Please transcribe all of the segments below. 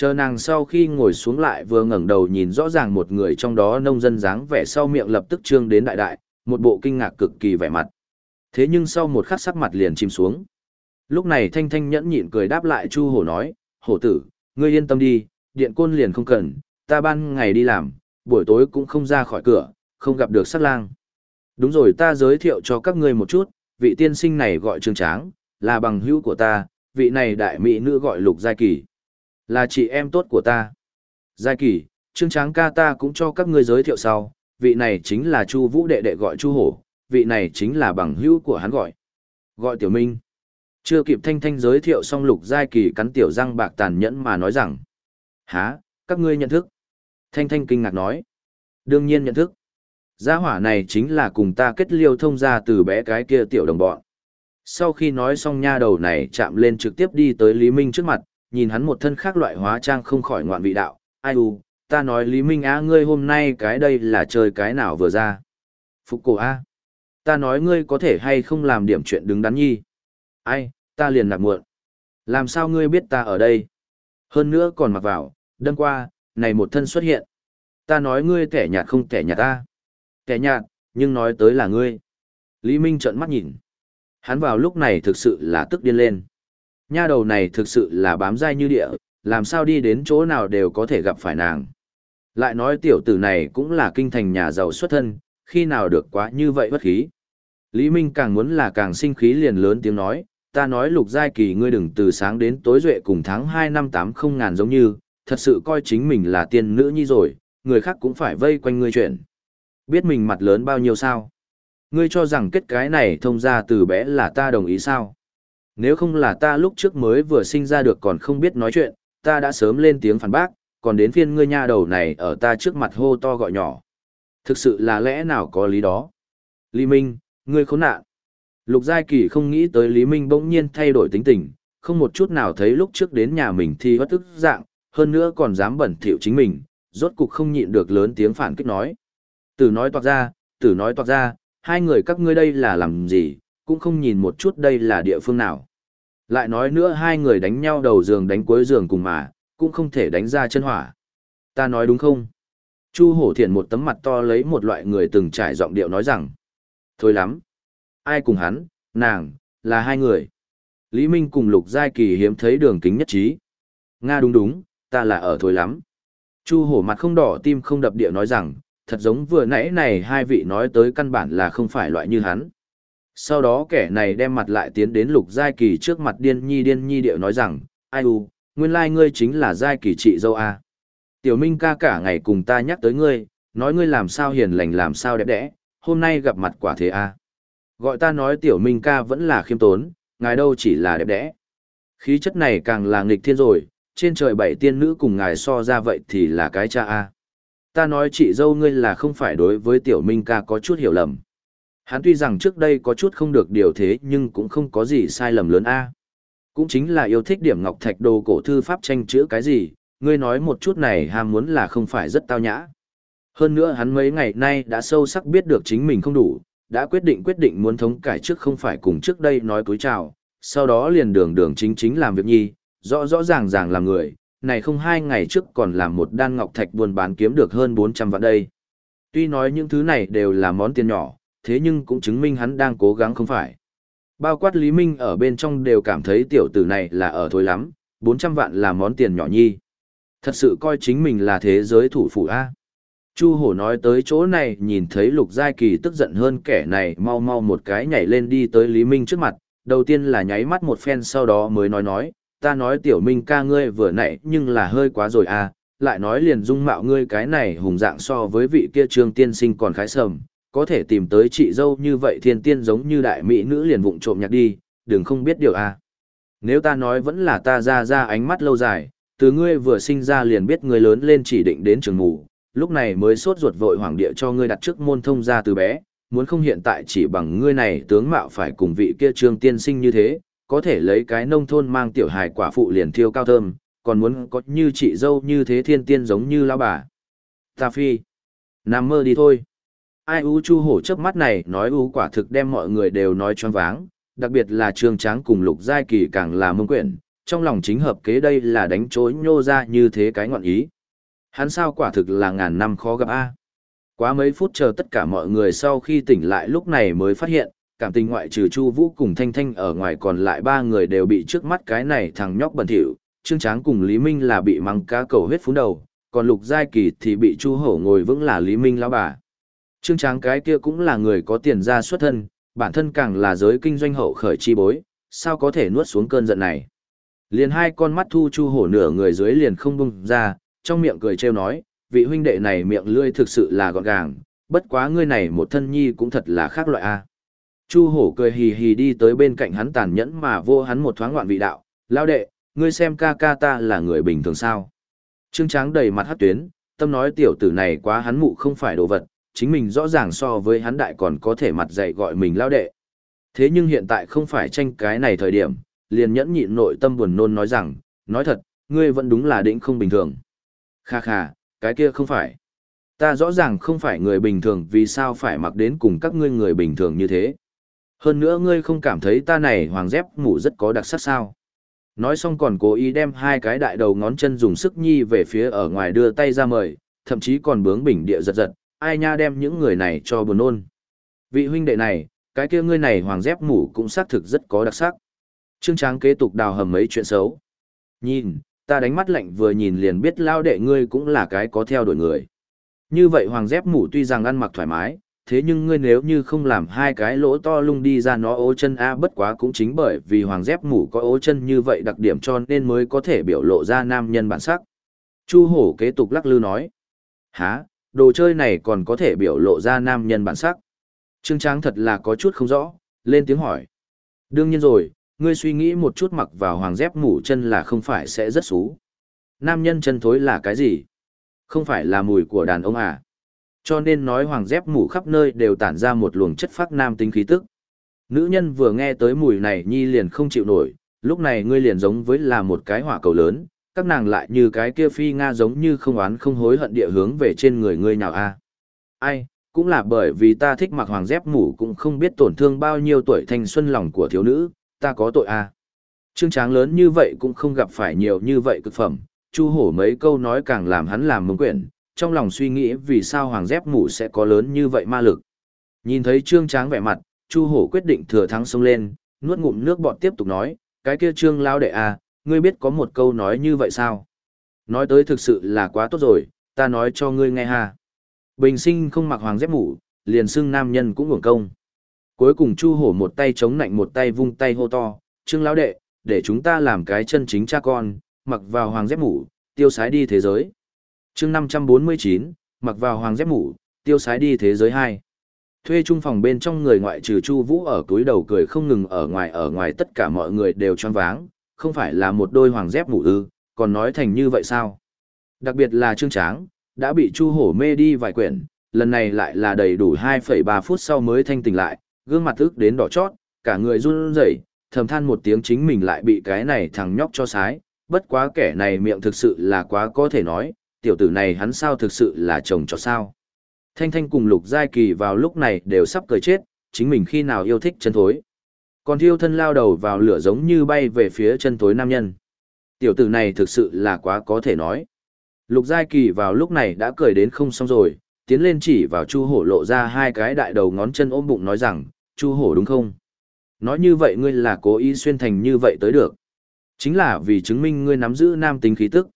Chờ nàng sau khi ngồi xuống lại vừa ngẩng đầu nhìn rõ ràng một người trong đó nông dân dáng vẻ sau miệng lập tức trương đến đại đại, một bộ kinh ngạc cực kỳ vẻ mặt. Thế nhưng sau một khắc sắc mặt liền chìm xuống. Lúc này Thanh Thanh nhẫn nhịn cười đáp lại Chu Hổ nói, hổ tử, ngươi yên tâm đi, điện côn liền không cần, ta ban ngày đi làm, buổi tối cũng không ra khỏi cửa, không gặp được sát lang. Đúng rồi ta giới thiệu cho các ngươi một chút, vị tiên sinh này gọi Trương Tráng, là bằng hữu của ta, vị này đại mỹ nữ gọi Lục Giai Kỳ. Là chị em tốt của ta. Giai Kỳ, Trương Tráng ca ta cũng cho các ngươi giới thiệu sau, vị này chính là Chu Vũ đệ đệ gọi Chu Hổ, vị này chính là bằng hữu của hắn gọi. Gọi Tiểu Minh. Chưa kịp Thanh Thanh giới thiệu xong Lục Giai Kỳ cắn tiểu răng bạc tàn nhẫn mà nói rằng. Hả, các ngươi nhận thức. Thanh Thanh kinh ngạc nói. Đương nhiên nhận thức. Gia hỏa này chính là cùng ta kết liêu thông ra từ bé cái kia tiểu đồng bọn. Sau khi nói xong nha đầu này chạm lên trực tiếp đi tới Lý Minh trước mặt, nhìn hắn một thân khác loại hóa trang không khỏi ngoạn vị đạo. Ai u, ta nói Lý Minh á ngươi hôm nay cái đây là chơi cái nào vừa ra. Phục cổ a, ta nói ngươi có thể hay không làm điểm chuyện đứng đắn nhi. Ai, ta liền nạp muộn. Làm sao ngươi biết ta ở đây? Hơn nữa còn mặc vào, đâm qua, này một thân xuất hiện. Ta nói ngươi kẻ nhạt không kẻ nhạt ta. Kẻ nhạt, nhưng nói tới là ngươi. Lý Minh trợn mắt nhìn. Hắn vào lúc này thực sự là tức điên lên. Nha đầu này thực sự là bám dai như địa, làm sao đi đến chỗ nào đều có thể gặp phải nàng. Lại nói tiểu tử này cũng là kinh thành nhà giàu xuất thân, khi nào được quá như vậy bất khí. Lý Minh càng muốn là càng sinh khí liền lớn tiếng nói, ta nói lục giai kỳ ngươi đừng từ sáng đến tối duệ cùng tháng 2 năm 80 ngàn giống như, thật sự coi chính mình là tiên nữ nhi rồi, người khác cũng phải vây quanh ngươi chuyện. Biết mình mặt lớn bao nhiêu sao? Ngươi cho rằng kết cái này thông ra từ bé là ta đồng ý sao? Nếu không là ta lúc trước mới vừa sinh ra được còn không biết nói chuyện, ta đã sớm lên tiếng phản bác, còn đến phiên ngươi nha đầu này ở ta trước mặt hô to gọi nhỏ. Thực sự là lẽ nào có lý đó? Lý Minh, ngươi khốn nạn. Lục Giai Kỳ không nghĩ tới Lý Minh bỗng nhiên thay đổi tính tình, không một chút nào thấy lúc trước đến nhà mình thì bất tức dạng, hơn nữa còn dám bẩn thỉu chính mình, rốt cục không nhịn được lớn tiếng phản kích nói. Tử nói toạc ra, tử nói toạc ra, hai người các ngươi đây là làm gì, cũng không nhìn một chút đây là địa phương nào. Lại nói nữa hai người đánh nhau đầu giường đánh cuối giường cùng mà, cũng không thể đánh ra chân hỏa. Ta nói đúng không? Chu hổ thiện một tấm mặt to lấy một loại người từng trải giọng điệu nói rằng. Thôi lắm. Ai cùng hắn, nàng, là hai người. Lý Minh cùng Lục Giai Kỳ hiếm thấy đường kính nhất trí. Nga đúng đúng, ta là ở thôi lắm. Chu hổ mặt không đỏ tim không đập địa nói rằng, thật giống vừa nãy này hai vị nói tới căn bản là không phải loại như hắn. Sau đó kẻ này đem mặt lại tiến đến lục giai kỳ trước mặt điên nhi điên nhi điệu nói rằng, ai u, nguyên lai ngươi chính là giai kỳ chị dâu a. Tiểu Minh ca cả ngày cùng ta nhắc tới ngươi, nói ngươi làm sao hiền lành làm sao đẹp đẽ, hôm nay gặp mặt quả thế a. Gọi ta nói tiểu Minh ca vẫn là khiêm tốn, ngài đâu chỉ là đẹp đẽ. Khí chất này càng là nghịch thiên rồi, trên trời bảy tiên nữ cùng ngài so ra vậy thì là cái cha a. Ta nói chị dâu ngươi là không phải đối với tiểu Minh ca có chút hiểu lầm. Hắn tuy rằng trước đây có chút không được điều thế nhưng cũng không có gì sai lầm lớn a. Cũng chính là yêu thích điểm ngọc thạch đồ cổ thư pháp tranh chữ cái gì, ngươi nói một chút này ham muốn là không phải rất tao nhã. Hơn nữa hắn mấy ngày nay đã sâu sắc biết được chính mình không đủ, đã quyết định quyết định muốn thống cải trước không phải cùng trước đây nói cúi chào, sau đó liền đường đường chính chính làm việc nhi, rõ rõ ràng ràng làm người, này không hai ngày trước còn làm một đan ngọc thạch buôn bán kiếm được hơn 400 vạn đây. Tuy nói những thứ này đều là món tiền nhỏ, thế nhưng cũng chứng minh hắn đang cố gắng không phải. Bao quát Lý Minh ở bên trong đều cảm thấy tiểu tử này là ở thôi lắm, 400 vạn là món tiền nhỏ nhi. Thật sự coi chính mình là thế giới thủ phủ A. Chu hổ nói tới chỗ này nhìn thấy lục giai kỳ tức giận hơn kẻ này mau mau một cái nhảy lên đi tới Lý Minh trước mặt, đầu tiên là nháy mắt một phen sau đó mới nói nói, ta nói tiểu minh ca ngươi vừa nãy nhưng là hơi quá rồi à, lại nói liền dung mạo ngươi cái này hùng dạng so với vị kia trương tiên sinh còn khái sầm, có thể tìm tới chị dâu như vậy thiên tiên giống như đại mỹ nữ liền vụng trộm nhạc đi, đừng không biết điều à. Nếu ta nói vẫn là ta ra ra ánh mắt lâu dài, từ ngươi vừa sinh ra liền biết ngươi lớn lên chỉ định đến trường ngủ, lúc này mới sốt ruột vội hoàng địa cho ngươi đặt trước môn thông ra từ bé, muốn không hiện tại chỉ bằng ngươi này tướng mạo phải cùng vị kia trương tiên sinh như thế, có thể lấy cái nông thôn mang tiểu hài quả phụ liền thiêu cao thơm, còn muốn có như chị dâu như thế thiên tiên giống như lão bà. Ta phi. Nằm mơ đi thôi. Ai u chu hổ trước mắt này nói u quả thực đem mọi người đều nói choáng váng, đặc biệt là trương tráng cùng lục giai kỳ càng là mông quyển, trong lòng chính hợp kế đây là đánh chối nhô ra như thế cái ngọn ý. Hắn sao quả thực là ngàn năm khó gặp a. Quá mấy phút chờ tất cả mọi người sau khi tỉnh lại lúc này mới phát hiện, cảm tình ngoại trừ Chu Vũ cùng Thanh Thanh ở ngoài còn lại ba người đều bị trước mắt cái này thằng nhóc bẩn thỉu, Trương Tráng cùng Lý Minh là bị mắng cá cầu huyết phúng đầu, còn Lục Giai Kỳ thì bị Chu Hổ ngồi vững là Lý Minh lão bà. Trương Tráng cái kia cũng là người có tiền ra xuất thân, bản thân càng là giới kinh doanh hậu khởi chi bối, sao có thể nuốt xuống cơn giận này. Liền hai con mắt thu Chu Hổ nửa người dưới liền không bung ra, trong miệng cười trêu nói, vị huynh đệ này miệng lươi thực sự là gọn gàng, bất quá ngươi này một thân nhi cũng thật là khác loại a. Chu hổ cười hì hì đi tới bên cạnh hắn tàn nhẫn mà vô hắn một thoáng ngoạn vị đạo, lao đệ, ngươi xem ca ca ta là người bình thường sao. Trương tráng đầy mặt hát tuyến, tâm nói tiểu tử này quá hắn mụ không phải đồ vật, chính mình rõ ràng so với hắn đại còn có thể mặt dạy gọi mình lao đệ. Thế nhưng hiện tại không phải tranh cái này thời điểm, liền nhẫn nhịn nội tâm buồn nôn nói rằng, nói thật, ngươi vẫn đúng là đỉnh không bình thường. Kha kha, cái kia không phải. Ta rõ ràng không phải người bình thường vì sao phải mặc đến cùng các ngươi người bình thường như thế. Hơn nữa ngươi không cảm thấy ta này hoàng dép mũ rất có đặc sắc sao. Nói xong còn cố ý đem hai cái đại đầu ngón chân dùng sức nhi về phía ở ngoài đưa tay ra mời, thậm chí còn bướng bỉnh địa giật giật, ai nha đem những người này cho buồn nôn. Vị huynh đệ này, cái kia ngươi này hoàng dép mũ cũng xác thực rất có đặc sắc. Trương Tráng kế tục đào hầm mấy chuyện xấu. Nhìn, ta đánh mắt lạnh vừa nhìn liền biết lao đệ ngươi cũng là cái có theo đuổi người. Như vậy hoàng dép mũ tuy rằng ăn mặc thoải mái, thế nhưng ngươi nếu như không làm hai cái lỗ to lung đi ra nó ố chân a bất quá cũng chính bởi vì hoàng dép mũ có ố chân như vậy đặc điểm cho nên mới có thể biểu lộ ra nam nhân bản sắc. Chu hổ kế tục lắc lư nói. Hả, đồ chơi này còn có thể biểu lộ ra nam nhân bản sắc. Trương Tráng thật là có chút không rõ, lên tiếng hỏi. Đương nhiên rồi, ngươi suy nghĩ một chút mặc vào hoàng dép mũ chân là không phải sẽ rất xú. Nam nhân chân thối là cái gì? Không phải là mùi của đàn ông à? Cho nên nói hoàng dép mũ khắp nơi đều tản ra một luồng chất phác nam tính khí tức. Nữ nhân vừa nghe tới mùi này nhi liền không chịu nổi, lúc này ngươi liền giống với là một cái hỏa cầu lớn, các nàng lại như cái kia phi nga giống như không oán không hối hận địa hướng về trên người ngươi nào a ai cũng là bởi vì ta thích mặc hoàng dép mũ cũng không biết tổn thương bao nhiêu tuổi thanh xuân lòng của thiếu nữ ta có tội a trương tráng lớn như vậy cũng không gặp phải nhiều như vậy cực phẩm chu hổ mấy câu nói càng làm hắn làm mông quyển trong lòng suy nghĩ vì sao hoàng dép mũ sẽ có lớn như vậy ma lực. Nhìn thấy Trương Tráng vẻ mặt, Chu Hổ quyết định thừa thắng xông lên, nuốt ngụm nước bọt tiếp tục nói, cái kia Trương lao đệ à, ngươi biết có một câu nói như vậy sao? Nói tới thực sự là quá tốt rồi, ta nói cho ngươi nghe ha. Bình sinh không mặc hoàng dép mũ, liền xưng nam nhân cũng ngủng công. Cuối cùng Chu Hổ một tay chống nạnh một tay vung tay hô to, Trương lão đệ, để chúng ta làm cái chân chính cha con, mặc vào hoàng dép mũ, tiêu sái đi thế giới chương 549, mặc vào hoàng dép mũ, tiêu sái đi thế giới hai. Thuê chung phòng bên trong người ngoại trừ Chu Vũ ở túi đầu cười không ngừng ở ngoài ở ngoài tất cả mọi người đều choáng váng, không phải là một đôi hoàng dép mũ ư, còn nói thành như vậy sao? Đặc biệt là Trương Tráng, đã bị Chu Hổ mê đi vài quyển, lần này lại là đầy đủ 2,3 phút sau mới thanh tỉnh lại, gương mặt tức đến đỏ chót, cả người run rẩy, thầm than một tiếng chính mình lại bị cái này thằng nhóc cho sái, bất quá kẻ này miệng thực sự là quá có thể nói, tiểu tử này hắn sao thực sự là chồng cho sao. Thanh Thanh cùng Lục Giai Kỳ vào lúc này đều sắp cười chết, chính mình khi nào yêu thích chân thối. Còn thiêu thân lao đầu vào lửa giống như bay về phía chân tối nam nhân. Tiểu tử này thực sự là quá có thể nói. Lục Giai Kỳ vào lúc này đã cười đến không xong rồi, tiến lên chỉ vào Chu Hổ lộ ra hai cái đại đầu ngón chân ôm bụng nói rằng, Chu Hổ đúng không? Nói như vậy ngươi là cố ý xuyên thành như vậy tới được. Chính là vì chứng minh ngươi nắm giữ nam tính khí tức.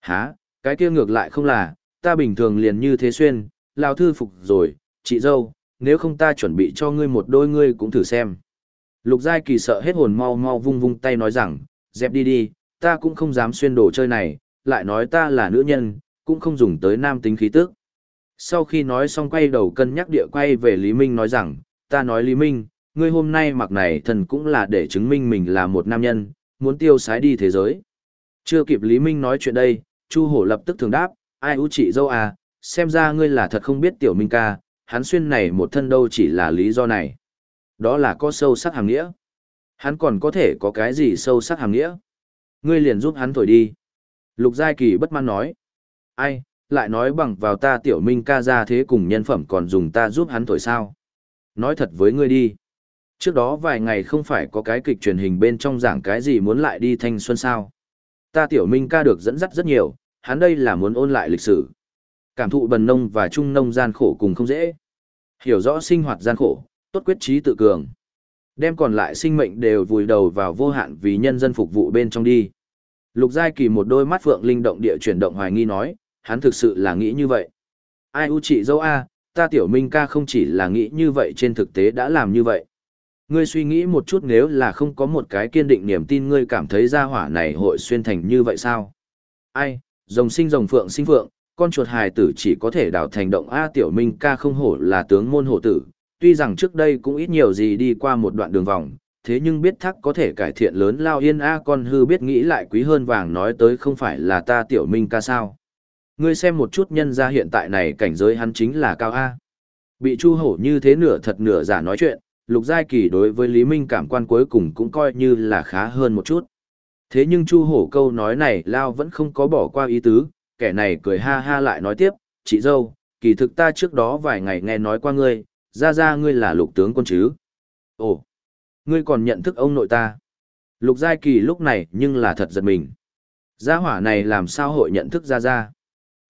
Hả, cái kia ngược lại không là, ta bình thường liền như thế xuyên, lao thư phục rồi, chị dâu, nếu không ta chuẩn bị cho ngươi một đôi ngươi cũng thử xem. Lục Giai Kỳ sợ hết hồn mau mau vung vung tay nói rằng, dẹp đi đi, ta cũng không dám xuyên đồ chơi này, lại nói ta là nữ nhân, cũng không dùng tới nam tính khí tức. Sau khi nói xong quay đầu cân nhắc địa quay về Lý Minh nói rằng, ta nói Lý Minh, ngươi hôm nay mặc này thần cũng là để chứng minh mình là một nam nhân, muốn tiêu sái đi thế giới. Chưa kịp Lý Minh nói chuyện đây, Chu hổ lập tức thường đáp, ai ú chị dâu à, xem ra ngươi là thật không biết tiểu minh ca, hắn xuyên này một thân đâu chỉ là lý do này. Đó là có sâu sắc hàng nghĩa. Hắn còn có thể có cái gì sâu sắc hàng nghĩa. Ngươi liền giúp hắn thổi đi. Lục Giai Kỳ bất mãn nói. Ai, lại nói bằng vào ta tiểu minh ca ra thế cùng nhân phẩm còn dùng ta giúp hắn thổi sao. Nói thật với ngươi đi. Trước đó vài ngày không phải có cái kịch truyền hình bên trong giảng cái gì muốn lại đi thanh xuân sao. Ta tiểu minh ca được dẫn dắt rất nhiều, hắn đây là muốn ôn lại lịch sử. Cảm thụ bần nông và trung nông gian khổ cùng không dễ. Hiểu rõ sinh hoạt gian khổ, tốt quyết trí tự cường. Đem còn lại sinh mệnh đều vùi đầu vào vô hạn vì nhân dân phục vụ bên trong đi. Lục Giai Kỳ một đôi mắt phượng linh động địa chuyển động hoài nghi nói, hắn thực sự là nghĩ như vậy. Ai u chị dâu a, ta tiểu minh ca không chỉ là nghĩ như vậy trên thực tế đã làm như vậy. Ngươi suy nghĩ một chút nếu là không có một cái kiên định niềm tin ngươi cảm thấy gia hỏa này hội xuyên thành như vậy sao? Ai, rồng sinh rồng phượng sinh phượng, con chuột hài tử chỉ có thể đào thành động A tiểu minh ca không hổ là tướng môn hổ tử, tuy rằng trước đây cũng ít nhiều gì đi qua một đoạn đường vòng, thế nhưng biết thắc có thể cải thiện lớn lao yên A con hư biết nghĩ lại quý hơn vàng nói tới không phải là ta tiểu minh ca sao. Ngươi xem một chút nhân ra hiện tại này cảnh giới hắn chính là cao A. Bị chu hổ như thế nửa thật nửa giả nói chuyện, lục giai kỳ đối với Lý Minh cảm quan cuối cùng cũng coi như là khá hơn một chút. Thế nhưng chu hổ câu nói này lao vẫn không có bỏ qua ý tứ, kẻ này cười ha ha lại nói tiếp, chị dâu, kỳ thực ta trước đó vài ngày nghe nói qua ngươi, ra ra ngươi là lục tướng quân chứ. Ồ, ngươi còn nhận thức ông nội ta. Lục Giai Kỳ lúc này nhưng là thật giật mình. Gia hỏa này làm sao hội nhận thức ra ra.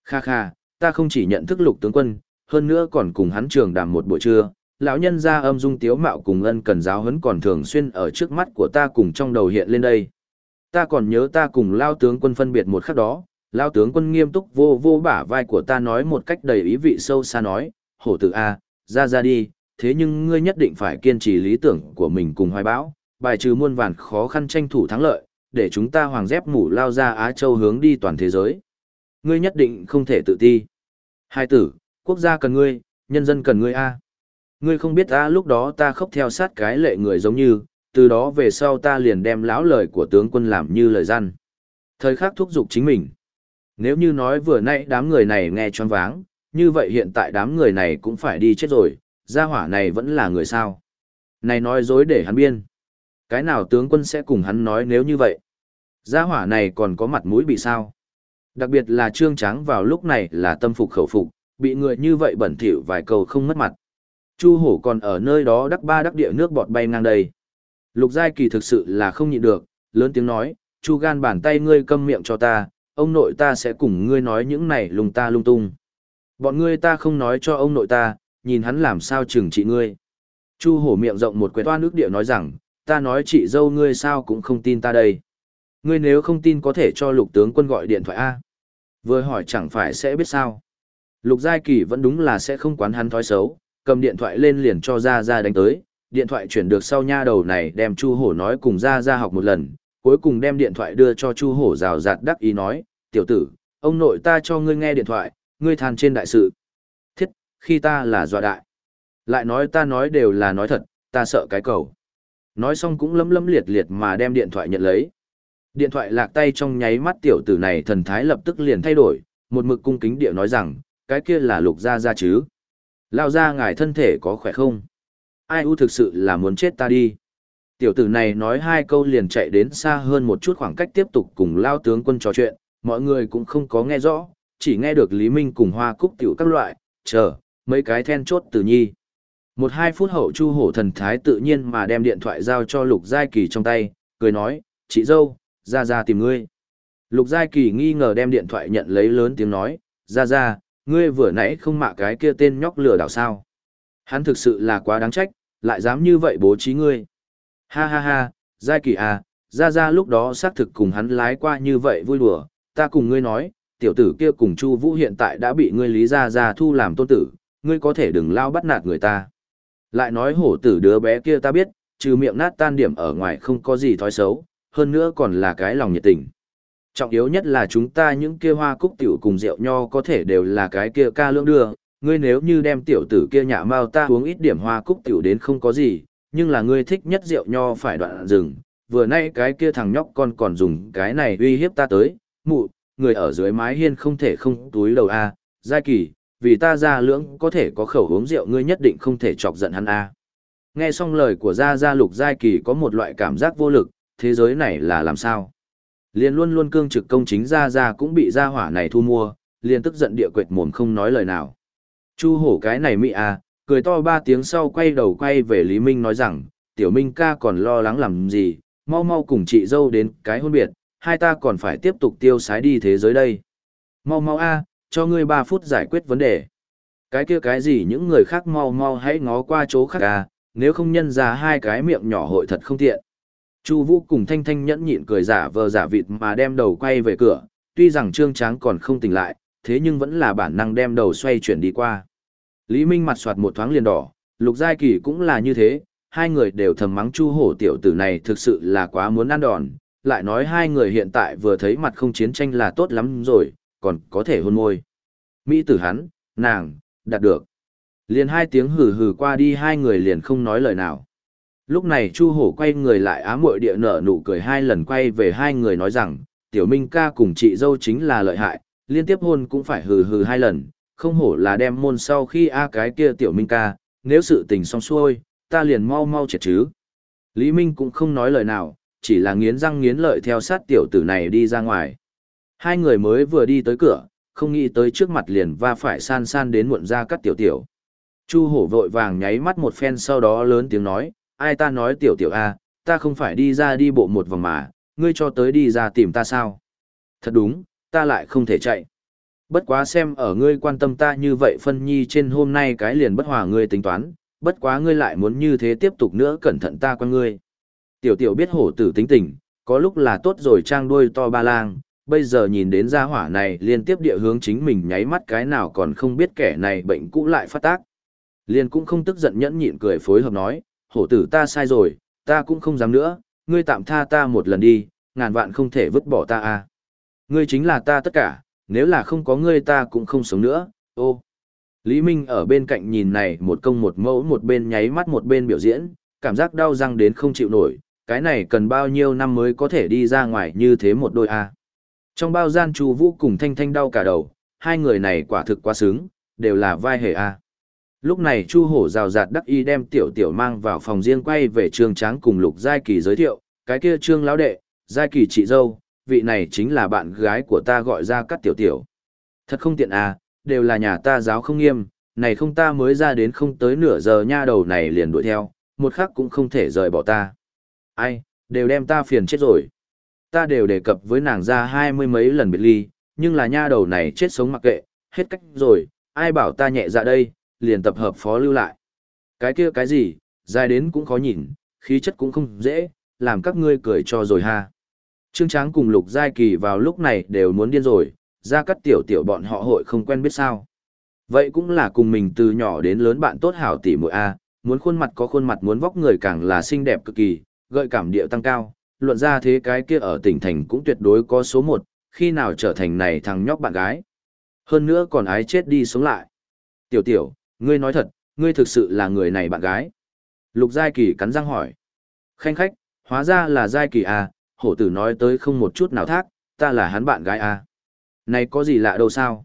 Kha kha, ta không chỉ nhận thức lục tướng quân, hơn nữa còn cùng hắn trường đàm một buổi trưa. Lão nhân gia âm dung tiếu mạo cùng ân cần giáo huấn còn thường xuyên ở trước mắt của ta cùng trong đầu hiện lên đây. Ta còn nhớ ta cùng lao tướng quân phân biệt một khắc đó, lao tướng quân nghiêm túc vô vô bả vai của ta nói một cách đầy ý vị sâu xa nói, hổ tử A, ra ra đi, thế nhưng ngươi nhất định phải kiên trì lý tưởng của mình cùng hoài bão, bài trừ muôn vàn khó khăn tranh thủ thắng lợi, để chúng ta hoàng dép mũ lao ra Á Châu hướng đi toàn thế giới. Ngươi nhất định không thể tự ti. Hai tử, quốc gia cần ngươi, nhân dân cần ngươi A. Ngươi không biết A lúc đó ta khóc theo sát cái lệ người giống như, từ đó về sau ta liền đem lão lời của tướng quân làm như lời gian. Thời khắc thúc giục chính mình. Nếu như nói vừa nãy đám người này nghe choáng váng, như vậy hiện tại đám người này cũng phải đi chết rồi, gia hỏa này vẫn là người sao. Này nói dối để hắn biên. Cái nào tướng quân sẽ cùng hắn nói nếu như vậy? Gia hỏa này còn có mặt mũi bị sao? Đặc biệt là trương trắng vào lúc này là tâm phục khẩu phục, bị người như vậy bẩn thỉu vài câu không mất mặt. Chu hổ còn ở nơi đó đắc ba đắc địa nước bọt bay ngang đây. Lục giai kỳ thực sự là không nhịn được, lớn tiếng nói, chu gan bàn tay ngươi câm miệng cho ta, ông nội ta sẽ cùng ngươi nói những này lùng ta lung tung. Bọn ngươi ta không nói cho ông nội ta, nhìn hắn làm sao chừng trị ngươi. Chu hổ miệng rộng một quẹt toa nước địa nói rằng, ta nói chị dâu ngươi sao cũng không tin ta đây. Ngươi nếu không tin có thể cho lục tướng quân gọi điện thoại A. Vừa hỏi chẳng phải sẽ biết sao. Lục Giai Kỳ vẫn đúng là sẽ không quán hắn thói xấu, cầm điện thoại lên liền cho ra ra đánh tới, điện thoại chuyển được sau nha đầu này đem Chu Hổ nói cùng ra ra học một lần, cuối cùng đem điện thoại đưa cho Chu Hổ rào rạt đắc ý nói, tiểu tử, ông nội ta cho ngươi nghe điện thoại, ngươi than trên đại sự. Thiết, khi ta là dọa đại. Lại nói ta nói đều là nói thật, ta sợ cái cầu. Nói xong cũng lấm lấm liệt liệt mà đem điện thoại nhận lấy. Điện thoại lạc tay trong nháy mắt tiểu tử này thần thái lập tức liền thay đổi, một mực cung kính địa nói rằng, cái kia là lục gia gia chứ. Lao ra ngài thân thể có khỏe không? Ai u thực sự là muốn chết ta đi. Tiểu tử này nói hai câu liền chạy đến xa hơn một chút khoảng cách tiếp tục cùng Lao tướng quân trò chuyện, mọi người cũng không có nghe rõ, chỉ nghe được Lý Minh cùng hoa cúc tiểu các loại, chờ, mấy cái then chốt từ nhi. Một hai phút hậu Chu Hổ thần thái tự nhiên mà đem điện thoại giao cho Lục Giai Kỳ trong tay, cười nói, chị dâu, ra ra tìm ngươi. Lục Giai Kỳ nghi ngờ đem điện thoại nhận lấy lớn tiếng nói, ra ra, ngươi vừa nãy không mạ cái kia tên nhóc lừa đảo sao. Hắn thực sự là quá đáng trách, lại dám như vậy bố trí ngươi. Ha ha ha, Giai Kỳ à, ra ra lúc đó xác thực cùng hắn lái qua như vậy vui đùa, ta cùng ngươi nói, tiểu tử kia cùng Chu Vũ hiện tại đã bị ngươi lý Gia Gia thu làm tôn tử, ngươi có thể đừng lao bắt nạt người ta. Lại nói hổ tử đứa bé kia ta biết, trừ miệng nát tan điểm ở ngoài không có gì thói xấu, hơn nữa còn là cái lòng nhiệt tình. Trọng yếu nhất là chúng ta những kia hoa cúc tiểu cùng rượu nho có thể đều là cái kia ca lương đưa, ngươi nếu như đem tiểu tử kia nhạ mau ta uống ít điểm hoa cúc tiểu đến không có gì, nhưng là ngươi thích nhất rượu nho phải đoạn dừng. vừa nay cái kia thằng nhóc con còn dùng cái này uy hiếp ta tới, mụ, người ở dưới mái hiên không thể không túi đầu a, giai kỳ, vì ta ra lưỡng có thể có khẩu uống rượu ngươi nhất định không thể chọc giận hắn a. Nghe xong lời của gia gia lục giai kỳ có một loại cảm giác vô lực, thế giới này là làm sao? Liền luôn luôn cương trực công chính gia gia cũng bị gia hỏa này thu mua, liền tức giận địa quệt mồm không nói lời nào. Chu hổ cái này mị a, cười to ba tiếng sau quay đầu quay về Lý Minh nói rằng, tiểu minh ca còn lo lắng làm gì, mau mau cùng chị dâu đến cái hôn biệt, hai ta còn phải tiếp tục tiêu sái đi thế giới đây. Mau mau a, cho ngươi ba phút giải quyết vấn đề. Cái kia cái gì những người khác mau mau hãy ngó qua chỗ khác a, nếu không nhân ra hai cái miệng nhỏ hội thật không tiện. Chu Vũ cùng Thanh Thanh nhẫn nhịn cười giả vờ giả vịt mà đem đầu quay về cửa, tuy rằng Trương Tráng còn không tỉnh lại, thế nhưng vẫn là bản năng đem đầu xoay chuyển đi qua. Lý Minh mặt soạt một thoáng liền đỏ, Lục Giai Kỳ cũng là như thế, hai người đều thầm mắng Chu Hổ tiểu tử này thực sự là quá muốn ăn đòn, lại nói hai người hiện tại vừa thấy mặt không chiến tranh là tốt lắm rồi, còn có thể hôn môi. Mỹ tử hắn, nàng, đạt được. Liền hai tiếng hừ hừ qua đi hai người liền không nói lời nào. Lúc này Chu Hổ quay người lại á muội địa nở nụ cười hai lần quay về hai người nói rằng, tiểu minh ca cùng chị dâu chính là lợi hại, liên tiếp hôn cũng phải hừ hừ hai lần, không hổ là đem môn sau khi a cái kia tiểu minh ca, nếu sự tình xong xuôi, ta liền mau mau triệt chứ. Lý Minh cũng không nói lời nào, chỉ là nghiến răng nghiến lợi theo sát tiểu tử này đi ra ngoài. Hai người mới vừa đi tới cửa, không nghĩ tới trước mặt liền va phải san san đến muộn ra cắt tiểu tiểu. Chu hổ vội vàng nháy mắt một phen sau đó lớn tiếng nói, ai ta nói tiểu tiểu a, ta không phải đi ra đi bộ một vòng mà, ngươi cho tới đi ra tìm ta sao? Thật đúng, ta lại không thể chạy. Bất quá xem ở ngươi quan tâm ta như vậy phân nhi trên hôm nay cái liền bất hòa ngươi tính toán, bất quá ngươi lại muốn như thế tiếp tục nữa cẩn thận ta quan ngươi. Tiểu tiểu biết hổ tử tính tình, có lúc là tốt rồi trang đuôi to ba lang, bây giờ nhìn đến gia hỏa này liên tiếp địa hướng chính mình nháy mắt cái nào còn không biết kẻ này bệnh cũ lại phát tác. Liên cũng không tức giận nhẫn nhịn cười phối hợp nói, hổ tử ta sai rồi, ta cũng không dám nữa, ngươi tạm tha ta một lần đi, ngàn vạn không thể vứt bỏ ta à. Ngươi chính là ta tất cả, nếu là không có ngươi ta cũng không sống nữa, ô. Lý Minh ở bên cạnh nhìn này một công một mẫu một bên nháy mắt một bên biểu diễn, cảm giác đau răng đến không chịu nổi, cái này cần bao nhiêu năm mới có thể đi ra ngoài như thế một đôi a. Trong bao gian Chu Vũ cùng Thanh Thanh đau cả đầu, hai người này quả thực quá sướng, đều là vai hề a. Lúc này Chu Hổ rào rạt đắc y đem tiểu tiểu mang vào phòng riêng quay về Trương Tráng cùng Lục Giai Kỳ giới thiệu, cái kia Trương lão đệ, Giai Kỳ chị dâu, vị này chính là bạn gái của ta gọi ra cắt tiểu tiểu. Thật không tiện à, đều là nhà ta giáo không nghiêm, này không ta mới ra đến không tới nửa giờ nha đầu này liền đuổi theo, một khắc cũng không thể rời bỏ ta. Ai, đều đem ta phiền chết rồi. Ta đều đề cập với nàng ra hai mươi mấy lần biệt ly, nhưng là nha đầu này chết sống mặc kệ, hết cách rồi, ai bảo ta nhẹ dạ đây, liền tập hợp phó lưu lại. Cái kia cái gì, dài đến cũng khó nhìn, khí chất cũng không dễ, làm các ngươi cười cho rồi ha. Trương Tráng cùng Lục Giai Kỳ vào lúc này đều muốn điên rồi, ra cắt tiểu tiểu bọn họ hội không quen biết sao. Vậy cũng là cùng mình từ nhỏ đến lớn bạn tốt hảo tỷ muội A, muốn khuôn mặt có khuôn mặt muốn vóc người càng là xinh đẹp cực kỳ, gợi cảm điệu tăng cao, luận ra thế cái kia ở tỉnh thành cũng tuyệt đối có số một, khi nào trở thành này thằng nhóc bạn gái. Hơn nữa còn ái chết đi sống lại. Tiểu tiểu, ngươi nói thật, ngươi thực sự là người này bạn gái. Lục Giai Kỳ cắn răng hỏi. Khanh khách, hóa ra là Giai Kỳ à, hổ tử nói tới không một chút nào thác, ta là hắn bạn gái à. Này có gì lạ đâu sao?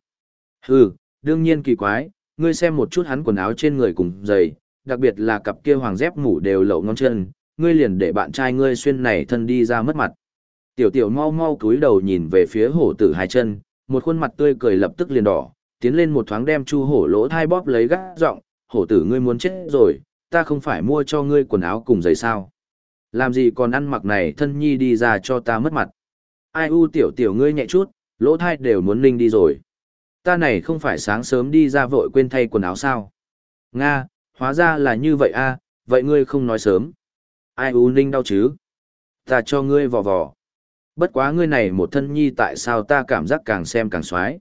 Hừ, đương nhiên kỳ quái, ngươi xem một chút hắn quần áo trên người cùng giày, đặc biệt là cặp kia hoàng dép ngủ đều lậu ngón chân, ngươi liền để bạn trai ngươi xuyên này thân đi ra mất mặt. Tiểu tiểu mau mau cúi đầu nhìn về phía hổ tử hai chân, một khuôn mặt tươi cười lập tức liền đỏ, tiến lên một thoáng đem chu hổ lỗ thai bóp lấy gắt, giọng hổ tử ngươi muốn chết rồi, ta không phải mua cho ngươi quần áo cùng giày sao. Làm gì còn ăn mặc này thân nhi đi ra cho ta mất mặt. Ai u tiểu tiểu ngươi nhẹ chút, lỗ thai đều muốn ninh đi rồi. Ta này không phải sáng sớm đi ra vội quên thay quần áo sao. Nga, hóa ra là như vậy a vậy ngươi không nói sớm. Ai u ninh đau chứ? Ta cho ngươi vò vò. Bất quá ngươi này một thân nhi tại sao ta cảm giác càng xem càng xoái.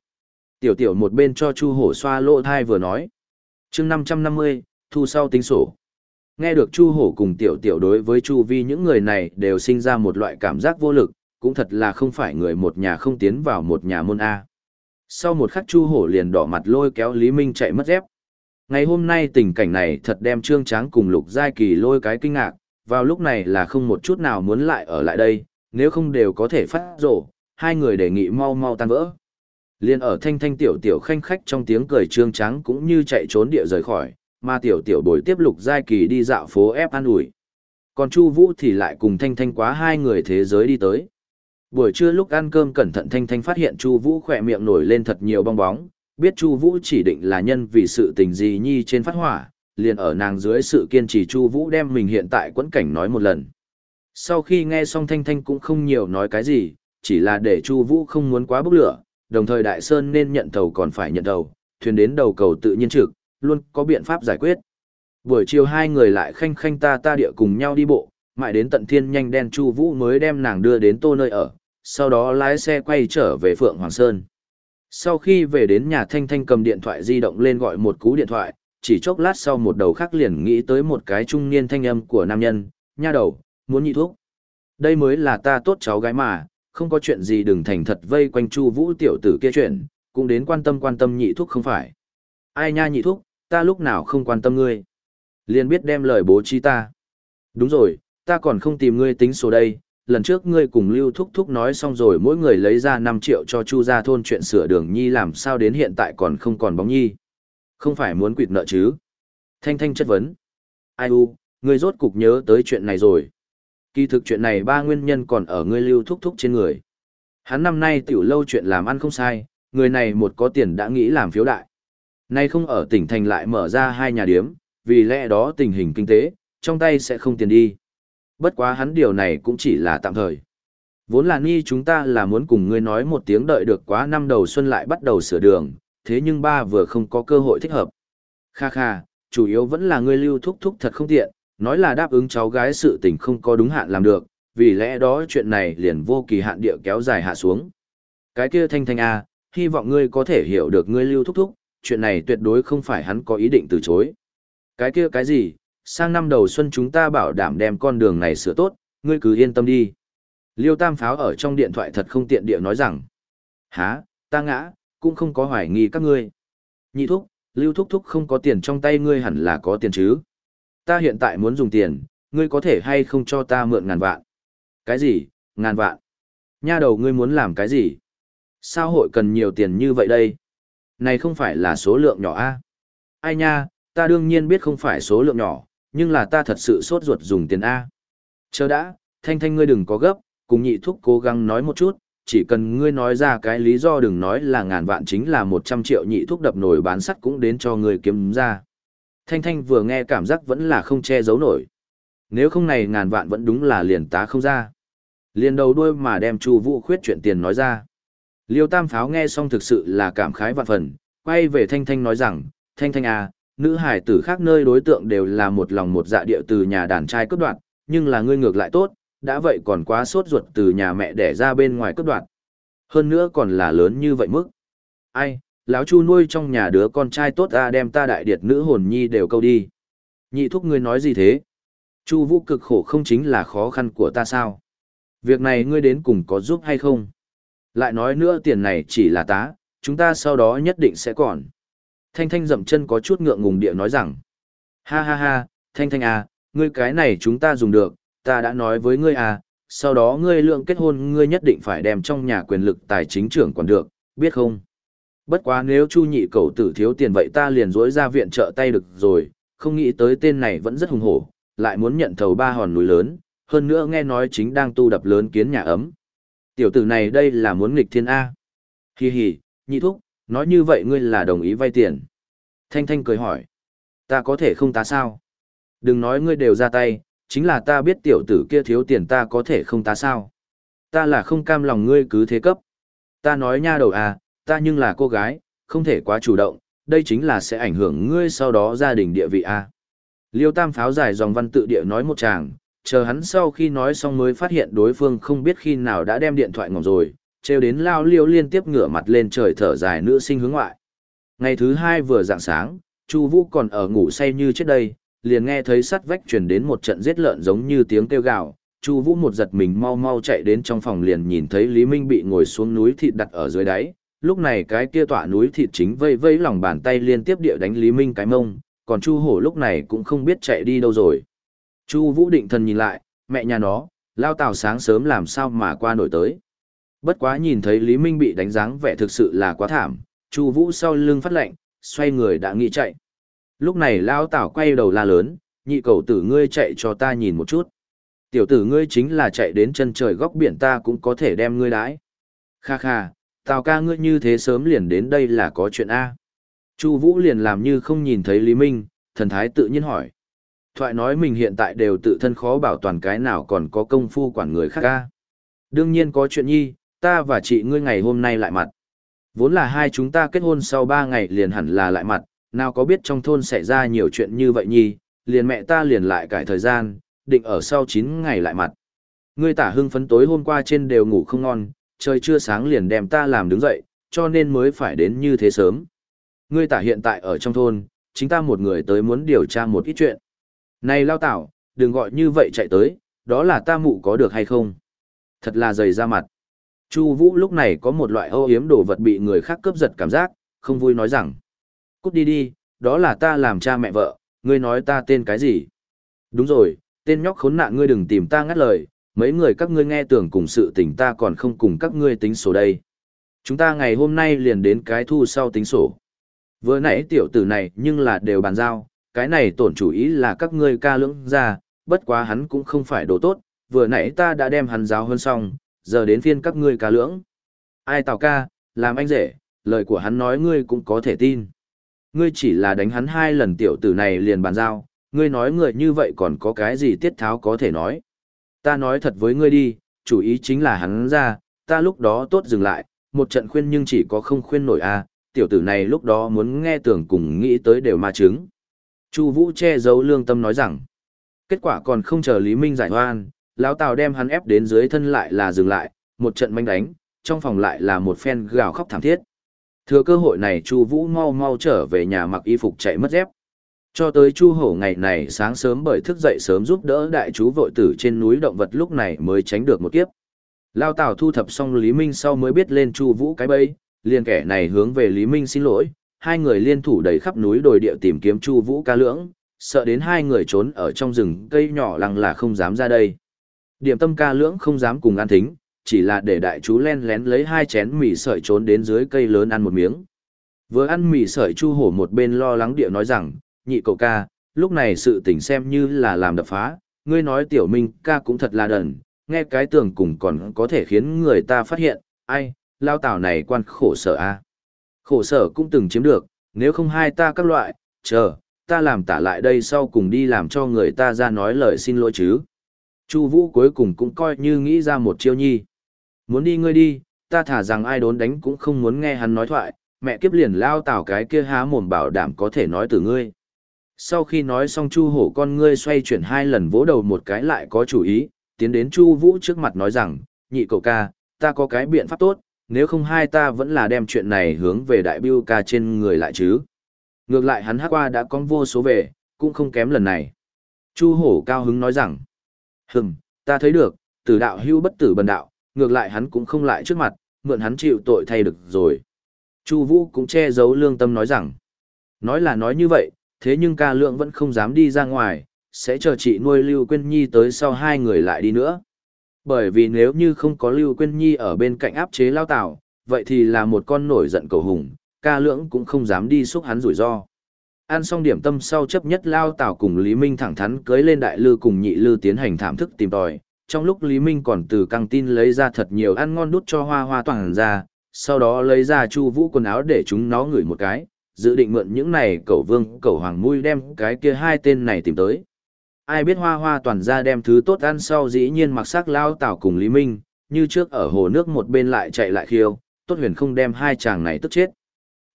Tiểu tiểu một bên cho chu hổ xoa lỗ thai vừa nói. chương năm trăm năm mươi thu sau tính sổ. Nghe được chu hổ cùng tiểu tiểu đối với chu vi những người này đều sinh ra một loại cảm giác vô lực, cũng thật là không phải người một nhà không tiến vào một nhà môn A. Sau một khắc chu hổ liền đỏ mặt lôi kéo Lý Minh chạy mất dép. Ngày hôm nay tình cảnh này thật đem Trương Tráng cùng Lục Giai Kỳ lôi cái kinh ngạc, vào lúc này là không một chút nào muốn lại ở lại đây, nếu không đều có thể phát rổ, hai người đề nghị mau mau tan vỡ. Liên ở thanh thanh tiểu tiểu khanh khách trong tiếng cười Trương trắng cũng như chạy trốn địa rời khỏi, mà tiểu tiểu bồi tiếp Lục Giai Kỳ đi dạo phố ép an ủi. Còn Chu Vũ thì lại cùng thanh thanh quá hai người thế giới đi tới. Buổi trưa lúc ăn cơm cẩn thận Thanh Thanh phát hiện Chu Vũ khỏe miệng nổi lên thật nhiều bong bóng, biết Chu Vũ chỉ định là nhân vì sự tình gì nhi trên phát hỏa, liền ở nàng dưới sự kiên trì Chu Vũ đem mình hiện tại quẫn cảnh nói một lần. Sau khi nghe xong Thanh Thanh cũng không nhiều nói cái gì, chỉ là để Chu Vũ không muốn quá bốc lửa, đồng thời Đại Sơn nên nhận đầu còn phải nhận đầu, thuyền đến đầu cầu tự nhiên trực, luôn có biện pháp giải quyết. Buổi chiều hai người lại khanh khanh ta ta địa cùng nhau đi bộ, mãi đến tận thiên nhanh đen Chu Vũ mới đem nàng đưa đến Tô nơi ở, sau đó lái xe quay trở về Phượng Hoàng Sơn. Sau khi về đến nhà Thanh Thanh cầm điện thoại di động lên gọi một cú điện thoại, chỉ chốc lát sau một đầu khác liền nghĩ tới một cái trung niên thanh âm của nam nhân, nha đầu, muốn nhị thuốc. Đây mới là ta tốt cháu gái mà, không có chuyện gì đừng thành thật vây quanh Chu Vũ tiểu tử kia chuyện, cũng đến quan tâm quan tâm nhị thuốc không phải. Ai nha nhị thuốc, ta lúc nào không quan tâm ngươi. Liền biết đem lời bố trí ta. Đúng rồi, ta còn không tìm ngươi tính số đây, lần trước ngươi cùng Lưu Thúc Thúc nói xong rồi mỗi người lấy ra 5 triệu cho Chu gia thôn chuyện sửa đường nhi làm sao đến hiện tại còn không còn bóng nhi. Không phải muốn quỵt nợ chứ? Thanh Thanh chất vấn. Ai u, ngươi rốt cục nhớ tới chuyện này rồi. Kỳ thực chuyện này ba nguyên nhân còn ở ngươi Lưu Thúc Thúc trên người. Hắn năm nay tiểu lâu chuyện làm ăn không sai, người này một có tiền đã nghĩ làm phiếu đại. Nay không ở tỉnh thành lại mở ra hai nhà điếm, vì lẽ đó tình hình kinh tế, trong tay sẽ không tiền đi. Bất quá hắn điều này cũng chỉ là tạm thời. Vốn là ni chúng ta là muốn cùng ngươi nói một tiếng đợi được quá năm đầu xuân lại bắt đầu sửa đường, thế nhưng ba vừa không có cơ hội thích hợp. Kha kha, chủ yếu vẫn là ngươi lưu thúc thúc thật không tiện, nói là đáp ứng cháu gái sự tình không có đúng hạn làm được, vì lẽ đó chuyện này liền vô kỳ hạn địa kéo dài hạ xuống. Cái kia thanh thanh a, hy vọng ngươi có thể hiểu được ngươi lưu thúc thúc, chuyện này tuyệt đối không phải hắn có ý định từ chối. Cái kia cái gì, sang năm đầu xuân chúng ta bảo đảm đem con đường này sửa tốt, ngươi cứ yên tâm đi. Liêu Tam Pháo ở trong điện thoại thật không tiện địa nói rằng, há, ta ngã, cũng không có hoài nghi các ngươi. Nhị thúc, Lưu thúc thúc không có tiền trong tay ngươi hẳn là có tiền chứ. Ta hiện tại muốn dùng tiền, ngươi có thể hay không cho ta mượn ngàn vạn. Cái gì, ngàn vạn? Nha đầu ngươi muốn làm cái gì? Sao hội cần nhiều tiền như vậy đây? Này không phải là số lượng nhỏ a Ai nha, ta đương nhiên biết không phải số lượng nhỏ, nhưng là ta thật sự sốt ruột dùng tiền A. Chờ đã, thanh thanh ngươi đừng có gấp, cùng nhị thúc cố gắng nói một chút, chỉ cần ngươi nói ra cái lý do đừng nói là ngàn vạn chính là một trăm triệu nhị thúc đập nổi bán sắt cũng đến cho ngươi kiếm ra. Thanh thanh vừa nghe cảm giác vẫn là không che giấu nổi. Nếu không này ngàn vạn vẫn đúng là liền tá không ra. Liền đầu đuôi mà đem Chu Vũ khuyết chuyện tiền nói ra. Liêu Tam Pháo nghe xong thực sự là cảm khái vạn phần, quay về Thanh Thanh nói rằng, Thanh Thanh à, nữ hải tử khác nơi đối tượng đều là một lòng một dạ địa từ nhà đàn trai cướp đoạt, nhưng là ngươi ngược lại tốt, đã vậy còn quá sốt ruột từ nhà mẹ đẻ ra bên ngoài cướp đoạt. Hơn nữa còn là lớn như vậy mức. Ai, lão chu nuôi trong nhà đứa con trai tốt ra đem ta đại điệt nữ hồn nhi đều câu đi. Nhị thúc ngươi nói gì thế? Chu vũ cực khổ không chính là khó khăn của ta sao? Việc này ngươi đến cùng có giúp hay không? Lại nói nữa tiền này chỉ là tá, chúng ta sau đó nhất định sẽ còn. Thanh Thanh dậm chân có chút ngượng ngùng địa nói rằng. Ha ha ha, Thanh Thanh à, ngươi cái này chúng ta dùng được, ta đã nói với ngươi à, sau đó ngươi lượng kết hôn ngươi nhất định phải đem trong nhà quyền lực tài chính trưởng còn được, biết không? Bất quá nếu Chu nhị cầu tử thiếu tiền vậy ta liền dối ra viện trợ tay được rồi, không nghĩ tới tên này vẫn rất hùng hổ, lại muốn nhận thầu ba hòn núi lớn, hơn nữa nghe nói chính đang tu đập lớn kiến nhà ấm. Tiểu tử này đây là muốn nghịch thiên A. Hi hi, nhị thúc, nói như vậy ngươi là đồng ý vay tiền. Thanh Thanh cười hỏi. Ta có thể không tá sao? Đừng nói ngươi đều ra tay, chính là ta biết tiểu tử kia thiếu tiền ta có thể không ta sao? Ta là không cam lòng ngươi cứ thế cấp. Ta nói nha đầu à, ta nhưng là cô gái, không thể quá chủ động, đây chính là sẽ ảnh hưởng ngươi sau đó gia đình địa vị à. Liêu Tam pháo dài dòng văn tự địa nói một chàng, chờ hắn sau khi nói xong mới phát hiện đối phương không biết khi nào đã đem điện thoại ngỏng rồi, treo đến lao liêu liên tiếp ngửa mặt lên trời thở dài nữ sinh hướng ngoại. Ngày thứ hai vừa dạng sáng, Chu Vũ còn ở ngủ say như trước đây, liền nghe thấy sắt vách truyền đến một trận giết lợn giống như tiếng kêu gào. Chu Vũ một giật mình mau mau chạy đến trong phòng liền nhìn thấy Lý Minh bị ngồi xuống núi thịt đặt ở dưới đáy. Lúc này cái kia tọa núi thịt chính vây vây lòng bàn tay liên tiếp địa đánh Lý Minh cái mông, còn Chu Hổ lúc này cũng không biết chạy đi đâu rồi. Chu Vũ định thần nhìn lại, mẹ nhà nó, lao tào sáng sớm làm sao mà qua nổi tới. Bất quá nhìn thấy Lý Minh bị đánh dáng vẻ thực sự là quá thảm, Chu Vũ sau lưng phát lạnh, xoay người đã nghĩ chạy. Lúc này Lão Tảo quay đầu la lớn, nhị cầu tử ngươi chạy cho ta nhìn một chút. Tiểu tử ngươi chính là chạy đến chân trời góc biển ta cũng có thể đem ngươi đãi. Kha kha, Tào ca ngươi như thế sớm liền đến đây là có chuyện A. Chu Vũ liền làm như không nhìn thấy Lý Minh, thần thái tự nhiên hỏi. Thoại nói mình hiện tại đều tự thân khó bảo toàn cái nào còn có công phu quản người khác ca. Đương nhiên có chuyện nhi, ta và chị ngươi ngày hôm nay lại mặt. Vốn là hai chúng ta kết hôn sau ba ngày liền hẳn là lại mặt, nào có biết trong thôn xảy ra nhiều chuyện như vậy nhi, liền mẹ ta liền lại cải thời gian, định ở sau 9 ngày lại mặt. Ngươi tả hưng phấn tối hôm qua trên đều ngủ không ngon, trời chưa sáng liền đem ta làm đứng dậy, cho nên mới phải đến như thế sớm. Ngươi tả hiện tại ở trong thôn, chính ta một người tới muốn điều tra một ít chuyện. Này lao tảo, đừng gọi như vậy chạy tới, đó là ta mụ có được hay không? Thật là dày ra mặt. Chu Vũ lúc này có một loại âu yếm đồ vật bị người khác cướp giật cảm giác, không vui nói rằng. Cút đi đi, đó là ta làm cha mẹ vợ, ngươi nói ta tên cái gì? Đúng rồi, tên nhóc khốn nạn ngươi đừng tìm ta ngắt lời, mấy người các ngươi nghe tưởng cùng sự tình ta còn không cùng các ngươi tính sổ đây. Chúng ta ngày hôm nay liền đến cái thu sau tính sổ. Vừa nãy tiểu tử này nhưng là đều bàn giao, cái này tổn chủ ý là các ngươi ca lưỡng ra, bất quá hắn cũng không phải đồ tốt, vừa nãy ta đã đem hắn giáo hơn xong, giờ đến phiên các ngươi ca lưỡng. Ai tào ca, làm anh rể, lời của hắn nói ngươi cũng có thể tin. Ngươi chỉ là đánh hắn hai lần tiểu tử này liền bàn giao, ngươi nói người như vậy còn có cái gì tiết tháo có thể nói. Ta nói thật với ngươi đi, chủ ý chính là hắn ra, ta lúc đó tốt dừng lại, một trận khuyên nhưng chỉ có không khuyên nổi a tiểu tử này lúc đó muốn nghe tưởng cùng nghĩ tới đều ma chứng. Chu Vũ che giấu lương tâm nói rằng, kết quả còn không chờ Lý Minh giải oan, lão Tào đem hắn ép đến dưới thân lại là dừng lại, một trận manh đánh, trong phòng lại là một phen gào khóc thảm thiết. Thừa cơ hội này Chu Vũ mau mau trở về nhà mặc y phục chạy mất dép. Cho tới Chu Hổ ngày này sáng sớm bởi thức dậy sớm giúp đỡ đại chú vội tử trên núi động vật lúc này mới tránh được một kiếp. Lao Tào thu thập xong Lý Minh sau mới biết lên Chu Vũ cái bẫy, liền kẻ này hướng về Lý Minh xin lỗi, hai người liên thủ đầy khắp núi đồi địa tìm kiếm Chu Vũ ca lưỡng, sợ đến hai người trốn ở trong rừng cây nhỏ lăng là không dám ra đây. Điểm tâm ca lưỡng không dám cùng an thính, chỉ là để đại chú len lén lấy hai chén mì sợi trốn đến dưới cây lớn ăn một miếng. Vừa ăn mì sợi Chu Hổ một bên lo lắng địa nói rằng, nhị cậu ca, lúc này sự tình xem như là làm đập phá, ngươi nói tiểu minh ca cũng thật là đần, nghe cái tưởng cùng còn có thể khiến người ta phát hiện, ai, lao tảo này quan khổ sở a Khổ sở cũng từng chiếm được, nếu không hai ta các loại, chờ, ta làm tả lại đây sau cùng đi làm cho người ta ra nói lời xin lỗi chứ. Chu Vũ cuối cùng cũng coi như nghĩ ra một chiêu nhi. Muốn đi ngươi đi, ta thả rằng ai đốn đánh cũng không muốn nghe hắn nói thoại, mẹ kiếp liền lao tảo cái kia há mồm bảo đảm có thể nói từ ngươi. Sau khi nói xong Chu Hổ con ngươi xoay chuyển hai lần vỗ đầu một cái lại có chủ ý, tiến đến Chu Vũ trước mặt nói rằng, nhị cậu ca, ta có cái biện pháp tốt, nếu không hai ta vẫn là đem chuyện này hướng về đại biêu ca trên người lại chứ. Ngược lại hắn hát qua đã có vô số về, cũng không kém lần này. Chu hổ cao hứng nói rằng, hừm, ta thấy được, tử đạo hưu bất tử bần đạo, ngược lại hắn cũng không lại trước mặt, mượn hắn chịu tội thay được rồi. Chu vũ cũng che giấu lương tâm nói rằng, nói là nói như vậy, thế nhưng ca lượng vẫn không dám đi ra ngoài, sẽ chờ chị nuôi Lưu Quyên Nhi tới sau hai người lại đi nữa. Bởi vì nếu như không có Lưu Quyên Nhi ở bên cạnh áp chế lao tảo, vậy thì là một con nổi giận cầu hùng, ca Lượng cũng không dám đi xúc hắn rủi ro. Ăn xong điểm tâm sau chấp nhất lao tảo cùng Lý Minh thẳng thắn cưới lên đại lư cùng nhị lư tiến hành thảm thức tìm tòi. Trong lúc Lý Minh còn từ căng tin lấy ra thật nhiều ăn ngon đút cho hoa hoa toàn ra, sau đó lấy ra chu vũ quần áo để chúng nó ngửi một cái, dự định mượn những này cẩu vương cẩu hoàng mui đem cái kia hai tên này tìm tới ai biết hoa hoa toàn ra đem thứ tốt ăn sau dĩ nhiên mặc sắc lao tảo cùng Lý Minh, như trước ở hồ nước một bên lại chạy lại khiêu, tốt huyền không đem hai chàng này tức chết.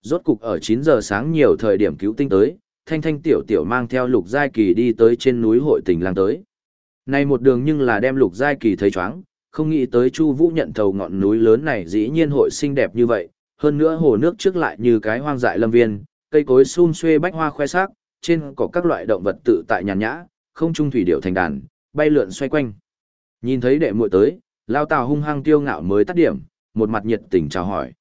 Rốt cục ở 9 giờ sáng nhiều thời điểm cứu tinh tới, thanh thanh tiểu tiểu mang theo lục giai kỳ đi tới trên núi hội tình lang tới nay một đường nhưng là đem lục giai kỳ thấy chóng, không nghĩ tới Chu Vũ nhận thầu ngọn núi lớn này dĩ nhiên hội xinh đẹp như vậy, hơn nữa hồ nước trước lại như cái hoang dại lâm viên, cây cối sum xuê bách hoa khoe sắc, trên có các loại động vật tự tại nhàn nhã, không trung thủy điệu thành đàn, bay lượn xoay quanh. Nhìn thấy đệ muội tới, Lao Tào hung hăng tiêu ngạo mới tắt điểm, một mặt nhiệt tình chào hỏi.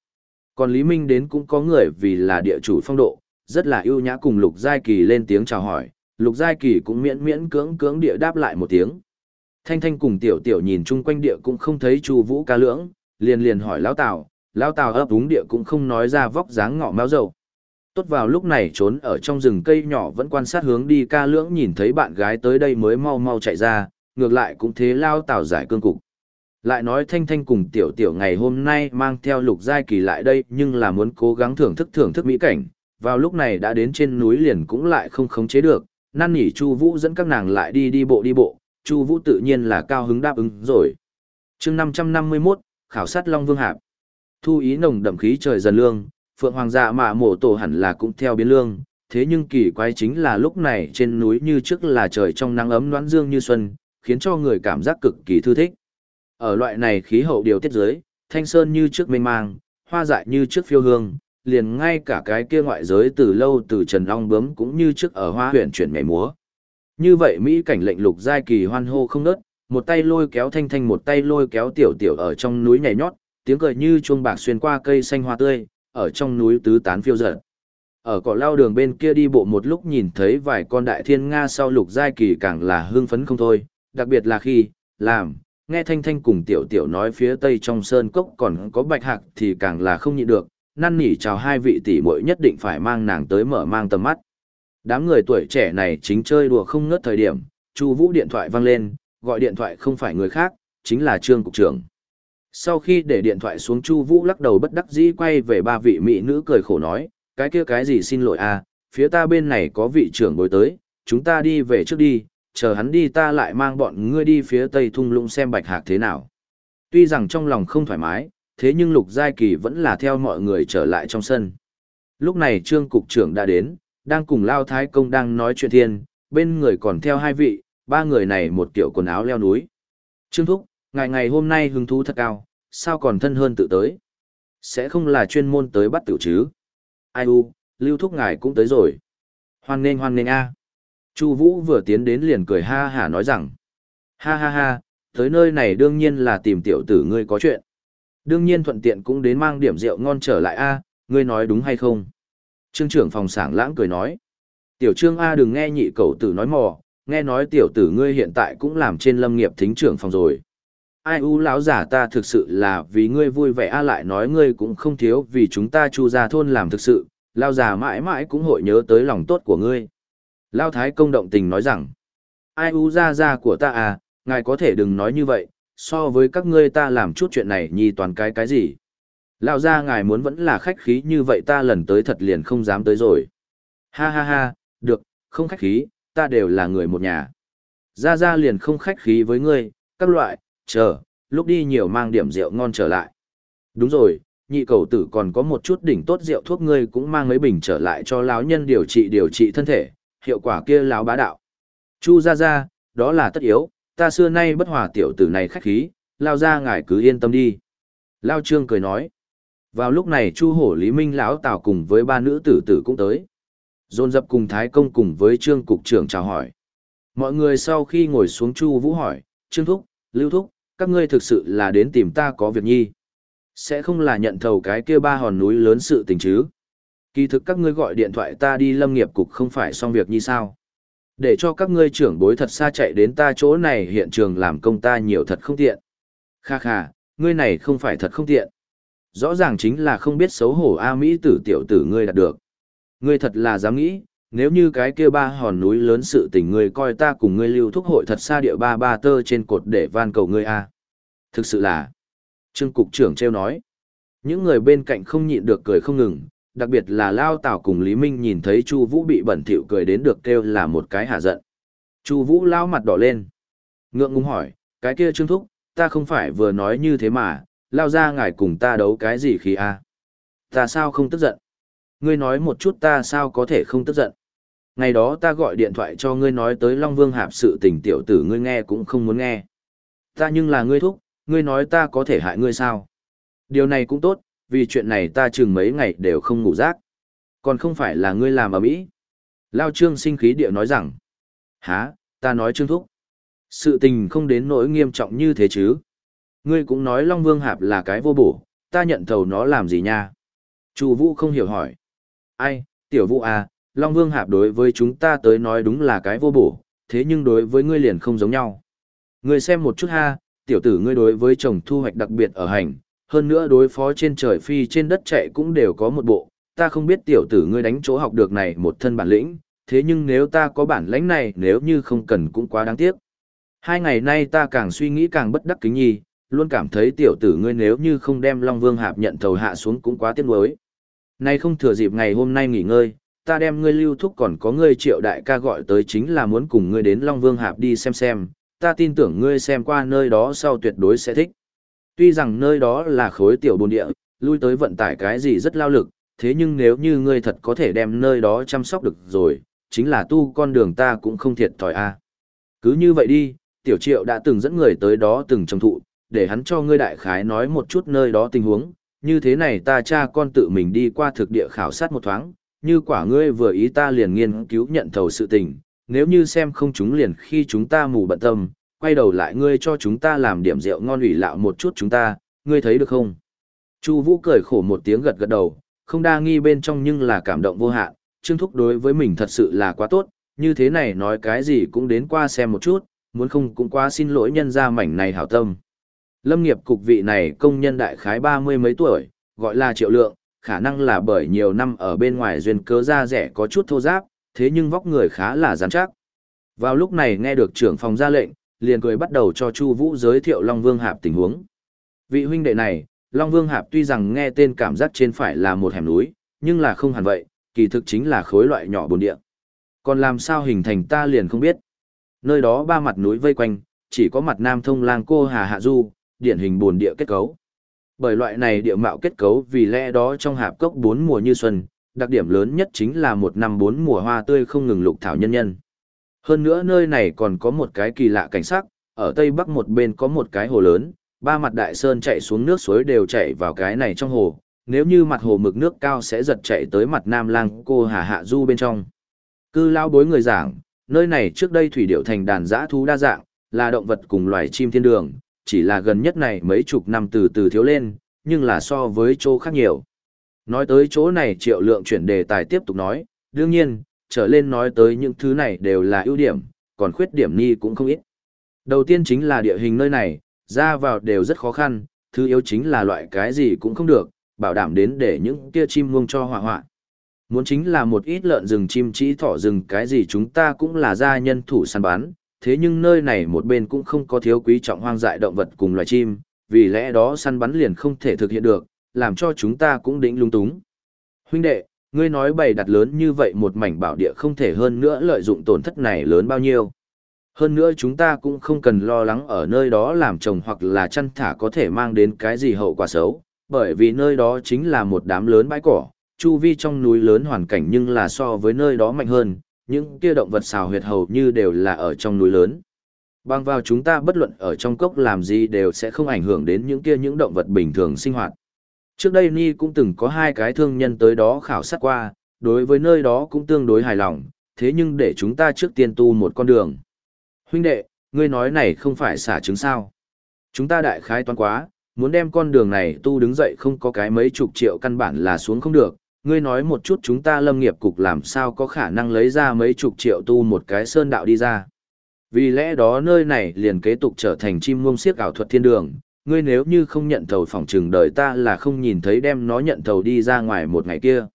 Còn Lý Minh đến cũng có người vì là địa chủ phong độ, rất là ưu nhã cùng Lục Giai Kỳ lên tiếng chào hỏi, Lục Giai Kỳ cũng miễn miễn cưỡng cưỡng địa đáp lại một tiếng. Thanh Thanh cùng Tiểu Tiểu nhìn chung quanh địa cũng không thấy Chu Vũ ca lưỡng, liền liền hỏi Lão Tào, Lão Tào ấp úng địa cũng không nói ra vóc dáng ngọ máu dầu. Tốt vào lúc này trốn ở trong rừng cây nhỏ vẫn quan sát hướng đi ca lưỡng nhìn thấy bạn gái tới đây mới mau mau chạy ra, ngược lại cũng thế lao Tào giải cương cục. Lại nói Thanh Thanh cùng Tiểu Tiểu ngày hôm nay mang theo lục giai kỳ lại đây nhưng là muốn cố gắng thưởng thức thưởng thức mỹ cảnh, vào lúc này đã đến trên núi liền cũng lại không khống chế được, năn nỉ Chu Vũ dẫn các nàng lại đi đi bộ đi bộ, Chu Vũ tự nhiên là cao hứng đáp ứng rồi. Chương 551, khảo sát Long Vương Hạp. Thu ý nồng đậm khí trời dần lương, Phượng Hoàng dạ mạ mộ tổ hẳn là cũng theo biến lương, thế nhưng kỳ quái chính là lúc này trên núi như trước là trời trong nắng ấm noãn dương như xuân, khiến cho người cảm giác cực kỳ thư thích. Ở loại này khí hậu điều tiết dưới, thanh sơn như trước mênh mang, hoa dại như trước phiêu hương, liền ngay cả cái kia ngoại giới từ lâu từ Trần Long bướm cũng như trước ở hoa huyện chuyển nhảy múa. Như vậy Mỹ cảnh lệnh lục giai kỳ hoan hô không nớt, một tay lôi kéo thanh thanh một tay lôi kéo tiểu tiểu ở trong núi nhảy nhót, tiếng cười như chuông bạc xuyên qua cây xanh hoa tươi, ở trong núi tứ tán phiêu dở. Ở cỏ lao đường bên kia đi bộ một lúc nhìn thấy vài con đại thiên nga sau lục giai kỳ càng là hưng phấn không thôi, đặc biệt là khi, làm, nghe thanh thanh cùng tiểu tiểu nói phía tây trong sơn cốc còn có bạch hạc thì càng là không nhịn được, năn nỉ chào hai vị tỷ muội nhất định phải mang nàng tới mở mang tầm mắt. Đám người tuổi trẻ này chính chơi đùa không ngớt thời điểm, Chu Vũ điện thoại vang lên, gọi điện thoại không phải người khác, chính là Trương cục trưởng. Sau khi để điện thoại xuống Chu Vũ lắc đầu bất đắc dĩ quay về ba vị mỹ nữ cười khổ nói, cái kia cái gì xin lỗi à, phía ta bên này có vị trưởng ngồi tới, chúng ta đi về trước đi, chờ hắn đi ta lại mang bọn ngươi đi phía tây thung lũng xem bạch hạc thế nào. Tuy rằng trong lòng không thoải mái, thế nhưng Lục Giai Kỳ vẫn là theo mọi người trở lại trong sân. Lúc này Trương Cục trưởng đã đến, đang cùng Lao Thái Công đang nói chuyện thiên, bên người còn theo hai vị, ba người này một kiểu quần áo leo núi. Trương Thúc, ngày ngày hôm nay hứng thú thật cao, sao còn thân hơn tự tới? Sẽ không là chuyên môn tới bắt tiểu chứ? Ai u, Lưu Thúc ngài cũng tới rồi. Hoan nghênh hoan nghênh a. Chu Vũ vừa tiến đến liền cười ha hả nói rằng, ha ha ha, tới nơi này đương nhiên là tìm tiểu tử ngươi có chuyện. Đương nhiên thuận tiện cũng đến mang điểm rượu ngon trở lại a, ngươi nói đúng hay không? Trương trưởng phòng sảng lãng cười nói, tiểu trương a đừng nghe nhị cậu tử nói mò, nghe nói tiểu tử ngươi hiện tại cũng làm trên lâm nghiệp thính trưởng phòng rồi. Ai u lão giả ta thực sự là vì ngươi vui vẻ a lại nói ngươi cũng không thiếu vì chúng ta chu ra thôn làm thực sự, lão già mãi mãi cũng hội nhớ tới lòng tốt của ngươi. Lao Thái công động tình nói rằng, ai u ra ra của ta à, ngài có thể đừng nói như vậy, so với các ngươi ta làm chút chuyện này nhi toàn cái cái gì. Lao ra ngài muốn vẫn là khách khí như vậy ta lần tới thật liền không dám tới rồi. Ha ha ha, được, không khách khí, ta đều là người một nhà. Ra ra liền không khách khí với ngươi, các loại, chờ, lúc đi nhiều mang điểm rượu ngon trở lại. Đúng rồi, nhị cầu tử còn có một chút đỉnh tốt rượu thuốc ngươi cũng mang mấy bình trở lại cho lão nhân điều trị điều trị thân thể, hiệu quả kia lão bá đạo. Chu gia gia, đó là tất yếu, ta xưa nay bất hòa tiểu tử này khách khí, lao ra ngài cứ yên tâm đi. Lao trương cười nói. Vào lúc này Chu hổ Lý Minh lão tào cùng với ba nữ tử tử cũng tới. Dồn dập cùng Thái Công cùng với trương cục trưởng chào hỏi. Mọi người sau khi ngồi xuống Chu Vũ hỏi, Trương Thúc, Lưu Thúc, các ngươi thực sự là đến tìm ta có việc nhi. Sẽ không là nhận thầu cái kia ba hòn núi lớn sự tình chứ. Kỳ thực các ngươi gọi điện thoại ta đi lâm nghiệp cục không phải xong việc như sao. Để cho các ngươi trưởng bối thật xa chạy đến ta chỗ này hiện trường làm công ta nhiều thật không tiện. Kha kha, ngươi này không phải thật không tiện. Rõ ràng chính là không biết xấu hổ A Mỹ tử tiểu tử ngươi đạt được. Ngươi thật là dám nghĩ, nếu như cái kia ba hòn núi lớn sự tình ngươi coi ta cùng ngươi lưu thúc hội thật xa địa ba ba tơ trên cột để van cầu ngươi A. Thực sự là, Trương Cục trưởng treo nói. Những người bên cạnh không nhịn được cười không ngừng, đặc biệt là Lao Tảo cùng Lý Minh nhìn thấy Chu Vũ bị bẩn thỉu cười đến được kêu là một cái hạ giận. Chu Vũ lao mặt đỏ lên. Ngượng ngùng hỏi, cái kia Trương Thúc, ta không phải vừa nói như thế mà, lao ra ngài cùng ta đấu cái gì khi a? Ta sao không tức giận? Ngươi nói một chút ta sao có thể không tức giận? Ngày đó ta gọi điện thoại cho ngươi nói tới Long Vương Hạp sự tình tiểu tử ngươi nghe cũng không muốn nghe. Ta nhưng là ngươi thúc, ngươi nói ta có thể hại ngươi sao? Điều này cũng tốt, vì chuyện này ta chừng mấy ngày đều không ngủ rác. Còn không phải là ngươi làm ở mỹ. Lao trương sinh khí địa nói rằng, há, ta nói trương thúc. Sự tình không đến nỗi nghiêm trọng như thế chứ. Ngươi cũng nói Long Vương Hạp là cái vô bổ, ta nhận thầu nó làm gì nha? Chu Vũ không hiểu hỏi. Ai, tiểu Vũ à, Long Vương Hạp đối với chúng ta tới nói đúng là cái vô bổ, thế nhưng đối với ngươi liền không giống nhau. Ngươi xem một chút ha, tiểu tử ngươi đối với chồng thu hoạch đặc biệt ở hành, hơn nữa đối phó trên trời phi trên đất chạy cũng đều có một bộ, ta không biết tiểu tử ngươi đánh chỗ học được này một thân bản lĩnh, thế nhưng nếu ta có bản lĩnh này nếu như không cần cũng quá đáng tiếc. Hai ngày nay ta càng suy nghĩ càng bất đắc kính nhi, luôn cảm thấy tiểu tử ngươi nếu như không đem Long Vương Hạp nhận thầu hạ xuống cũng quá tiếc nuối. Nay không thừa dịp ngày hôm nay nghỉ ngơi, ta đem ngươi lưu thúc còn có ngươi triệu đại ca gọi tới chính là muốn cùng ngươi đến Long Vương Hạp đi xem xem, ta tin tưởng ngươi xem qua nơi đó sau tuyệt đối sẽ thích. Tuy rằng nơi đó là khối tiểu bồn địa, lui tới vận tải cái gì rất lao lực, thế nhưng nếu như ngươi thật có thể đem nơi đó chăm sóc được rồi, chính là tu con đường ta cũng không thiệt thòi a. Cứ như vậy đi, tiểu triệu đã từng dẫn người tới đó từng trồng thụ, để hắn cho ngươi đại khái nói một chút nơi đó tình huống, như thế này ta cha con tự mình đi qua thực địa khảo sát một thoáng, như quả ngươi vừa ý ta liền nghiên cứu nhận thầu sự tình, nếu như xem không chúng liền khi chúng ta mù bận tâm, quay đầu lại ngươi cho chúng ta làm điểm rượu ngon ủy lạo một chút chúng ta, ngươi thấy được không? Chu Vũ cười khổ một tiếng gật gật đầu, không đa nghi bên trong nhưng là cảm động vô hạn, Trương Thúc đối với mình thật sự là quá tốt, như thế này nói cái gì cũng đến qua xem một chút, muốn không cũng quá xin lỗi nhân gia mảnh này hảo tâm. Lâm nghiệp cục vị này công nhân đại khái ba mươi mấy tuổi, gọi là triệu lượng, khả năng là bởi nhiều năm ở bên ngoài duyên cớ da rẻ có chút thô giáp, thế nhưng vóc người khá là rắn chắc. Vào lúc này nghe được trưởng phòng ra lệnh, liền cười bắt đầu cho Chu Vũ giới thiệu Long Vương Hạp tình huống. Vị huynh đệ này, Long Vương Hạp tuy rằng nghe tên cảm giác trên phải là một hẻm núi, nhưng là không hẳn vậy, kỳ thực chính là khối loại nhỏ bồn địa. Còn làm sao hình thành ta liền không biết. Nơi đó ba mặt núi vây quanh, chỉ có mặt nam thông lang cô Hà Hạ Du, điển hình bồn địa kết cấu. Bởi loại này địa mạo kết cấu vì lẽ đó trong hạp cốc bốn mùa như xuân, đặc điểm lớn nhất chính là một năm bốn mùa hoa tươi không ngừng lục thảo nhân nhân. Hơn nữa nơi này còn có một cái kỳ lạ cảnh sắc, ở tây bắc một bên có một cái hồ lớn, ba mặt đại sơn chạy xuống nước suối đều chạy vào cái này trong hồ, nếu như mặt hồ mực nước cao sẽ giật chạy tới mặt nam lang cô hà hạ du bên trong. Cư lao bối người giảng, nơi này trước đây thủy điệu thành đàn giã thú đa dạng, là động vật cùng loài chim thiên đường, chỉ là gần nhất này mấy chục năm từ từ thiếu lên, nhưng là so với chỗ khác nhiều. Nói tới chỗ này triệu lượng chuyển đề tài tiếp tục nói, đương nhiên, trở lên nói tới những thứ này đều là ưu điểm, còn khuyết điểm ni cũng không ít. Đầu tiên chính là địa hình nơi này, ra vào đều rất khó khăn, thứ yếu chính là loại cái gì cũng không được, bảo đảm đến để những kia chim muông cho hỏa hoạn. Muốn chính là một ít lợn rừng chim chỉ thỏ rừng cái gì chúng ta cũng là gia nhân thủ săn bán, thế nhưng nơi này một bên cũng không có thiếu quý trọng hoang dại động vật cùng loài chim, vì lẽ đó săn bắn liền không thể thực hiện được, làm cho chúng ta cũng đỉnh lung túng. Huynh đệ, ngươi nói bày đặt lớn như vậy một mảnh bảo địa không thể hơn nữa lợi dụng tổn thất này lớn bao nhiêu. Hơn nữa chúng ta cũng không cần lo lắng ở nơi đó làm trồng hoặc là chăn thả có thể mang đến cái gì hậu quả xấu, bởi vì nơi đó chính là một đám lớn bãi cỏ, chu vi trong núi lớn hoàn cảnh nhưng là so với nơi đó mạnh hơn, những kia động vật xào huyệt hầu như đều là ở trong núi lớn. Bằng vào chúng ta bất luận ở trong cốc làm gì đều sẽ không ảnh hưởng đến những kia những động vật bình thường sinh hoạt. Trước đây Ni cũng từng có hai cái thương nhân tới đó khảo sát qua, đối với nơi đó cũng tương đối hài lòng, thế nhưng để chúng ta trước tiên tu một con đường. Huynh đệ, ngươi nói này không phải xả trứng sao. Chúng ta đại khái toán quá, muốn đem con đường này tu đứng dậy không có cái mấy chục triệu căn bản là xuống không được. Ngươi nói một chút chúng ta lâm nghiệp cục làm sao có khả năng lấy ra mấy chục triệu tu một cái sơn đạo đi ra. Vì lẽ đó nơi này liền kế tục trở thành chim ngông siếc ảo thuật thiên đường, ngươi nếu như không nhận thầu phòng trừng đời ta là không nhìn thấy đem nó nhận thầu đi ra ngoài một ngày kia.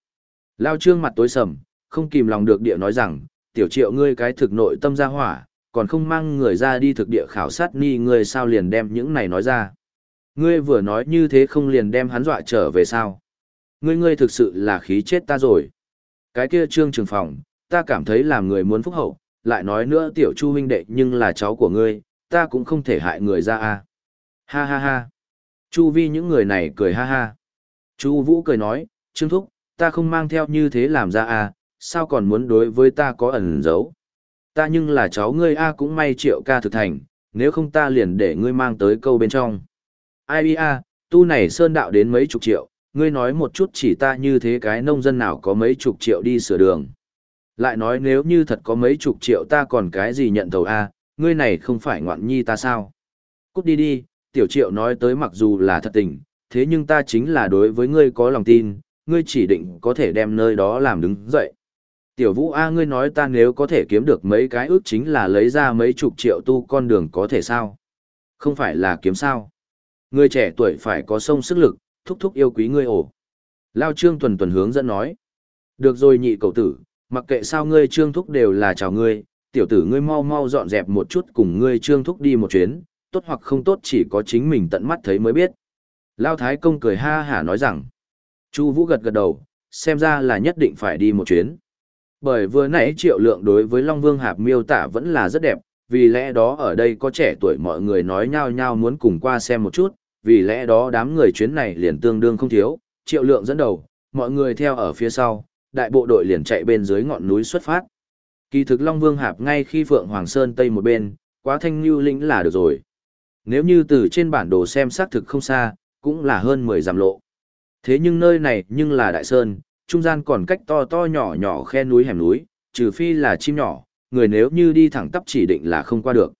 Lao trương mặt tối sầm, không kìm lòng được địa nói rằng, tiểu triệu ngươi cái thực nội tâm ra hỏa, còn không mang người ra đi thực địa khảo sát ni ngươi sao liền đem những này nói ra. Ngươi vừa nói như thế không liền đem hắn dọa trở về sao. Ngươi ngươi thực sự là khí chết ta rồi. Cái kia trương trường phòng, ta cảm thấy làm người muốn phúc hậu, lại nói nữa tiểu chu huynh đệ nhưng là cháu của ngươi, ta cũng không thể hại người ra a. Ha ha ha. Chu vi những người này cười ha ha. Chu Vũ cười nói, Trương Thúc, ta không mang theo như thế làm ra à? sao còn muốn đối với ta có ẩn giấu. Ta nhưng là cháu ngươi a cũng may triệu ca thực thành, nếu không ta liền để ngươi mang tới câu bên trong. Ai a, tu này sơn đạo đến mấy chục triệu, ngươi nói một chút chỉ ta như thế cái nông dân nào có mấy chục triệu đi sửa đường. Lại nói nếu như thật có mấy chục triệu ta còn cái gì nhận thầu a, ngươi này không phải ngoạn nhi ta sao? Cút đi đi, tiểu triệu nói tới mặc dù là thật tình, thế nhưng ta chính là đối với ngươi có lòng tin, ngươi chỉ định có thể đem nơi đó làm đứng dậy. Tiểu vũ A ngươi nói ta nếu có thể kiếm được mấy cái ước chính là lấy ra mấy chục triệu tu con đường có thể sao? Không phải là kiếm sao? Ngươi trẻ tuổi phải có sông sức lực, thúc thúc yêu quý ngươi ổ. Lao trương tuần tuần hướng dẫn nói. Được rồi nhị cầu tử, mặc kệ sao ngươi trương thúc đều là chào ngươi, tiểu tử ngươi mau mau dọn dẹp một chút cùng ngươi trương thúc đi một chuyến, tốt hoặc không tốt chỉ có chính mình tận mắt thấy mới biết. Lao Thái Công cười ha hả nói rằng, Chu Vũ gật gật đầu, xem ra là nhất định phải đi một chuyến. Bởi vừa nãy triệu lượng đối với Long Vương Hạp miêu tả vẫn là rất đẹp, vì lẽ đó ở đây có trẻ tuổi mọi người nói nhau nhau muốn cùng qua xem một chút, vì lẽ đó đám người chuyến này liền tương đương không thiếu, triệu lượng dẫn đầu, mọi người theo ở phía sau, đại bộ đội liền chạy bên dưới ngọn núi xuất phát. Kỳ thực Long Vương Hạp ngay khi Phượng Hoàng Sơn Tây một bên, quá thanh lưu lĩnh là được rồi. Nếu như từ trên bản đồ xem xác thực không xa, cũng là hơn 10 dặm lộ. Thế nhưng nơi này nhưng là đại sơn, trung gian còn cách to to nhỏ nhỏ khe núi hẻm núi, trừ phi là chim nhỏ, người nếu như đi thẳng tắp chỉ định là không qua được.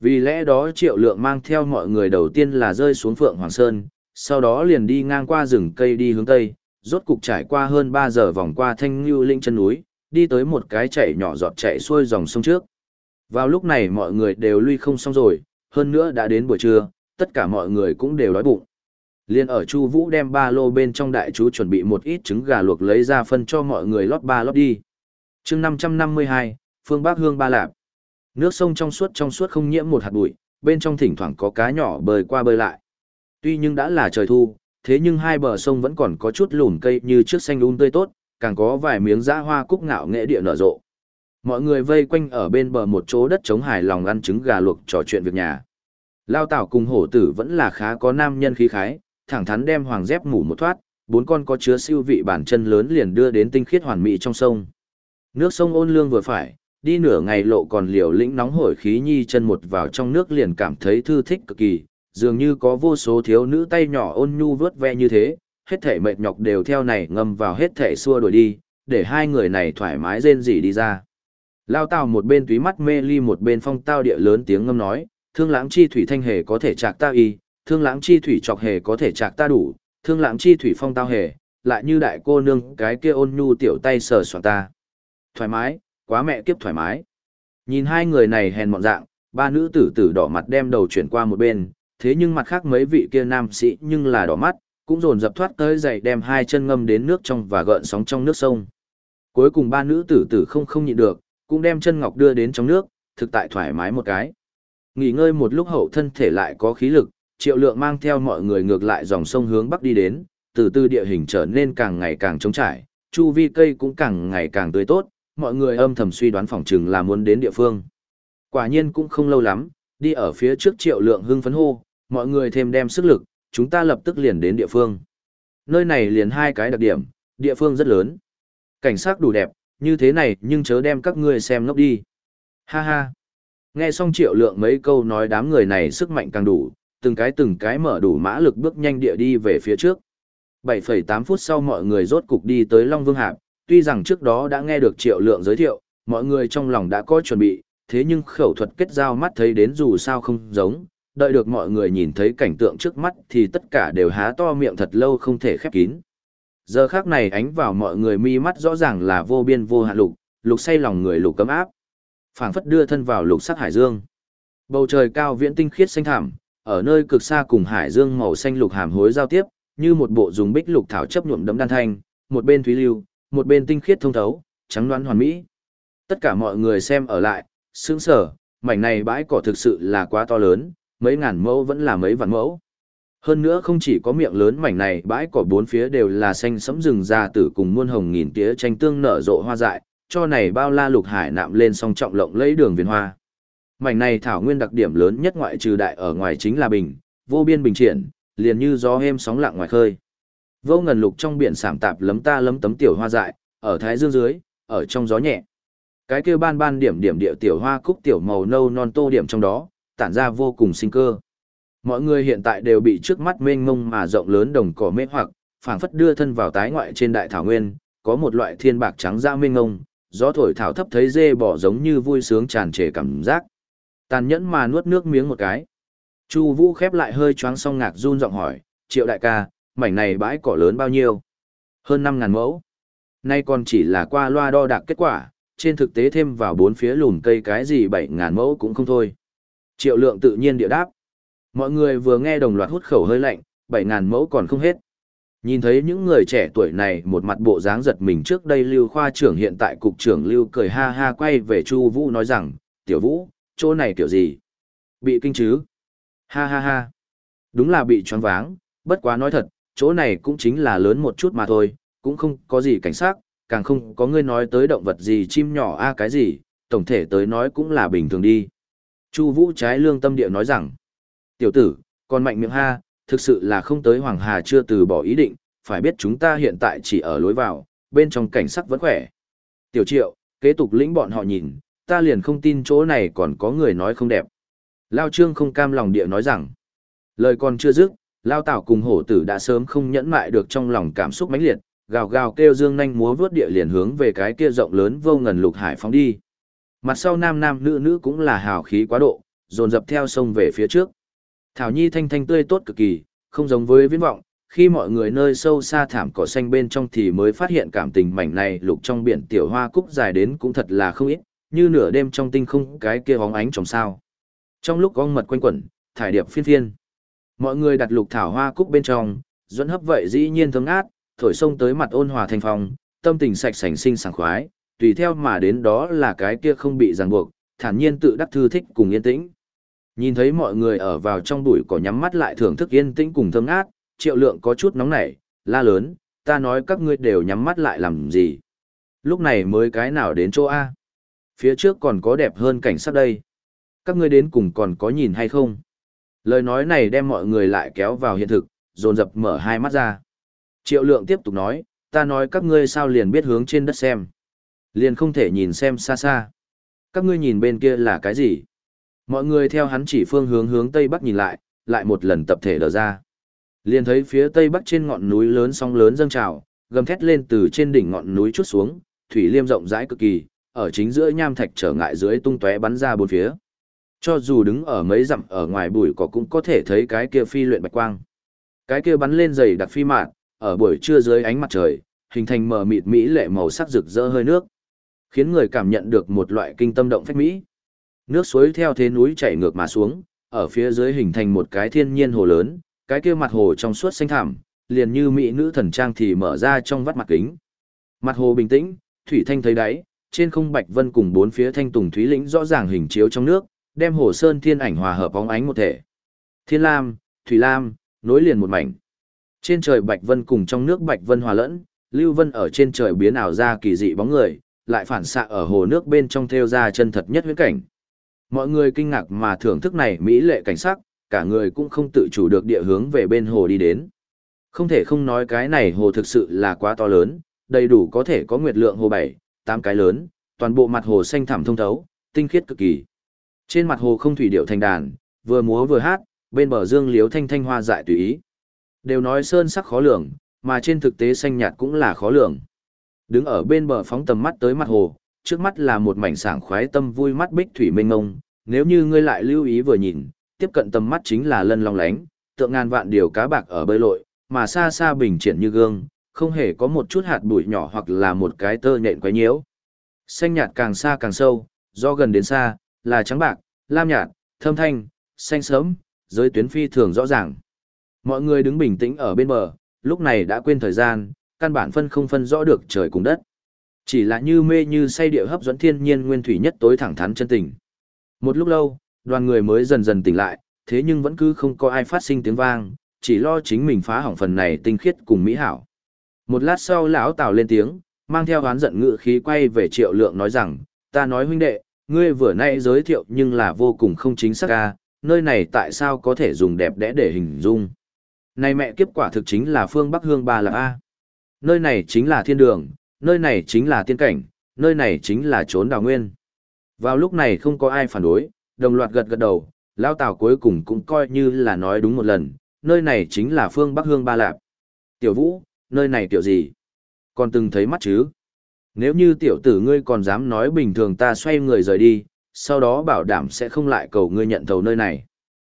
Vì lẽ đó triệu lượng mang theo mọi người đầu tiên là rơi xuống Phượng Hoàng Sơn, sau đó liền đi ngang qua rừng cây đi hướng Tây, rốt cục trải qua hơn 3 giờ vòng qua thanh lưu linh chân núi, đi tới một cái chảy nhỏ giọt chạy xuôi dòng sông trước. Vào lúc này mọi người đều lui không xong rồi, hơn nữa đã đến buổi trưa, tất cả mọi người cũng đều đói bụng. Liên ở Chu Vũ đem ba lô bên trong đại chú chuẩn bị một ít trứng gà luộc lấy ra phân cho mọi người lót ba lót đi. Chương 552, Phương Bắc Hương Ba Lạp. Nước sông trong suốt trong suốt không nhiễm một hạt bụi, bên trong thỉnh thoảng có cá nhỏ bơi qua bơi lại. Tuy nhưng đã là trời thu, thế nhưng hai bờ sông vẫn còn có chút lùn cây như trước xanh um tươi tốt, càng có vài miếng dã hoa cúc ngạo nghệ địa nở rộ. Mọi người vây quanh ở bên bờ một chỗ đất chống hài lòng ăn trứng gà luộc trò chuyện việc nhà. Lao Tảo cùng hổ tử vẫn là khá có nam nhân khí khái, thẳng thắn đem hoàng dép mủ một thoát, bốn con có chứa siêu vị bản chân lớn liền đưa đến tinh khiết hoàn mỹ trong sông. Nước sông ôn lương vừa phải, đi nửa ngày lộ còn liều lĩnh nóng hổi khí nhi chân một vào trong nước liền cảm thấy thư thích cực kỳ, dường như có vô số thiếu nữ tay nhỏ ôn nhu vớt ve như thế, hết thể mệt nhọc đều theo này ngâm vào hết thể xua đuổi đi, để hai người này thoải mái rên rỉ đi ra. Lao tào một bên túy mắt mê ly một bên phong tao địa lớn tiếng ngâm nói, thương lãng chi thủy thanh hề có thể chạc ta y, thương lãng chi thủy chọc hề có thể chạc ta đủ, thương lãng chi thủy phong tao hề, lại như đại cô nương cái kia ôn nhu tiểu tay sờ soạn ta. Thoải mái, quá mẹ kiếp thoải mái. Nhìn hai người này hèn mọn dạng, ba nữ tử tử đỏ mặt đem đầu chuyển qua một bên, thế nhưng mặt khác mấy vị kia nam sĩ nhưng là đỏ mắt, cũng dồn dập thoát tới dậy đem hai chân ngâm đến nước trong và gợn sóng trong nước sông. Cuối cùng ba nữ tử tử không không nhịn được, cũng đem chân ngọc đưa đến trong nước, thực tại thoải mái một cái. Nghỉ ngơi một lúc hậu thân thể lại có khí lực, triệu lượng mang theo mọi người ngược lại dòng sông hướng bắc đi đến, từ từ địa hình trở nên càng ngày càng trống trải, chu vi cây cũng càng ngày càng tươi tốt, mọi người âm thầm suy đoán phòng chừng là muốn đến địa phương. Quả nhiên cũng không lâu lắm, đi ở phía trước triệu lượng hưng phấn hô, mọi người thêm đem sức lực, chúng ta lập tức liền đến địa phương. Nơi này liền hai cái đặc điểm, địa phương rất lớn. Cảnh sát đủ đẹp, như thế này nhưng chớ đem các ngươi xem ngốc đi. Ha ha. Nghe xong triệu lượng mấy câu nói đám người này sức mạnh càng đủ, từng cái từng cái mở đủ mã lực bước nhanh địa đi về phía trước. 7,8 phút sau mọi người rốt cục đi tới Long Vương Hạp, tuy rằng trước đó đã nghe được triệu lượng giới thiệu, mọi người trong lòng đã có chuẩn bị, thế nhưng khẩu thuật kết giao mắt thấy đến dù sao không giống, đợi được mọi người nhìn thấy cảnh tượng trước mắt thì tất cả đều há to miệng thật lâu không thể khép kín. Giờ khác này ánh vào mọi người mi mắt rõ ràng là vô biên vô hạn lục, lục say lòng người lục cấm áp. phảng phất đưa thân vào lục sắc hải dương. Bầu trời cao viễn tinh khiết xanh thẳm, ở nơi cực xa cùng hải dương màu xanh lục hàm hối giao tiếp, như một bộ dùng bích lục thảo chấp nhuộm đấm đan thanh, một bên thúy lưu, một bên tinh khiết thông thấu, trắng đoán hoàn mỹ. Tất cả mọi người xem ở lại, sững sở, mảnh này bãi cỏ thực sự là quá to lớn, mấy ngàn mẫu vẫn là mấy vạn mẫu. Hơn nữa không chỉ có miệng lớn mảnh này bãi cỏ bốn phía đều là xanh sẫm rừng già tử cùng muôn hồng nghìn tía tranh tương nở rộ hoa dại, cho này bao la lục hải nạm lên song trọng lộng lấy đường viền hoa. Mảnh này thảo nguyên đặc điểm lớn nhất ngoại trừ đại ở ngoài chính là bình, vô biên bình triển, liền như gió êm sóng lặng ngoài khơi. Vô ngần lục trong biển sảm tạp lấm ta lấm tấm tiểu hoa dại, ở thái dương dưới, ở trong gió nhẹ. Cái kia ban ban điểm điểm địa tiểu hoa cúc tiểu màu nâu non tô điểm trong đó, tản ra vô cùng sinh cơ. Mọi người hiện tại đều bị trước mắt mênh mông mà rộng lớn đồng cỏ mê hoặc, phảng phất đưa thân vào tái ngoại trên đại thảo nguyên, có một loại thiên bạc trắng da mênh mông, gió thổi thảo thấp thấy dê bỏ giống như vui sướng tràn trề cảm giác. Tàn nhẫn mà nuốt nước miếng một cái. Chu Vũ khép lại hơi choáng xong ngạc run giọng hỏi, "Triệu đại ca, mảnh này bãi cỏ lớn bao nhiêu?" "Hơn năm ngàn mẫu." Nay còn chỉ là qua loa đo đạc kết quả, trên thực tế thêm vào bốn phía lùn cây cái gì bảy ngàn mẫu cũng không thôi. Triệu lượng tự nhiên địa đáp. Mọi người vừa nghe đồng loạt hút khẩu hơi lạnh, bảy ngàn mẫu còn không hết. Nhìn thấy những người trẻ tuổi này một mặt bộ dáng giật mình trước đây Lưu Khoa trưởng hiện tại cục trưởng Lưu cười ha ha quay về Chu Vũ nói rằng, tiểu Vũ, chỗ này kiểu gì? Bị kinh chứ? Ha ha ha. Đúng là bị choáng váng, bất quá nói thật, chỗ này cũng chính là lớn một chút mà thôi, cũng không có gì cảnh sát, càng không có ngươi nói tới động vật gì chim nhỏ a cái gì, tổng thể tới nói cũng là bình thường đi. Chu Vũ trái lương tâm địa nói rằng, tiểu tử, còn mạnh miệng ha, thực sự là không tới Hoàng Hà chưa từ bỏ ý định, phải biết chúng ta hiện tại chỉ ở lối vào, bên trong cảnh sắc vẫn khỏe. Tiểu triệu, kế tục lĩnh bọn họ nhìn, ta liền không tin chỗ này còn có người nói không đẹp. Lao Trương không cam lòng địa nói rằng, lời còn chưa dứt, Lao Tảo cùng hổ tử đã sớm không nhẫn mại được trong lòng cảm xúc mãnh liệt, gào gào kêu dương nhanh múa vướt địa liền hướng về cái kia rộng lớn vô ngần lục hải phóng đi. Mặt sau nam nam nữ nữ cũng là hào khí quá độ, dồn dập theo sông về phía trước. Thảo Nhi thanh thanh tươi tốt cực kỳ, không giống với viễn vọng, khi mọi người nơi sâu xa thảm cỏ xanh bên trong thì mới phát hiện cảm tình mảnh này lục trong biển tiểu hoa cúc dài đến cũng thật là không ít, như nửa đêm trong tinh không cái kia bóng ánh trong sao. Trong lúc con mật quanh quẩn, thải điệp phiên phiên. Mọi người đặt lục thảo hoa cúc bên trong, dẫn hấp vậy dĩ nhiên thơm ngát, thổi sông tới mặt ôn hòa thành phong, tâm tình sạch sành sinh sảng khoái, tùy theo mà đến đó là cái kia không bị ràng buộc, thản nhiên tự đắc thư thích cùng yên tĩnh. Nhìn thấy mọi người ở vào trong bụi cỏ nhắm mắt lại thưởng thức yên tĩnh cùng thơm ngát, triệu lượng có chút nóng nảy, la lớn, ta nói các ngươi đều nhắm mắt lại làm gì. Lúc này mới cái nào đến chỗ A. Phía trước còn có đẹp hơn cảnh sát đây. Các ngươi đến cùng còn có nhìn hay không? Lời nói này đem mọi người lại kéo vào hiện thực, dồn dập mở hai mắt ra. Triệu lượng tiếp tục nói, ta nói các ngươi sao liền biết hướng trên đất xem. Liền không thể nhìn xem xa xa. Các ngươi nhìn bên kia là cái gì? Mọi người theo hắn chỉ phương hướng hướng tây bắc nhìn lại, lại một lần tập thể đờ ra. Liền thấy phía tây bắc trên ngọn núi lớn sóng lớn dâng trào, gầm thét lên từ trên đỉnh ngọn núi chút xuống, thủy liêm rộng rãi cực kỳ, ở chính giữa nham thạch trở ngại dưới tung tóe bắn ra bốn phía. Cho dù đứng ở mấy dặm ở ngoài bụi cỏ cũng có thể thấy cái kia phi luyện bạch quang. Cái kia bắn lên dày đặc phi mạn, ở buổi trưa dưới ánh mặt trời, hình thành mờ mịt mỹ lệ màu sắc rực rỡ hơi nước, khiến người cảm nhận được một loại kinh tâm động phách mỹ. Nước suối theo thế núi chảy ngược mà xuống, ở phía dưới hình thành một cái thiên nhiên hồ lớn, cái kia mặt hồ trong suốt xanh thẳm, liền như mỹ nữ thần trang thì mở ra trong vắt mặt kính. Mặt hồ bình tĩnh, thủy thanh thấy đáy, trên không bạch vân cùng bốn phía thanh tùng thúy lĩnh rõ ràng hình chiếu trong nước, đem hồ sơn thiên ảnh hòa hợp bóng ánh một thể. Thiên lam, thủy lam, nối liền một mảnh. Trên trời bạch vân cùng trong nước bạch vân hòa lẫn, lưu vân ở trên trời biến ảo ra kỳ dị bóng người, lại phản xạ ở hồ nước bên trong theo ra chân thật nhất huyễn cảnh. Mọi người kinh ngạc mà thưởng thức này mỹ lệ cảnh sắc, cả người cũng không tự chủ được địa hướng về bên hồ đi đến. Không thể không nói cái này hồ thực sự là quá to lớn, đầy đủ có thể có nguyệt lượng hồ bảy, tám cái lớn, toàn bộ mặt hồ xanh thẳm thông thấu, tinh khiết cực kỳ. Trên mặt hồ không thủy điệu thành đàn, vừa múa vừa hát, bên bờ dương liếu thanh thanh hoa dại tùy ý. Đều nói sơn sắc khó lường, mà trên thực tế xanh nhạt cũng là khó lường. Đứng ở bên bờ phóng tầm mắt tới mặt hồ, trước mắt là một mảnh sảng khoái tâm vui mắt bích thủy mênh ngông, nếu như ngươi lại lưu ý vừa nhìn, tiếp cận tầm mắt chính là lân long lánh, tượng ngàn vạn điều cá bạc ở bơi lội, mà xa xa bình triển như gương, không hề có một chút hạt bụi nhỏ hoặc là một cái tơ nhện quấy nhiễu. Xanh nhạt càng xa càng sâu, do gần đến xa, là trắng bạc, lam nhạt, thâm thanh, xanh sớm, giới tuyến phi thường rõ ràng. Mọi người đứng bình tĩnh ở bên bờ, lúc này đã quên thời gian, căn bản phân không phân rõ được trời cùng đất. Chỉ là như mê như say địa hấp dẫn thiên nhiên nguyên thủy nhất tối thẳng thắn chân tình. Một lúc lâu, đoàn người mới dần dần tỉnh lại, thế nhưng vẫn cứ không có ai phát sinh tiếng vang, chỉ lo chính mình phá hỏng phần này tinh khiết cùng mỹ hảo. Một lát sau lão Tào lên tiếng, mang theo oán giận ngự khí quay về Triệu Lượng nói rằng, ta nói huynh đệ, ngươi vừa nay giới thiệu nhưng là vô cùng không chính xác ca, nơi này tại sao có thể dùng đẹp đẽ để hình dung. Này mẹ kiếp quả thực chính là phương Bắc Hương Ba là A. Nơi này chính là thiên đường, nơi này chính là tiên cảnh, nơi này chính là trốn đào nguyên. Vào lúc này không có ai phản đối, đồng loạt gật gật đầu, lao tào cuối cùng cũng coi như là nói đúng một lần, nơi này chính là phương Bắc Hương Ba Lạp. Tiểu Vũ, nơi này tiểu gì? Còn từng thấy mắt chứ? Nếu như tiểu tử ngươi còn dám nói bình thường ta xoay người rời đi, sau đó bảo đảm sẽ không lại cầu ngươi nhận thầu nơi này.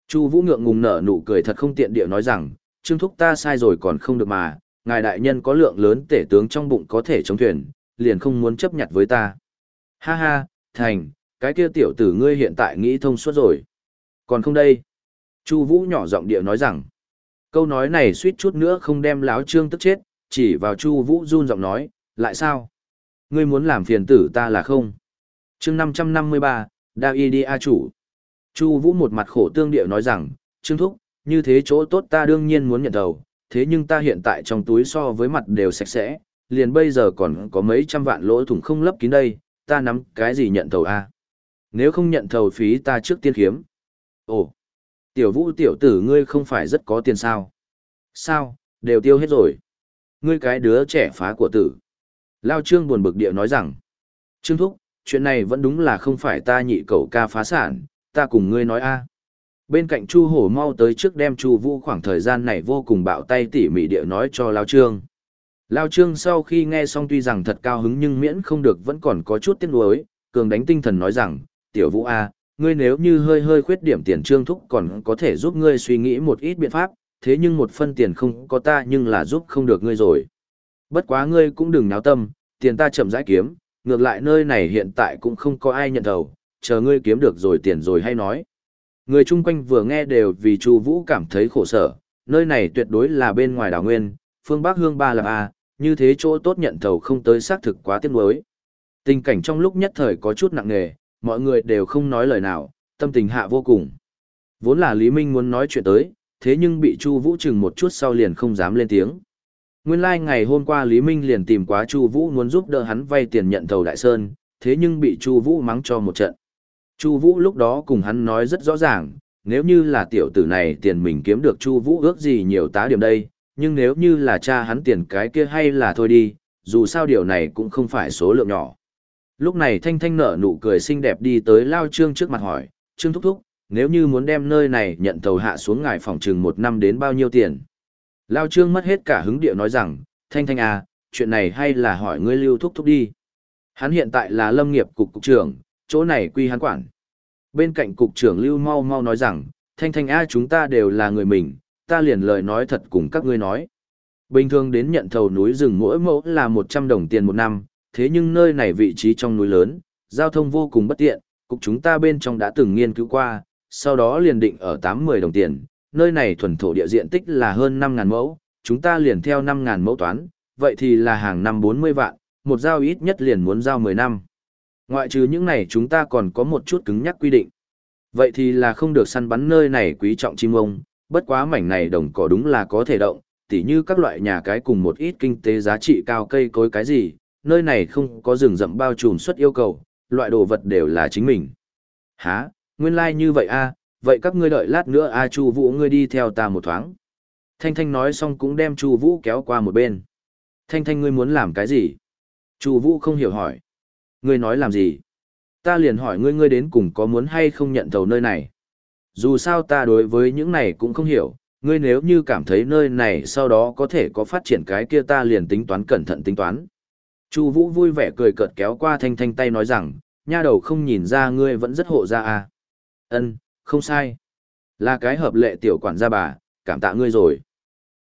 Chu Vũ ngượng ngùng nở nụ cười thật không tiện địa nói rằng, Trương Thúc ta sai rồi còn không được mà, ngài đại nhân có lượng lớn tể tướng trong bụng có thể chống thuyền, liền không muốn chấp nhận với ta. Ha ha, thành, cái kia tiểu tử ngươi hiện tại nghĩ thông suốt rồi. Còn không đây. Chu Vũ nhỏ giọng địa nói rằng, câu nói này suýt chút nữa không đem láo trương tức chết, chỉ vào Chu Vũ run giọng nói, lại sao? Ngươi muốn làm phiền tử ta là không? Chương 553, Đa Y đi A chủ. Chu Vũ một mặt khổ tương địa nói rằng, Trương Thúc, như thế chỗ tốt ta đương nhiên muốn nhận đầu, thế nhưng ta hiện tại trong túi so với mặt đều sạch sẽ, liền bây giờ còn có mấy trăm vạn lỗ thủng không lấp kín đây, ta nắm cái gì nhận thầu a? Nếu không nhận thầu phí ta trước tiên kiếm. Ồ, tiểu vũ tiểu tử ngươi không phải rất có tiền sao? Sao, đều tiêu hết rồi. Ngươi cái đứa trẻ phá của tử. Lao Trương buồn bực địa nói rằng, Trương Thúc, chuyện này vẫn đúng là không phải ta nhị cậu ca phá sản, ta cùng ngươi nói a. Bên cạnh Chu Hổ mau tới trước đem Chu Vũ khoảng thời gian này vô cùng bạo tay tỉ mỉ địa nói cho Lao Trương. Lao Trương sau khi nghe xong tuy rằng thật cao hứng nhưng miễn không được vẫn còn có chút tiếc nuối, cường đánh tinh thần nói rằng, "Tiểu Vũ a, ngươi nếu như hơi hơi khuyết điểm tiền Trương thúc còn có thể giúp ngươi suy nghĩ một ít biện pháp, thế nhưng một phân tiền không có ta nhưng là giúp không được ngươi rồi. Bất quá ngươi cũng đừng náo tâm, tiền ta chậm rãi kiếm, ngược lại nơi này hiện tại cũng không có ai nhận đầu, chờ ngươi kiếm được rồi tiền rồi hay nói." Người chung quanh vừa nghe đều vì Chu Vũ cảm thấy khổ sở, nơi này tuyệt đối là bên ngoài đảo nguyên, phương Bắc Hương Ba là A, như thế chỗ tốt nhận thầu không tới xác thực quá tiếc nuối. Tình cảnh trong lúc nhất thời có chút nặng nề, mọi người đều không nói lời nào, tâm tình hạ vô cùng. Vốn là Lý Minh muốn nói chuyện tới, thế nhưng bị Chu Vũ chừng một chút sau liền không dám lên tiếng. Nguyên lai like ngày hôm qua Lý Minh liền tìm quá Chu Vũ muốn giúp đỡ hắn vay tiền nhận thầu Đại Sơn, thế nhưng bị Chu Vũ mắng cho một trận. Chu Vũ lúc đó cùng hắn nói rất rõ ràng, nếu như là tiểu tử này tiền mình kiếm được Chu Vũ ước gì nhiều tá điểm đây, nhưng nếu như là cha hắn tiền cái kia hay là thôi đi, dù sao điều này cũng không phải số lượng nhỏ. Lúc này Thanh Thanh nở nụ cười xinh đẹp đi tới Lao Trương trước mặt hỏi, Trương Thúc Thúc, nếu như muốn đem nơi này nhận thầu hạ xuống ngài phòng trừng một năm đến bao nhiêu tiền? Lao Trương mất hết cả hứng địa nói rằng, Thanh Thanh à, chuyện này hay là hỏi ngươi Lưu Thúc Thúc đi. Hắn hiện tại là lâm nghiệp cục cục trưởng, chỗ này quy hắn quản. Bên cạnh cục trưởng Lưu mau mau nói rằng, Thanh Thanh A chúng ta đều là người mình, ta liền lời nói thật cùng các ngươi nói. Bình thường đến nhận thầu núi rừng mỗi mẫu là 100 đồng tiền một năm, thế nhưng nơi này vị trí trong núi lớn, giao thông vô cùng bất tiện, cục chúng ta bên trong đã từng nghiên cứu qua, sau đó liền định ở 8-10 đồng tiền, nơi này thuần thổ địa diện tích là hơn 5.000 mẫu, chúng ta liền theo 5.000 mẫu toán, vậy thì là hàng năm 40 vạn, một giao ít nhất liền muốn giao 10 năm. Ngoại trừ những này chúng ta còn có một chút cứng nhắc quy định. Vậy thì là không được săn bắn nơi này quý trọng chim ông, bất quá mảnh này đồng cỏ đúng là có thể động, tỉ như các loại nhà cái cùng một ít kinh tế giá trị cao cây cối cái gì, nơi này không có rừng rậm bao trùm suất yêu cầu, loại đồ vật đều là chính mình. Hả, nguyên lai like như vậy a, vậy các ngươi đợi lát nữa a Chu Vũ ngươi đi theo ta một thoáng. Thanh Thanh nói xong cũng đem Chu Vũ kéo qua một bên. Thanh Thanh ngươi muốn làm cái gì? Chu Vũ không hiểu hỏi. Ngươi nói làm gì? Ta liền hỏi ngươi ngươi đến cùng có muốn hay không nhận thầu nơi này. Dù sao ta đối với những này cũng không hiểu, ngươi nếu như cảm thấy nơi này sau đó có thể có phát triển cái kia ta liền tính toán cẩn thận tính toán. Chu Vũ vui vẻ cười cợt kéo qua Thanh Thanh tay nói rằng, nha đầu không nhìn ra ngươi vẫn rất hộ gia à. Ân, không sai. Là cái hợp lệ tiểu quản gia bà, cảm tạ ngươi rồi.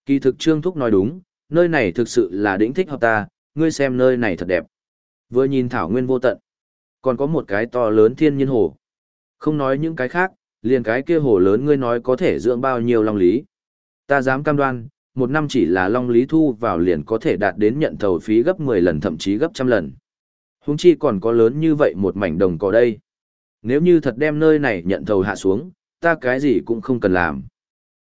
Kỳ thực Trương Thúc nói đúng, nơi này thực sự là đỉnh thích hợp ta, ngươi xem nơi này thật đẹp. Vừa nhìn thảo nguyên vô tận, còn có một cái to lớn thiên nhiên hồ. Không nói những cái khác, liền cái kia hồ lớn ngươi nói có thể dưỡng bao nhiêu long lý. Ta dám cam đoan, một năm chỉ là long lý thu vào liền có thể đạt đến nhận thầu phí gấp 10 lần thậm chí gấp trăm lần. Húng chi còn có lớn như vậy một mảnh đồng cỏ đây. Nếu như thật đem nơi này nhận thầu hạ xuống, ta cái gì cũng không cần làm.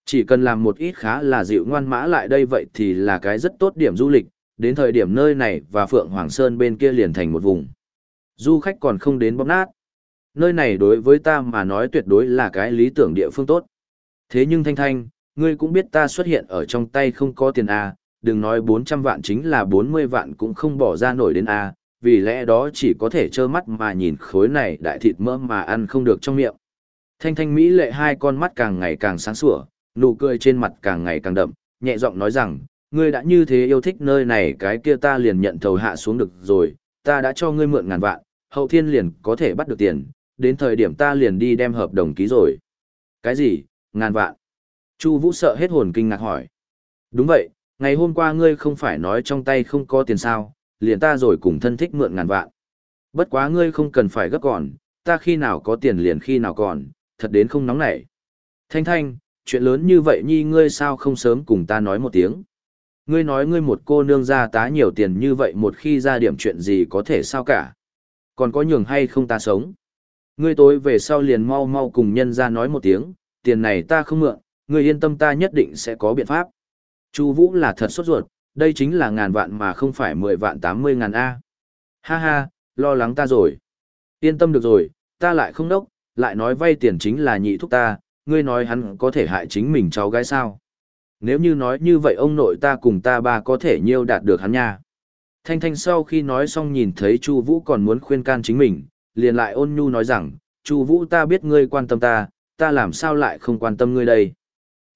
Chỉ cần làm một ít khá là dịu ngoan mã lại đây vậy thì là cái rất tốt điểm du lịch, đến thời điểm nơi này và Phượng Hoàng Sơn bên kia liền thành một vùng. Du khách còn không đến bóp nát. Nơi này đối với ta mà nói tuyệt đối là cái lý tưởng địa phương tốt. Thế nhưng Thanh Thanh, ngươi cũng biết ta xuất hiện ở trong tay không có tiền A, đừng nói 400 vạn chính là 40 vạn cũng không bỏ ra nổi đến A, vì lẽ đó chỉ có thể trơ mắt mà nhìn khối này đại thịt mỡ mà ăn không được trong miệng. Thanh Thanh Mỹ lệ hai con mắt càng ngày càng sáng sủa, nụ cười trên mặt càng ngày càng đậm, nhẹ giọng nói rằng, ngươi đã như thế yêu thích nơi này cái kia ta liền nhận thầu hạ xuống được rồi, ta đã cho ngươi mượn ngàn vạn, hậu thiên liền có thể bắt được tiền, đến thời điểm ta liền đi đem hợp đồng ký rồi. Cái gì, ngàn vạn? Chu Vũ sợ hết hồn kinh ngạc hỏi. Đúng vậy, ngày hôm qua ngươi không phải nói trong tay không có tiền sao, liền ta rồi cùng thân thích mượn ngàn vạn. Bất quá ngươi không cần phải gấp gọn, ta khi nào có tiền liền khi nào còn, thật đến không nóng nảy. Thanh Thanh, chuyện lớn như vậy nhi ngươi sao không sớm cùng ta nói một tiếng. Ngươi nói ngươi một cô nương gia tá nhiều tiền như vậy một khi ra điểm chuyện gì có thể sao cả. Còn có nhường hay không ta sống. Ngươi tối về sau liền mau mau cùng nhân ra nói một tiếng, tiền này ta không mượn, ngươi yên tâm ta nhất định sẽ có biện pháp. Chu Vũ là thật sốt ruột, Đây chính là ngàn vạn mà không phải mười vạn tám mươi ngàn A. Ha ha, lo lắng ta rồi. Yên tâm được rồi, ta lại không đốc, lại nói vay tiền chính là nhị thúc ta, ngươi nói hắn có thể hại chính mình cháu gái sao. Nếu như nói như vậy ông nội ta cùng ta ba có thể nhiêu đạt được hắn nha. Thanh Thanh sau khi nói xong nhìn thấy Chu Vũ còn muốn khuyên can chính mình, liền lại ôn nhu nói rằng, Chu Vũ ta biết ngươi quan tâm ta, ta làm sao lại không quan tâm ngươi đây.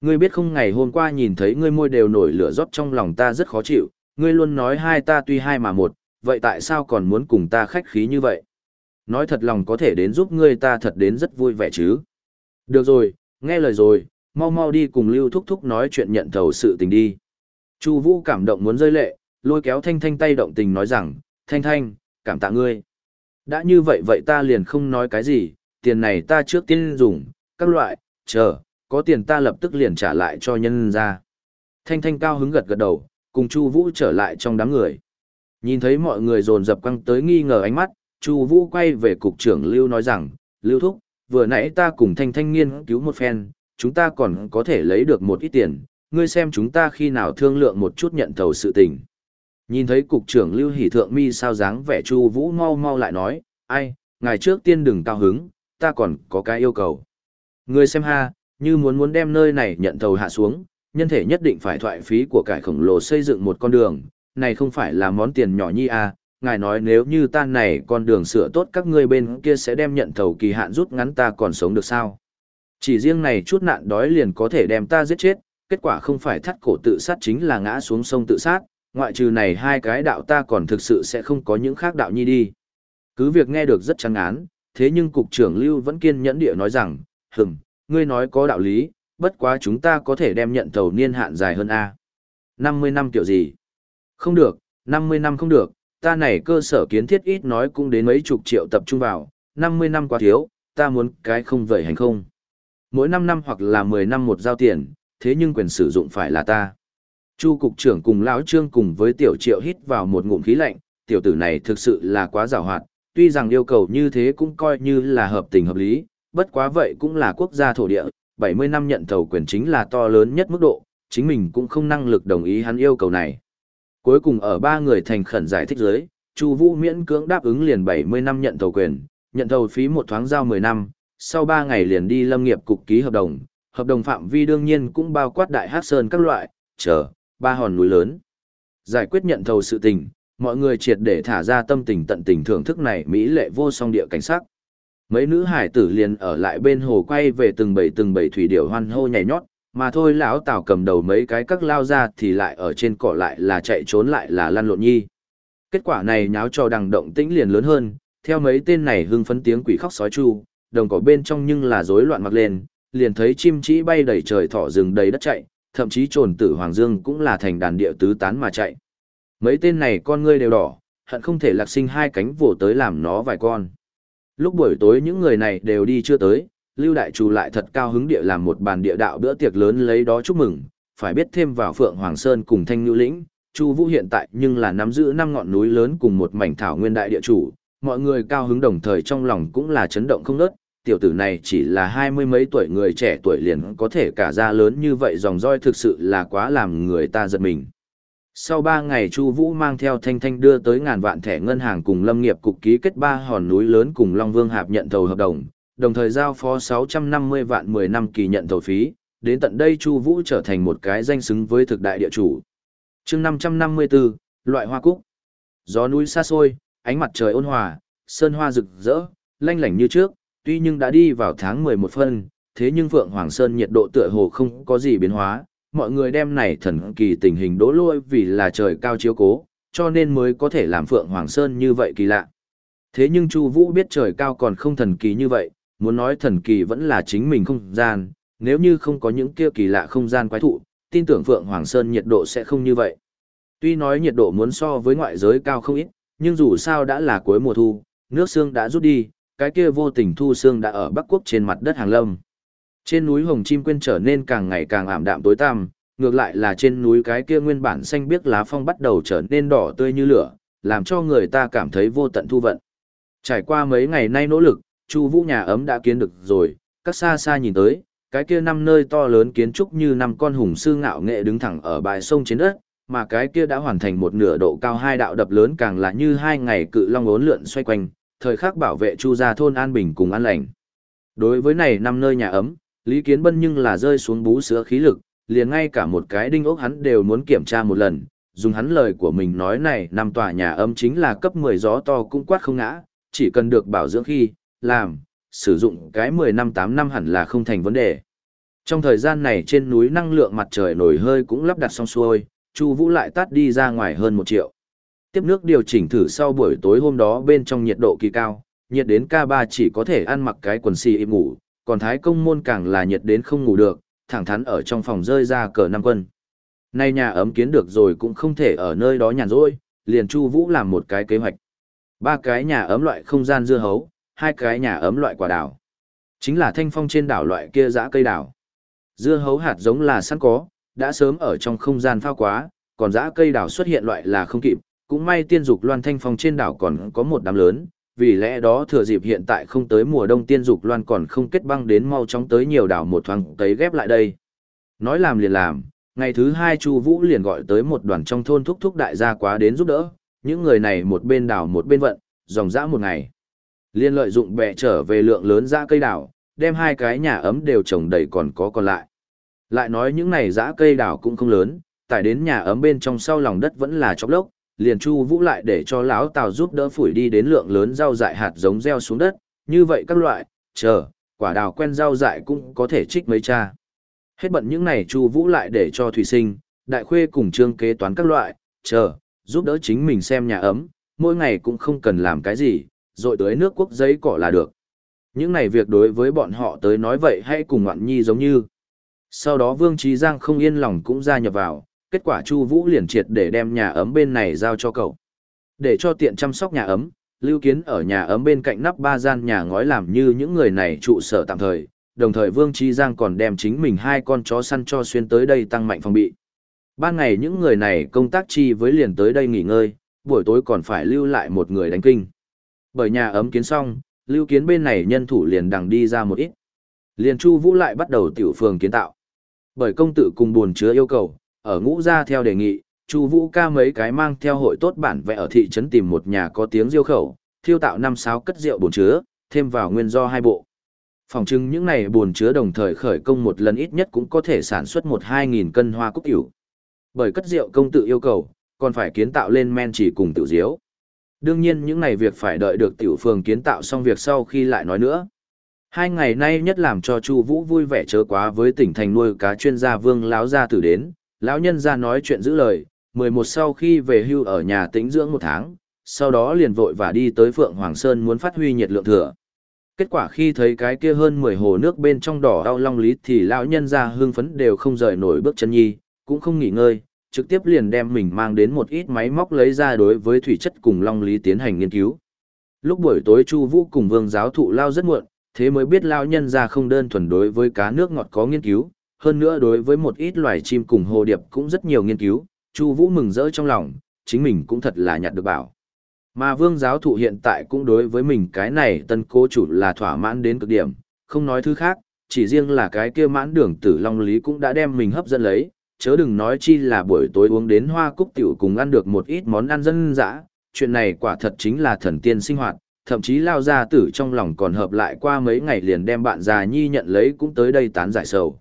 Ngươi biết không ngày hôm qua nhìn thấy ngươi môi đều nổi lửa rót trong lòng ta rất khó chịu, ngươi luôn nói hai ta tuy hai mà một, vậy tại sao còn muốn cùng ta khách khí như vậy? Nói thật lòng có thể đến giúp ngươi ta thật đến rất vui vẻ chứ. Được rồi, nghe lời rồi, mau mau đi cùng Lưu Thúc Thúc nói chuyện nhận thầu sự tình đi. Chu Vũ cảm động muốn rơi lệ, lôi kéo Thanh Thanh tay động tình nói rằng, Thanh Thanh, cảm tạ ngươi. Đã như vậy vậy ta liền không nói cái gì, tiền này ta trước tiên dùng, các loại, chờ, có tiền ta lập tức liền trả lại cho nhân ra. Thanh Thanh cao hứng gật gật đầu, cùng Chu Vũ trở lại trong đám người. Nhìn thấy mọi người dồn dập quăng tới nghi ngờ ánh mắt, Chu Vũ quay về cục trưởng Lưu nói rằng, Lưu Thúc, vừa nãy ta cùng Thanh Thanh nghiên cứu một phen, chúng ta còn có thể lấy được một ít tiền, ngươi xem chúng ta khi nào thương lượng một chút nhận thầu sự tình. Nhìn thấy cục trưởng Lưu Hỷ Thượng mi sao dáng vẻ Chu Vũ mau mau lại nói, ai, ngài trước tiên đừng cao hứng, ta còn có cái yêu cầu. người xem ha, như muốn muốn đem nơi này nhận thầu hạ xuống, nhân thể nhất định phải thoại phí của cải khổng lồ xây dựng một con đường, này không phải là món tiền nhỏ nhi à, ngài nói nếu như ta này con đường sửa tốt các ngươi bên kia sẽ đem nhận thầu kỳ hạn rút ngắn ta còn sống được sao. Chỉ riêng này chút nạn đói liền có thể đem ta giết chết, kết quả không phải thắt cổ tự sát chính là ngã xuống sông tự sát, ngoại trừ này hai cái đạo ta còn thực sự sẽ không có những khác đạo nhi đi. Cứ việc nghe được rất trắng án, thế nhưng cục trưởng Lưu vẫn kiên nhẫn địa nói rằng, hừm, ngươi nói có đạo lý, bất quá chúng ta có thể đem nhận thầu niên hạn dài hơn A. 50 năm kiểu gì? Không được, 50 năm không được, ta này cơ sở kiến thiết ít nói cũng đến mấy chục triệu tập trung vào, 50 năm quá thiếu, ta muốn cái không vậy hành không. Mỗi 5 năm hoặc là 10 năm một giao tiền, thế nhưng quyền sử dụng phải là ta. Chu cục trưởng cùng lão trương cùng với tiểu triệu hít vào một ngụm khí lạnh, tiểu tử này thực sự là quá giàu hoạt, tuy rằng yêu cầu như thế cũng coi như là hợp tình hợp lý, bất quá vậy cũng là quốc gia thổ địa, 70 năm nhận thầu quyền chính là to lớn nhất mức độ, chính mình cũng không năng lực đồng ý hắn yêu cầu này. Cuối cùng ở ba người thành khẩn giải thích dưới, Chu Vũ miễn cưỡng đáp ứng liền 70 năm nhận thầu quyền, nhận thầu phí một thoáng giao 10 năm, sau 3 ngày liền đi lâm nghiệp cục ký hợp đồng, hợp đồng phạm vi đương nhiên cũng bao quát đại hắc sơn các loại, chờ, ba hòn núi lớn. Giải quyết nhận thầu sự tình, mọi người triệt để thả ra tâm tình tận tình thưởng thức này mỹ lệ vô song địa cảnh sắc. Mấy nữ hải tử liền ở lại bên hồ quay về từng bầy từng bầy thủy điểu hoan hô nhảy nhót, mà thôi lão tào cầm đầu mấy cái các lao ra thì lại ở trên cỏ lại là chạy trốn lại là lăn lộn nhi. Kết quả này nháo cho đằng động tĩnh liền lớn hơn, theo mấy tên này hưng phấn tiếng quỷ khóc sói chu, đồng cỏ bên trong nhưng là rối loạn mặc lên, liền thấy chim chỉ bay đầy trời thỏ rừng đầy đất chạy, thậm chí trồn tử Hoàng Dương cũng là thành đàn địa tứ tán mà chạy. Mấy tên này con ngươi đều đỏ, hận không thể lạc sinh hai cánh vồ tới làm nó vài con. Lúc buổi tối những người này đều đi chưa tới, Lưu Đại Chủ lại thật cao hứng địa làm một bàn địa đạo bữa tiệc lớn lấy đó chúc mừng, phải biết thêm vào Phượng Hoàng Sơn cùng Thanh Nhu Lĩnh, Chu Vũ hiện tại nhưng là nắm giữ năm ngọn núi lớn cùng một mảnh thảo nguyên đại địa chủ, mọi người cao hứng đồng thời trong lòng cũng là chấn động không ngớt, tiểu tử này chỉ là hai mươi mấy tuổi người trẻ tuổi liền có thể cả ra lớn như vậy dòng roi thực sự là quá làm người ta giật mình. Sau ba ngày Chu Vũ mang theo Thanh Thanh đưa tới ngàn vạn thẻ ngân hàng cùng Lâm nghiệp cục ký kết ba hòn núi lớn cùng Long Vương Hạp nhận thầu hợp đồng, đồng thời giao phó 650 vạn 10 năm kỳ nhận thầu phí, đến tận đây Chu Vũ trở thành một cái danh xứng với thực đại địa chủ. Chương 554, loại hoa cúc. Gió núi xa xôi, ánh mặt trời ôn hòa, sơn hoa rực rỡ, lanh lảnh như trước, tuy nhưng đã đi vào tháng 11 phân, thế nhưng Phượng Hoàng Sơn nhiệt độ tựa hồ không có gì biến hóa, mọi người đem này thần kỳ tình hình đỗ lôi vì là trời cao chiếu cố, cho nên mới có thể làm Phượng Hoàng Sơn như vậy kỳ lạ. Thế nhưng Chu Vũ biết trời cao còn không thần kỳ như vậy, muốn nói thần kỳ vẫn là chính mình không gian, nếu như không có những kia kỳ lạ không gian quái thụ, tin tưởng Phượng Hoàng Sơn nhiệt độ sẽ không như vậy. Tuy nói nhiệt độ muốn so với ngoại giới cao không ít, nhưng dù sao đã là cuối mùa thu, nước sương đã rút đi, cái kia vô tình thu xương đã ở Bắc Quốc trên mặt đất hàng lâm. Trên núi Hồng Chim Quyên trở nên càng ngày càng ảm đạm tối tăm, ngược lại là trên núi cái kia nguyên bản xanh biếc lá phong bắt đầu trở nên đỏ tươi như lửa, làm cho người ta cảm thấy vô tận thu vận. Trải qua mấy ngày nay nỗ lực, Chu Vũ nhà ấm đã kiến được rồi, các xa xa nhìn tới, cái kia năm nơi to lớn kiến trúc như năm con hùng sư ngạo nghệ đứng thẳng ở bãi sông trên đất, mà cái kia đã hoàn thành một nửa độ cao hai đạo đập lớn càng là như hai ngày cự long ốn lượn xoay quanh, thời khắc bảo vệ chu gia thôn an bình cùng an lành. Đối với này năm nơi nhà ấm, Lý Kiến Bân nhưng là rơi xuống bú sữa khí lực, liền ngay cả một cái đinh ốc hắn đều muốn kiểm tra một lần, dùng hắn lời của mình nói này năm tòa nhà ấm chính là cấp 10 gió to cũng quát không ngã, chỉ cần được bảo dưỡng khi, làm, sử dụng cái 10 năm 8 năm hẳn là không thành vấn đề. Trong thời gian này trên núi năng lượng mặt trời nổi hơi cũng lắp đặt xong xuôi, Chu Vũ lại tắt đi ra ngoài hơn 1 triệu. Tiếp nước điều chỉnh thử sau buổi tối hôm đó bên trong nhiệt độ kỳ cao, nhiệt đến K3 chỉ có thể ăn mặc cái quần xì im ngủ, còn Thái công môn càng là nhiệt đến không ngủ được, thẳng thắn ở trong phòng rơi ra cờ năm quân. Nay nhà ấm kiến được rồi cũng không thể ở nơi đó nhàn rỗi, liền Chu Vũ làm một cái kế hoạch. Ba cái nhà ấm loại không gian dưa hấu, hai cái nhà ấm loại quả đào. Chính là thanh phong trên đảo loại kia dã cây đào. Dưa hấu hạt giống là sẵn có, đã sớm ở trong không gian phao quá, còn dã cây đào xuất hiện loại là không kịp, cũng may tiên dục loan thanh phong trên đảo còn có một đám lớn, vì lẽ đó thừa dịp hiện tại không tới mùa đông tiên dục loan còn không kết băng đến mau chóng tới nhiều đảo một thoáng tấy ghép lại đây. Nói làm liền làm, ngày thứ hai Chu Vũ liền gọi tới một đoàn trong thôn thúc thúc đại gia quá đến giúp đỡ, những người này một bên đảo một bên vận, dòng dã một ngày. Liên lợi dụng bè trở về lượng lớn dã cây đảo, đem hai cái nhà ấm đều trồng đầy còn có còn lại. Lại nói những này dã cây đảo cũng không lớn, tải đến nhà ấm bên trong sau lòng đất vẫn là chốc lốc, liền Chu Vũ lại để cho lão Tào giúp đỡ phủi đi đến lượng lớn rau dại hạt giống gieo xuống đất, như vậy các loại, chờ, quả đào quen rau dại cũng có thể trích mấy cha. Hết bận những này Chu Vũ lại để cho thủy sinh, đại khuê cùng trương kế toán các loại, chờ, giúp đỡ chính mình xem nhà ấm, mỗi ngày cũng không cần làm cái gì, rồi tới nước quốc giấy cỏ là được. Những này việc đối với bọn họ tới nói vậy hay cùng ngoạn nhi giống như. Sau đó Vương Trí Giang không yên lòng cũng gia nhập vào, kết quả Chu Vũ liền triệt để đem nhà ấm bên này giao cho cậu. Để cho tiện chăm sóc nhà ấm, Lưu Kiến ở nhà ấm bên cạnh nắp ba gian nhà ngói làm như những người này trụ sở tạm thời, đồng thời Vương Chi Giang còn đem chính mình hai con chó săn cho xuyên tới đây tăng mạnh phòng bị. Ban ngày những người này công tác chi với liền tới đây nghỉ ngơi, buổi tối còn phải lưu lại một người đánh kinh. Bởi nhà ấm kiến xong, Lưu Kiến bên này nhân thủ liền đằng đi ra một ít. Liền Chu Vũ lại bắt đầu tiểu phường kiến tạo. Bởi công tử cùng buồn chứa yêu cầu, ở ngũ gia theo đề nghị, Chu Vũ ca mấy cái mang theo hội tốt bản vẽ ở thị trấn tìm một nhà có tiếng diêu khẩu, thiêu tạo năm sáu cất rượu bồn chứa, thêm vào nguyên do hai bộ. Phòng trưng những này bồn chứa đồng thời khởi công một lần ít nhất cũng có thể sản xuất một hai nghìn cân hoa cúc hữu. Bởi cất rượu công tự yêu cầu, còn phải kiến tạo lên men chỉ cùng tiểu diếu. Đương nhiên những này việc phải đợi được tiểu phường kiến tạo xong việc sau khi lại nói nữa. Hai ngày nay nhất làm cho Chu Vũ vui vẻ chớ quá với tỉnh thành nuôi cá chuyên gia Vương lão gia tử đến, lão nhân gia nói chuyện giữ lời, 11 sau khi về hưu ở nhà tĩnh dưỡng một tháng, sau đó liền vội và đi tới Phượng Hoàng Sơn muốn phát huy nhiệt lượng thừa. Kết quả khi thấy cái kia hơn 10 hồ nước bên trong đỏ đau long lý thì lão nhân gia hưng phấn đều không rời nổi bước chân nhi, cũng không nghỉ ngơi, trực tiếp liền đem mình mang đến một ít máy móc lấy ra đối với thủy chất cùng long lý tiến hành nghiên cứu. Lúc buổi tối Chu Vũ cùng Vương giáo thụ lao rất muộn, thế mới biết lão nhân gia không đơn thuần đối với cá nước ngọt có nghiên cứu, hơn nữa đối với một ít loài chim cùng hồ điệp cũng rất nhiều nghiên cứu, Chu Vũ mừng rỡ trong lòng, chính mình cũng thật là nhặt được bảo. Mà Vương giáo thụ hiện tại cũng đối với mình cái này tân cố chủ là thỏa mãn đến cực điểm, không nói thứ khác, chỉ riêng là cái kia mãn đường tử long lý cũng đã đem mình hấp dẫn lấy, chớ đừng nói chi là buổi tối uống đến hoa cúc tiểu cùng ăn được một ít món ăn dân dã, chuyện này quả thật chính là thần tiên sinh hoạt, thậm chí lao gia tử trong lòng còn hợp lại qua mấy ngày liền đem bạn già nhi nhận lấy cũng tới đây tán giải sầu.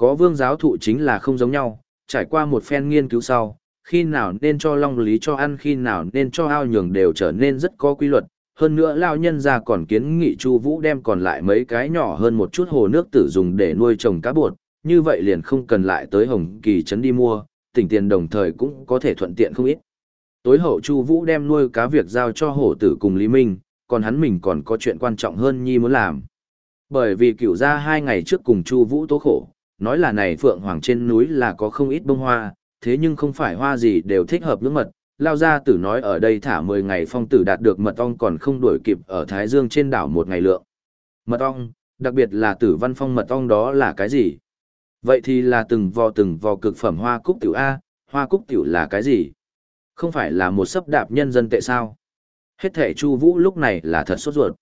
Có vương giáo thụ chính là không giống nhau, trải qua một phen nghiên cứu sau, khi nào nên cho long lý cho ăn khi nào nên cho ao nhường đều trở nên rất có quy luật. Hơn nữa lao nhân ra còn kiến nghị Chu Vũ đem còn lại mấy cái nhỏ hơn một chút hồ nước tử dùng để nuôi trồng cá bột, như vậy liền không cần lại tới Hồng Kỳ trấn đi mua, tỉnh tiền đồng thời cũng có thể thuận tiện không ít. Tối hậu Chu Vũ đem nuôi cá việc giao cho hổ tử cùng Lý Minh, còn hắn mình còn có chuyện quan trọng hơn nhi muốn làm. Bởi vì cửu gia hai ngày trước cùng Chu Vũ tố khổ, nói là này phượng hoàng trên núi là có không ít bông hoa, thế nhưng không phải hoa gì đều thích hợp nước mật. Lao gia tử nói ở đây thả 10 ngày phong tử đạt được mật ong còn không đuổi kịp ở Thái Dương trên đảo một ngày lượng. Mật ong, đặc biệt là tử văn phong mật ong đó là cái gì? Vậy thì là từng vò từng vò cực phẩm hoa cúc tiểu A, hoa cúc tiểu là cái gì? Không phải là một sấp đạp nhân dân tệ sao? Hết thể Chu Vũ lúc này là thật sốt ruột.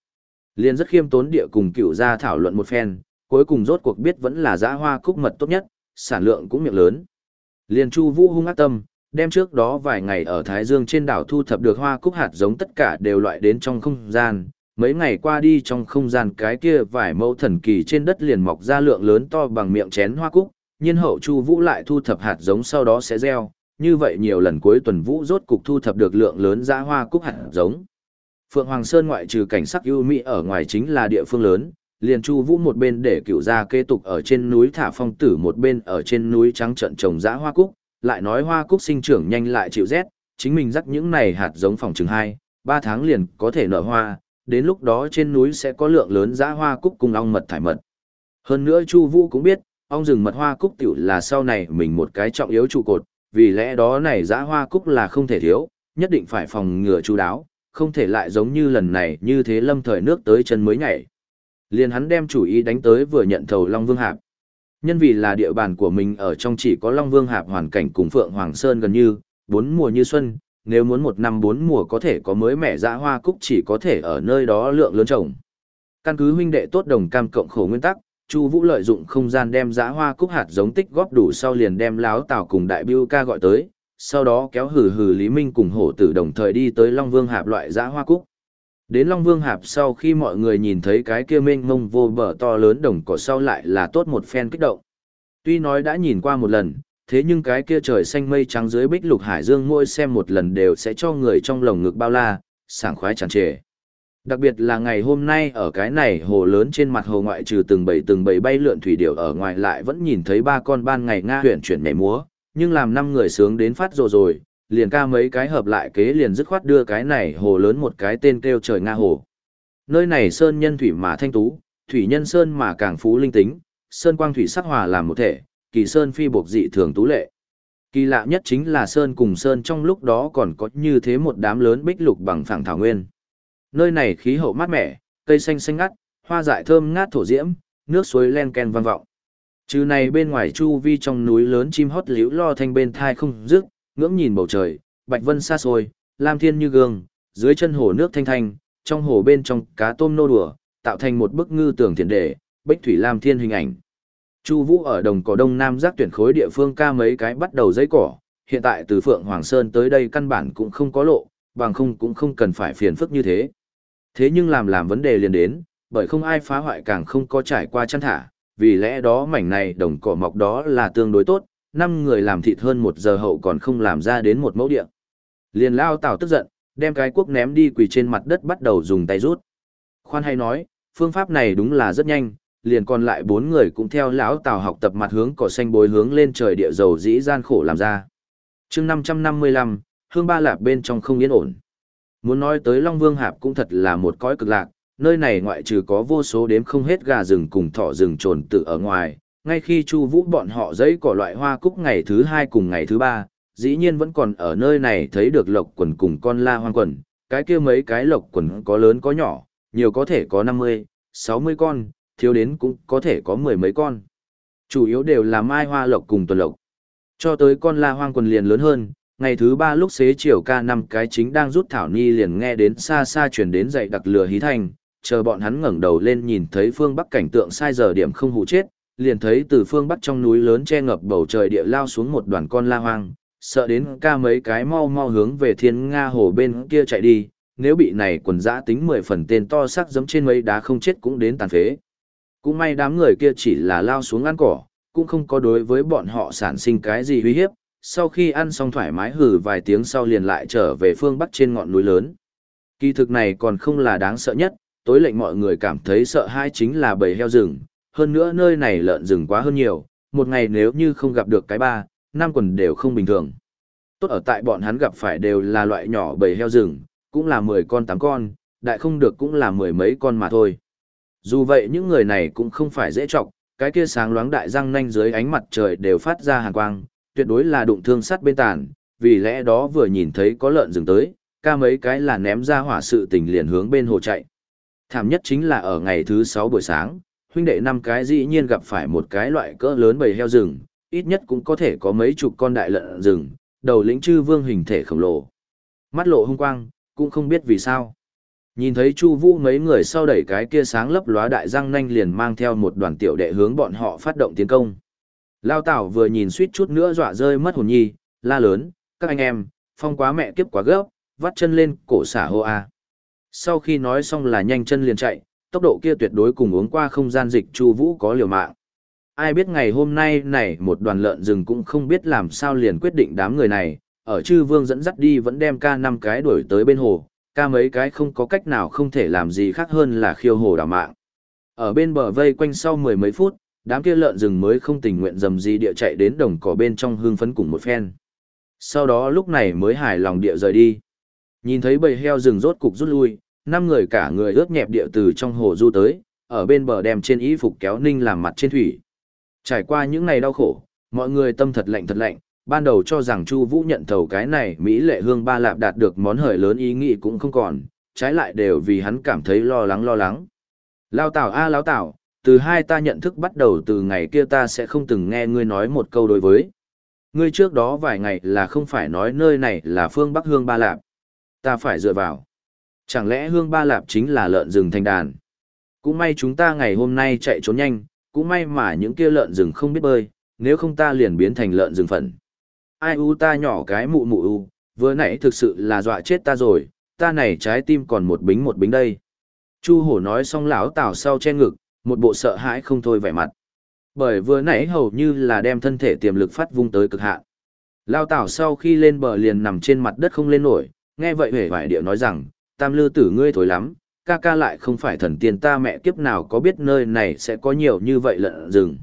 Liên rất khiêm tốn địa cùng cựu gia thảo luận một phen, cuối cùng rốt cuộc biết vẫn là dã hoa cúc mật tốt nhất, sản lượng cũng miệng lớn. Liên Chu Vũ hung ác tâm, Đem trước đó vài ngày ở Thái Dương trên đảo thu thập được hoa cúc hạt giống tất cả đều loại đến trong không gian. Mấy ngày qua đi trong không gian cái kia vài mẫu thần kỳ trên đất liền mọc ra lượng lớn to bằng miệng chén hoa cúc, nhiên hậu Chu Vũ lại thu thập hạt giống sau đó sẽ gieo, như vậy nhiều lần cuối tuần Vũ rốt cục thu thập được lượng lớn dã hoa cúc hạt giống. Phượng Hoàng Sơn ngoại trừ cảnh sắc ưu mỹ ở ngoài chính là địa phương lớn, liền Chu Vũ một bên để cựu gia kế tục ở trên núi thả phong tử một bên ở trên núi trắng trận trồng dã hoa cúc, lại nói hoa cúc sinh trưởng nhanh lại chịu rét, chính mình rắc những này hạt giống phòng chừng 2, 3 tháng liền có thể nở hoa, đến lúc đó trên núi sẽ có lượng lớn dã hoa cúc cùng ong mật thải mật. Hơn nữa Chu Vũ cũng biết, ong rừng mật hoa cúc tiểu là sau này mình một cái trọng yếu trụ cột, vì lẽ đó này dã hoa cúc là không thể thiếu, nhất định phải phòng ngừa chú đáo, không thể lại giống như lần này như thế lâm thời nước tới chân mới nhảy. Liền hắn đem chủ ý đánh tới vừa nhận thầu Long Vương Hạp. Nhân vì là địa bàn của mình ở trong chỉ có Long Vương Hạp hoàn cảnh cùng Phượng Hoàng Sơn gần như, bốn mùa như xuân, nếu muốn một năm bốn mùa có thể có mới mẻ dã hoa cúc chỉ có thể ở nơi đó lượng lớn trồng. Căn cứ huynh đệ tốt đồng cam cộng khổ nguyên tắc, Chu Vũ lợi dụng không gian đem dã hoa cúc hạt giống tích góp đủ sau liền đem láo Tào cùng Đại Bưu ca gọi tới, sau đó kéo hừ hừ Lý Minh cùng hổ tử đồng thời đi tới Long Vương Hạp loại dã hoa cúc. Đến Long Vương Hạp sau khi mọi người nhìn thấy cái kia mênh mông vô bờ to lớn đồng cỏ sau lại là tốt một phen kích động. Tuy nói đã nhìn qua một lần, thế nhưng cái kia trời xanh mây trắng dưới bích lục hải dương mỗi xem một lần đều sẽ cho người trong lồng ngực bao la, sảng khoái tràn trề. Đặc biệt là ngày hôm nay ở cái này hồ lớn trên mặt hồ ngoại trừ từng bầy từng bầy bay lượn thủy điểu ở ngoài lại vẫn nhìn thấy ba con ban ngày Nga huyện chuyển nhảy múa, nhưng làm năm người sướng đến phát rồi rồi, liền ca mấy cái hợp lại kế liền dứt khoát đưa cái này hồ lớn một cái tên kêu trời Nga hồ. Nơi này sơn nhân thủy mà thanh tú, thủy nhân sơn mà càng phú linh tính, sơn quang thủy sắc hòa làm một thể, kỳ sơn phi buộc dị thường tú lệ. Kỳ lạ nhất chính là sơn cùng sơn trong lúc đó còn có như thế một đám lớn bích lục bằng phẳng thảo nguyên. Nơi này khí hậu mát mẻ, cây xanh xanh ngắt, hoa dại thơm ngát thổ diễm, nước suối len ken vang vọng. Trừ này bên ngoài chu vi trong núi lớn chim hót liễu lo thanh bên thai không dứt, ngưỡng nhìn bầu trời, bạch vân xa xôi, lam thiên như gương, dưới chân hồ nước thanh thanh, trong hồ bên trong cá tôm nô đùa, tạo thành một bức ngư tưởng thiền đề, bích thủy lam thiên hình ảnh. Chu Vũ ở đồng cỏ đông nam giác tuyển khối địa phương ca mấy cái bắt đầu giấy cỏ, hiện tại từ Phượng Hoàng Sơn tới đây căn bản cũng không có lộ, bằng không cũng không cần phải phiền phức như thế. Thế nhưng làm làm vấn đề liền đến, bởi không ai phá hoại càng không có trải qua chăn thả, vì lẽ đó mảnh này đồng cỏ mọc đó là tương đối tốt, năm người làm thịt hơn một giờ hậu còn không làm ra đến một mẫu địa. Liền lao tào tức giận, đem cái cuốc ném đi quỳ trên mặt đất bắt đầu dùng tay rút. Khoan hay nói, phương pháp này đúng là rất nhanh, liền còn lại bốn người cũng theo lão tào học tập mặt hướng cỏ xanh bối hướng lên trời địa dầu dĩ gian khổ làm ra. chương 555, hương ba lạp bên trong không yên ổn. Muốn nói tới Long Vương Hạp cũng thật là một cõi cực lạc, nơi này ngoại trừ có vô số đếm không hết gà rừng cùng thỏ rừng trồn tự ở ngoài, ngay khi Chu Vũ bọn họ giấy cỏ loại hoa cúc ngày thứ hai cùng ngày thứ ba, dĩ nhiên vẫn còn ở nơi này thấy được lộc quần cùng con la hoang quần, cái kia mấy cái lộc quần có lớn có nhỏ, nhiều có thể có 50, 60 con, thiếu đến cũng có thể có mười mấy con. Chủ yếu đều là mai hoa lộc cùng tuần lộc. Cho tới con la hoang quần liền lớn hơn, ngày thứ ba lúc xế chiều ca năm cái chính đang rút thảo ni liền nghe đến xa xa truyền đến dậy đặc lửa hí thành, chờ bọn hắn ngẩng đầu lên nhìn thấy phương bắc cảnh tượng sai giờ điểm không hụ chết, liền thấy từ phương bắc trong núi lớn che ngập bầu trời địa lao xuống một đoàn con la hoang, sợ đến ca mấy cái mau mau hướng về thiên nga hồ bên kia chạy đi, nếu bị này quần dã tính mười phần tên to sắc giống trên mấy đá không chết cũng đến tàn phế. Cũng may đám người kia chỉ là lao xuống ăn cỏ, cũng không có đối với bọn họ sản sinh cái gì uy hiếp, sau khi ăn xong thoải mái hử vài tiếng sau liền lại trở về phương bắc trên ngọn núi lớn. Kỳ thực này còn không là đáng sợ nhất, tối lệnh mọi người cảm thấy sợ hãi chính là bầy heo rừng, hơn nữa nơi này lợn rừng quá hơn nhiều, một ngày nếu như không gặp được cái ba, năm quần đều không bình thường. Tốt ở tại bọn hắn gặp phải đều là loại nhỏ bầy heo rừng, cũng là 10 con 8 con, đại không được cũng là mười mấy con mà thôi. Dù vậy những người này cũng không phải dễ trọng, cái kia sáng loáng đại răng nanh dưới ánh mặt trời đều phát ra hàn quang, tuyệt đối là đụng thương sắt bên tàn, vì lẽ đó vừa nhìn thấy có lợn rừng tới, ca mấy cái là ném ra hỏa sự tình liền hướng bên hồ chạy. Thảm nhất chính là ở ngày thứ 6 buổi sáng, huynh đệ năm cái dĩ nhiên gặp phải một cái loại cỡ lớn bầy heo rừng, ít nhất cũng có thể có mấy chục con đại lợn rừng, đầu lĩnh chư vương hình thể khổng lồ. Mắt lộ hung quang, cũng không biết vì sao. Nhìn thấy Chu Vũ mấy người sau đẩy cái kia sáng lấp lóa đại răng nanh liền mang theo một đoàn tiểu đệ hướng bọn họ phát động tiến công. Lao Tảo vừa nhìn suýt chút nữa dọa rơi mất hồn nhi, la lớn, các anh em, phong quá mẹ kiếp quá gấp, vắt chân lên, cổ xả hô a. Sau khi nói xong là nhanh chân liền chạy, tốc độ kia tuyệt đối cùng uống qua không gian dịch Chu Vũ có liều mạng. Ai biết ngày hôm nay này một đoàn lợn rừng cũng không biết làm sao liền quyết định đám người này, ở chư vương dẫn dắt đi vẫn đem ca năm cái đuổi tới bên hồ, ca mấy cái không có cách nào không thể làm gì khác hơn là khiêu hồ đảo mạng. Ở bên bờ vây quanh sau mười mấy phút, đám kia lợn rừng mới không tình nguyện dầm gì địa chạy đến đồng cỏ bên trong hương phấn cùng một phen. Sau đó lúc này mới hài lòng địa rời đi. Nhìn thấy bầy heo rừng rốt cục rút lui, năm người cả người ướt nhẹp địa từ trong hồ du tới, ở bên bờ đem trên y phục kéo ninh làm mặt trên thủy. Trải qua những ngày đau khổ, mọi người tâm thật lạnh thật lạnh, ban đầu cho rằng Chu Vũ nhận thầu cái này Mỹ lệ hương ba lạp đạt được món hời lớn ý nghĩ cũng không còn, trái lại đều vì hắn cảm thấy lo lắng lo lắng. Lao Tảo a à, Lao Tảo, từ hai ta nhận thức bắt đầu từ ngày kia ta sẽ không từng nghe ngươi nói một câu đối với. Ngươi trước đó vài ngày là không phải nói nơi này là phương Bắc Hương Ba Lạp. Ta phải dựa vào. Chẳng lẽ Hương Ba Lạp chính là lợn rừng thành đàn? Cũng may chúng ta ngày hôm nay chạy trốn nhanh, cũng may mà những kia lợn rừng không biết bơi, nếu không ta liền biến thành lợn rừng phận. Ai u ta nhỏ cái mụ mụ u, vừa nãy thực sự là dọa chết ta rồi, ta này trái tim còn một bính một bính đây. Chu hổ nói xong lão tào sau che ngực, một bộ sợ hãi không thôi vẻ mặt. Bởi vừa nãy hầu như là đem thân thể tiềm lực phát vung tới cực hạn. Lao tảo sau khi lên bờ liền nằm trên mặt đất không lên nổi, nghe vậy hề vải điệu nói rằng, tam lư tử ngươi thối lắm, ca ca lại không phải thần tiên ta mẹ kiếp nào có biết nơi này sẽ có nhiều như vậy lợn rừng.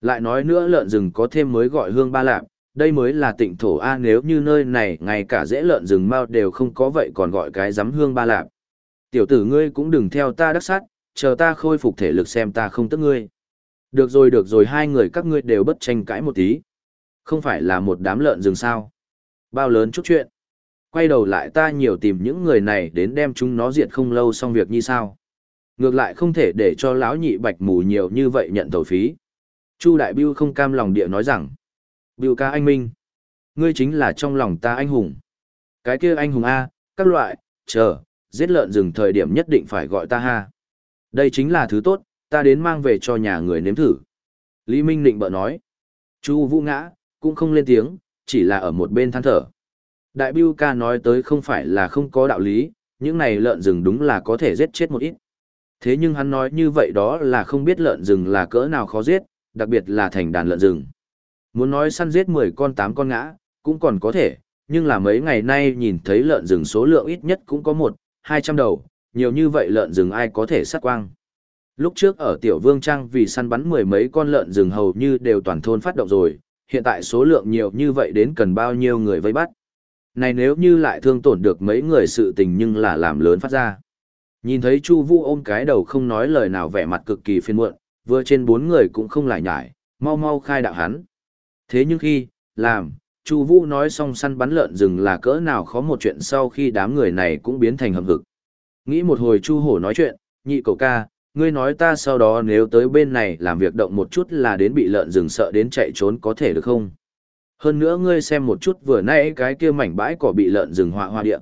Lại nói nữa lợn rừng có thêm mới gọi hương ba lạp, đây mới là tịnh thổ A nếu như nơi này ngay cả dễ lợn rừng mau đều không có vậy còn gọi cái giấm hương ba lạp. Tiểu tử ngươi cũng đừng theo ta đắc sát, chờ ta khôi phục thể lực xem ta không tức ngươi. Được rồi được rồi hai người các ngươi đều bất tranh cãi một tí. Không phải là một đám lợn rừng sao. Bao lớn chút chuyện. Quay đầu lại ta nhiều tìm những người này đến đem chúng nó diệt không lâu xong việc như sao. Ngược lại không thể để cho lão nhị bạch mù nhiều như vậy nhận tàu phí. Chu Đại Biêu không cam lòng địa nói rằng. Biêu ca anh Minh. Ngươi chính là trong lòng ta anh hùng. Cái kia anh hùng A, các loại, chờ, giết lợn rừng thời điểm nhất định phải gọi ta ha. Đây chính là thứ tốt, ta đến mang về cho nhà người nếm thử. Lý Minh định bợ nói. Chu Vũ ngã, cũng không lên tiếng, chỉ là ở một bên than thở. Đại Biêu ca nói tới không phải là không có đạo lý, những này lợn rừng đúng là có thể giết chết một ít. Thế nhưng hắn nói như vậy đó là không biết lợn rừng là cỡ nào khó giết, đặc biệt là thành đàn lợn rừng. Muốn nói săn giết 10 con 8 con ngã, cũng còn có thể, nhưng là mấy ngày nay nhìn thấy lợn rừng số lượng ít nhất cũng có 1, 200 đầu, nhiều như vậy lợn rừng ai có thể sát quang. Lúc trước ở Tiểu Vương Trang vì săn bắn mười mấy con lợn rừng hầu như đều toàn thôn phát động rồi, hiện tại số lượng nhiều như vậy đến cần bao nhiêu người vây bắt. Này nếu như lại thương tổn được mấy người sự tình nhưng là làm lớn phát ra. Nhìn thấy Chu Vũ ôm cái đầu không nói lời nào vẻ mặt cực kỳ phiền muộn, vừa trên bốn người cũng không lại nhải, mau mau khai đạo hắn. Thế nhưng khi, làm, Chu Vũ nói xong săn bắn lợn rừng là cỡ nào khó một chuyện sau khi đám người này cũng biến thành hầm hực. Nghĩ một hồi Chu Hổ nói chuyện, nhị cậu ca, ngươi nói ta sau đó nếu tới bên này làm việc động một chút là đến bị lợn rừng sợ đến chạy trốn có thể được không? Hơn nữa ngươi xem một chút vừa nãy cái kia mảnh bãi cỏ bị lợn rừng họa hoa địa.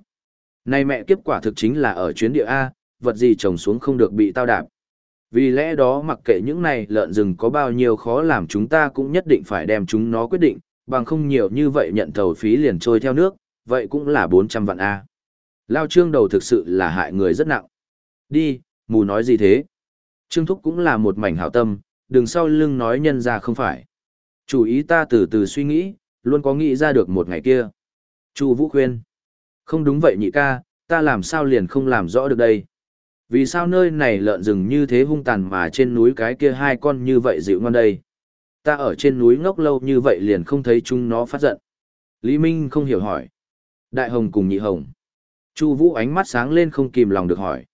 Này mẹ kiếp quả thực chính là ở chuyến địa A, vật gì trồng xuống không được bị tao đạp. Vì lẽ đó mặc kệ những này lợn rừng có bao nhiêu khó làm chúng ta cũng nhất định phải đem chúng nó quyết định, bằng không nhiều như vậy nhận thầu phí liền trôi theo nước, vậy cũng là 400 vạn A. Lao trương đầu thực sự là hại người rất nặng. Đi, mù nói gì thế? Trương Thúc cũng là một mảnh hảo tâm, đừng sau lưng nói nhân ra không phải. Chủ ý ta từ từ suy nghĩ, luôn có nghĩ ra được một ngày kia. Chu Vũ khuyên. Không đúng vậy nhị ca, ta làm sao liền không làm rõ được đây. Vì sao nơi này lợn rừng như thế hung tàn mà trên núi cái kia hai con như vậy dịu ngon đây. Ta ở trên núi ngốc lâu như vậy liền không thấy chúng nó phát giận. Lý Minh không hiểu hỏi. Đại Hồng cùng nhị Hồng. Chu Vũ ánh mắt sáng lên không kìm lòng được hỏi.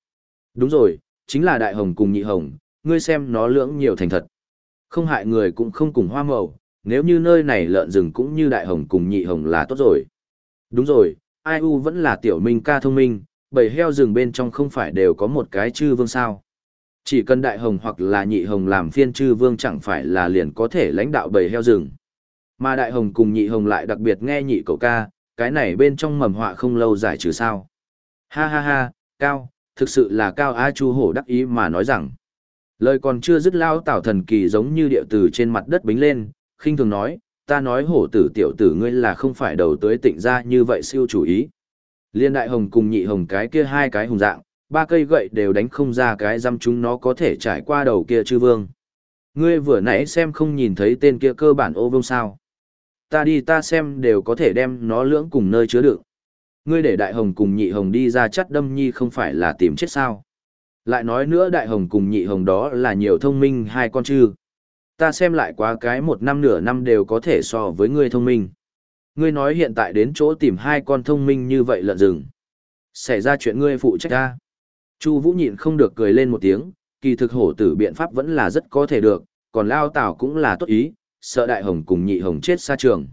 Đúng rồi, chính là đại hồng cùng nhị hồng, ngươi xem nó lưỡng nhiều thành thật. Không hại người cũng không cùng hoa màu, nếu như nơi này lợn rừng cũng như đại hồng cùng nhị hồng là tốt rồi. Đúng rồi, ai u vẫn là tiểu minh ca thông minh, bầy heo rừng bên trong không phải đều có một cái chư vương sao. Chỉ cần đại hồng hoặc là nhị hồng làm phiên chư vương chẳng phải là liền có thể lãnh đạo bầy heo rừng. Mà đại hồng cùng nhị hồng lại đặc biệt nghe nhị cậu ca, cái này bên trong mầm họa không lâu giải trừ sao. Ha ha ha, cao, thực sự là cao A Chu Hổ đắc ý mà nói rằng. Lời còn chưa dứt lao tảo thần kỳ giống như điệu từ trên mặt đất bính lên, khinh thường nói, ta nói hổ tử tiểu tử ngươi là không phải đầu tới tịnh ra như vậy siêu chủ ý. Liên đại hồng cùng nhị hồng cái kia hai cái hùng dạng, ba cây gậy đều đánh không ra cái răm chúng nó có thể trải qua đầu kia chư vương. Ngươi vừa nãy xem không nhìn thấy tên kia cơ bản ô vương sao. Ta đi ta xem đều có thể đem nó lưỡng cùng nơi chứa đựng. Ngươi để đại hồng cùng nhị hồng đi ra chắt đâm nhi không phải là tìm chết sao. Lại nói nữa đại hồng cùng nhị hồng đó là nhiều thông minh hai con chư. Ta xem lại quá cái một năm nửa năm đều có thể so với ngươi thông minh. Ngươi nói hiện tại đến chỗ tìm hai con thông minh như vậy lợn rừng. Xảy ra chuyện ngươi phụ trách ta. Chu Vũ nhịn không được cười lên một tiếng, kỳ thực hổ tử biện pháp vẫn là rất có thể được, còn Lao Tảo cũng là tốt ý, sợ đại hồng cùng nhị hồng chết xa trường.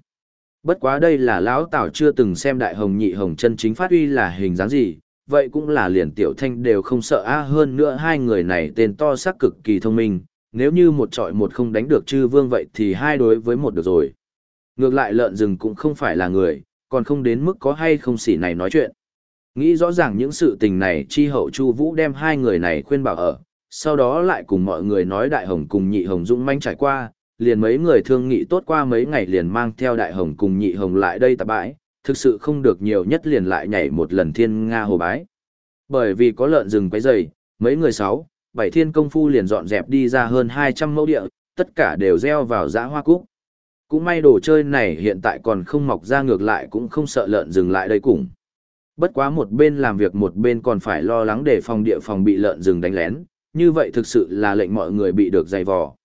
Bất quá đây là lão Tảo chưa từng xem đại hồng nhị hồng chân chính phát uy là hình dáng gì, vậy cũng là liền tiểu thanh đều không sợ a hơn nữa hai người này tên to xác cực kỳ thông minh, nếu như một trọi một không đánh được chư vương vậy thì hai đối với một được rồi. Ngược lại lợn rừng cũng không phải là người, còn không đến mức có hay không xỉ này nói chuyện. Nghĩ rõ ràng những sự tình này chi hậu Chu Vũ đem hai người này khuyên bảo ở, sau đó lại cùng mọi người nói Đại Hồng cùng Nhị Hồng dũng manh trải qua, liền mấy người thương nghị tốt qua mấy ngày liền mang theo Đại Hồng cùng Nhị Hồng lại đây tạp bãi, thực sự không được nhiều nhất liền lại nhảy một lần thiên nga hồ bái. Bởi vì có lợn rừng quấy rầy, mấy người sáu, bảy thiên công phu liền dọn dẹp đi ra hơn 200 mẫu địa, tất cả đều gieo vào dã hoa cúc. Cũng may đồ chơi này hiện tại còn không mọc ra ngược lại cũng không sợ lợn rừng lại đây cùng. Bất quá một bên làm việc một bên còn phải lo lắng để phòng địa phòng bị lợn rừng đánh lén, như vậy thực sự là lệnh mọi người bị được dày vò.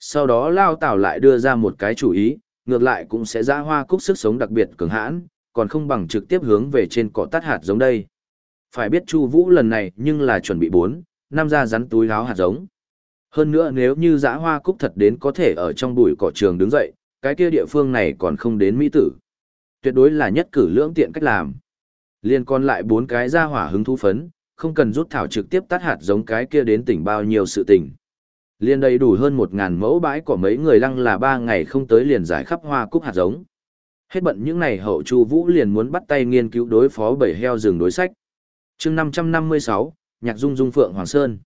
Sau đó Lao Tảo lại đưa ra một cái chủ ý, ngược lại cũng sẽ ra hoa cúc sức sống đặc biệt cường hãn, còn không bằng trực tiếp hướng về trên cỏ tắt hạt giống đây. Phải biết Chu Vũ lần này nhưng là chuẩn bị bốn, năm ra rắn túi láo hạt giống. Hơn nữa nếu như dã hoa cúc thật đến có thể ở trong bụi cỏ trường đứng dậy, cái kia địa phương này còn không đến mỹ tử. Tuyệt đối là nhất cử lưỡng tiện cách làm. Liên còn lại bốn cái ra hỏa hứng thú phấn, không cần rút thảo trực tiếp tắt hạt giống cái kia đến tỉnh bao nhiêu sự tỉnh. Liên đầy đủ hơn một ngàn mẫu bãi của mấy người lăng là ba ngày không tới liền giải khắp hoa cúc hạt giống. Hết bận những này hậu Chu Vũ liền muốn bắt tay nghiên cứu đối phó bảy heo rừng đối sách. Chương năm năm mươi sáu Nhạc Dung Dung Phượng Hoàng Sơn.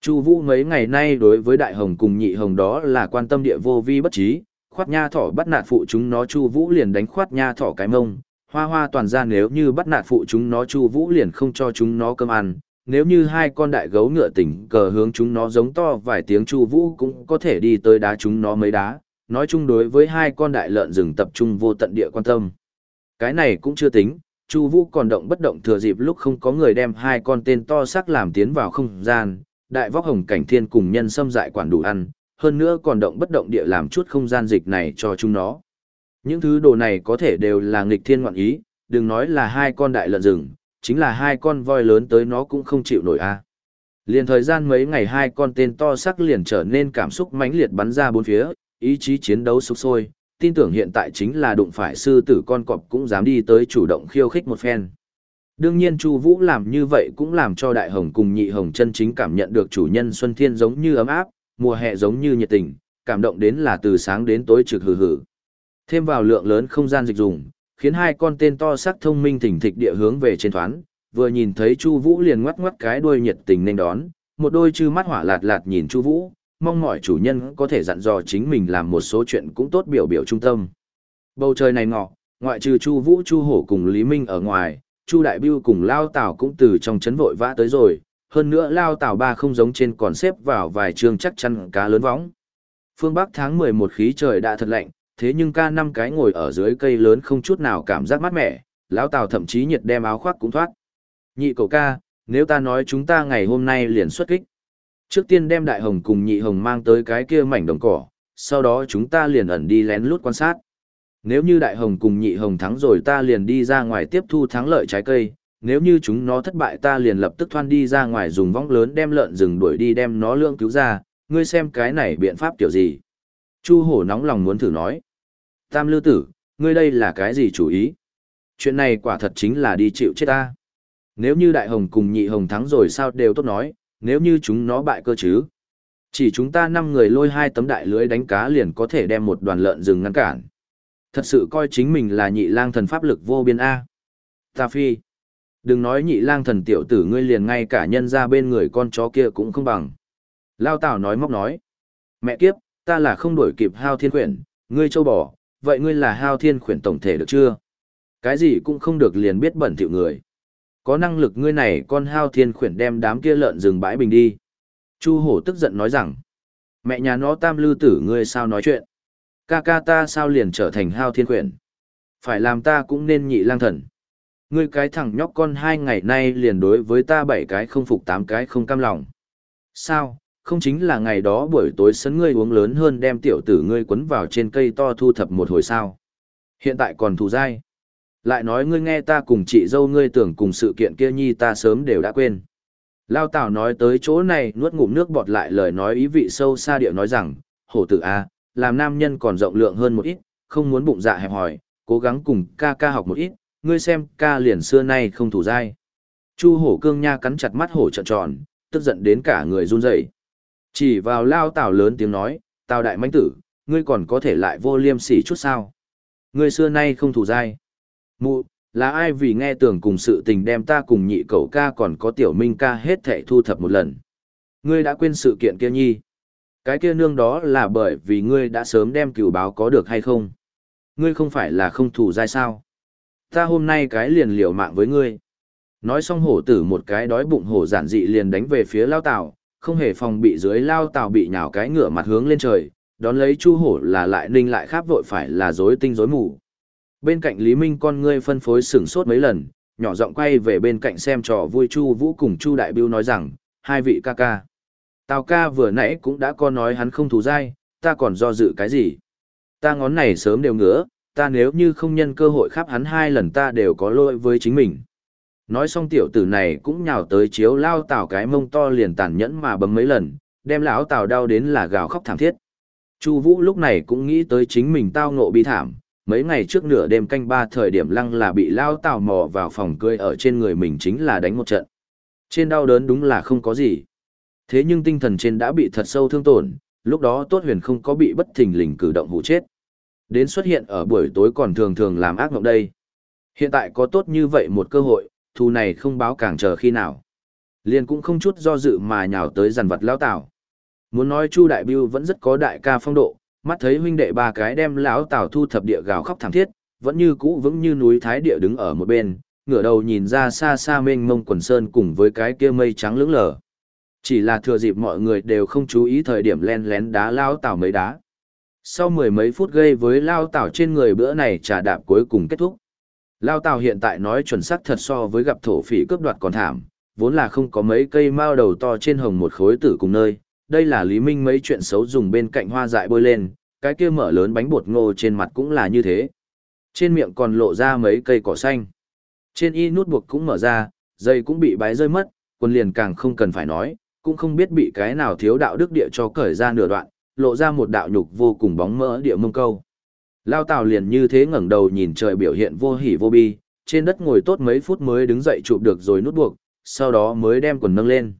Chu Vũ mấy ngày nay đối với Đại Hồng cùng Nhị Hồng đó là quan tâm địa vô vi bất trí, khoát nha thỏ bắt nạt phụ chúng nó Chu Vũ liền đánh khoát nha thỏ cái mông, hoa hoa toàn ra nếu như bắt nạt phụ chúng nó chu vũ liền không cho chúng nó cơm ăn. Nếu như hai con đại gấu ngựa tỉnh cờ hướng chúng nó giống to vài tiếng chu vũ cũng có thể đi tới đá chúng nó mấy đá. Nói chung đối với hai con đại lợn rừng tập trung vô tận địa quan tâm. Cái này cũng chưa tính chu vũ còn động bất động thừa dịp lúc không có người đem hai con tên to xác làm tiến vào không gian đại vóc hồng cảnh thiên cùng nhân xâm dại quản đủ ăn hơn nữa còn động bất động địa làm chút không gian dịch này cho chúng nó những thứ đồ này có thể đều là nghịch thiên ngoạn ý, đừng nói là hai con đại lợn rừng, chính là hai con voi lớn tới nó cũng không chịu nổi a. Liền thời gian mấy ngày hai con tên to sắc liền trở nên cảm xúc mãnh liệt bắn ra bốn phía, ý chí chiến đấu sục sôi, tin tưởng hiện tại chính là đụng phải sư tử con cọp cũng dám đi tới chủ động khiêu khích một phen. Đương nhiên Chu Vũ làm như vậy cũng làm cho Đại Hồng cùng Nhị Hồng chân chính cảm nhận được chủ nhân Xuân Thiên giống như ấm áp, mùa hè giống như nhiệt tình, cảm động đến là từ sáng đến tối trực hừ hừ. Thêm vào lượng lớn không gian dịch dùng, khiến hai con tên to sắc thông minh thỉnh thịch địa hướng về trên thoán, vừa nhìn thấy Chu Vũ liền ngoắc ngoắc cái đuôi nhiệt tình nên đón, một đôi chư mắt hỏa lạt lạt nhìn Chu Vũ, mong mọi chủ nhân có thể dặn dò chính mình làm một số chuyện cũng tốt biểu biểu trung tâm. Bầu trời này ngọ, ngoại trừ Chu Vũ Chu Hổ cùng Lý Minh ở ngoài, Chu Đại Bưu cùng Lao Tảo cũng từ trong trấn vội vã tới rồi, hơn nữa Lao Tảo ba không giống trên còn xếp vào vài trường chắc chắn cá lớn võng. Phương Bắc tháng 11 khí trời đã thật lạnh, thế nhưng ca năm cái ngồi ở dưới cây lớn không chút nào cảm giác mát mẻ, lão Tào thậm chí nhiệt đem áo khoác cũng thoát. Nhị cậu ca, nếu ta nói chúng ta ngày hôm nay liền xuất kích. Trước tiên đem đại hồng cùng nhị hồng mang tới cái kia mảnh đồng cỏ, sau đó chúng ta liền ẩn đi lén lút quan sát. Nếu như đại hồng cùng nhị hồng thắng rồi ta liền đi ra ngoài tiếp thu thắng lợi trái cây, nếu như chúng nó thất bại ta liền lập tức thoan đi ra ngoài dùng vong lớn đem lợn rừng đuổi đi đem nó lương cứu ra, ngươi xem cái này biện pháp kiểu gì. Chu hổ nóng lòng muốn thử nói. Tam Lư Tử, ngươi đây là cái gì chủ ý? Chuyện này quả thật chính là đi chịu chết ta. Nếu như Đại Hồng cùng Nhị Hồng thắng rồi sao đều tốt nói, nếu như chúng nó bại cơ chứ. Chỉ chúng ta năm người lôi hai tấm đại lưới đánh cá liền có thể đem một đoàn lợn rừng ngăn cản. Thật sự coi chính mình là nhị lang thần pháp lực vô biên A. Ta phi. Đừng nói nhị lang thần tiểu tử ngươi liền ngay cả nhân ra bên người con chó kia cũng không bằng. Lao Tảo nói móc nói. Mẹ kiếp, ta là không đổi kịp hao thiên quyển, ngươi châu bò, vậy ngươi là hao thiên khuyển tổng thể được chưa? Cái gì cũng không được liền biết bẩn thỉu người. Có năng lực ngươi này con hao thiên khuyển đem đám kia lợn rừng bãi bình đi. Chu hổ tức giận nói rằng, mẹ nhà nó tam lư tử ngươi sao nói chuyện. Ca ca ta sao liền trở thành hao thiên khuyển. Phải làm ta cũng nên nhị lang thần. Ngươi cái thằng nhóc con hai ngày nay liền đối với ta bảy cái không phục tám cái không cam lòng. Sao, không chính là ngày đó buổi tối sấn ngươi uống lớn hơn đem tiểu tử ngươi quấn vào trên cây to thu thập một hồi sao. Hiện tại còn thù dai. Lại nói ngươi nghe ta cùng chị dâu ngươi tưởng cùng sự kiện kia nhi ta sớm đều đã quên. Lao Tào nói tới chỗ này nuốt ngụm nước bọt lại lời nói ý vị sâu xa điệu nói rằng, hổ tử A, làm nam nhân còn rộng lượng hơn một ít, không muốn bụng dạ hẹp hòi, cố gắng cùng ca ca học một ít, ngươi xem ca liền xưa nay không thủ dai. Chu hổ cương nha cắn chặt mắt hổ trợn tròn, tức giận đến cả người run rẩy. Chỉ vào lao tào lớn tiếng nói, tào đại mãnh tử, ngươi còn có thể lại vô liêm sỉ chút sao. Ngươi xưa nay không thủ dai. Mụ, là ai vì nghe tưởng cùng sự tình đem ta cùng nhị cậu ca còn có tiểu minh ca hết thảy thu thập một lần. Ngươi đã quên sự kiện kia nhi. Cái kia nương đó là bởi vì ngươi đã sớm đem cửu báo có được hay không? Ngươi không phải là không thủ dai sao? Ta hôm nay cái liền liều mạng với ngươi. Nói xong hổ tử một cái đói bụng hổ giản dị liền đánh về phía lao tảo, không hề phòng bị dưới lao tảo bị nhào cái ngửa mặt hướng lên trời, đón lấy chu hổ là lại ninh lại kháp vội phải là rối tinh rối mù. Bên cạnh Lý Minh con ngươi phân phối sửng sốt mấy lần, nhỏ giọng quay về bên cạnh xem trò vui Chu Vũ cùng Chu Đại Biêu nói rằng, hai vị ca ca. Tào ca vừa nãy cũng đã có nói hắn không thù dai, ta còn do dự cái gì. Ta ngón này sớm đều ngứa, ta nếu như không nhân cơ hội khắp hắn hai lần ta đều có lỗi với chính mình. Nói xong tiểu tử này cũng nhào tới chiếu lao tào cái mông to liền tàn nhẫn mà bấm mấy lần, đem lão tào đau đến là gào khóc thảm thiết. Chu Vũ lúc này cũng nghĩ tới chính mình tao ngộ bi thảm, mấy ngày trước nửa đêm canh ba thời điểm lăng là bị lao tào mò vào phòng cưới ở trên người mình chính là đánh một trận. Trên đau đớn đúng là không có gì. Thế nhưng tinh thần trên đã bị thật sâu thương tổn, lúc đó tốt huyền không có bị bất thình lình cử động hụ chết. Đến xuất hiện ở buổi tối còn thường thường làm ác mộng đây. Hiện tại có tốt như vậy một cơ hội, thù này không báo càng chờ khi nào. Liền cũng không chút do dự mà nhào tới dằn vật lao tảo. Muốn nói Chu Đại Biêu vẫn rất có đại ca phong độ, mắt thấy huynh đệ ba cái đem lão tào thu thập địa gào khóc thảm thiết, vẫn như cũ vững như núi thái địa đứng ở một bên, ngửa đầu nhìn ra xa xa mênh mông quần sơn cùng với cái kia mây trắng lững lờ. Chỉ là thừa dịp mọi người đều không chú ý thời điểm len lén đá lao tảo mấy đá. Sau mười mấy phút gây với lao tảo trên người bữa này trà đạp cuối cùng kết thúc. Lao tảo hiện tại nói chuẩn xác thật so với gặp thổ phỉ cướp đoạt còn thảm, vốn là không có mấy cây mao đầu to trên hồng một khối tử cùng nơi. Đây là Lý Minh mấy chuyện xấu dùng bên cạnh hoa dại bôi lên, cái kia mở lớn bánh bột ngô trên mặt cũng là như thế. Trên miệng còn lộ ra mấy cây cỏ xanh. Trên y nút buộc cũng mở ra, dây cũng bị bái rơi mất, quần liền càng không cần phải nói, cũng không biết bị cái nào thiếu đạo đức địa cho cởi ra nửa đoạn, lộ ra một đạo nhục vô cùng bóng mỡ địa mông câu. Lao Tào liền như thế ngẩng đầu nhìn trời biểu hiện vô hỉ vô bi, trên đất ngồi tốt mấy phút mới đứng dậy chụp được rồi nút buộc, sau đó mới đem quần nâng lên.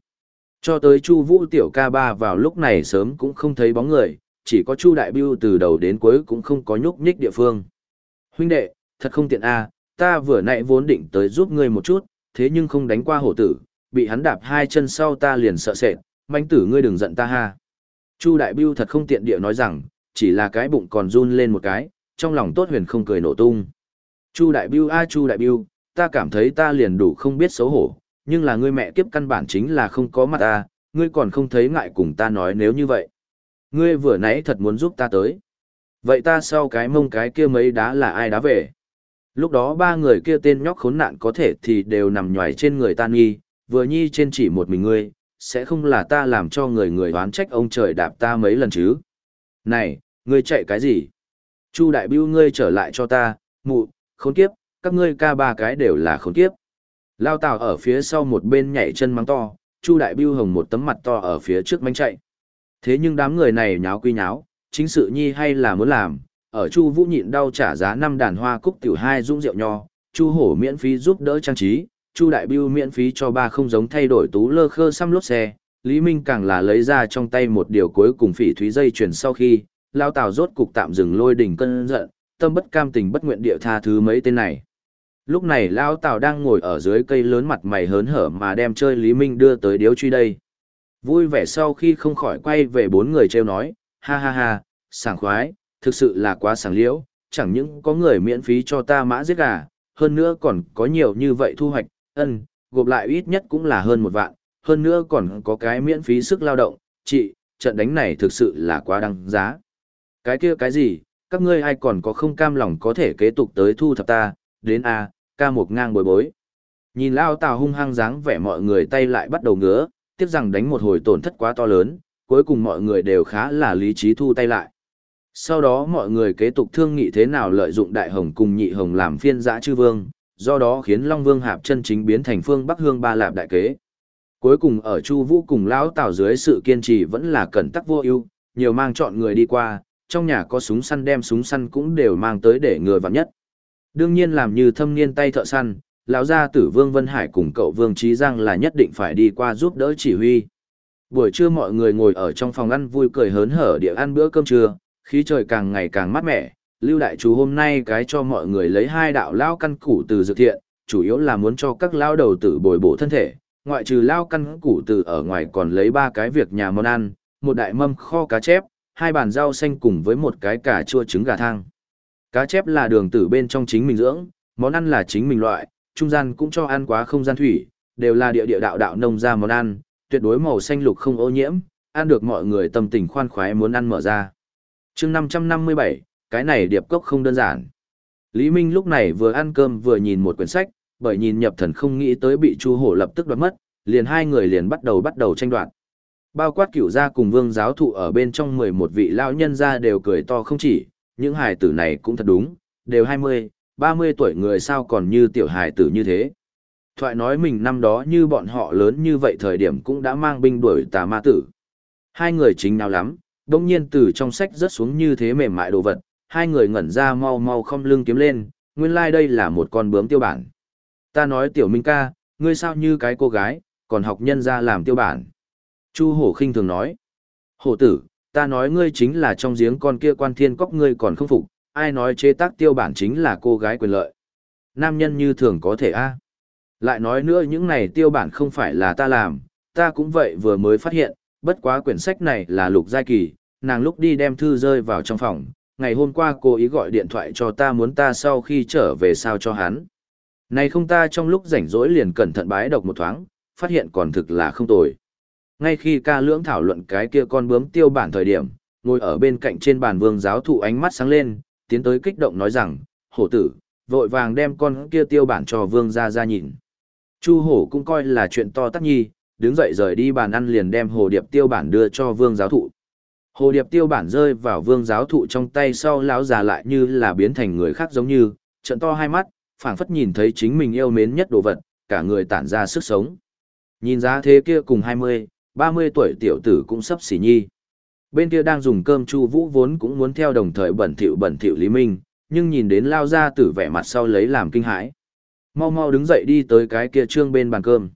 Cho tới Chu Vũ tiểu ca ba vào lúc này sớm cũng không thấy bóng người, chỉ có Chu Đại Bưu từ đầu đến cuối cũng không có nhúc nhích địa phương. Huynh đệ, thật không tiện a, ta vừa nãy vốn định tới giúp ngươi một chút, thế nhưng không đánh qua hổ tử, bị hắn đạp hai chân sau ta liền sợ sệt, manh tử ngươi đừng giận ta ha. Chu Đại Biêu thật không tiện địa nói rằng, chỉ là cái bụng còn run lên một cái, trong lòng tốt huyền không cười nổ tung. Chu Đại Biêu a Chu Đại Biêu, ta cảm thấy ta liền đủ không biết xấu hổ, nhưng là ngươi mẹ kiếp căn bản chính là không có mặt ta, ngươi còn không thấy ngại cùng ta nói nếu như vậy. Ngươi vừa nãy thật muốn giúp ta tới. Vậy ta sau cái mông cái kia mấy đá là ai đá về? Lúc đó ba người kia tên nhóc khốn nạn có thể thì đều nằm nhòi trên người ta nghi, vừa nhi trên chỉ một mình ngươi, sẽ không là ta làm cho người người đoán trách ông trời đạp ta mấy lần chứ. Này, ngươi chạy cái gì? Chu đại bưu ngươi trở lại cho ta, mụ, khốn kiếp, các ngươi ca ba cái đều là khốn kiếp. Lao tào ở phía sau một bên nhảy chân mắng to, Chu đại bưu hồng một tấm mặt to ở phía trước mánh chạy. Thế nhưng đám người này nháo quy nháo, chính sự nhi hay là muốn làm, ở Chu Vũ nhịn đau trả giá năm đàn hoa cúc tiểu hai dung rượu nho, Chu Hổ miễn phí giúp đỡ trang trí, Chu Đại Bưu miễn phí cho ba không giống thay đổi tú lơ khơ xăm lốp xe, Lý Minh càng là lấy ra trong tay một điều cuối cùng phỉ thúy dây chuyền sau khi, lao tào rốt cục tạm dừng lôi đỉnh cơn giận, tâm bất cam tình bất nguyện địa tha thứ mấy tên này. Lúc này lao tào đang ngồi ở dưới cây lớn mặt mày hớn hở mà đem chơi Lý Minh đưa tới điếu truy đây. Vui vẻ sau khi không khỏi quay về bốn người treo nói, ha ha ha, sảng khoái, thực sự là quá sảng liễu, chẳng những có người miễn phí cho ta mã giết gà, hơn nữa còn có nhiều như vậy thu hoạch, ân, gộp lại ít nhất cũng là hơn một vạn, hơn nữa còn có cái miễn phí sức lao động, chị, trận đánh này thực sự là quá đăng giá. Cái kia cái gì, các ngươi ai còn có không cam lòng có thể kế tục tới thu thập ta, đến A, ca một ngang bồi bối. Nhìn lao tào hung hăng dáng vẻ mọi người tay lại bắt đầu ngứa, tiếc rằng đánh một hồi tổn thất quá to lớn, cuối cùng mọi người đều khá là lý trí thu tay lại. Sau đó mọi người kế tục thương nghị thế nào lợi dụng đại hồng cùng nhị hồng làm phiên giã chư vương, do đó khiến Long Vương Hạp chân chính biến thành phương Bắc Hương Ba Lạp đại kế. Cuối cùng ở Chu Vũ cùng lão Tào dưới sự kiên trì vẫn là cẩn tắc vô ưu, nhiều mang chọn người đi qua, trong nhà có súng săn đem súng săn cũng đều mang tới để người vặn nhất. Đương nhiên làm như thâm niên tay thợ săn, lão gia tử Vương Vân Hải cùng cậu Vương Trí Giang là nhất định phải đi qua giúp đỡ chỉ huy. Buổi trưa mọi người ngồi ở trong phòng ăn vui cười hớn hở địa ăn bữa cơm trưa, khí trời càng ngày càng mát mẻ. Lưu đại chú hôm nay cái cho mọi người lấy hai đạo lao căn củ từ dược thiện, chủ yếu là muốn cho các lao đầu tử bồi bổ thân thể, ngoại trừ lao căn củ từ ở ngoài còn lấy ba cái việc nhà món ăn, một đại mâm kho cá chép, hai bàn rau xanh cùng với một cái cà chua trứng gà thang. Cá chép là đường tử bên trong chính mình dưỡng, món ăn là chính mình loại, trung gian cũng cho ăn quá không gian thủy, đều là địa địa đạo đạo nông ra món ăn, tuyệt đối màu xanh lục không ô nhiễm, ăn được mọi người tâm tình khoan khoái muốn ăn mở ra. chương 557, cái này điệp cốc không đơn giản. Lý Minh lúc này vừa ăn cơm vừa nhìn một quyển sách, bởi nhìn nhập thần không nghĩ tới bị Chu Hổ lập tức đoạt mất, liền hai người liền bắt đầu bắt đầu tranh đoạt. Bao quát cửu gia cùng vương giáo thụ ở bên trong 11 vị lão nhân gia đều cười to không chỉ, những hài tử này cũng thật đúng, đều 20, 30 tuổi người sao còn như tiểu hài tử như thế. Thoại nói mình năm đó như bọn họ lớn như vậy thời điểm cũng đã mang binh đuổi tà ma tử. Hai người chính nào lắm, đông nhiên từ trong sách rớt xuống như thế mềm mại đồ vật, hai người ngẩn ra mau mau không lưng kiếm lên, nguyên lai like đây là một con bướm tiêu bản. Ta nói tiểu minh ca, ngươi sao như cái cô gái, còn học nhân ra làm tiêu bản. Chu hổ khinh thường nói. Hổ tử, ta nói ngươi chính là trong giếng con kia quan thiên cóc ngươi còn không phục, ai nói chế tác tiêu bản chính là cô gái quyền lợi. Nam nhân như thường có thể a. Lại nói nữa những này tiêu bản không phải là ta làm, ta cũng vậy vừa mới phát hiện, bất quá quyển sách này là lục giai kỳ, nàng lúc đi đem thư rơi vào trong phòng, ngày hôm qua cô ý gọi điện thoại cho ta muốn ta sau khi trở về sao cho hắn. Này không ta trong lúc rảnh rỗi liền cẩn thận bái đọc một thoáng, phát hiện còn thực là không tồi. Ngay khi ca lưỡng thảo luận cái kia con bướm tiêu bản thời điểm, ngồi ở bên cạnh trên bàn vương giáo thụ ánh mắt sáng lên, tiến tới kích động nói rằng, hổ tử, vội vàng đem con kia tiêu bản cho vương ra ra nhìn. Chu hổ cũng coi là chuyện to tắc nhi, đứng dậy rời đi bàn ăn liền đem hồ điệp tiêu bản đưa cho vương giáo thụ. Hồ điệp tiêu bản rơi vào vương giáo thụ trong tay sau lão già lại như là biến thành người khác giống như, trận to hai mắt, phảng phất nhìn thấy chính mình yêu mến nhất đồ vật, cả người tản ra sức sống. Nhìn giá thế kia cùng 20, 30 tuổi tiểu tử cũng sắp xỉ nhi. Bên kia đang dùng cơm Chu Vũ vốn cũng muốn theo đồng thời bẩn thỉu bẩn thỉu Lý Minh, nhưng nhìn đến lao ra tử vẻ mặt sau lấy làm kinh hãi. Mau mau đứng dậy đi tới cái kia trương bên bàn cơm.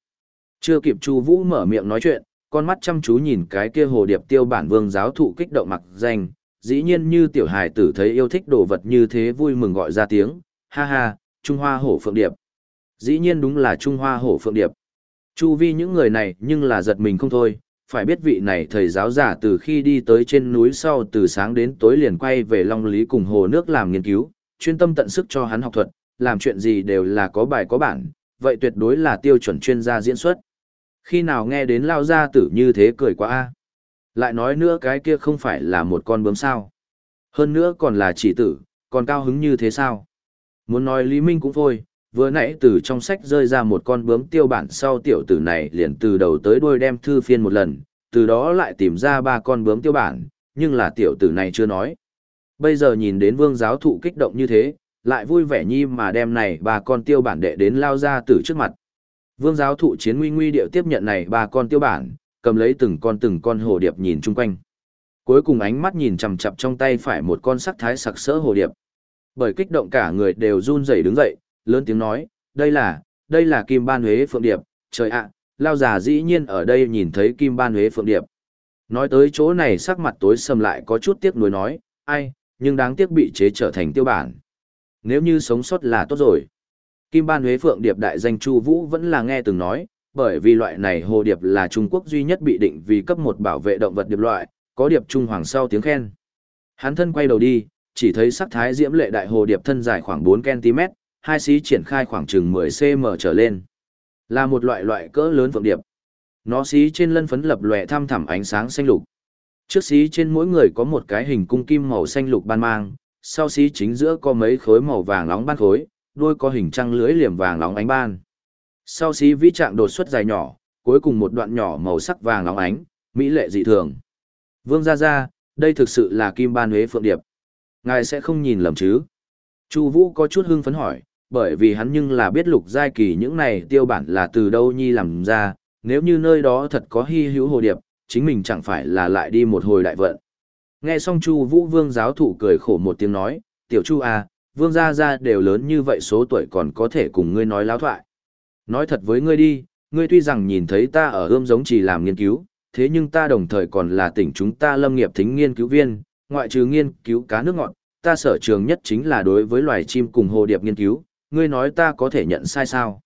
Chưa kịp Chu Vũ mở miệng nói chuyện, con mắt chăm chú nhìn cái kia hồ điệp tiêu bản vương giáo thụ kích động mặc danh, dĩ nhiên như tiểu hài tử thấy yêu thích đồ vật như thế vui mừng gọi ra tiếng, ha ha, Trung Hoa hổ phượng điệp. Dĩ nhiên đúng là Trung Hoa hổ phượng điệp. Chu vi những người này nhưng là giật mình không thôi, phải biết vị này thầy giáo giả từ khi đi tới trên núi sau từ sáng đến tối liền quay về Long Lý cùng hồ nước làm nghiên cứu, chuyên tâm tận sức cho hắn học thuật, làm chuyện gì đều là có bài có bản, vậy tuyệt đối là tiêu chuẩn chuyên gia diễn xuất. Khi nào nghe đến lao gia tử như thế cười quá a Lại nói nữa cái kia không phải là một con bướm sao. Hơn nữa còn là chỉ tử, còn cao hứng như thế sao. Muốn nói Lý Minh cũng thôi, vừa nãy từ trong sách rơi ra một con bướm tiêu bản sau tiểu tử này liền từ đầu tới đuôi đem thư phiên một lần, từ đó lại tìm ra ba con bướm tiêu bản, nhưng là tiểu tử này chưa nói. Bây giờ nhìn đến vương giáo thụ kích động như thế, lại vui vẻ nhi mà đem này ba con tiêu bản đệ đến lao ra từ trước mặt. Vương giáo thụ chiến nguy nguy điệu tiếp nhận này ba con tiêu bản, cầm lấy từng con từng con hồ điệp nhìn chung quanh. Cuối cùng ánh mắt nhìn chằm chằm trong tay phải một con sắc thái sặc sỡ hồ điệp. Bởi kích động cả người đều run rẩy đứng dậy, lớn tiếng nói, đây là, đây là kim ban huế phượng điệp, trời ạ, lao già dĩ nhiên ở đây nhìn thấy kim ban huế phượng điệp. Nói tới chỗ này sắc mặt tối sầm lại có chút tiếc nuối nói, ai, nhưng đáng tiếc bị chế trở thành tiêu bản. Nếu như sống sót là tốt rồi. Kim ban huế phượng điệp đại danh Chu Vũ vẫn là nghe từng nói, bởi vì loại này hồ điệp là Trung Quốc duy nhất bị định vì cấp một bảo vệ động vật điệp loại, có điệp trung hoàng sau tiếng khen. Hắn thân quay đầu đi, chỉ thấy sắc thái diễm lệ đại hồ điệp thân dài khoảng 4 cm, hai xí triển khai khoảng chừng 10 cm trở lên. Là một loại loại cỡ lớn phượng điệp. Nó xí trên lân phấn lập lòe thăm thẳm ánh sáng xanh lục. Trước xí trên mỗi người có một cái hình cung kim màu xanh lục ban mang, sau xí chính giữa có mấy khối màu vàng nóng ban khối, đuôi có hình trăng lưới liềm vàng nóng ánh ban. Sau xí vĩ trạng đột xuất dài nhỏ, cuối cùng một đoạn nhỏ màu sắc vàng nóng ánh, mỹ lệ dị thường. Vương gia gia, đây thực sự là kim ban huế phượng điệp. Ngài sẽ không nhìn lầm chứ? Chu Vũ có chút hưng phấn hỏi, bởi vì hắn nhưng là biết lục giai kỳ những này tiêu bản là từ đâu nhi làm ra, nếu như nơi đó thật có hy hữu hồ điệp, chính mình chẳng phải là lại đi một hồi đại vận. Nghe xong Chu Vũ Vương giáo thủ cười khổ một tiếng nói, "Tiểu Chu à, Vương gia gia đều lớn như vậy số tuổi còn có thể cùng ngươi nói láo thoại. Nói thật với ngươi đi, ngươi tuy rằng nhìn thấy ta ở ươm giống chỉ làm nghiên cứu, thế nhưng ta đồng thời còn là tỉnh chúng ta lâm nghiệp thính nghiên cứu viên, ngoại trừ nghiên cứu cá nước ngọt, ta sở trường nhất chính là đối với loài chim cùng hồ điệp nghiên cứu, ngươi nói ta có thể nhận sai sao?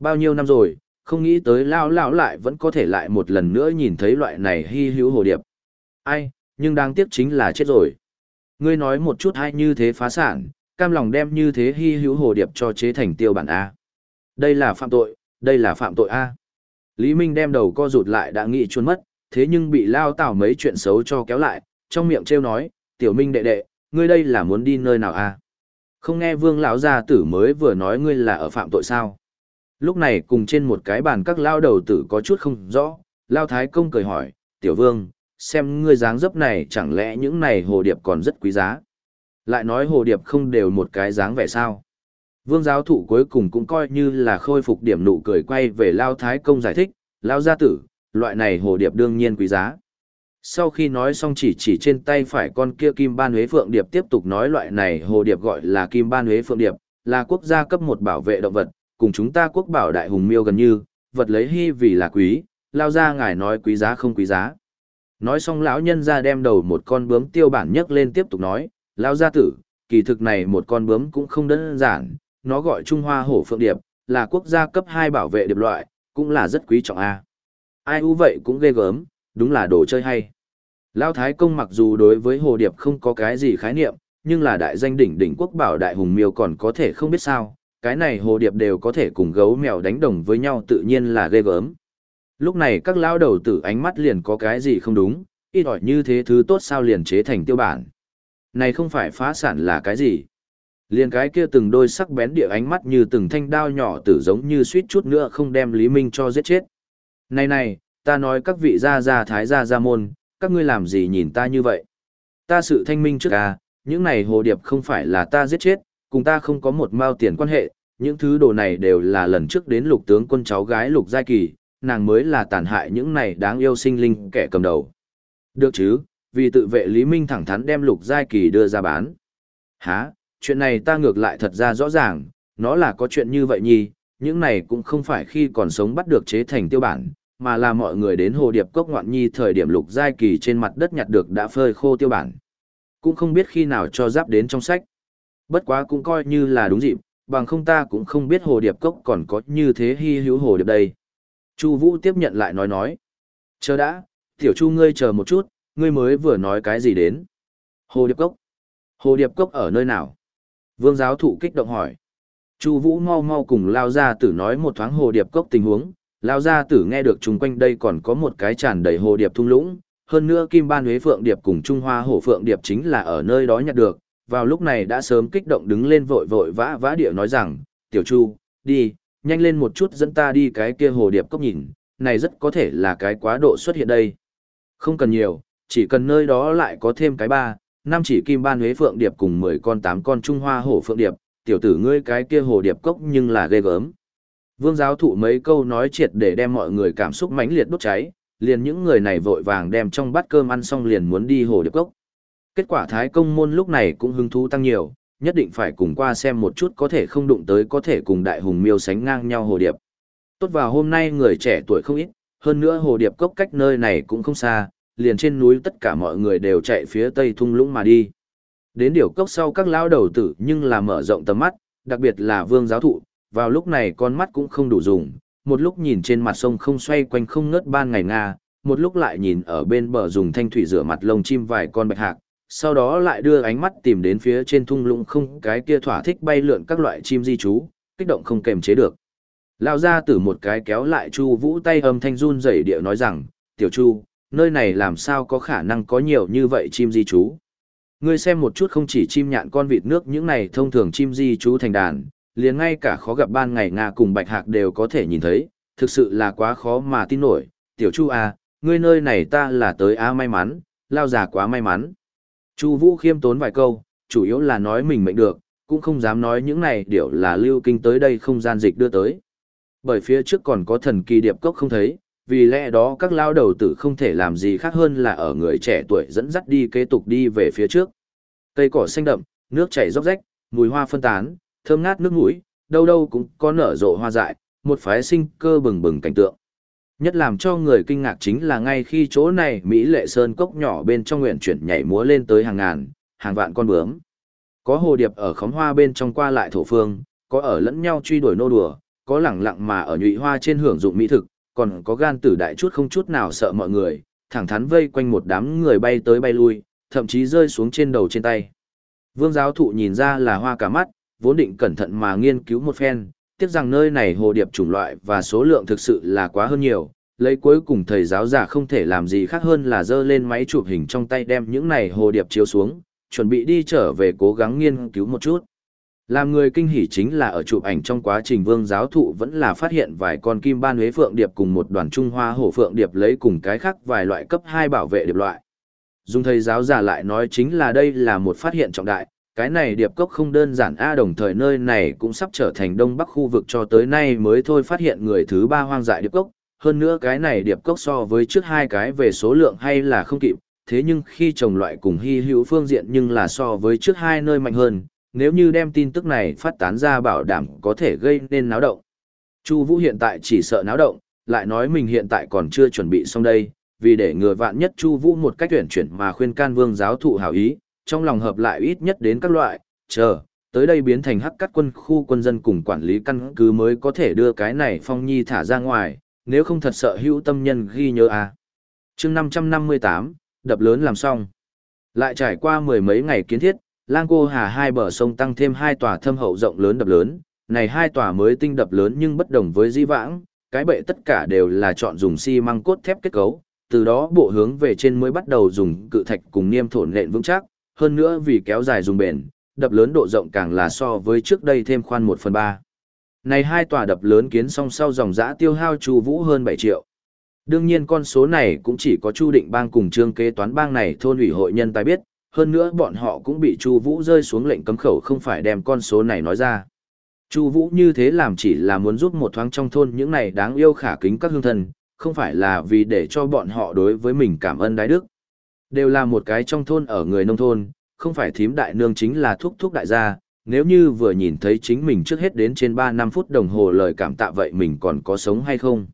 Bao nhiêu năm rồi, không nghĩ tới lao lao lại vẫn có thể lại một lần nữa nhìn thấy loại này hy hữu hồ điệp. Ai, nhưng đáng tiếc chính là chết rồi. Ngươi nói một chút hay như thế phá sản, cam lòng đem như thế hy hữu hồ điệp cho chế thành tiêu bản A. Đây là phạm tội, đây là phạm tội A. Lý Minh đem đầu co rụt lại đã nghĩ chuôn mất, thế nhưng bị lao tảo mấy chuyện xấu cho kéo lại, trong miệng trêu nói, tiểu minh đệ đệ, ngươi đây là muốn đi nơi nào a? Không nghe vương lão gia tử mới vừa nói ngươi là ở phạm tội sao? Lúc này cùng trên một cái bàn các lao đầu tử có chút không rõ, lao thái công cười hỏi, tiểu vương, xem ngươi dáng dấp này chẳng lẽ những này hồ điệp còn rất quý giá? Lại nói hồ điệp không đều một cái dáng vẻ sao? Vương giáo thụ cuối cùng cũng coi như là khôi phục điểm nụ cười quay về lao thái công giải thích, lao gia tử, loại này hồ điệp đương nhiên quý giá. Sau khi nói xong chỉ chỉ trên tay phải con kia kim ban huế phượng điệp tiếp tục nói loại này hồ điệp gọi là kim ban huế phượng điệp, là quốc gia cấp một bảo vệ động vật, cùng chúng ta quốc bảo đại hùng miêu gần như, vật lấy hy vì là quý, lao ra ngài nói quý giá không quý giá. Nói xong lão nhân ra đem đầu một con bướm tiêu bản nhấc lên tiếp tục nói, lao gia tử, kỳ thực này một con bướm cũng không đơn giản, nó gọi Trung Hoa hổ phượng điệp, là quốc gia cấp 2 bảo vệ điệp loại, cũng là rất quý trọng a. Ai u vậy cũng ghê gớm, đúng là đồ chơi hay. Lao Thái Công mặc dù đối với hồ điệp không có cái gì khái niệm, nhưng là đại danh đỉnh đỉnh quốc bảo đại hùng miêu còn có thể không biết sao, cái này hồ điệp đều có thể cùng gấu mèo đánh đồng với nhau tự nhiên là ghê gớm. Lúc này các lao đầu tử ánh mắt liền có cái gì không đúng, ít ỏi như thế thứ tốt sao liền chế thành tiêu bản. Này không phải phá sản là cái gì? Liền cái kia từng đôi sắc bén địa ánh mắt như từng thanh đao nhỏ tử giống như suýt chút nữa không đem Lý Minh cho giết chết. Này này, ta nói các vị gia gia thái gia gia môn, các ngươi làm gì nhìn ta như vậy? Ta sự thanh minh trước à, những này hồ điệp không phải là ta giết chết, cùng ta không có một mao tiền quan hệ, những thứ đồ này đều là lần trước đến lục tướng quân cháu gái lục giai kỳ, nàng mới là tàn hại những này đáng yêu sinh linh kẻ cầm đầu. Được chứ, vì tự vệ Lý Minh thẳng thắn đem lục giai kỳ đưa ra bán. Hả, chuyện này ta ngược lại thật ra rõ ràng, nó là có chuyện như vậy nhi, những này cũng không phải khi còn sống bắt được chế thành tiêu bản, mà là mọi người đến hồ điệp cốc ngoạn nhi thời điểm lục giai kỳ trên mặt đất nhặt được đã phơi khô tiêu bản. Cũng không biết khi nào cho giáp đến trong sách. Bất quá cũng coi như là đúng dịp, bằng không ta cũng không biết hồ điệp cốc còn có như thế hy hữu hồ điệp đây. Chu Vũ tiếp nhận lại nói nói. Chờ đã, tiểu Chu ngươi chờ một chút, ngươi mới vừa nói cái gì đến. Hồ điệp cốc. Hồ điệp cốc ở nơi nào? Vương giáo thụ kích động hỏi. Chu Vũ mau mau cùng lao ra tử nói một thoáng hồ điệp cốc tình huống, lao gia tử nghe được chung quanh đây còn có một cái tràn đầy hồ điệp thung lũng, hơn nữa kim ban huế phượng điệp cùng Trung Hoa hổ phượng điệp chính là ở nơi đó nhặt được, vào lúc này đã sớm kích động đứng lên vội vội vã vã địa nói rằng, tiểu chu, đi, nhanh lên một chút dẫn ta đi cái kia hồ điệp cốc nhìn, này rất có thể là cái quá độ xuất hiện đây. Không cần nhiều, chỉ cần nơi đó lại có thêm cái ba, năm chỉ kim ban huế phượng điệp cùng mười con tám con Trung Hoa hổ phượng điệp, tiểu tử ngươi cái kia hồ điệp cốc nhưng là ghê gớm. Vương giáo thụ mấy câu nói triệt để đem mọi người cảm xúc mãnh liệt đốt cháy, liền những người này vội vàng đem trong bát cơm ăn xong liền muốn đi hồ điệp cốc. Kết quả Thái công môn lúc này cũng hứng thú tăng nhiều, nhất định phải cùng qua xem một chút có thể không đụng tới có thể cùng đại hùng miêu sánh ngang nhau hồ điệp. Tốt vào hôm nay người trẻ tuổi không ít, hơn nữa hồ điệp cốc cách nơi này cũng không xa, liền trên núi tất cả mọi người đều chạy phía tây thung lũng mà đi. Đến điều cốc sau các lão đầu tử nhưng là mở rộng tầm mắt, đặc biệt là vương giáo thụ, vào lúc này con mắt cũng không đủ dùng, một lúc nhìn trên mặt sông không xoay quanh không ngớt ban ngày Nga, một lúc lại nhìn ở bên bờ dùng thanh thủy rửa mặt lông chim vài con bạch hạc, sau đó lại đưa ánh mắt tìm đến phía trên thung lũng không cái kia thỏa thích bay lượn các loại chim di trú, kích động không kềm chế được. Lao ra từ một cái kéo lại Chu Vũ tay âm thanh run rẩy địa nói rằng, "Tiểu Chu, nơi này làm sao có khả năng có nhiều như vậy chim di trú?" Ngươi xem một chút không chỉ chim nhạn con vịt nước những này thông thường chim di trú thành đàn, liền ngay cả khó gặp ban ngày Nga cùng bạch hạc đều có thể nhìn thấy, thực sự là quá khó mà tin nổi. Tiểu Chu à, ngươi nơi này ta là tới a may mắn, lao già quá may mắn. Chu Vũ khiêm tốn vài câu, chủ yếu là nói mình mệnh được, cũng không dám nói những này điều là lưu kinh tới đây không gian dịch đưa tới. Bởi phía trước còn có thần kỳ điệp cốc không thấy, vì lẽ đó các lao đầu tử không thể làm gì khác hơn là ở người trẻ tuổi dẫn dắt đi kế tục đi về phía trước. Cây cỏ xanh đậm, nước chảy róc rách, mùi hoa phân tán, thơm ngát nước mũi, đâu đâu cũng có nở rộ hoa dại, một phái sinh cơ bừng bừng cảnh tượng. Nhất làm cho người kinh ngạc chính là ngay khi chỗ này Mỹ lệ sơn cốc nhỏ bên trong nguyện chuyển nhảy múa lên tới hàng ngàn, hàng vạn con bướm. Có hồ điệp ở khóm hoa bên trong qua lại thổ phương, có ở lẫn nhau truy đuổi nô đùa, có lẳng lặng mà ở nhụy hoa trên hưởng dụng mỹ thực, còn có gan tử đại chút không chút nào sợ mọi người, thẳng thắn vây quanh một đám người bay tới bay lui, thậm chí rơi xuống trên đầu trên tay. Vương giáo thụ nhìn ra là hoa cả mắt, vốn định cẩn thận mà nghiên cứu một phen, tiếc rằng nơi này hồ điệp chủng loại và số lượng thực sự là quá hơn nhiều, lấy cuối cùng thầy giáo giả không thể làm gì khác hơn là dơ lên máy chụp hình trong tay đem những này hồ điệp chiếu xuống, chuẩn bị đi trở về cố gắng nghiên cứu một chút. Làm người kinh hỉ chính là ở chụp ảnh trong quá trình vương giáo thụ vẫn là phát hiện vài con kim ban huế phượng điệp cùng một đoàn trung hoa hổ phượng điệp lấy cùng cái khác vài loại cấp 2 bảo vệ điệp loại. Dung thầy giáo giả lại nói chính là đây là một phát hiện trọng đại, cái này điệp cốc không đơn giản a đồng thời nơi này cũng sắp trở thành đông bắc khu vực cho tới nay mới thôi phát hiện người thứ ba hoang dại điệp cốc, hơn nữa cái này điệp cốc so với trước hai cái về số lượng hay là không kịp, thế nhưng khi trồng loại cùng hy hữu phương diện nhưng là so với trước hai nơi mạnh hơn, nếu như đem tin tức này phát tán ra bảo đảm có thể gây nên náo động. Chu Vũ hiện tại chỉ sợ náo động, lại nói mình hiện tại còn chưa chuẩn bị xong đây, vì để ngừa vạn nhất Chu Vũ một cách tuyển chuyển mà khuyên can Vương giáo thụ hảo ý, trong lòng hợp lại ít nhất đến các loại, chờ, tới đây biến thành hắc cắt quân khu quân dân cùng quản lý căn cứ mới có thể đưa cái này phong nhi thả ra ngoài, nếu không thật sợ hữu tâm nhân ghi nhớ à. chương 558, đập lớn làm xong. Lại trải qua mười mấy ngày kiến thiết, lang cô hà hai bờ sông tăng thêm hai tòa thâm hậu rộng lớn đập lớn, này hai tòa mới tinh đập lớn nhưng bất đồng với di vãng, cái bệ tất cả đều là chọn dùng xi măng cốt thép kết cấu, từ đó bộ hướng về trên mới bắt đầu dùng cự thạch cùng niêm thổn nện vững chắc, hơn nữa vì kéo dài dùng bền, đập lớn độ rộng càng là so với trước đây thêm khoan 1 phần 3. Này hai tòa đập lớn kiến song sau dòng giã tiêu hao Chu Vũ hơn 7 triệu. Đương nhiên con số này cũng chỉ có Chu Định Bang cùng trương kế toán bang này thôn ủy hội nhân tài biết, hơn nữa bọn họ cũng bị Chu Vũ rơi xuống lệnh cấm khẩu không phải đem con số này nói ra. Chu Vũ như thế làm chỉ là muốn giúp một thoáng trong thôn những này đáng yêu khả kính các hương thần không phải là vì để cho bọn họ đối với mình cảm ơn đái đức. Đều là một cái trong thôn ở người nông thôn, không phải thím đại nương chính là thúc thúc đại gia, nếu như vừa nhìn thấy chính mình trước hết đến trên 3 năm phút đồng hồ lời cảm tạ vậy mình còn có sống hay không.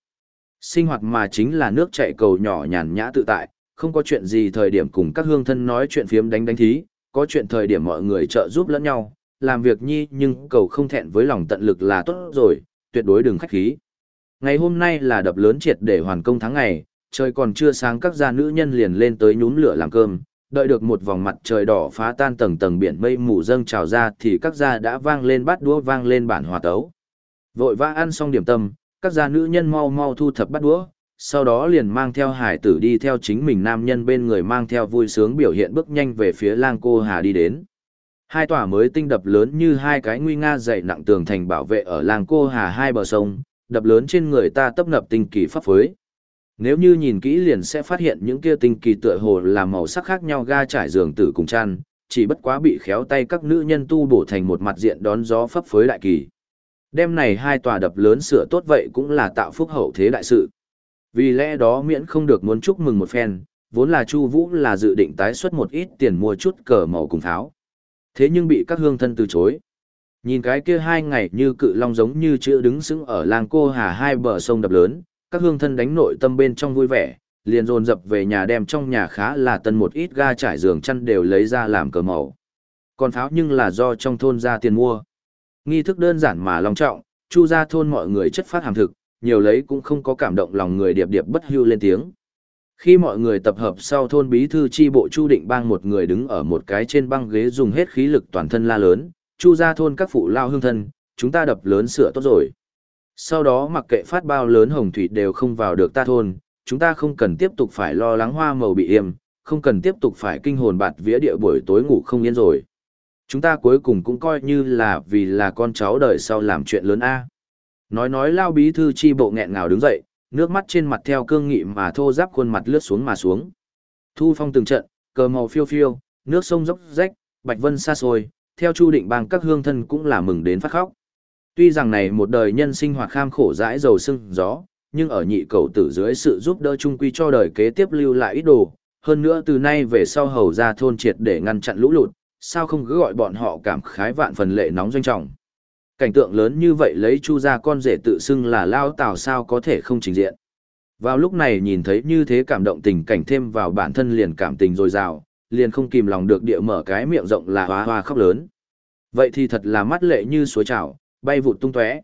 Sinh hoạt mà chính là nước chạy cầu nhỏ nhàn nhã tự tại, không có chuyện gì thời điểm cùng các hương thân nói chuyện phiếm đánh đánh thí, có chuyện thời điểm mọi người trợ giúp lẫn nhau, làm việc nhi nhưng cầu không thẹn với lòng tận lực là tốt rồi, tuyệt đối đừng khách khí. Ngày hôm nay là đập lớn triệt để hoàn công tháng ngày, trời còn chưa sáng các gia nữ nhân liền lên tới nhúm lửa làm cơm, đợi được một vòng mặt trời đỏ phá tan tầng tầng biển mây mù dâng trào ra thì các gia đã vang lên bát đũa vang lên bản hòa tấu. Vội vã ăn xong điểm tâm, các gia nữ nhân mau mau thu thập bát đũa, sau đó liền mang theo hải tử đi theo chính mình nam nhân bên người mang theo vui sướng biểu hiện bước nhanh về phía lang cô hà đi đến. Hai tòa mới tinh đập lớn như hai cái nguy nga dày nặng tường thành bảo vệ ở làng cô hà hai bờ sông, đập lớn trên người ta tấp nập tinh kỳ pháp phối. Nếu như nhìn kỹ liền sẽ phát hiện những kia tinh kỳ tựa hồ là màu sắc khác nhau ga trải giường tử cùng chăn, chỉ bất quá bị khéo tay các nữ nhân tu bổ thành một mặt diện đón gió pháp phối đại kỳ. Đêm này hai tòa đập lớn sửa tốt vậy cũng là tạo phúc hậu thế đại sự. Vì lẽ đó miễn không được muốn chúc mừng một phen, vốn là Chu Vũ là dự định tái xuất một ít tiền mua chút cờ màu cùng tháo. Thế nhưng bị các hương thân từ chối. Nhìn cái kia hai ngày như cự long giống như chữ đứng sững ở làng cô hà hai bờ sông đập lớn, các hương thân đánh nội tâm bên trong vui vẻ, liền dồn dập về nhà đem trong nhà khá là tân một ít ga trải giường chăn đều lấy ra làm cờ màu. Còn pháo nhưng là do trong thôn ra tiền mua. Nghi thức đơn giản mà long trọng, chu ra thôn mọi người chất phát hàm thực, nhiều lấy cũng không có cảm động lòng người điệp điệp bất hưu lên tiếng. Khi mọi người tập hợp sau thôn bí thư chi bộ Chu Định Bang một người đứng ở một cái trên băng ghế dùng hết khí lực toàn thân la lớn, Chu ra thôn các phụ lao hương thân, chúng ta đập lớn sửa tốt rồi. Sau đó mặc kệ phát bao lớn hồng thủy đều không vào được ta thôn, chúng ta không cần tiếp tục phải lo lắng hoa màu bị yểm, không cần tiếp tục phải kinh hồn bạt vía địa buổi tối ngủ không yên rồi. Chúng ta cuối cùng cũng coi như là vì là con cháu đời sau làm chuyện lớn A. Nói nói lao bí thư chi bộ nghẹn ngào đứng dậy, nước mắt trên mặt theo cương nghị mà thô giáp khuôn mặt lướt xuống mà xuống. Thu phong từng trận, cờ màu phiêu phiêu, nước sông dốc rách, bạch vân xa xôi, theo chu định bang các hương thân cũng là mừng đến phát khóc. Tuy rằng này một đời nhân sinh hoạt kham khổ dãi dầu sưng gió, nhưng ở nhị cầu tử dưới sự giúp đỡ trung quy cho đời kế tiếp lưu lại ít đồ, hơn nữa từ nay về sau hầu ra thôn triệt để ngăn chặn lũ lụt, sao không cứ gọi bọn họ cảm khái vạn phần lệ nóng doanh trọng. Cảnh tượng lớn như vậy lấy chu ra con rể tự xưng là lao tào sao có thể không trình diện. Vào lúc này nhìn thấy như thế cảm động tình cảnh thêm vào bản thân liền cảm tình dồi dào, liền không kìm lòng được địa mở cái miệng rộng là hoa hoa khóc lớn. Vậy thì thật là mắt lệ như suối trào, bay vụt tung tóe.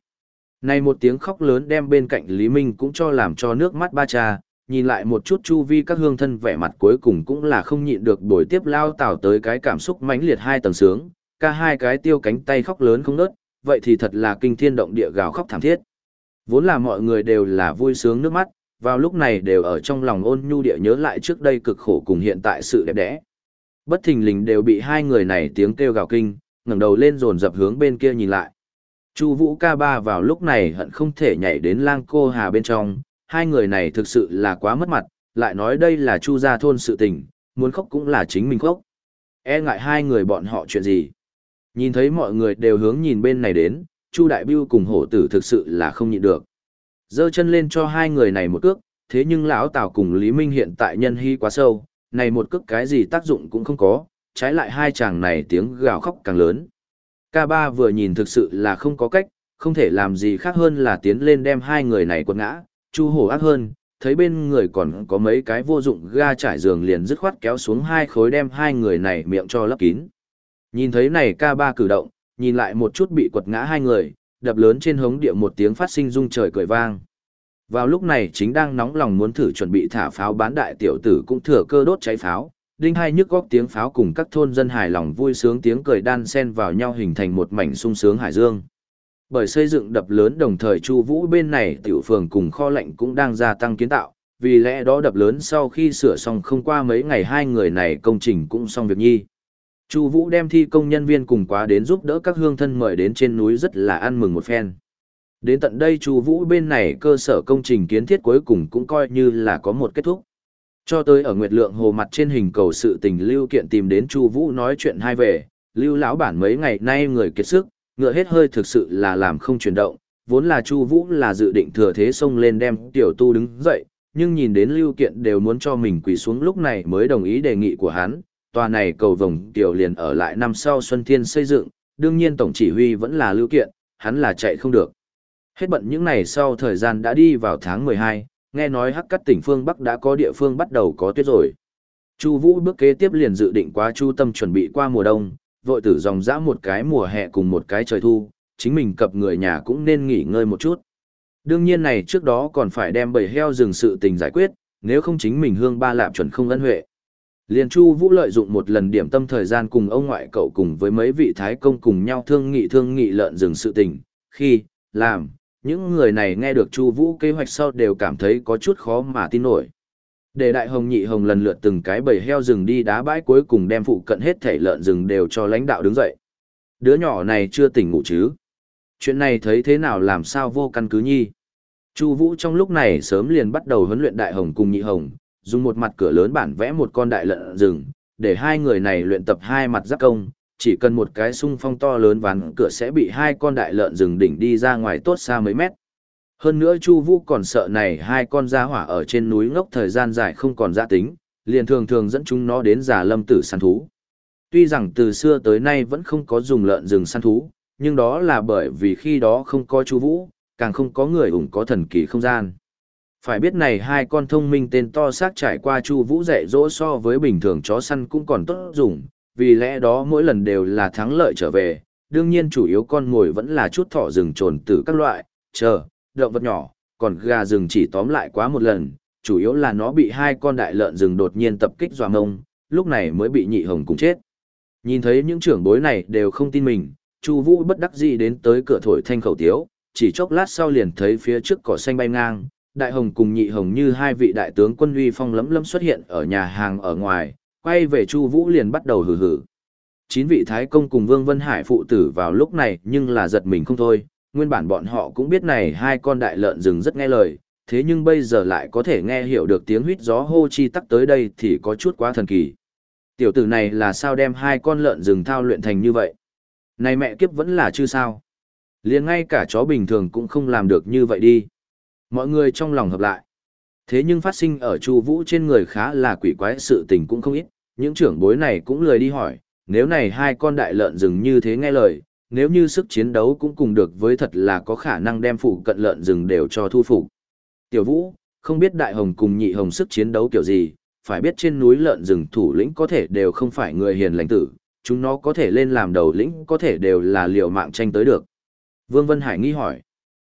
Này một tiếng khóc lớn đem bên cạnh Lý Minh cũng cho làm cho nước mắt ba cha, nhìn lại một chút chu vi các hương thân vẻ mặt cuối cùng cũng là không nhịn được đổi tiếp lao tảo tới cái cảm xúc mãnh liệt hai tầng sướng, ca hai cái tiêu cánh tay khóc lớn không nớt, vậy thì thật là kinh thiên động địa gào khóc thảm thiết. Vốn là mọi người đều là vui sướng nước mắt, vào lúc này đều ở trong lòng ôn nhu địa nhớ lại trước đây cực khổ cùng hiện tại sự đẹp đẽ. Bất thình lình đều bị hai người này tiếng kêu gào kinh, ngẩng đầu lên dồn dập hướng bên kia nhìn lại. Chu Vũ ca ba vào lúc này hận không thể nhảy đến lang cô hà bên trong, hai người này thực sự là quá mất mặt, lại nói đây là Chu gia thôn sự tình, muốn khóc cũng là chính mình khóc. E ngại hai người bọn họ chuyện gì? Nhìn thấy mọi người đều hướng nhìn bên này đến, Chu Đại Bưu cùng hổ tử thực sự là không nhịn được. Giơ chân lên cho hai người này một cước, thế nhưng lão Tào cùng Lý Minh hiện tại nhân hy quá sâu, này một cước cái gì tác dụng cũng không có, trái lại hai chàng này tiếng gào khóc càng lớn. K3 vừa nhìn thực sự là không có cách, không thể làm gì khác hơn là tiến lên đem hai người này quật ngã, Chu hổ ác hơn, thấy bên người còn có mấy cái vô dụng ga trải giường liền dứt khoát kéo xuống hai khối đem hai người này miệng cho lấp kín. Nhìn thấy này K3 cử động, nhìn lại một chút bị quật ngã hai người, đập lớn trên hống địa một tiếng phát sinh rung trời cười vang. Vào lúc này chính đang nóng lòng muốn thử chuẩn bị thả pháo bán đại tiểu tử cũng thừa cơ đốt cháy pháo, đinh hai nhức góc tiếng pháo cùng các thôn dân hài lòng vui sướng tiếng cười đan xen vào nhau hình thành một mảnh sung sướng hải dương. Bởi xây dựng đập lớn đồng thời Chu Vũ bên này tiểu phường cùng kho lạnh cũng đang gia tăng kiến tạo, vì lẽ đó đập lớn sau khi sửa xong không qua mấy ngày hai người này công trình cũng xong việc nhi. Chu Vũ đem thi công nhân viên cùng quá đến giúp đỡ các hương thân mời đến trên núi rất là ăn mừng một phen. Đến tận đây Chu Vũ bên này cơ sở công trình kiến thiết cuối cùng cũng coi như là có một kết thúc. Cho tới ở Nguyệt Lượng Hồ mặt trên hình cầu sự tình Lưu Kiện tìm đến Chu Vũ nói chuyện hai về, Lưu lão bản mấy ngày nay người kiệt sức, ngựa hết hơi thực sự là làm không chuyển động, vốn là Chu Vũ là dự định thừa thế xông lên đem tiểu tu đứng dậy, nhưng nhìn đến Lưu Kiện đều muốn cho mình quỳ xuống lúc này mới đồng ý đề nghị của hắn, tòa này cầu vồng tiểu liền ở lại năm sau Xuân Thiên xây dựng, đương nhiên tổng chỉ huy vẫn là Lưu Kiện, hắn là chạy không được. Hết bận những này sau thời gian đã đi vào tháng 12, nghe nói hắc cắt tỉnh phương Bắc đã có địa phương bắt đầu có tuyết rồi. Chu Vũ bước kế tiếp liền dự định qua chu tâm chuẩn bị qua mùa đông, vội tử dòng dã một cái mùa hè cùng một cái trời thu, chính mình cập người nhà cũng nên nghỉ ngơi một chút. Đương nhiên này trước đó còn phải đem bầy heo rừng sự tình giải quyết, nếu không chính mình hương ba lạp chuẩn không ân huệ. Liên Chu Vũ lợi dụng một lần điểm tâm thời gian cùng ông ngoại cậu cùng với mấy vị thái công cùng nhau thương nghị thương nghị lợn rừng sự tình, khi làm những người này nghe được Chu Vũ kế hoạch sau đều cảm thấy có chút khó mà tin nổi. Để đại hồng nhị hồng lần lượt từng cái bầy heo rừng đi đá bãi cuối cùng đem phụ cận hết thể lợn rừng đều cho lãnh đạo đứng dậy. Đứa nhỏ này chưa tỉnh ngủ chứ? Chuyện này thấy thế nào làm sao vô căn cứ nhi? Chu Vũ trong lúc này sớm liền bắt đầu huấn luyện đại hồng cùng nhị hồng, dùng một mặt cửa lớn bản vẽ một con đại lợn rừng, để hai người này luyện tập hai mặt giáp công, chỉ cần một cái sung phong to lớn ván cửa sẽ bị hai con đại lợn rừng đỉnh đi ra ngoài tốt xa mấy mét. Hơn nữa Chu Vũ còn sợ này hai con gia hỏa ở trên núi ngốc thời gian dài không còn gia tính, liền thường thường dẫn chúng nó đến giả lâm tử săn thú. Tuy rằng từ xưa tới nay vẫn không có dùng lợn rừng săn thú, nhưng đó là bởi vì khi đó không có Chu Vũ, càng không có người ủng có thần kỳ không gian. Phải biết này hai con thông minh tên to xác trải qua Chu Vũ dạy dỗ so với bình thường chó săn cũng còn tốt dùng, vì lẽ đó mỗi lần đều là thắng lợi trở về, đương nhiên chủ yếu con mồi vẫn là chút thỏ rừng trồn tử các loại, chờ, động vật nhỏ, còn gà rừng chỉ tóm lại quá một lần, chủ yếu là nó bị hai con đại lợn rừng đột nhiên tập kích dọa mông, lúc này mới bị nhị hồng cùng chết. Nhìn thấy những trưởng bối này đều không tin mình, Chu Vũ bất đắc dĩ đến tới cửa thổi thanh khẩu tiếu, chỉ chốc lát sau liền thấy phía trước cỏ xanh bay ngang, đại hồng cùng nhị hồng như hai vị đại tướng quân uy phong lẫm lẫm xuất hiện ở nhà hàng ở ngoài, quay về Chu Vũ liền bắt đầu hừ hừ. Chín vị thái công cùng Vương Vân Hải phụ tử vào lúc này nhưng là giật mình không thôi, nguyên bản bọn họ cũng biết này hai con đại lợn rừng rất nghe lời, thế nhưng bây giờ lại có thể nghe hiểu được tiếng huýt gió hô chi tắc tới đây thì có chút quá thần kỳ. Tiểu tử này là sao đem hai con lợn rừng thao luyện thành như vậy? Này mẹ kiếp vẫn là chứ sao? liền ngay cả chó bình thường cũng không làm được như vậy đi. Mọi người trong lòng hợp lại. Thế nhưng phát sinh ở Chu Vũ trên người khá là quỷ quái sự tình cũng không ít, những trưởng bối này cũng lười đi hỏi, nếu này hai con đại lợn rừng như thế nghe lời, nếu như sức chiến đấu cũng cùng được với thật là có khả năng đem phụ cận lợn rừng đều cho thu phục. Tiểu Vũ, không biết đại hồng cùng nhị hồng sức chiến đấu kiểu gì, phải biết trên núi lợn rừng thủ lĩnh có thể đều không phải người hiền lành tử, chúng nó có thể lên làm đầu lĩnh có thể đều là liều mạng tranh tới được. Vương Vân Hải nghi hỏi.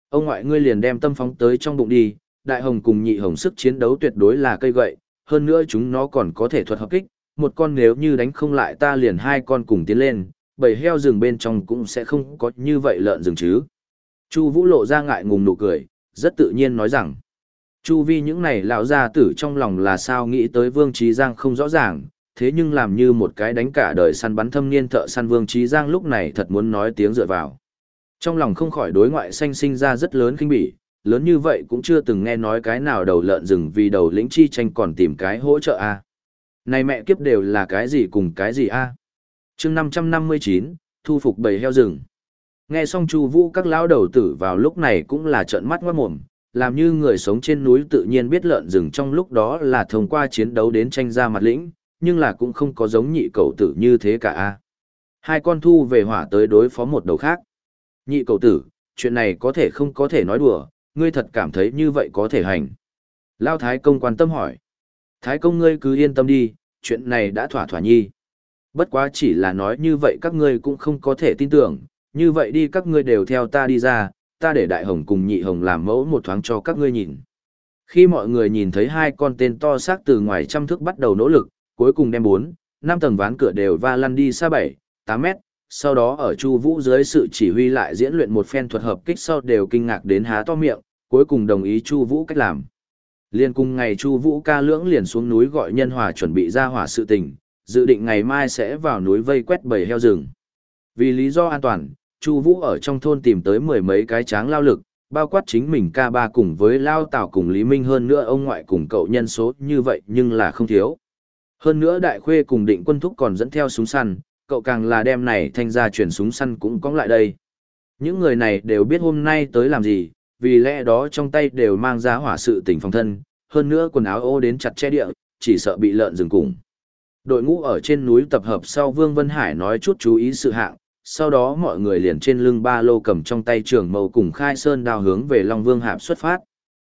Ông ngoại ngươi liền đem tâm phóng tới trong bụng đi, đại hồng cùng nhị hồng sức chiến đấu tuyệt đối là cây gậy, hơn nữa chúng nó còn có thể thuật hợp kích, một con nếu như đánh không lại ta liền hai con cùng tiến lên, bầy heo rừng bên trong cũng sẽ không có như vậy lợn rừng chứ. Chu Vũ lộ ra ngại ngùng nụ cười, rất tự nhiên nói rằng, Chu vi những này lão gia tử trong lòng là sao nghĩ tới Vương Trí Giang không rõ ràng, thế nhưng làm như một cái đánh cả đời săn bắn thâm niên thợ săn Vương Trí Giang lúc này thật muốn nói tiếng dựa vào. Trong lòng không khỏi đối ngoại xanh sinh ra rất lớn kinh bỉ, lớn như vậy cũng chưa từng nghe nói cái nào đầu lợn rừng vì đầu lĩnh chi tranh còn tìm cái hỗ trợ a. Này mẹ kiếp đều là cái gì cùng cái gì a? À? Chương 559, thu phục bầy heo rừng. Nghe xong Chu Vũ các lão đầu tử vào lúc này cũng là trợn mắt ngoát mồm, làm như người sống trên núi tự nhiên biết lợn rừng trong lúc đó là thông qua chiến đấu đến tranh ra mặt lĩnh, nhưng là cũng không có giống nhị cậu tử như thế cả a. Hai con thu về hỏa tới đối phó một đầu khác. Nhị cậu tử, chuyện này có thể không có thể nói đùa, ngươi thật cảm thấy như vậy có thể hành. Lao Thái Công quan tâm hỏi. Thái Công ngươi cứ yên tâm đi, chuyện này đã thỏa thỏa nhi. Bất quá chỉ là nói như vậy các ngươi cũng không có thể tin tưởng, như vậy đi các ngươi đều theo ta đi ra, ta để đại hồng cùng nhị hồng làm mẫu một thoáng cho các ngươi nhìn. Khi mọi người nhìn thấy hai con tên to xác từ ngoài trăm thước bắt đầu nỗ lực, cuối cùng đem bốn, năm tầng ván cửa đều va lăn đi xa bảy, tám mét, sau đó ở Chu Vũ dưới sự chỉ huy lại diễn luyện một phen thuật hợp kích sau đều kinh ngạc đến há to miệng, cuối cùng đồng ý Chu Vũ cách làm. Liên cùng ngày Chu Vũ ca lưỡng liền xuống núi gọi nhân hòa chuẩn bị ra hỏa sự tình, dự định ngày mai sẽ vào núi vây quét bầy heo rừng. Vì lý do an toàn, Chu Vũ ở trong thôn tìm tới mười mấy cái tráng lao lực, bao quát chính mình ca ba cùng với Lao Tảo cùng Lý Minh hơn nữa ông ngoại cùng cậu nhân số như vậy nhưng là không thiếu. Hơn nữa Đại Khuê cùng Định Quân Thúc còn dẫn theo súng săn, cậu càng là đem này thanh ra chuyển súng săn cũng có lại đây. Những người này đều biết hôm nay tới làm gì, vì lẽ đó trong tay đều mang ra hỏa sự tình phòng thân, hơn nữa quần áo ô đến chặt che địa, chỉ sợ bị lợn rừng cùng. Đội ngũ ở trên núi tập hợp sau Vương Vân Hải nói chút chú ý sự hạng, sau đó mọi người liền trên lưng ba lô cầm trong tay trường mâu cùng khai sơn đao hướng về Long Vương Hạp xuất phát.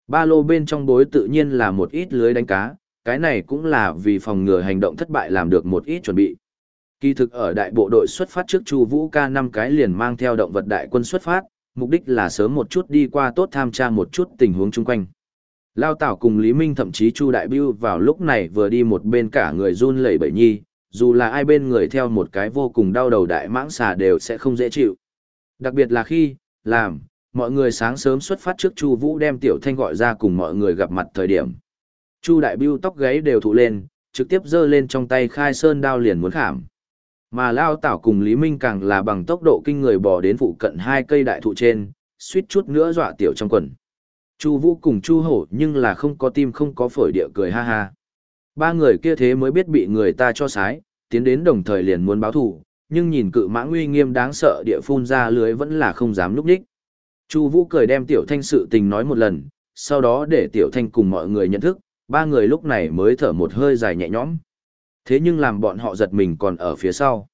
Ba lô bên trong bối tự nhiên là một ít lưới đánh cá, cái này cũng là vì phòng ngừa hành động thất bại làm được một ít chuẩn bị. Kỳ thực ở đại bộ đội xuất phát trước Chu Vũ ca năm cái liền mang theo động vật đại quân xuất phát, mục đích là sớm một chút đi qua tốt tham tra một chút tình huống chung quanh. Lao Tảo cùng Lý Minh thậm chí Chu Đại Bưu vào lúc này vừa đi một bên cả người run lẩy bẩy nhi, dù là ai bên người theo một cái vô cùng đau đầu đại mãng xà đều sẽ không dễ chịu. Đặc biệt là khi, làm, mọi người sáng sớm xuất phát trước Chu Vũ đem Tiểu Thanh gọi ra cùng mọi người gặp mặt thời điểm. Chu Đại Bưu tóc gáy đều thụ lên, trực tiếp giơ lên trong tay khai sơn đao liền muốn khảm. Mà Lao Tảo cùng Lý Minh càng là bằng tốc độ kinh người bò đến phụ cận hai cây đại thụ trên, suýt chút nữa dọa tiểu trong quần. Chu Vũ cùng Chu Hổ nhưng là không có tim không có phổi địa cười ha ha. Ba người kia thế mới biết bị người ta cho sái, tiến đến đồng thời liền muốn báo thù, nhưng nhìn cự mã nguy nghiêm đáng sợ địa phun ra lưới vẫn là không dám núp đích. Chu Vũ cười đem Tiểu Thanh sự tình nói một lần, sau đó để Tiểu Thanh cùng mọi người nhận thức, ba người lúc này mới thở một hơi dài nhẹ nhõm. Thế nhưng làm bọn họ giật mình còn ở phía sau.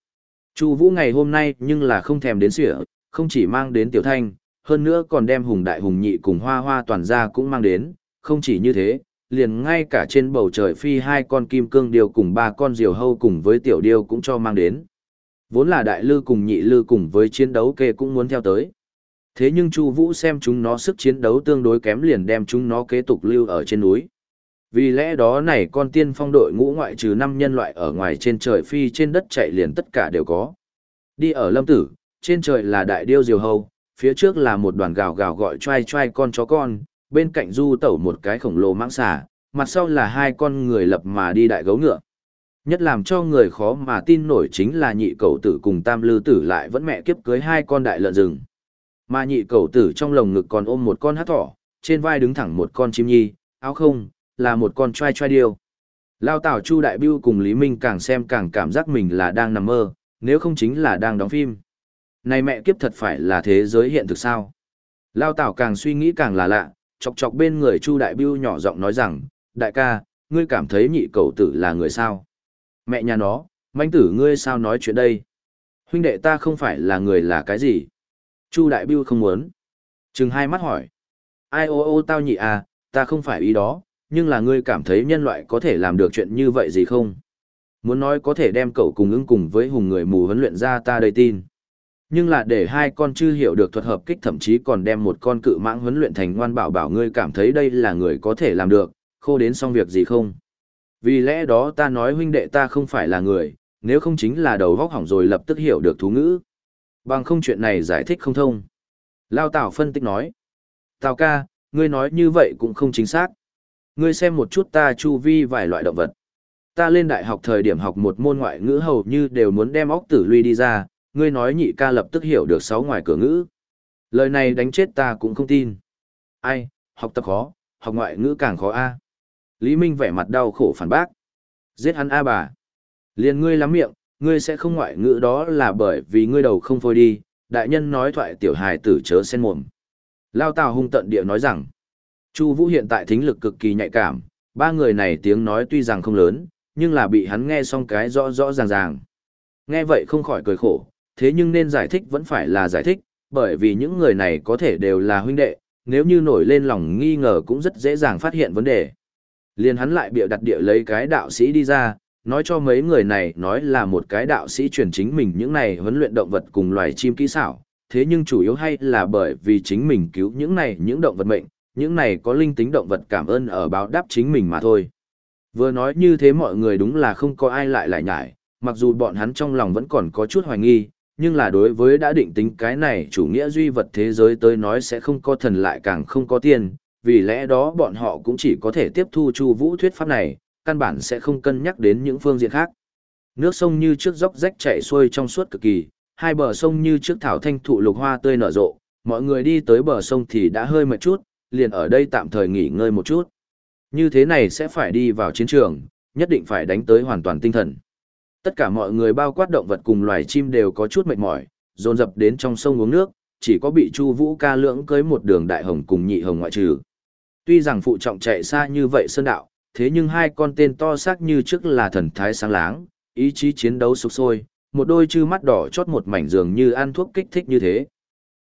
Chu Vũ ngày hôm nay nhưng là không thèm đến sỉa, không chỉ mang đến Tiểu Thanh, hơn nữa còn đem Hùng Đại Hùng Nhị cùng Hoa Hoa toàn gia cũng mang đến, không chỉ như thế, liền ngay cả trên bầu trời phi hai con kim cương điêu cùng ba con diều hâu cùng với tiểu điêu cũng cho mang đến. Vốn là đại lư cùng nhị lư cùng với chiến đấu kê cũng muốn theo tới. Thế nhưng Chu Vũ xem chúng nó sức chiến đấu tương đối kém liền đem chúng nó kế tục lưu ở trên núi. Vì lẽ đó này con tiên phong đội ngũ ngoại trừ năm nhân loại ở ngoài trên trời phi trên đất chạy liền tất cả đều có. Đi ở lâm tử, trên trời là đại điêu diều hâu, phía trước là một đoàn gào gào gọi trai trai con chó con, bên cạnh du tẩu một cái khổng lồ mãng xà, mặt sau là hai con người lập mà đi đại gấu ngựa. Nhất làm cho người khó mà tin nổi chính là nhị cầu tử cùng tam lư tử lại vẫn mẹ kiếp cưới hai con đại lợn rừng. Mà nhị cầu tử trong lồng ngực còn ôm một con hát thỏ, trên vai đứng thẳng một con chim nhi, áo không, là một con trai trai điêu. Lao Tảo Chu Đại Biêu cùng Lý Minh càng xem càng cảm giác mình là đang nằm mơ, nếu không chính là đang đóng phim. Này mẹ kiếp thật phải là thế giới hiện thực sao? Lao Tảo càng suy nghĩ càng là lạ, chọc chọc bên người Chu Đại Biêu nhỏ giọng nói rằng, đại ca, ngươi cảm thấy nhị cầu tử là người sao? Mẹ nhà nó, manh tử ngươi sao nói chuyện đây? Huynh đệ ta không phải là người là cái gì? Chu Đại Biêu không muốn. Trừng hai mắt hỏi. Ai ô ô tao nhị à, ta không phải ý đó, nhưng là ngươi cảm thấy nhân loại có thể làm được chuyện như vậy gì không? Muốn nói có thể đem cậu cùng ứng cùng với hùng người mù huấn luyện ra ta đây tin. Nhưng là để hai con chưa hiểu được thuật hợp kích thậm chí còn đem một con cự mãng huấn luyện thành ngoan bảo bảo ngươi cảm thấy đây là người có thể làm được, khô đến xong việc gì không? Vì lẽ đó ta nói huynh đệ ta không phải là người, nếu không chính là đầu vóc hỏng rồi lập tức hiểu được thú ngữ. Bằng không chuyện này giải thích không thông. Lao tảo phân tích nói. Tào ca, ngươi nói như vậy cũng không chính xác. Ngươi xem một chút ta chu vi vài loại động vật. Ta lên đại học thời điểm học một môn ngoại ngữ hầu như đều muốn đem óc tử luy đi ra, ngươi nói nhị ca lập tức hiểu được sáu ngoài cửa ngữ. Lời này đánh chết ta cũng không tin. Ai, học tập khó, học ngoại ngữ càng khó a. Lý Minh vẻ mặt đau khổ phản bác. Giết hắn a bà. Liền ngươi lắm miệng, ngươi sẽ không ngoại ngữ đó là bởi vì ngươi đầu không phôi đi, đại nhân nói thoại tiểu hài tử chớ sen mồm. Lao Tào hung tận địa nói rằng, Chu Vũ hiện tại thính lực cực kỳ nhạy cảm, ba người này tiếng nói tuy rằng không lớn, nhưng là bị hắn nghe xong cái rõ rõ ràng ràng. Nghe vậy không khỏi cười khổ, thế nhưng nên giải thích vẫn phải là giải thích, bởi vì những người này có thể đều là huynh đệ, nếu như nổi lên lòng nghi ngờ cũng rất dễ dàng phát hiện vấn đề. Liên hắn lại bịa đặt địa lấy cái đạo sĩ đi ra, nói cho mấy người này nói là một cái đạo sĩ truyền chính mình những này huấn luyện động vật cùng loài chim kỹ xảo, thế nhưng chủ yếu hay là bởi vì chính mình cứu những này những động vật mệnh, những này có linh tính động vật cảm ơn ở báo đáp chính mình mà thôi. Vừa nói như thế mọi người đúng là không có ai lại lại nhải, mặc dù bọn hắn trong lòng vẫn còn có chút hoài nghi, nhưng là đối với đã định tính cái này chủ nghĩa duy vật thế giới tới nói sẽ không có thần lại càng không có tiền, vì lẽ đó bọn họ cũng chỉ có thể tiếp thu chu vũ thuyết pháp này, căn bản sẽ không cân nhắc đến những phương diện khác. Nước sông như trước dốc rách chảy xuôi trong suốt cực kỳ, hai bờ sông như trước thảo thanh thụ lục hoa tươi nở rộ, mọi người đi tới bờ sông thì đã hơi mệt chút, liền ở đây tạm thời nghỉ ngơi một chút. Như thế này sẽ phải đi vào chiến trường, nhất định phải đánh tới hoàn toàn tinh thần. Tất cả mọi người bao quát động vật cùng loài chim đều có chút mệt mỏi, dồn dập đến trong sông uống nước, chỉ có bị Chu Vũ ca lưỡng cưới một đường đại hồng cùng nhị hồng ngoại trừ. Tuy rằng phụ trọng chạy xa như vậy sơn đạo, thế nhưng hai con tên to xác như trước là thần thái sáng láng, ý chí chiến đấu sục sôi, một đôi chư mắt đỏ chót một mảnh giường như ăn thuốc kích thích như thế.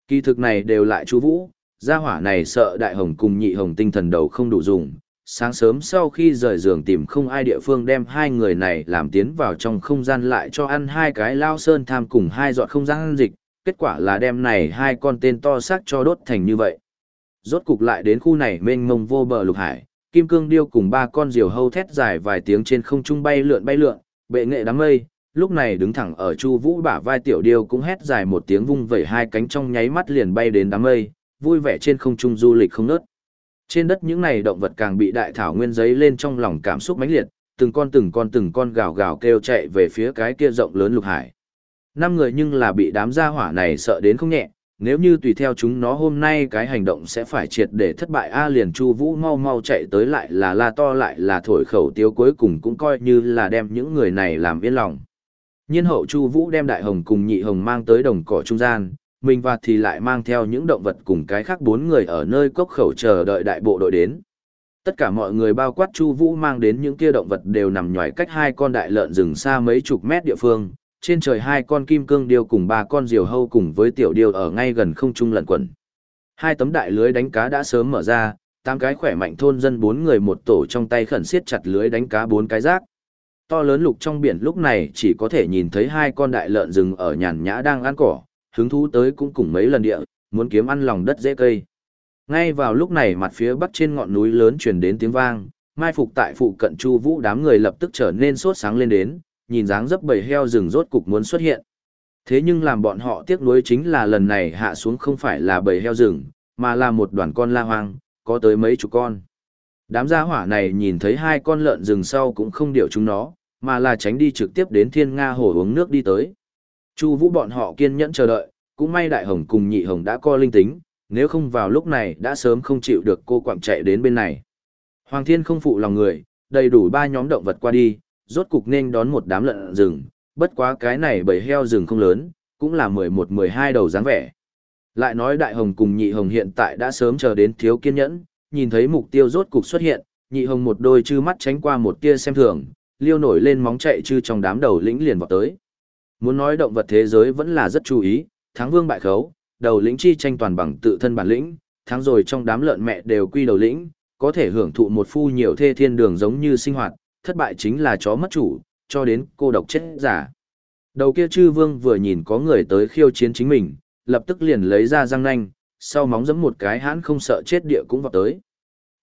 Kỳ thực này đều lại chu Vũ, gia hỏa này sợ đại hồng cùng nhị hồng tinh thần đầu không đủ dùng. Sáng sớm sau khi rời giường tìm không ai địa phương đem hai người này làm tiến vào trong không gian lại cho ăn hai cái lao sơn tham cùng hai giọt không gian dịch, kết quả là đem này hai con tên to xác cho đốt thành như vậy. Rốt cục lại đến khu này mênh mông vô bờ lục hải, kim cương điêu cùng ba con diều hâu thét dài vài tiếng trên không trung bay lượn bay lượn, bệ nghệ đám mây, lúc này đứng thẳng ở chu vũ bả vai tiểu điêu cũng hét dài một tiếng vung vẩy hai cánh trong nháy mắt liền bay đến đám mây, vui vẻ trên không trung du lịch không nớt. Trên đất những này động vật càng bị đại thảo nguyên giấy lên trong lòng cảm xúc mãnh liệt, từng con từng con từng con gào gào kêu chạy về phía cái kia rộng lớn lục hải. Năm người nhưng là bị đám gia hỏa này sợ đến không nhẹ, nếu như tùy theo chúng nó hôm nay cái hành động sẽ phải triệt để thất bại a liền chu vũ mau mau chạy tới lại là la to lại là thổi khẩu tiêu cuối cùng cũng coi như là đem những người này làm yên lòng nhiên hậu chu vũ đem đại hồng cùng nhị hồng mang tới đồng cỏ trung gian mình và thì lại mang theo những động vật cùng cái khác bốn người ở nơi cốc khẩu chờ đợi đại bộ đội đến tất cả mọi người bao quát chu vũ mang đến những kia động vật đều nằm nhồi cách hai con đại lợn rừng xa mấy chục mét địa phương trên trời hai con kim cương điêu cùng ba con diều hâu cùng với tiểu điêu ở ngay gần không trung lẩn quẩn. Hai tấm đại lưới đánh cá đã sớm mở ra, tám cái khỏe mạnh thôn dân bốn người một tổ trong tay khẩn siết chặt lưới đánh cá bốn cái rác. To lớn lục trong biển lúc này chỉ có thể nhìn thấy hai con đại lợn rừng ở nhàn nhã đang ăn cỏ, hứng thú tới cũng cùng mấy lần địa, muốn kiếm ăn lòng đất dễ cây. Ngay vào lúc này mặt phía bắc trên ngọn núi lớn truyền đến tiếng vang, mai phục tại phụ cận Chu Vũ đám người lập tức trở nên sốt sáng lên đến, nhìn dáng dấp bầy heo rừng rốt cục muốn xuất hiện. Thế nhưng làm bọn họ tiếc nuối chính là lần này hạ xuống không phải là bầy heo rừng, mà là một đoàn con la hoang, có tới mấy chục con. Đám gia hỏa này nhìn thấy hai con lợn rừng sau cũng không điều chúng nó, mà là tránh đi trực tiếp đến thiên nga hồ uống nước đi tới. Chu vũ bọn họ kiên nhẫn chờ đợi, cũng may đại hồng cùng nhị hồng đã co linh tính, nếu không vào lúc này đã sớm không chịu được cô quặng chạy đến bên này. Hoàng thiên không phụ lòng người, đầy đủ ba nhóm động vật qua đi, rốt cục nên đón một đám lợn rừng, bất quá cái này bầy heo rừng không lớn, cũng là 11-12 đầu dáng vẻ. Lại nói đại hồng cùng nhị hồng hiện tại đã sớm chờ đến thiếu kiên nhẫn, nhìn thấy mục tiêu rốt cục xuất hiện, nhị hồng một đôi chư mắt tránh qua một tia xem thường, liêu nổi lên móng chạy chư trong đám đầu lĩnh liền vọt tới. Muốn nói động vật thế giới vẫn là rất chú ý, thắng vương bại khấu, đầu lĩnh chi tranh toàn bằng tự thân bản lĩnh, thắng rồi trong đám lợn mẹ đều quy đầu lĩnh, có thể hưởng thụ một phu nhiều thê thiên đường giống như sinh hoạt, thất bại chính là chó mất chủ, cho đến cô độc chết giả. Đầu kia chư vương vừa nhìn có người tới khiêu chiến chính mình, lập tức liền lấy ra răng nanh, sau móng giẫm một cái hãn không sợ chết địa cũng vào tới.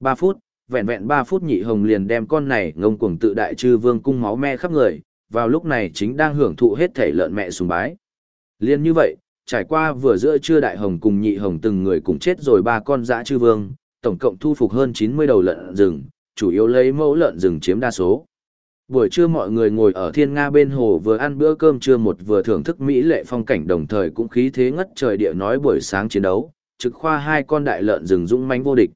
3 phút, vẹn vẹn 3 phút nhị hồng liền đem con này ngông cuồng tự đại chư vương cung máu me khắp người, vào lúc này chính đang hưởng thụ hết thể lợn mẹ sùng bái. Liên như vậy, trải qua vừa giữa trưa đại hồng cùng nhị hồng từng người cùng chết rồi ba con dã chư vương, tổng cộng thu phục hơn 90 đầu lợn rừng, chủ yếu lấy mẫu lợn rừng chiếm đa số. Buổi trưa mọi người ngồi ở thiên nga bên hồ vừa ăn bữa cơm trưa một vừa thưởng thức mỹ lệ phong cảnh đồng thời cũng khí thế ngất trời địa nói buổi sáng chiến đấu, trực khoa hai con đại lợn rừng dũng mãnh vô địch.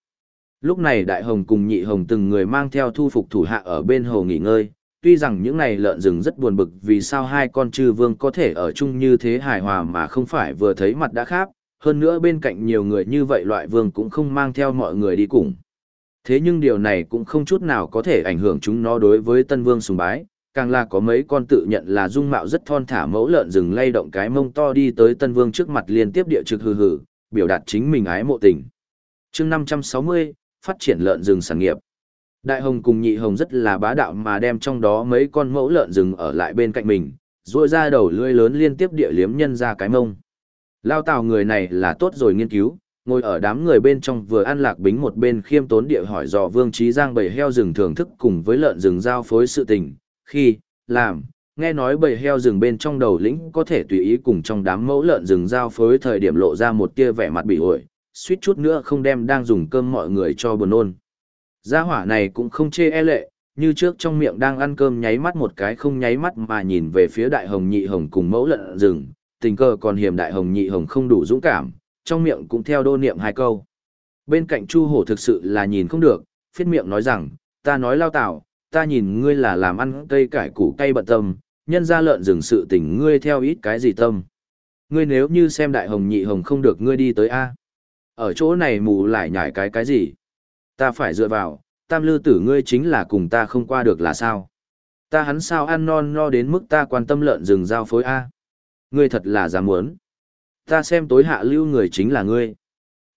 Lúc này đại hồng cùng nhị hồng từng người mang theo thu phục thủ hạ ở bên hồ nghỉ ngơi, tuy rằng những này lợn rừng rất buồn bực vì sao hai con chư vương có thể ở chung như thế hài hòa mà không phải vừa thấy mặt đã khác, hơn nữa bên cạnh nhiều người như vậy loại vương cũng không mang theo mọi người đi cùng. Thế nhưng điều này cũng không chút nào có thể ảnh hưởng chúng nó đối với tân vương sùng bái, càng là có mấy con tự nhận là dung mạo rất thon thả mẫu lợn rừng lay động cái mông to đi tới tân vương trước mặt liên tiếp địa trực hừ hừ, biểu đạt chính mình ái mộ tình. chương 560, phát triển lợn rừng sản nghiệp. Đại hồng cùng nhị hồng rất là bá đạo mà đem trong đó mấy con mẫu lợn rừng ở lại bên cạnh mình, ruôi ra đầu lưỡi lớn liên tiếp địa liếm nhân ra cái mông. Lao tào người này là tốt rồi nghiên cứu, ngồi ở đám người bên trong vừa ăn lạc bính một bên khiêm tốn địa hỏi dò vương trí giang bầy heo rừng thưởng thức cùng với lợn rừng giao phối sự tình, khi, làm, nghe nói bầy heo rừng bên trong đầu lĩnh có thể tùy ý cùng trong đám mẫu lợn rừng giao phối thời điểm lộ ra một tia vẻ mặt bị ổi, suýt chút nữa không đem đang dùng cơm mọi người cho buồn nôn. Gia hỏa này cũng không chê e lệ, như trước trong miệng đang ăn cơm nháy mắt một cái không nháy mắt mà nhìn về phía đại hồng nhị hồng cùng mẫu lợn rừng, tình cờ còn hiểm đại hồng nhị hồng không đủ dũng cảm, trong miệng cũng theo đô niệm hai câu. Bên cạnh Chu Hổ thực sự là nhìn không được, phiết miệng nói rằng, ta nói lao tạo, ta nhìn ngươi là làm ăn cây cải củ cây bận tâm, nhân ra lợn rừng sự tình ngươi theo ít cái gì tâm. Ngươi nếu như xem đại hồng nhị hồng không được ngươi đi tới A. Ở chỗ này mù lại nhảy cái cái gì? Ta phải dựa vào, tam lư tử ngươi chính là cùng ta không qua được là sao? Ta hắn sao ăn non no đến mức ta quan tâm lợn rừng giao phối A. Ngươi thật là dám muốn. Ta xem tối hạ lưu người chính là ngươi.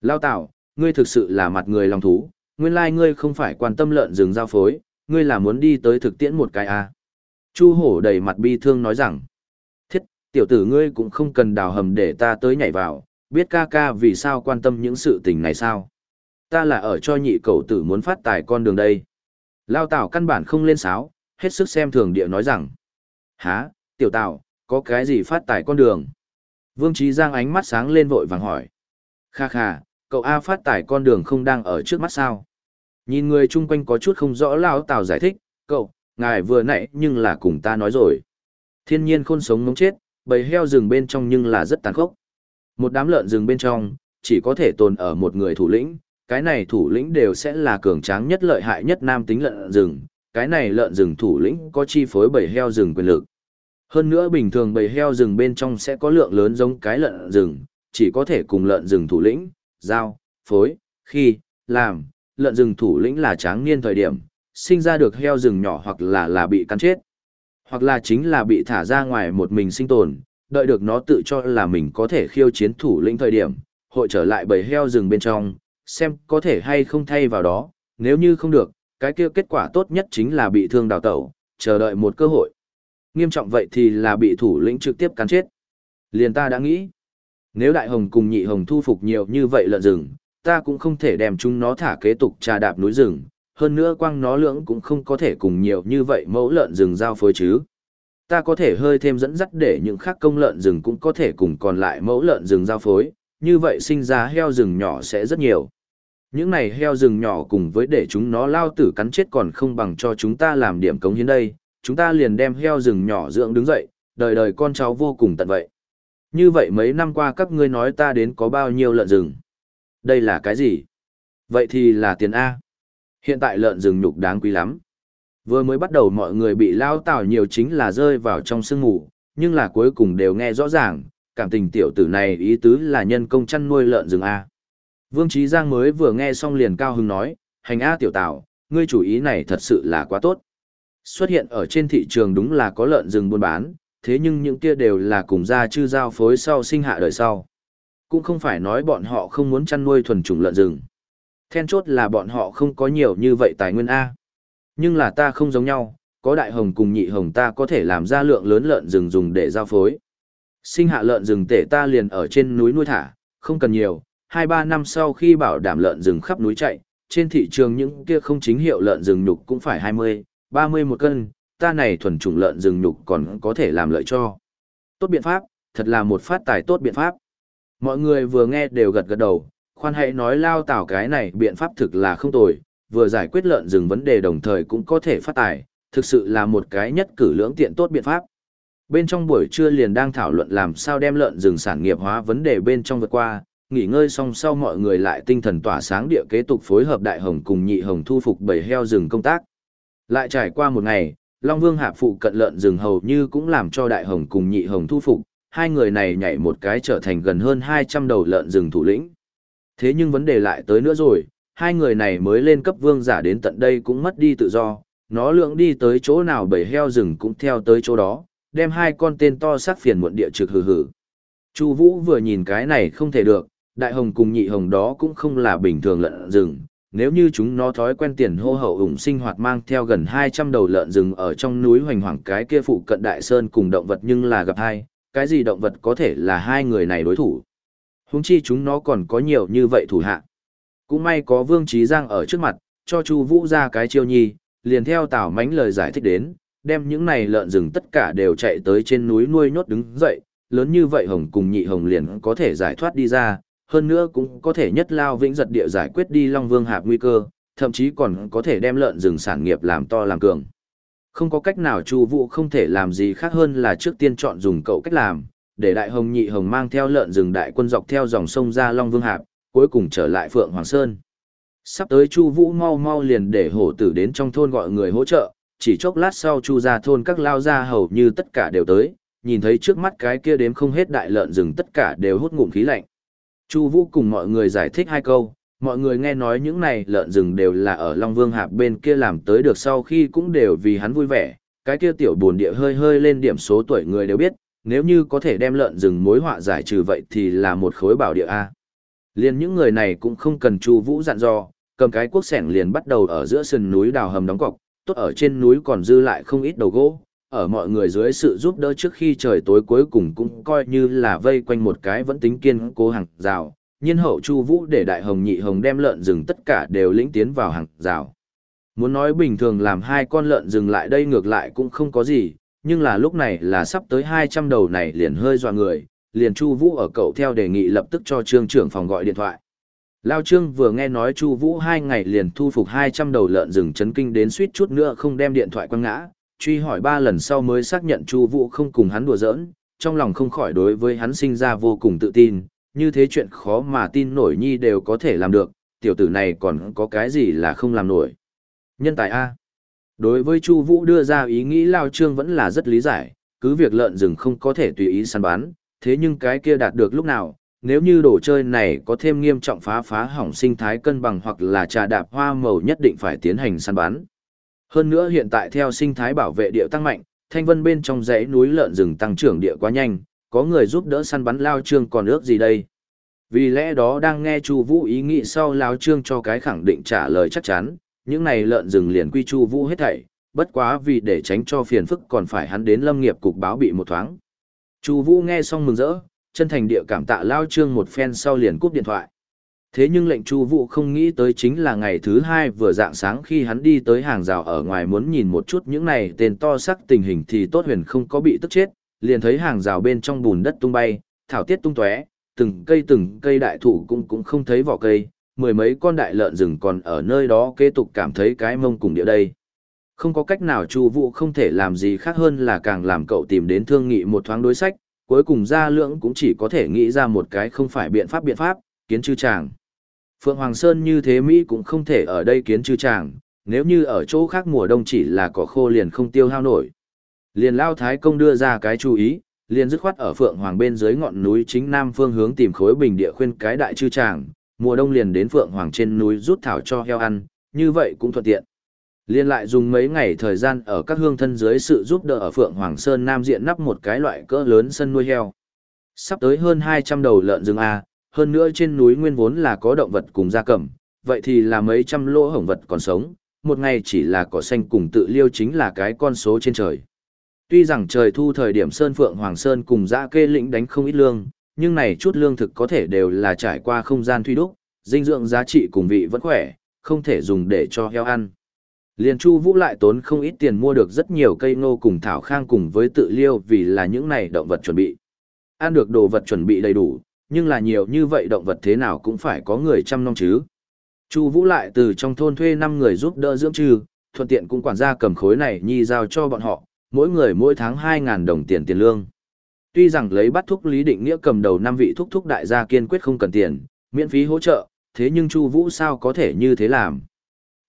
Lao tạo, ngươi thực sự là mặt người lòng thú, nguyên lai ngươi không phải quan tâm lợn rừng giao phối, ngươi là muốn đi tới thực tiễn một cái A. Chu hổ đầy mặt bi thương nói rằng, thiết, tiểu tử ngươi cũng không cần đào hầm để ta tới nhảy vào, biết ca ca vì sao quan tâm những sự tình này sao? Ta là ở cho nhị cậu tử muốn phát tài con đường đây. Lao Tảo căn bản không lên sáo, hết sức xem thường địa nói rằng. há, tiểu Tảo, có cái gì phát tài con đường? Vương Trí Giang ánh mắt sáng lên vội vàng hỏi. Kha kha, cậu A phát tài con đường không đang ở trước mắt sao? Nhìn người chung quanh có chút không rõ Lao Tảo giải thích, cậu, ngài vừa nãy nhưng là cùng ta nói rồi. Thiên nhiên khôn sống mống chết, bầy heo rừng bên trong nhưng là rất tàn khốc. Một đám lợn rừng bên trong, chỉ có thể tồn ở một người thủ lĩnh, cái này thủ lĩnh đều sẽ là cường tráng nhất lợi hại nhất nam tính lợn rừng, cái này lợn rừng thủ lĩnh có chi phối bầy heo rừng quyền lực. Hơn nữa bình thường bầy heo rừng bên trong sẽ có lượng lớn giống cái lợn rừng, chỉ có thể cùng lợn rừng thủ lĩnh, giao, phối, khi, làm, lợn rừng thủ lĩnh là tráng niên thời điểm, sinh ra được heo rừng nhỏ hoặc là là bị cắn chết, hoặc là chính là bị thả ra ngoài một mình sinh tồn, đợi được nó tự cho là mình có thể khiêu chiến thủ lĩnh thời điểm, hội trở lại bầy heo rừng bên trong, xem có thể hay không thay vào đó, nếu như không được, cái kia kết quả tốt nhất chính là bị thương đào tẩu, chờ đợi một cơ hội. Nghiêm trọng vậy thì là bị thủ lĩnh trực tiếp cắn chết. Liền ta đã nghĩ, nếu đại hồng cùng nhị hồng thu phục nhiều như vậy lợn rừng, ta cũng không thể đem chúng nó thả kế tục trà đạp núi rừng, hơn nữa quang nó lưỡng cũng không có thể cùng nhiều như vậy mẫu lợn rừng giao phối chứ. Ta có thể hơi thêm dẫn dắt để những khác công lợn rừng cũng có thể cùng còn lại mẫu lợn rừng giao phối, như vậy sinh ra heo rừng nhỏ sẽ rất nhiều. Những này heo rừng nhỏ cùng với để chúng nó lao tử cắn chết còn không bằng cho chúng ta làm điểm cống hiến đây, chúng ta liền đem heo rừng nhỏ dưỡng đứng dậy, đời đời con cháu vô cùng tận vậy. Như vậy mấy năm qua các ngươi nói ta đến có bao nhiêu lợn rừng? Đây là cái gì? Vậy thì là tiền A. Hiện tại lợn rừng nhục đáng quý lắm. Vừa mới bắt đầu mọi người bị lao tảo nhiều chính là rơi vào trong sương ngủ, nhưng là cuối cùng đều nghe rõ ràng, cảm tình tiểu tử này ý tứ là nhân công chăn nuôi lợn rừng A. Vương Trí Giang mới vừa nghe xong liền cao hứng nói, hành A tiểu tảo, ngươi chủ ý này thật sự là quá tốt. Xuất hiện ở trên thị trường đúng là có lợn rừng buôn bán, thế nhưng những kia đều là cùng gia chư giao phối sau sinh hạ đời sau. Cũng không phải nói bọn họ không muốn chăn nuôi thuần chủng lợn rừng. Then chốt là bọn họ không có nhiều như vậy tài nguyên A. Nhưng là ta không giống nhau, có đại hồng cùng nhị hồng ta có thể làm ra lượng lớn lợn rừng dùng để giao phối. Sinh hạ lợn rừng tể ta liền ở trên núi nuôi thả, không cần nhiều, 2-3 năm sau khi bảo đảm lợn rừng khắp núi chạy, trên thị trường những kia không chính hiệu lợn rừng nhục cũng phải 20, 30 một cân, ta này thuần chủng lợn rừng nhục còn có thể làm lợi cho. Tốt biện pháp, thật là một phát tài tốt biện pháp. Mọi người vừa nghe đều gật gật đầu, khoan hãy nói lao tảo cái này biện pháp thực là không tồi, vừa giải quyết lợn rừng vấn đề đồng thời cũng có thể phát tài, thực sự là một cái nhất cử lưỡng tiện tốt biện pháp. Bên trong buổi trưa liền đang thảo luận làm sao đem lợn rừng sản nghiệp hóa vấn đề bên trong vượt qua, nghỉ ngơi xong sau mọi người lại tinh thần tỏa sáng địa kế tục phối hợp đại hồng cùng nhị hồng thu phục bầy heo rừng công tác. Lại trải qua một ngày, Long Vương hạ phụ cận lợn rừng hầu như cũng làm cho đại hồng cùng nhị hồng thu phục, hai người này nhảy một cái trở thành gần hơn 200 đầu lợn rừng thủ lĩnh. Thế nhưng vấn đề lại tới nữa rồi, hai người này mới lên cấp vương giả đến tận đây cũng mất đi tự do, nó lượng đi tới chỗ nào bầy heo rừng cũng theo tới chỗ đó, đem hai con tên to sát phiền muộn địa trực hừ hừ. Chu Vũ vừa nhìn cái này không thể được, đại hồng cùng nhị hồng đó cũng không là bình thường lợn rừng, nếu như chúng nó thói quen tiền hô hậu ủng sinh hoạt mang theo gần 200 đầu lợn rừng ở trong núi hoành hoàng cái kia phụ cận đại sơn cùng động vật nhưng là gặp hai, cái gì động vật có thể là hai người này đối thủ. Huống chi chúng nó còn có nhiều như vậy thủ hạ. Cũng may có Vương Chí Giang ở trước mặt, cho Chu Vũ ra cái chiêu nhi, liền theo Tào Mánh lời giải thích đến, đem những này lợn rừng tất cả đều chạy tới trên núi nuôi nhốt đứng dậy, lớn như vậy hồng cùng nhị hồng liền có thể giải thoát đi ra, hơn nữa cũng có thể nhất lao vĩnh giật địa giải quyết đi Long Vương hạp nguy cơ, thậm chí còn có thể đem lợn rừng sản nghiệp làm to làm cường. Không có cách nào Chu Vũ không thể làm gì khác hơn là trước tiên chọn dùng cậu cách làm, để Đại Hồng Nhị Hồng mang theo lợn rừng đại quân dọc theo dòng sông ra Long Vương hạp, cuối cùng trở lại Phượng Hoàng Sơn. Sắp tới Chu Vũ mau mau liền để hổ tử đến trong thôn gọi người hỗ trợ, chỉ chốc lát sau Chu gia thôn các lao gia hầu như tất cả đều tới, nhìn thấy trước mắt cái kia đếm không hết đại lợn rừng tất cả đều hút ngụm khí lạnh. Chu Vũ cùng mọi người giải thích hai câu, mọi người nghe nói những này lợn rừng đều là ở Long Vương Hạp bên kia làm tới được sau khi cũng đều vì hắn vui vẻ, cái kia tiểu buồn địa hơi hơi lên điểm số tuổi người đều biết, nếu như có thể đem lợn rừng mối họa giải trừ vậy thì là một khối bảo địa a. Liên những người này cũng không cần Chu Vũ dặn dò, cầm cái cuốc xẻng liền bắt đầu ở giữa sườn núi đào hầm đóng cọc, tốt ở trên núi còn dư lại không ít đầu gỗ, ở mọi người dưới sự giúp đỡ trước khi trời tối cuối cùng cũng coi như là vây quanh một cái vẫn tính kiên cố hàng rào, nhiên hậu Chu Vũ để đại hồng nhị hồng đem lợn rừng tất cả đều lĩnh tiến vào hàng rào. Muốn nói bình thường làm hai con lợn rừng lại đây ngược lại cũng không có gì, nhưng là lúc này là sắp tới 200 đầu này liền hơi dọa người, liền Chu Vũ ở cậu theo đề nghị lập tức cho trương trưởng phòng gọi điện thoại. Lao Trương vừa nghe nói Chu Vũ hai ngày liền thu phục 200 đầu lợn rừng chấn kinh đến suýt chút nữa không đem điện thoại quăng ngã, truy hỏi ba lần sau mới xác nhận Chu Vũ không cùng hắn đùa giỡn, trong lòng không khỏi đối với hắn sinh ra vô cùng tự tin, như thế chuyện khó mà tin nổi nhi đều có thể làm được, tiểu tử này còn có cái gì là không làm nổi. Nhân tài A. Đối với Chu Vũ đưa ra ý nghĩ Lao Trương vẫn là rất lý giải, cứ việc lợn rừng không có thể tùy ý săn bắn, thế nhưng cái kia đạt được lúc nào, nếu như đồ chơi này có thêm nghiêm trọng phá phá hỏng sinh thái cân bằng hoặc là trà đạp hoa màu nhất định phải tiến hành săn bắn. Hơn nữa hiện tại theo sinh thái bảo vệ địa tăng mạnh, thanh vân bên trong dãy núi lợn rừng tăng trưởng địa quá nhanh, có người giúp đỡ săn bắn lao trương còn ước gì đây. Vì lẽ đó đang nghe Chu Vũ ý nghĩ sau lao trương cho cái khẳng định trả lời chắc chắn, những này lợn rừng liền quy Chu Vũ hết thảy, bất quá vì để tránh cho phiền phức còn phải hắn đến lâm nghiệp cục báo bị một thoáng. Chu Vũ nghe xong mừng rỡ, chân thành địa cảm tạ lao trương một phen sau liền cúp điện thoại. Thế nhưng lệnh Chu Vũ không nghĩ tới chính là ngày thứ hai vừa dạng sáng khi hắn đi tới hàng rào ở ngoài muốn nhìn một chút những này tên to sắc tình hình thì tốt huyền không có bị tức chết, liền thấy hàng rào bên trong bùn đất tung bay, thảo tiết tung tóe, từng cây từng cây đại thụ cũng cũng không thấy vỏ cây, mười mấy con đại lợn rừng còn ở nơi đó kế tục cảm thấy cái mông cùng địa đây. Không có cách nào Chu Vũ không thể làm gì khác hơn là càng làm cậu tìm đến thương nghị một thoáng đối sách, cuối cùng ra lưỡng cũng chỉ có thể nghĩ ra một cái không phải biện pháp biện pháp, kiến chư chàng. Phượng Hoàng Sơn như thế Mỹ cũng không thể ở đây kiến chư chàng, nếu như ở chỗ khác mùa đông chỉ là cỏ khô liền không tiêu hao nổi. Liền Lao Thái Công đưa ra cái chú ý, liền dứt khoát ở Phượng Hoàng bên dưới ngọn núi chính nam phương hướng tìm khối bình địa khuyên cái đại chư chàng, mùa đông liền đến Phượng Hoàng trên núi rút thảo cho heo ăn, như vậy cũng thuận tiện. Liên lại dùng mấy ngày thời gian ở các hương thân dưới sự giúp đỡ ở Phượng Hoàng Sơn Nam diện nắp một cái loại cỡ lớn sân nuôi heo. Sắp tới hơn 200 đầu lợn rừng A, hơn nữa trên núi nguyên vốn là có động vật cùng gia cầm, vậy thì là mấy trăm lỗ hổng vật còn sống, một ngày chỉ là cỏ xanh cùng tự liêu chính là cái con số trên trời. Tuy rằng trời thu thời điểm Sơn Phượng Hoàng Sơn cùng dã kê lĩnh đánh không ít lương, nhưng này chút lương thực có thể đều là trải qua không gian thuy đúc, dinh dưỡng giá trị cùng vị vẫn khỏe, không thể dùng để cho heo ăn. Liên Chu Vũ lại tốn không ít tiền mua được rất nhiều cây ngô cùng thảo khang cùng với tự liêu vì là những này động vật chuẩn bị. Ăn được đồ vật chuẩn bị đầy đủ, nhưng là nhiều như vậy động vật thế nào cũng phải có người chăm nom chứ. Chu Vũ lại từ trong thôn thuê 5 người giúp đỡ dưỡng trừ, thuận tiện cũng quản gia cầm khối này nhi giao cho bọn họ, mỗi người mỗi tháng 2000 đồng tiền tiền lương. Tuy rằng lấy bắt thúc Lý Định Nghĩa cầm đầu năm vị thúc thúc đại gia kiên quyết không cần tiền, miễn phí hỗ trợ, thế nhưng Chu Vũ sao có thể như thế làm?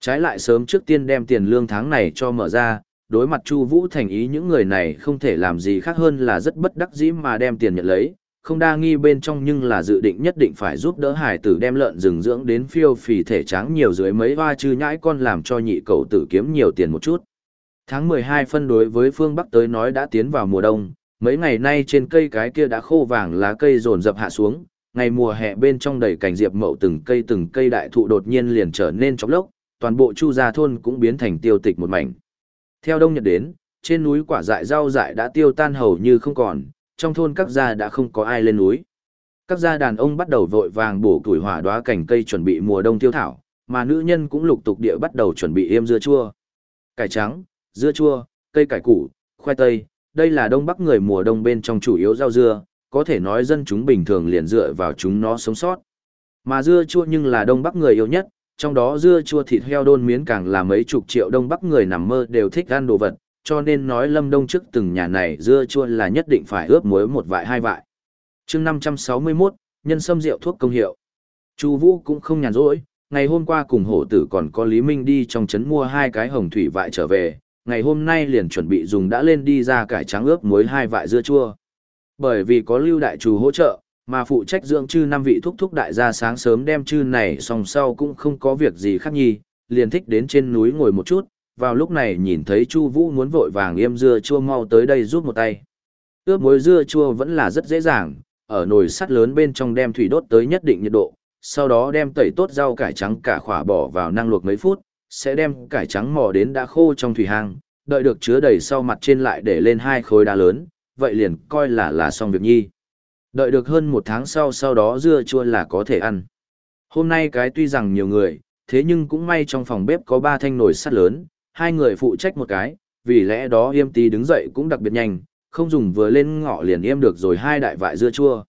Trái lại sớm trước tiên đem tiền lương tháng này cho mở ra, đối mặt Chu Vũ thành ý những người này không thể làm gì khác hơn là rất bất đắc dĩ mà đem tiền nhận lấy, không đa nghi bên trong nhưng là dự định nhất định phải giúp đỡ hải tử đem lợn rừng dưỡng đến phiêu phì thể trắng nhiều dưới mấy hoa chư nhãi con làm cho nhị cậu tử kiếm nhiều tiền một chút. Tháng 12 phân đối với phương Bắc tới nói đã tiến vào mùa đông, mấy ngày nay trên cây cái kia đã khô vàng lá cây rồn rập hạ xuống, ngày mùa hè bên trong đầy cảnh diệp mậu từng cây từng cây đại thụ đột nhiên liền trở nên chóng lốc, toàn bộ chu gia thôn cũng biến thành tiêu tịch một mảnh. Theo đông nhật đến, trên núi quả dại rau dại đã tiêu tan hầu như không còn, trong thôn các gia đã không có ai lên núi. Các gia đàn ông bắt đầu vội vàng bổ củi hỏa đóa cảnh cây chuẩn bị mùa đông tiêu thảo, mà nữ nhân cũng lục tục địa bắt đầu chuẩn bị yêm dưa chua. Cải trắng, dưa chua, cây cải củ, khoai tây, đây là đông bắc người mùa đông bên trong chủ yếu rau dưa, có thể nói dân chúng bình thường liền dựa vào chúng nó sống sót. Mà dưa chua nhưng là đông bắc người yêu nhất, trong đó dưa chua thịt heo đôn miến càng là mấy chục triệu đông bắc người nằm mơ đều thích ăn đồ vật, cho nên nói lâm đông trước từng nhà này dưa chua là nhất định phải ướp muối một vại hai vại. chương 561, nhân sâm rượu thuốc công hiệu. Chu Vũ cũng không nhàn rỗi, ngày hôm qua cùng hổ tử còn có Lý Minh đi trong trấn mua hai cái hồng thủy vại trở về, ngày hôm nay liền chuẩn bị dùng đã lên đi ra cải trắng ướp muối hai vại dưa chua. Bởi vì có lưu đại chủ hỗ trợ, mà phụ trách dưỡng chư năm vị thúc thúc đại gia sáng sớm đem chư này xong sau cũng không có việc gì khác nhi, liền thích đến trên núi ngồi một chút, vào lúc này nhìn thấy Chu Vũ muốn vội vàng yêm dưa chua mau tới đây giúp một tay. Ướp muối dưa chua vẫn là rất dễ dàng, ở nồi sắt lớn bên trong đem thủy đốt tới nhất định nhiệt độ, sau đó đem tẩy tốt rau cải trắng cả khỏa bỏ vào năng luộc mấy phút, sẽ đem cải trắng mò đến đã khô trong thủy hang, đợi được chứa đầy sau mặt trên lại để lên hai khối đá lớn, vậy liền coi là là xong việc nhi. Đợi được hơn một tháng sau sau đó dưa chua là có thể ăn. Hôm nay cái tuy rằng nhiều người, thế nhưng cũng may trong phòng bếp có ba thanh nồi sắt lớn, hai người phụ trách một cái, vì lẽ đó yêm tí đứng dậy cũng đặc biệt nhanh, không dùng vừa lên ngọ liền yêm được rồi hai đại vại dưa chua.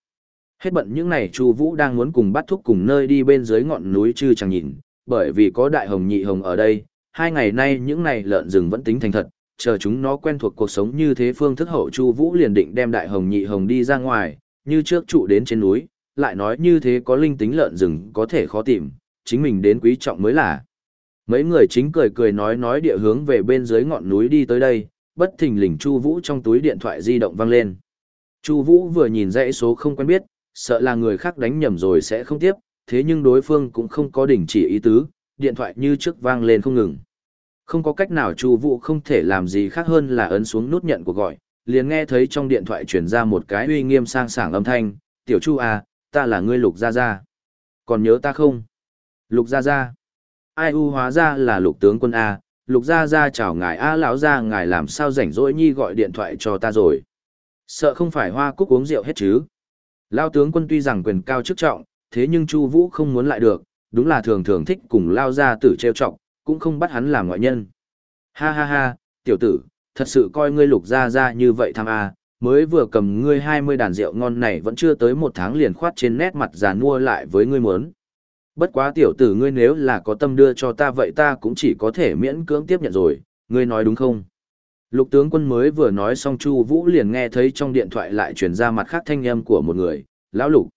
Hết bận những này Chu Vũ đang muốn cùng bắt thúc cùng nơi đi bên dưới ngọn núi chư chẳng nhìn, bởi vì có đại hồng nhị hồng ở đây, hai ngày nay những này lợn rừng vẫn tính thành thật, chờ chúng nó quen thuộc cuộc sống như thế phương thức hậu Chu Vũ liền định đem đại hồng nhị hồng đi ra ngoài, như trước trụ đến trên núi, lại nói như thế có linh tính lợn rừng có thể khó tìm, chính mình đến quý trọng mới là. Mấy người chính cười cười nói nói địa hướng về bên dưới ngọn núi đi tới đây, bất thình lình Chu Vũ trong túi điện thoại di động vang lên. Chu Vũ vừa nhìn dãy số không quen biết, sợ là người khác đánh nhầm rồi sẽ không tiếp, thế nhưng đối phương cũng không có đình chỉ ý tứ, điện thoại như trước vang lên không ngừng. Không có cách nào Chu Vũ không thể làm gì khác hơn là ấn xuống nút nhận cuộc gọi, liền nghe thấy trong điện thoại truyền ra một cái uy nghiêm sang sảng âm thanh, "Tiểu Chu à, ta là ngươi Lục Gia Gia. Còn nhớ ta không?" "Lục Gia Gia." Ai u hóa ra là Lục tướng quân a, Lục Gia Gia chào ngài a lão gia ngài làm sao rảnh rỗi nhi gọi điện thoại cho ta rồi. Sợ không phải Hoa Cúc uống rượu hết chứ? Lão tướng quân tuy rằng quyền cao chức trọng, thế nhưng Chu Vũ không muốn lại được, đúng là thường thường thích cùng lao gia tử trêu chọc, cũng không bắt hắn làm ngoại nhân. Ha ha ha, tiểu tử, thật sự coi ngươi lục gia gia như vậy tham a, mới vừa cầm ngươi 20 đàn rượu ngon này vẫn chưa tới một tháng liền khoát trên nét mặt già nua lại với ngươi muốn. Bất quá tiểu tử ngươi nếu là có tâm đưa cho ta vậy ta cũng chỉ có thể miễn cưỡng tiếp nhận rồi, ngươi nói đúng không? Lục tướng quân mới vừa nói xong Chu Vũ liền nghe thấy trong điện thoại lại truyền ra mặt khác thanh âm của một người, lão lục.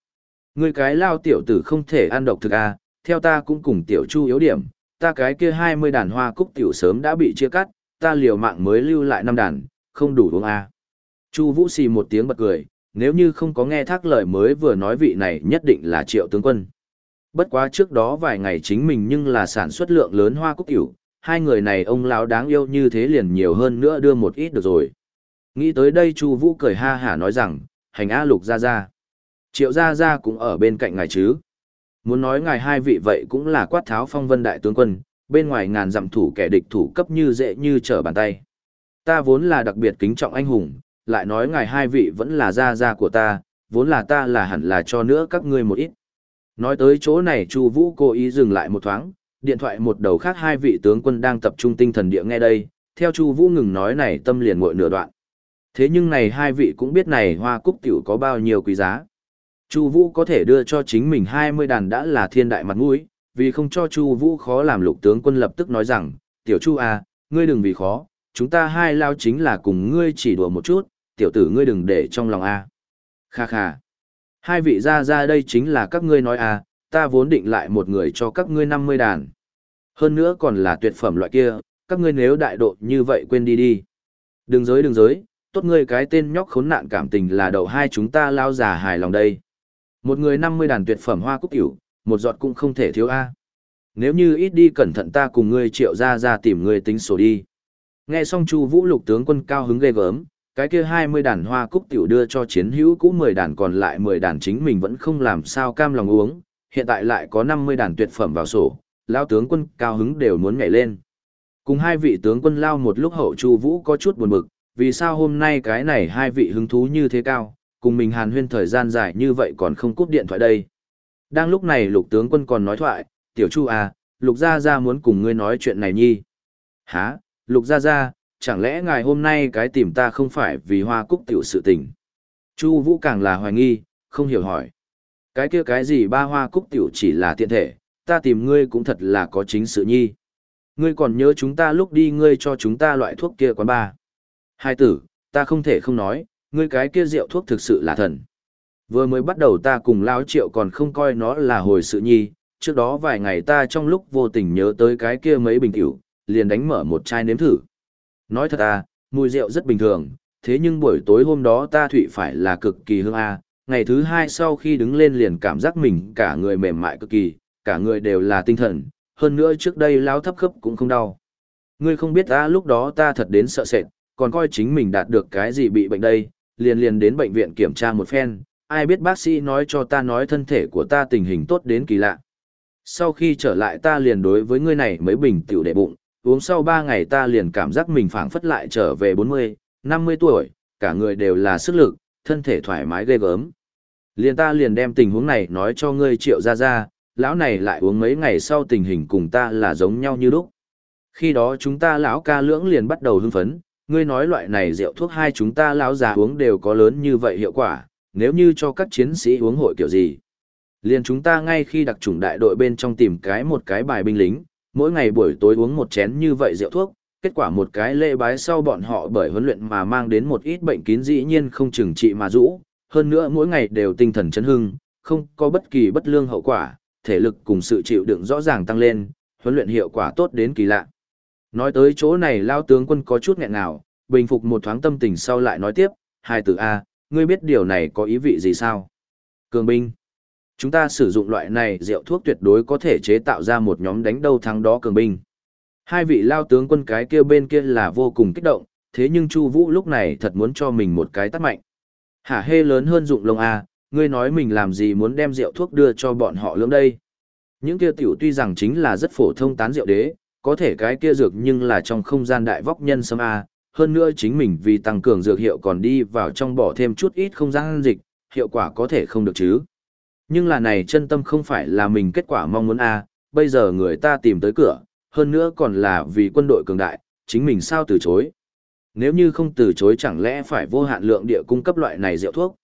Ngươi cái lao tiểu tử không thể ăn độc thực à, theo ta cũng cùng tiểu Chu yếu điểm, ta cái kia 20 đàn hoa cúc tiểu sớm đã bị chia cắt, ta liều mạng mới lưu lại năm đàn, không đủ uống à. Chu Vũ xì một tiếng bật cười, nếu như không có nghe thác lời mới vừa nói vị này nhất định là triệu tướng quân. Bất quá trước đó vài ngày chính mình nhưng là sản xuất lượng lớn hoa cúc tiểu, hai người này ông lão đáng yêu như thế liền nhiều hơn nữa đưa một ít được rồi. Nghĩ tới đây Chu Vũ cười ha hả nói rằng, hành A lục gia gia, Triệu gia gia cũng ở bên cạnh ngài chứ. Muốn nói ngài hai vị vậy cũng là quát tháo phong vân đại tướng quân, bên ngoài ngàn dặm thủ kẻ địch thủ cấp như dễ như trở bàn tay. Ta vốn là đặc biệt kính trọng anh hùng, lại nói ngài hai vị vẫn là gia gia của ta, vốn là ta là hẳn là cho nữa các ngươi một ít. Nói tới chỗ này Chu Vũ cố ý dừng lại một thoáng, điện thoại một đầu khác hai vị tướng quân đang tập trung tinh thần địa nghe đây, theo Chu Vũ ngừng nói này tâm liền nguội nửa đoạn. Thế nhưng này hai vị cũng biết này hoa cúc tiểu có bao nhiêu quý giá. Chu Vũ có thể đưa cho chính mình 20 đàn đã là thiên đại mặt mũi, vì không cho Chu Vũ khó làm lục tướng quân lập tức nói rằng, "Tiểu Chu à, ngươi đừng vì khó, chúng ta hai lao chính là cùng ngươi chỉ đùa một chút, tiểu tử ngươi đừng để trong lòng a." Kha kha. Hai vị gia gia đây chính là các ngươi nói à, ta vốn định lại một người cho các ngươi 50 đàn. Hơn nữa còn là tuyệt phẩm loại kia, các ngươi nếu đại độ như vậy quên đi đi. Đừng giới đừng giới, tốt ngươi cái tên nhóc khốn nạn cảm tình là đầu hai chúng ta lao già hài lòng đây. Một người 50 đàn tuyệt phẩm hoa cúc tiểu, một giọt cũng không thể thiếu a. Nếu như ít đi cẩn thận ta cùng ngươi triệu ra ra tìm ngươi tính sổ đi. Nghe xong Chu Vũ Lục tướng quân cao hứng ghê gớm, cái kia 20 đàn hoa cúc tiểu đưa cho chiến hữu cũ 10 đàn còn lại 10 đàn chính mình vẫn không làm sao cam lòng uống, hiện tại lại có 50 đàn tuyệt phẩm vào sổ, lao tướng quân cao hứng đều muốn nhảy lên. Cùng hai vị tướng quân lao một lúc hậu Chu Vũ có chút buồn bực, vì sao hôm nay cái này hai vị hứng thú như thế cao, cùng mình hàn huyên thời gian dài như vậy còn không cúp điện thoại đây. Đang lúc này lục tướng quân còn nói thoại, tiểu chu à, lục gia gia muốn cùng ngươi nói chuyện này nhi. Hả, lục gia gia, chẳng lẽ ngài hôm nay cái tìm ta không phải vì hoa cúc tiểu sự tình. Chu vũ càng là hoài nghi, không hiểu hỏi. Cái kia cái gì ba hoa cúc tiểu chỉ là tiện thể, ta tìm ngươi cũng thật là có chính sự nhi. Ngươi còn nhớ chúng ta lúc đi ngươi cho chúng ta loại thuốc kia quán ba. Hai tử, ta không thể không nói, ngươi cái kia rượu thuốc thực sự là thần. Vừa mới bắt đầu ta cùng Lão Triệu còn không coi nó là hồi sự nhi, trước đó vài ngày ta trong lúc vô tình nhớ tới cái kia mấy bình rượu, liền đánh mở một chai nếm thử. Nói thật à, mùi rượu rất bình thường, thế nhưng buổi tối hôm đó ta thụy phải là cực kỳ hương a. Ngày thứ hai sau khi đứng lên liền cảm giác mình cả người mềm mại cực kỳ, cả người đều là tinh thần, hơn nữa trước đây lão thấp khớp cũng không đau. Ngươi không biết ta lúc đó ta thật đến sợ sệt, còn coi chính mình đạt được cái gì bị bệnh đây, liền liền đến bệnh viện kiểm tra một phen, ai biết bác sĩ nói cho ta nói thân thể của ta tình hình tốt đến kỳ lạ. Sau khi trở lại ta liền đối với ngươi này mấy bình tiểu đệ bụng, uống sau 3 ngày ta liền cảm giác mình phảng phất lại trở về 40, 50 tuổi, cả người đều là sức lực, thân thể thoải mái ghê gớm. Liền ta liền đem tình huống này nói cho ngươi triệu ra ra, lão này lại uống mấy ngày sau tình hình cùng ta là giống nhau như lúc. Khi đó chúng ta lão ca lưỡng liền bắt đầu hưng phấn, ngươi nói loại này rượu thuốc hai chúng ta lão già uống đều có lớn như vậy hiệu quả, nếu như cho các chiến sĩ uống hội kiểu gì. Liền chúng ta ngay khi đặc chủng đại đội bên trong tìm cái một cái bài binh lính, mỗi ngày buổi tối uống một chén như vậy rượu thuốc, kết quả một cái lễ bái sau bọn họ bởi huấn luyện mà mang đến một ít bệnh kín dĩ nhiên không chừng trị mà rũ, hơn nữa mỗi ngày đều tinh thần chấn hưng, không có bất kỳ bất lương hậu quả, thể lực cùng sự chịu đựng rõ ràng tăng lên, huấn luyện hiệu quả tốt đến kỳ lạ. Nói tới chỗ này lao tướng quân có chút nghẹn nào, bình phục một thoáng tâm tình sau lại nói tiếp, hai từ A, ngươi biết điều này có ý vị gì sao? Cường binh. Chúng ta sử dụng loại này rượu thuốc tuyệt đối có thể chế tạo ra một nhóm đánh đâu thắng đó cường binh. Hai vị lao tướng quân cái kia bên kia là vô cùng kích động, thế nhưng Chu Vũ lúc này thật muốn cho mình một cái tát mạnh. Hả hê lớn hơn dụng lông A, ngươi nói mình làm gì muốn đem rượu thuốc đưa cho bọn họ lưỡng đây. Những kia tiểu tuy rằng chính là rất phổ thông tán rượu đế, có thể cái kia dược nhưng là trong không gian đại vóc nhân sâm A, hơn nữa chính mình vì tăng cường dược hiệu còn đi vào trong bỏ thêm chút ít không gian dịch, hiệu quả có thể không được chứ. Nhưng là này chân tâm không phải là mình kết quả mong muốn a, bây giờ người ta tìm tới cửa, hơn nữa còn là vì quân đội cường đại, chính mình sao từ chối. Nếu như không từ chối chẳng lẽ phải vô hạn lượng địa cung cấp loại này rượu thuốc.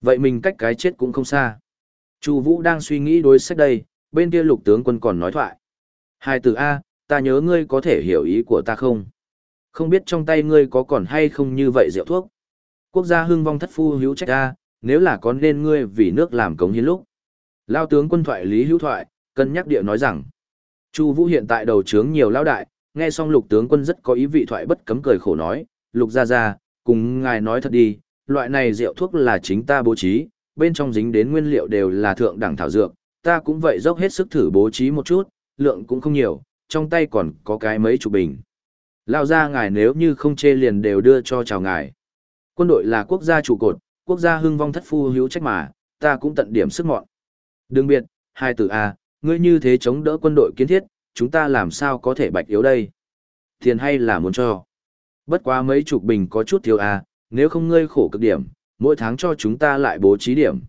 Vậy mình cách cái chết cũng không xa. Chu Vũ đang suy nghĩ đối sách đây, bên kia lục tướng quân còn nói thoại. Hai từ A, ta nhớ ngươi có thể hiểu ý của ta không? Không biết trong tay ngươi có còn hay không như vậy rượu thuốc? Quốc gia hưng vong thất phu hữu trách ta, nếu là có nên ngươi vì nước làm cống hiến lúc. Lao tướng quân thoại Lý Hữu Thoại, cân nhắc địa nói rằng, Chu Vũ hiện tại đầu trướng nhiều lao đại, nghe xong lục tướng quân rất có ý vị thoại bất cấm cười khổ nói, lục gia gia, cùng ngài nói thật đi, loại này rượu thuốc là chính ta bố trí, bên trong dính đến nguyên liệu đều là thượng đẳng thảo dược, ta cũng vậy dốc hết sức thử bố trí một chút, lượng cũng không nhiều, trong tay còn có cái mấy chục bình. Lao ra ngài nếu như không chê liền đều đưa cho chào ngài. Quân đội là quốc gia trụ cột, quốc gia hưng vong thất phu hữu trách mà, ta cũng tận điểm sức mọn. Đừng biệt, hai tử A, ngươi như thế chống đỡ quân đội kiến thiết, chúng ta làm sao có thể bạch yếu đây? Tiền hay là muốn cho? Bất quá mấy chục bình có chút thiếu A, nếu không ngươi khổ cực điểm, mỗi tháng cho chúng ta lại bố trí điểm.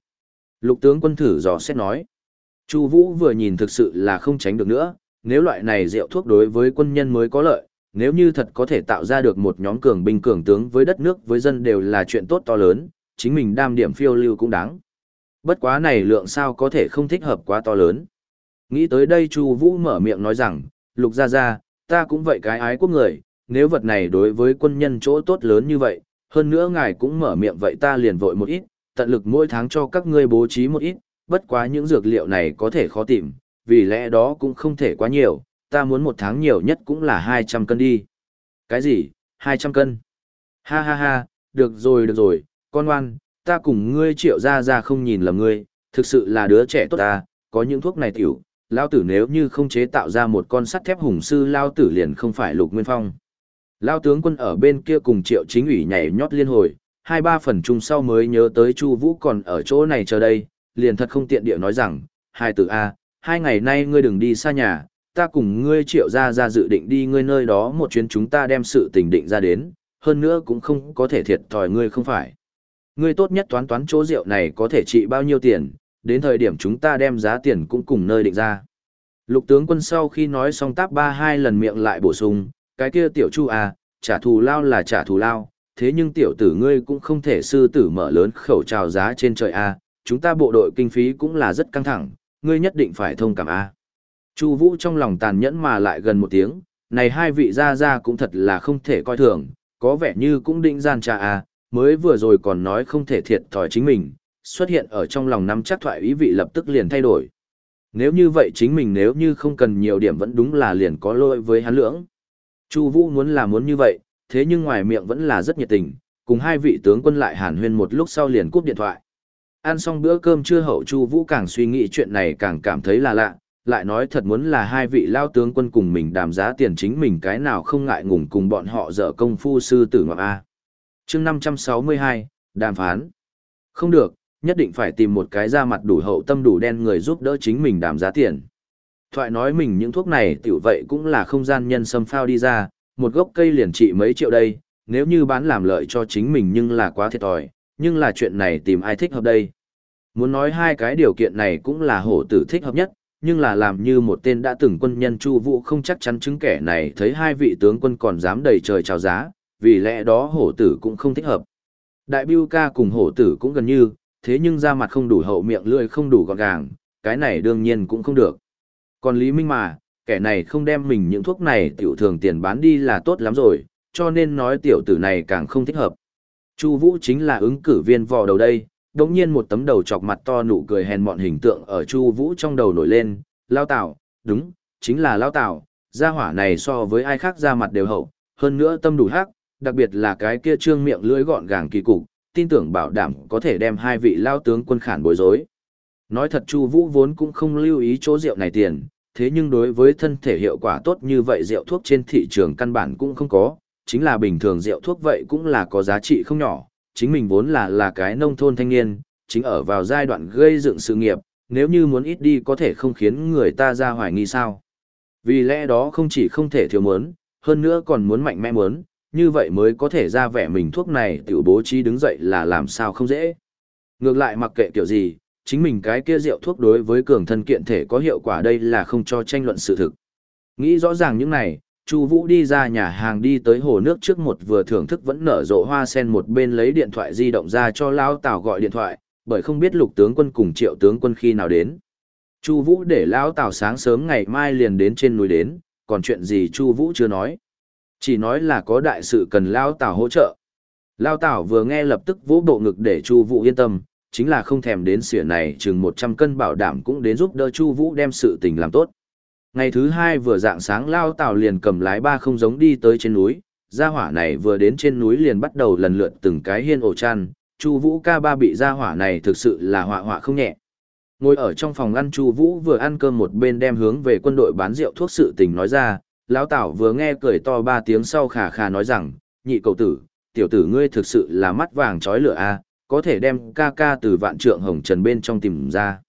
Lục tướng quân thử dò xét nói. Chu Vũ vừa nhìn thực sự là không tránh được nữa, nếu loại này rượu thuốc đối với quân nhân mới có lợi, nếu như thật có thể tạo ra được một nhóm cường binh cường tướng với đất nước với dân đều là chuyện tốt to lớn, chính mình đam điểm phiêu lưu cũng đáng. Bất quá này lượng sao có thể không thích hợp quá to lớn. Nghĩ tới đây Chu Vũ mở miệng nói rằng, Lục gia gia, ta cũng vậy cái ái quốc người, nếu vật này đối với quân nhân chỗ tốt lớn như vậy, hơn nữa ngài cũng mở miệng vậy ta liền vội một ít, tận lực mỗi tháng cho các ngươi bố trí một ít, bất quá những dược liệu này có thể khó tìm, vì lẽ đó cũng không thể quá nhiều, ta muốn một tháng nhiều nhất cũng là 200 cân đi. Cái gì, 200 cân? Ha ha ha, được rồi được rồi, con ngoan, ta cùng ngươi triệu ra ra không nhìn lầm ngươi, thực sự là đứa trẻ tốt ta, có những thuốc này tiểu, lao tử nếu như không chế tạo ra một con sắt thép hùng sư lao tử liền không phải lục nguyên phong. Lao tướng quân ở bên kia cùng triệu chính ủy nhảy nhót liên hồi, hai ba phần chung sau mới nhớ tới Chu Vũ còn ở chỗ này chờ đây, liền thật không tiện địa nói rằng, hai tử A, hai ngày nay ngươi đừng đi xa nhà, ta cùng ngươi triệu ra ra dự định đi ngươi nơi đó một chuyến chúng ta đem sự tình định ra đến, hơn nữa cũng không có thể thiệt thòi ngươi không phải. Ngươi tốt nhất toán toán chỗ rượu này có thể trị bao nhiêu tiền, đến thời điểm chúng ta đem giá tiền cũng cùng nơi định ra. Lục tướng quân sau khi nói xong táp ba hai lần miệng lại bổ sung, cái kia tiểu chu à, trả thù lao là trả thù lao, thế nhưng tiểu tử ngươi cũng không thể sư tử mở lớn khẩu trào giá trên trời a, à, chúng ta bộ đội kinh phí cũng là rất căng thẳng, ngươi nhất định phải thông cảm a. À. Chu Vũ trong lòng tàn nhẫn mà lại gần một tiếng, này hai vị gia gia cũng thật là không thể coi thường, có vẻ như cũng định gian trà a, à, mới vừa rồi còn nói không thể thiệt thòi chính mình, xuất hiện ở trong lòng năm chắc thoại ý vị lập tức liền thay đổi. Nếu như vậy chính mình nếu như không cần nhiều điểm vẫn đúng là liền có lỗi với hắn lưỡng. Chu Vũ muốn là muốn như vậy, thế nhưng ngoài miệng vẫn là rất nhiệt tình, cùng hai vị tướng quân lại hàn huyên một lúc sau liền cúp điện thoại. Ăn xong bữa cơm trưa hậu Chu Vũ càng suy nghĩ chuyện này càng cảm thấy là lạ, lại nói thật muốn là hai vị lao tướng quân cùng mình đàm giá tiền chính mình cái nào không ngại ngùng cùng bọn họ dở công phu sư tử ngọc A. chương 562, đàm phán. Không được, nhất định phải tìm một cái da mặt đủ hậu tâm đủ đen người giúp đỡ chính mình đàm giá tiền. Thoại nói mình những thuốc này tiểu vậy cũng là không gian nhân sâm phao đi ra, một gốc cây liền trị mấy triệu đây, nếu như bán làm lợi cho chính mình nhưng là quá thiệt thòi, nhưng là chuyện này tìm ai thích hợp đây. Muốn nói hai cái điều kiện này cũng là hổ tử thích hợp nhất, nhưng là làm như một tên đã từng quân nhân chu vũ không chắc chắn chứng kẻ này thấy hai vị tướng quân còn dám đầy trời chào giá, vì lẽ đó hổ tử cũng không thích hợp. Đại biêu ca cùng hổ tử cũng gần như, thế nhưng da mặt không đủ hậu miệng lưỡi không đủ gọn gàng, cái này đương nhiên cũng không được. Còn Lý Minh mà, kẻ này không đem mình những thuốc này tiểu thường tiền bán đi là tốt lắm rồi, cho nên nói tiểu tử này càng không thích hợp. Chu Vũ chính là ứng cử viên vò đầu đây, đống nhiên một tấm đầu chọc mặt to nụ cười hèn mọn hình tượng ở Chu Vũ trong đầu nổi lên, Lao Tảo, đúng, chính là Lao Tảo, gia hỏa này so với ai khác ra mặt đều hậu, hơn nữa tâm đủ hắc, đặc biệt là cái kia trương miệng lưỡi gọn gàng kỳ cục, tin tưởng bảo đảm có thể đem hai vị lao tướng quân khản bối rối. Nói thật Chu Vũ vốn cũng không lưu ý chỗ rượu này tiền, thế nhưng đối với thân thể hiệu quả tốt như vậy rượu thuốc trên thị trường căn bản cũng không có, chính là bình thường rượu thuốc vậy cũng là có giá trị không nhỏ, chính mình vốn là là cái nông thôn thanh niên, chính ở vào giai đoạn gây dựng sự nghiệp, nếu như muốn ít đi có thể không khiến người ta ra hoài nghi sao. Vì lẽ đó không chỉ không thể thiếu muốn, hơn nữa còn muốn mạnh mẽ muốn, như vậy mới có thể ra vẻ mình thuốc này tiểu bố trí đứng dậy là làm sao không dễ. Ngược lại mặc kệ kiểu gì, chính mình cái kia rượu thuốc đối với cường thân kiện thể có hiệu quả đây là không cho tranh luận sự thực. Nghĩ rõ ràng những này, Chu Vũ đi ra nhà hàng đi tới hồ nước trước một vừa thưởng thức vẫn nở rộ hoa sen một bên lấy điện thoại di động ra cho Lão Tào gọi điện thoại, bởi không biết Lục tướng quân cùng Triệu tướng quân khi nào đến. Chu Vũ để Lão Tào sáng sớm ngày mai liền đến trên núi đến, còn chuyện gì Chu Vũ chưa nói. Chỉ nói là có đại sự cần Lão Tào hỗ trợ. Lão Tào vừa nghe lập tức vỗ bộ ngực để Chu Vũ yên tâm, chính là không thèm đến xỉa này chừng 100 cân bảo đảm cũng đến giúp đỡ Chu Vũ đem sự tình làm tốt. Ngày thứ hai vừa dạng sáng lao tàu liền cầm lái ba không giống đi tới trên núi, gia hỏa này vừa đến trên núi liền bắt đầu lần lượt từng cái hiên ổ chăn, Chu Vũ ca ba bị gia hỏa này thực sự là họa họa không nhẹ. Ngồi ở trong phòng ăn Chu Vũ vừa ăn cơm một bên đem hướng về quân đội bán rượu thuốc sự tình nói ra, lão tảo vừa nghe cười to ba tiếng sau khà khà nói rằng, nhị cầu tử, tiểu tử ngươi thực sự là mắt vàng chói lửa a, có thể đem ca ca từ vạn trượng hồng trần bên trong tìm ra.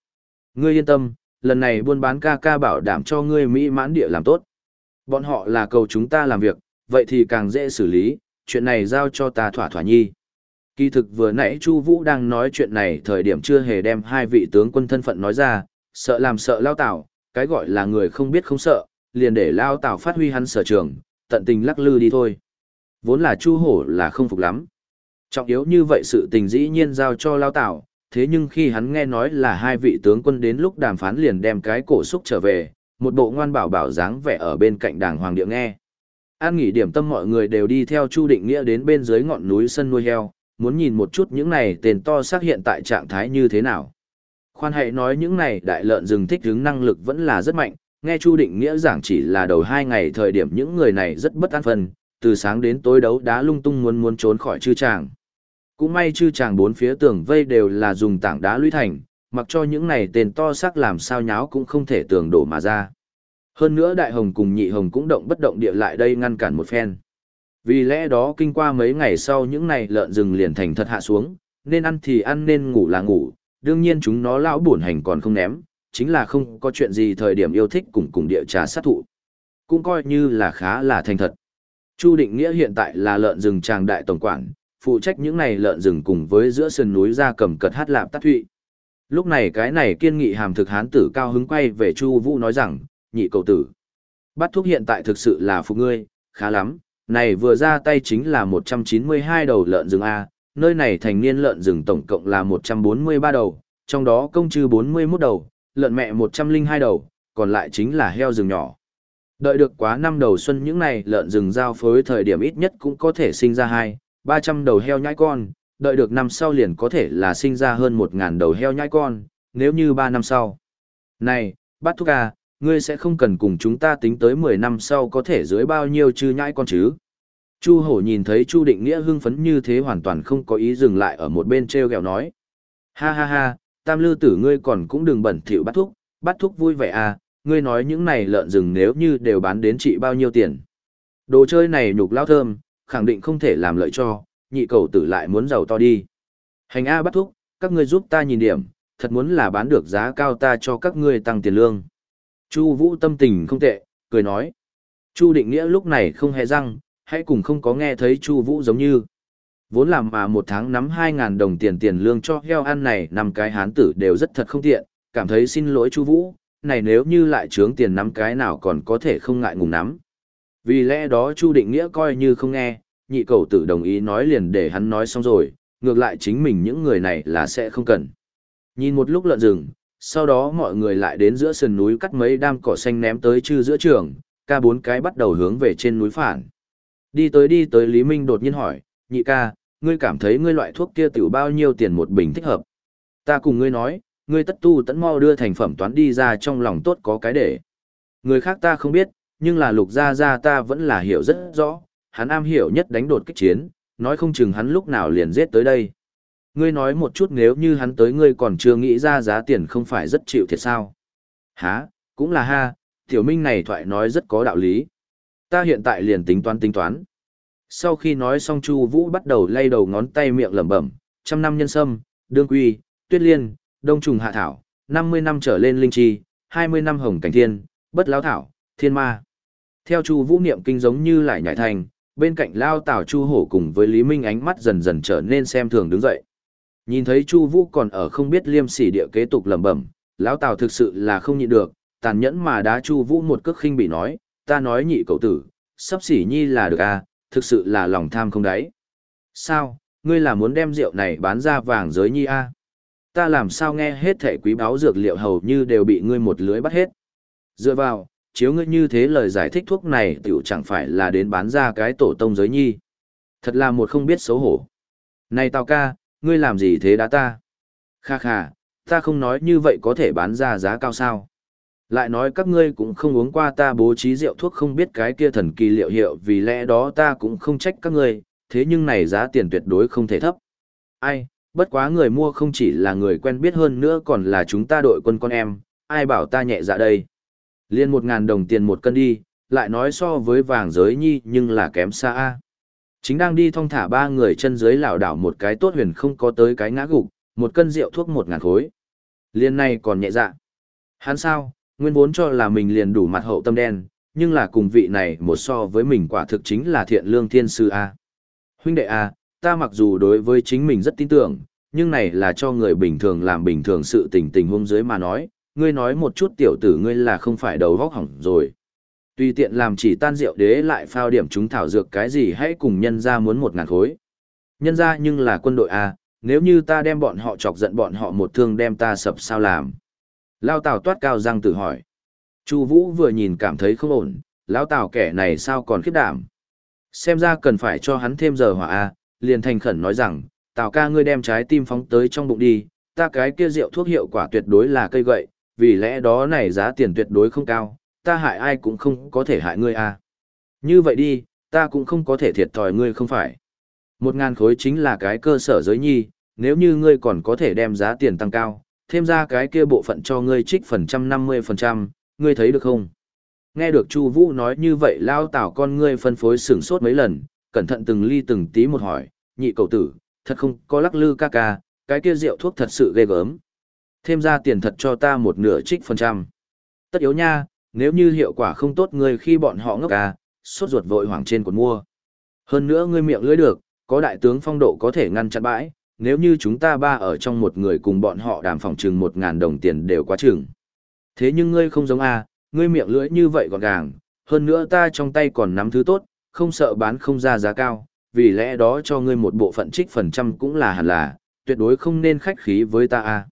Ngươi yên tâm, lần này buôn bán ca ca bảo đảm cho ngươi mỹ mãn địa làm tốt. Bọn họ là cầu chúng ta làm việc, vậy thì càng dễ xử lý, chuyện này giao cho ta thỏa thỏa nhi. Kỳ thực vừa nãy Chu Vũ đang nói chuyện này thời điểm chưa hề đem hai vị tướng quân thân phận nói ra, sợ làm sợ lao tảo, cái gọi là người không biết không sợ, liền để lao tảo phát huy hắn sở trường, tận tình lắc lư đi thôi. Vốn là Chu Hổ là không phục lắm. Trọng yếu như vậy sự tình dĩ nhiên giao cho lao tảo, thế nhưng khi hắn nghe nói là hai vị tướng quân đến lúc đàm phán liền đem cái cổ xúc trở về, một bộ ngoan bảo bảo dáng vẻ ở bên cạnh đàng hoàng địa nghe. An nghỉ điểm tâm mọi người đều đi theo Chu Định Nghĩa đến bên dưới ngọn núi sân nuôi heo, muốn nhìn một chút những này tên to xác hiện tại trạng thái như thế nào. Khoan hãy nói những này đại lợn rừng thích hứng năng lực vẫn là rất mạnh, nghe Chu Định Nghĩa giảng chỉ là đầu hai ngày thời điểm những người này rất bất an phần, từ sáng đến tối đấu đá lung tung muốn muốn trốn khỏi chư tràng. Cũng may chư chàng bốn phía tường vây đều là dùng tảng đá lũy thành, mặc cho những này tên to xác làm sao nháo cũng không thể tường đổ mà ra. Hơn nữa đại hồng cùng nhị hồng cũng động bất động địa lại đây ngăn cản một phen. Vì lẽ đó kinh qua mấy ngày sau những này lợn rừng liền thành thật hạ xuống, nên ăn thì ăn nên ngủ là ngủ, đương nhiên chúng nó lão buồn hành còn không ném, chính là không có chuyện gì thời điểm yêu thích cùng cùng địa trà sát thụ. Cũng coi như là khá là thành thật. Chu Định Nghĩa hiện tại là lợn rừng tràng đại tổng quản, phụ trách những này lợn rừng cùng với giữa sườn núi ra cầm cật hát lạp tát thụy. Lúc này cái này kiên nghị hàm thực hán tử cao hứng quay về Chu Vũ nói rằng, nhị cầu tử. Bắt thuốc hiện tại thực sự là phụ ngươi, khá lắm, này vừa ra tay chính là 192 đầu lợn rừng A, nơi này thành niên lợn rừng tổng cộng là 143 đầu, trong đó công trư 41 đầu, lợn mẹ 102 đầu, còn lại chính là heo rừng nhỏ. Đợi được quá năm đầu xuân những này lợn rừng giao phối thời điểm ít nhất cũng có thể sinh ra hai, 300 đầu heo nhãi con, đợi được năm sau liền có thể là sinh ra hơn 1.000 đầu heo nhãi con, nếu như 3 năm sau. Này, bát thúc à, ngươi sẽ không cần cùng chúng ta tính tới 10 năm sau có thể dưới bao nhiêu chư nhãi con chứ. Chu hổ nhìn thấy Chu định nghĩa hưng phấn như thế hoàn toàn không có ý dừng lại ở một bên treo gẹo nói. Ha ha ha, tam lư tử ngươi còn cũng đừng bẩn thỉu bắt thúc, bắt thúc vui vẻ à, ngươi nói những này lợn rừng nếu như đều bán đến trị bao nhiêu tiền. Đồ chơi này nhục lao thơm, khẳng định không thể làm lợi cho, nhị cầu tử lại muốn giàu to đi. Hành A bắt thúc, các ngươi giúp ta nhìn điểm, thật muốn là bán được giá cao ta cho các ngươi tăng tiền lương. Chu Vũ tâm tình không tệ, cười nói. Chu Định Nghĩa lúc này không hề răng, hãy cùng không có nghe thấy Chu Vũ giống như. Vốn làm mà một tháng nắm 2.000 đồng tiền tiền lương cho heo ăn này năm cái hán tử đều rất thật không tiện, cảm thấy xin lỗi Chu Vũ, này nếu như lại trướng tiền nắm cái nào còn có thể không ngại ngùng nắm. Vì lẽ đó Chu Định Nghĩa coi như không nghe, nhị cầu tử đồng ý nói liền để hắn nói xong rồi, ngược lại chính mình những người này là sẽ không cần. Nhìn một lúc lợn rừng, sau đó mọi người lại đến giữa sườn núi cắt mấy đam cỏ xanh ném tới chư giữa trường, ca bốn cái bắt đầu hướng về trên núi phản. Đi tới đi tới Lý Minh đột nhiên hỏi, nhị ca, ngươi cảm thấy ngươi loại thuốc kia tiểu bao nhiêu tiền một bình thích hợp? Ta cùng ngươi nói, ngươi tất tu tẫn mau đưa thành phẩm toán đi ra trong lòng tốt có cái để. Người khác ta không biết, nhưng là lục gia gia ta vẫn là hiểu rất rõ, hắn am hiểu nhất đánh đột kích chiến, nói không chừng hắn lúc nào liền giết tới đây. Ngươi nói một chút nếu như hắn tới ngươi còn chưa nghĩ ra giá tiền không phải rất chịu thiệt sao. Hả, cũng là ha, tiểu minh này thoại nói rất có đạo lý. Ta hiện tại liền tính toán tính toán. Sau khi nói xong Chu Vũ bắt đầu lay đầu ngón tay miệng lẩm bẩm, trăm năm nhân sâm, đương quy, tuyết liên, đông trùng hạ thảo, 50 năm trở lên linh chi, 20 năm hồng cảnh thiên, bất lão thảo, thiên ma. Theo Chu Vũ niệm kinh giống như lại nhảy thành, bên cạnh Lao Tảo Chu Hổ cùng với Lý Minh ánh mắt dần dần trở nên xem thường đứng dậy. Nhìn thấy Chu Vũ còn ở không biết liêm sỉ địa kế tục lẩm bẩm, lão Tào thực sự là không nhịn được, tàn nhẫn mà đá Chu Vũ một cước khinh bị nói, ta nói nhị cậu tử, sắp xỉ nhi là được à, thực sự là lòng tham không đáy. Sao, ngươi là muốn đem rượu này bán ra vàng giới nhi a? À? Ta làm sao nghe hết thể quý báo dược liệu hầu như đều bị ngươi một lưới bắt hết. Dựa vào, chiếu ngươi như thế lời giải thích thuốc này tiểu chẳng phải là đến bán ra cái tổ tông giới nhi. Thật là một không biết xấu hổ. Này tao ca, ngươi làm gì thế đã ta? Kha kha, ta không nói như vậy có thể bán ra giá cao sao? Lại nói các ngươi cũng không uống qua ta bố trí rượu thuốc không biết cái kia thần kỳ liệu hiệu vì lẽ đó ta cũng không trách các ngươi, thế nhưng này giá tiền tuyệt đối không thể thấp. Ai, bất quá người mua không chỉ là người quen biết hơn nữa còn là chúng ta đội quân con em, ai bảo ta nhẹ dạ đây. Liên một ngàn đồng tiền một cân đi, lại nói so với vàng giới nhi nhưng là kém xa a. Chính đang đi thong thả ba người chân dưới lảo đảo một cái tốt huyền không có tới cái ngã gục, một cân rượu thuốc một ngàn khối. Liên này còn nhẹ dạ. Hắn sao, nguyên vốn cho là mình liền đủ mặt hậu tâm đen, nhưng là cùng vị này một so với mình quả thực chính là thiện lương thiên sư A. Huynh đệ A, ta mặc dù đối với chính mình rất tin tưởng, nhưng này là cho người bình thường làm bình thường sự tình tình huống dưới mà nói, ngươi nói một chút tiểu tử ngươi là không phải đầu vóc hỏng rồi. Tùy tiện làm chỉ tan rượu đế lại phao điểm chúng thảo dược cái gì hãy cùng nhân ra muốn một ngàn khối. Nhân ra nhưng là quân đội A, nếu như ta đem bọn họ chọc giận bọn họ một thương đem ta sập sao làm. Lao Tào toát cao răng tự hỏi. Chu Vũ vừa nhìn cảm thấy không ổn, lão Tào kẻ này sao còn khiếp đảm. Xem ra cần phải cho hắn thêm giờ hỏa a, liền thành khẩn nói rằng, Tào ca ngươi đem trái tim phóng tới trong bụng đi, ta cái kia rượu thuốc hiệu quả tuyệt đối là cây gậy, vì lẽ đó này giá tiền tuyệt đối không cao, ta hại ai cũng không có thể hại ngươi a. Như vậy đi, ta cũng không có thể thiệt thòi ngươi không phải. Một ngàn khối chính là cái cơ sở giới nhi, nếu như ngươi còn có thể đem giá tiền tăng cao, thêm ra cái kia bộ phận cho ngươi trích phần trăm năm mươi phần trăm, ngươi thấy được không? Nghe được Chu Vũ nói như vậy lao tảo con ngươi phân phối sửng sốt mấy lần, cẩn thận từng ly từng tí một hỏi, nhị cầu tử, thật không có lắc lư ca ca, cái kia rượu thuốc thật sự ghê gớm. Thêm ra tiền thật cho ta một nửa trích phần trăm. Tất yếu nha, nếu như hiệu quả không tốt ngươi khi bọn họ ngốc à, sốt ruột vội hoảng trên cột mua. Hơn nữa ngươi miệng lưỡi được, có đại tướng phong độ có thể ngăn chặn bãi, nếu như chúng ta ba ở trong một người cùng bọn họ đàm phòng chừng một ngàn đồng tiền đều quá chừng. Thế nhưng ngươi không giống a, ngươi miệng lưỡi như vậy gọn gàng, hơn nữa ta trong tay còn nắm thứ tốt, không sợ bán không ra giá cao, vì lẽ đó cho ngươi một bộ phận trích phần trăm cũng là hẳn là, tuyệt đối không nên khách khí với ta a.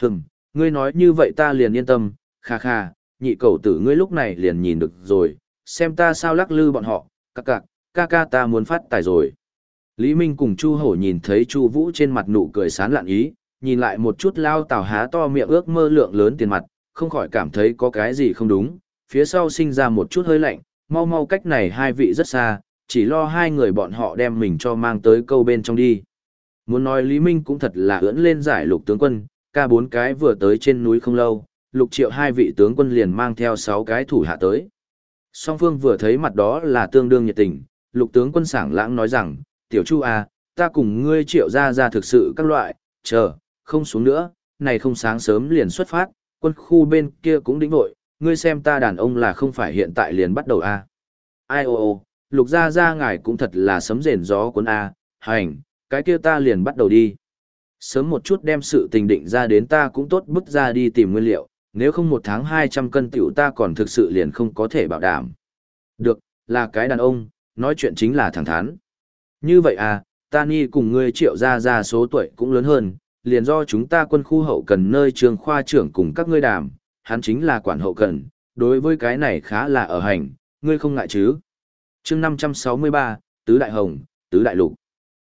Hừm, ngươi nói như vậy ta liền yên tâm, kha kha, nhị cầu tử ngươi lúc này liền nhìn được rồi, xem ta sao lắc lư bọn họ, cặc cặc, ca ca ta muốn phát tài rồi. Lý Minh cùng Chu Hổ nhìn thấy Chu Vũ trên mặt nụ cười sán lạn ý, nhìn lại một chút lao tào há to miệng ước mơ lượng lớn tiền mặt, không khỏi cảm thấy có cái gì không đúng, phía sau sinh ra một chút hơi lạnh, mau mau cách này hai vị rất xa, chỉ lo hai người bọn họ đem mình cho mang tới câu bên trong đi. Muốn nói Lý Minh cũng thật là ưỡn lên giải lục tướng quân, ca bốn cái vừa tới trên núi không lâu, lục triệu hai vị tướng quân liền mang theo sáu cái thủ hạ tới. Song phương vừa thấy mặt đó là tương đương nhiệt tình, lục tướng quân sảng lãng nói rằng, tiểu chu à, ta cùng ngươi triệu ra ra thực sự các loại, chờ, không xuống nữa, này không sáng sớm liền xuất phát, quân khu bên kia cũng đĩnh vội, ngươi xem ta đàn ông là không phải hiện tại liền bắt đầu à. Ai ô ô, lục ra ra ngài cũng thật là sấm rền gió cuốn à, hành, cái kia ta liền bắt đầu đi. Sớm một chút đem sự tình định ra đến ta cũng tốt bức ra đi tìm nguyên liệu, nếu không một tháng 200 cân tiểu ta còn thực sự liền không có thể bảo đảm. Được, là cái đàn ông, nói chuyện chính là thẳng thắn. Như vậy à, ta ni cùng ngươi triệu ra ra số tuổi cũng lớn hơn, liền do chúng ta quân khu hậu cần nơi trường khoa trưởng cùng các ngươi đàm, hắn chính là quản hậu cần, đối với cái này khá là ở hành, ngươi không ngại chứ. chương 563, Tứ Đại Hồng, Tứ Đại Lục.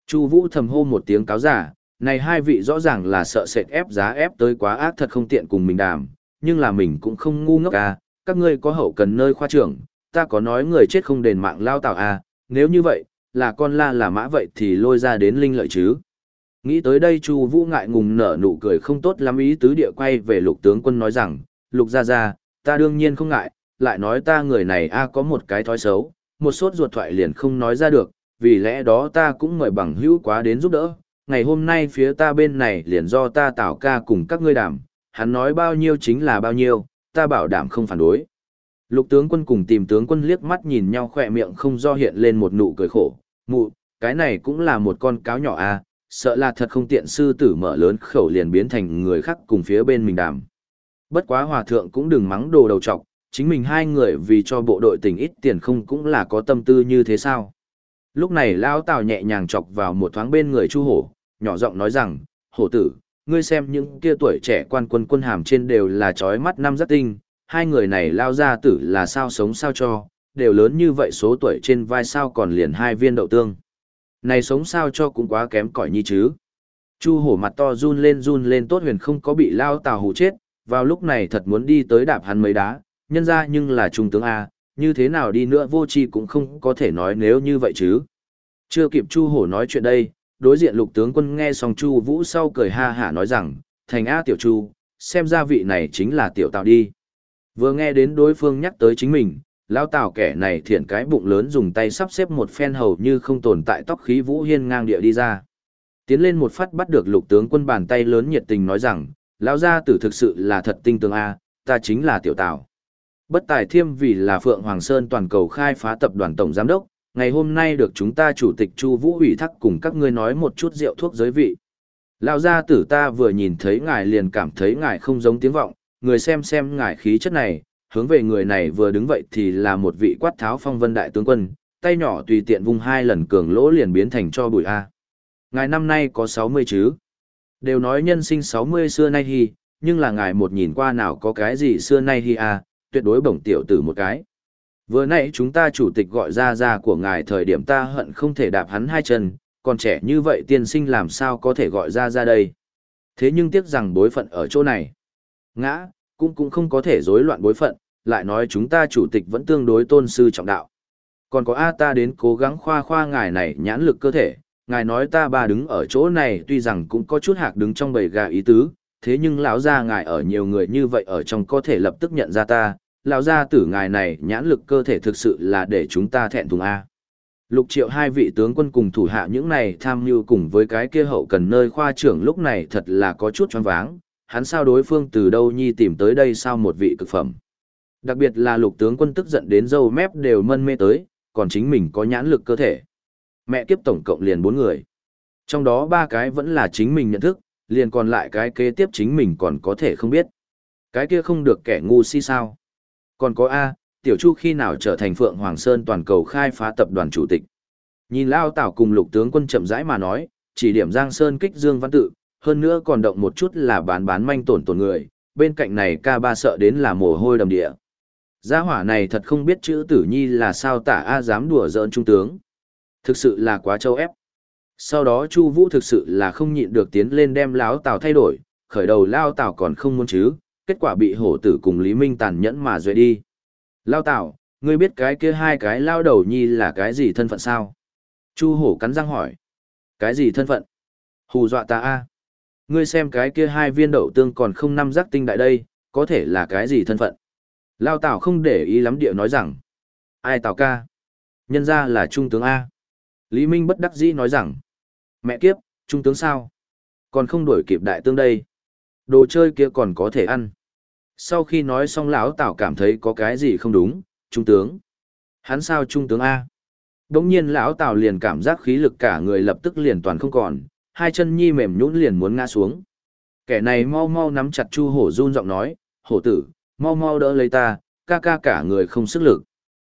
Chu Vũ thầm hô một tiếng cáo giả, này hai vị rõ ràng là sợ sệt ép giá ép tới quá ác thật không tiện cùng mình đàm, nhưng là mình cũng không ngu ngốc à, các ngươi có hậu cần nơi khoa trưởng, ta có nói người chết không đền mạng lao tạo à, nếu như vậy, là con la là mã vậy thì lôi ra đến linh lợi chứ. Nghĩ tới đây Chu Vũ ngại ngùng nở nụ cười không tốt lắm ý tứ địa quay về lục tướng quân nói rằng, lục gia gia, ta đương nhiên không ngại, lại nói ta người này a có một cái thói xấu, một sốt ruột thoại liền không nói ra được, vì lẽ đó ta cũng mời bằng hữu quá đến giúp đỡ. Ngày hôm nay phía ta bên này liền do ta tảo ca cùng các ngươi đảm hắn nói bao nhiêu chính là bao nhiêu, ta bảo đảm không phản đối. Lục tướng quân cùng tìm tướng quân liếc mắt nhìn nhau khỏe miệng không do hiện lên một nụ cười khổ, mụ, cái này cũng là một con cáo nhỏ à, sợ là thật không tiện sư tử mở lớn khẩu liền biến thành người khác cùng phía bên mình đàm. Bất quá hòa thượng cũng đừng mắng đồ đầu trọc, chính mình hai người vì cho bộ đội tình ít tiền không cũng là có tâm tư như thế sao. Lúc này Lao Tào nhẹ nhàng chọc vào một thoáng bên người Chu Hổ, nhỏ giọng nói rằng, hổ tử, ngươi xem những kia tuổi trẻ quan quân quân hàm trên đều là trói mắt năm rất tinh, hai người này lao ra tử là sao sống sao cho, đều lớn như vậy số tuổi trên vai sao còn liền hai viên đậu tương. Này sống sao cho cũng quá kém cỏi nhi chứ. Chu hổ mặt to run lên run lên tốt huyền không có bị lao tào hủ chết, vào lúc này thật muốn đi tới đạp hắn mấy đá, nhân ra nhưng là trung tướng A, như thế nào đi nữa vô chi cũng không có thể nói nếu như vậy chứ. Chưa kịp Chu hổ nói chuyện đây, đối diện lục tướng quân nghe xong Chu Vũ sau cười ha hả nói rằng, thành A tiểu Chu, xem ra vị này chính là tiểu Tào đi. Vừa nghe đến đối phương nhắc tới chính mình, lão Tào kẻ này thiện cái bụng lớn dùng tay sắp xếp một phen hầu như không tồn tại tóc khí vũ hiên ngang địa đi ra. Tiến lên một phát bắt được lục tướng quân bàn tay lớn nhiệt tình nói rằng, lão gia tử thực sự là thật tinh tường a, ta chính là tiểu Tào. Bất tài thiêm vì là Phượng Hoàng Sơn toàn cầu khai phá tập đoàn tổng giám đốc, ngày hôm nay được chúng ta chủ tịch Chu Vũ ủy thác cùng các ngươi nói một chút rượu thuốc giới vị. Lão gia tử ta vừa nhìn thấy ngài liền cảm thấy ngài không giống tiếng vọng, người xem xem ngài khí chất này, hướng về người này vừa đứng vậy thì là một vị quát tháo phong vân đại tướng quân, tay nhỏ tùy tiện vung hai lần cường lỗ liền biến thành cho bụi a. Ngài năm nay có 60 chứ? Đều nói nhân sinh 60 xưa nay hi, nhưng là ngài một nhìn qua nào có cái gì xưa nay hi a, tuyệt đối bổng tiểu tử một cái. Vừa nãy chúng ta chủ tịch gọi ra ra của ngài thời điểm ta hận không thể đạp hắn hai chân, còn trẻ như vậy tiên sinh làm sao có thể gọi ra ra đây. Thế nhưng tiếc rằng bối phận ở chỗ này. Ngã, cũng cũng không có thể rối loạn bối phận, lại nói chúng ta chủ tịch vẫn tương đối tôn sư trọng đạo. Còn có A ta đến cố gắng khoa khoa ngài này nhãn lực cơ thể, ngài nói ta ba đứng ở chỗ này tuy rằng cũng có chút hạc đứng trong bầy gà ý tứ, thế nhưng lão gia ngài ở nhiều người như vậy ở trong có thể lập tức nhận ra ta, lão gia tử ngài này nhãn lực cơ thể thực sự là để chúng ta thẹn thùng A. Lục triệu hai vị tướng quân cùng thủ hạ những này tham mưu cùng với cái kia hậu cần nơi khoa trưởng lúc này thật là có chút choáng váng, hắn sao đối phương từ đâu nhi tìm tới đây sao một vị cực phẩm. Đặc biệt là lục tướng quân tức giận đến dâu mép đều mân mê tới, còn chính mình có nhãn lực cơ thể. Mẹ kiếp tổng cộng liền bốn người. Trong đó ba cái vẫn là chính mình nhận thức, liền còn lại cái kế tiếp chính mình còn có thể không biết. Cái kia không được kẻ ngu si sao. Còn có A, Tiểu Chu khi nào trở thành Phượng Hoàng Sơn toàn cầu khai phá tập đoàn chủ tịch. Nhìn Lao Tảo cùng lục tướng quân chậm rãi mà nói, chỉ điểm Giang Sơn kích Dương Văn Tự, hơn nữa còn động một chút là bán bán manh tổn tổn người, bên cạnh này ca ba sợ đến là mồ hôi đầm địa. Gia hỏa này thật không biết chữ tử nhi là sao tả A dám đùa giỡn trung tướng. Thực sự là quá châu ép. Sau đó Chu Vũ thực sự là không nhịn được tiến lên đem láo Tào thay đổi, khởi đầu lao Tào còn không muốn chứ, kết quả bị hổ tử cùng Lý Minh tàn nhẫn mà duệ đi. Lao Tào, ngươi biết cái kia hai cái lao đầu nhi là cái gì thân phận sao? Chu hổ cắn răng hỏi. Cái gì thân phận? Hù dọa ta a. Ngươi xem cái kia hai viên đậu tương còn không năm giác tinh đại đây, có thể là cái gì thân phận? Lao Tào không để ý lắm địa nói rằng. Ai Tào ca? Nhân ra là Trung tướng A. Lý Minh bất đắc dĩ nói rằng. Mẹ kiếp, Trung tướng sao? Còn không đuổi kịp đại tương đây. Đồ chơi kia còn có thể ăn. Sau khi nói xong lão Tào cảm thấy có cái gì không đúng, Trung tướng. Hắn sao Trung tướng A? Đống nhiên lão Tào liền cảm giác khí lực cả người lập tức liền toàn không còn, hai chân nhi mềm nhũn liền muốn ngã xuống. Kẻ này mau mau nắm chặt Chu Hổ run giọng nói, "Hổ tử, mau mau đỡ lấy ta, ca ca cả người không sức lực."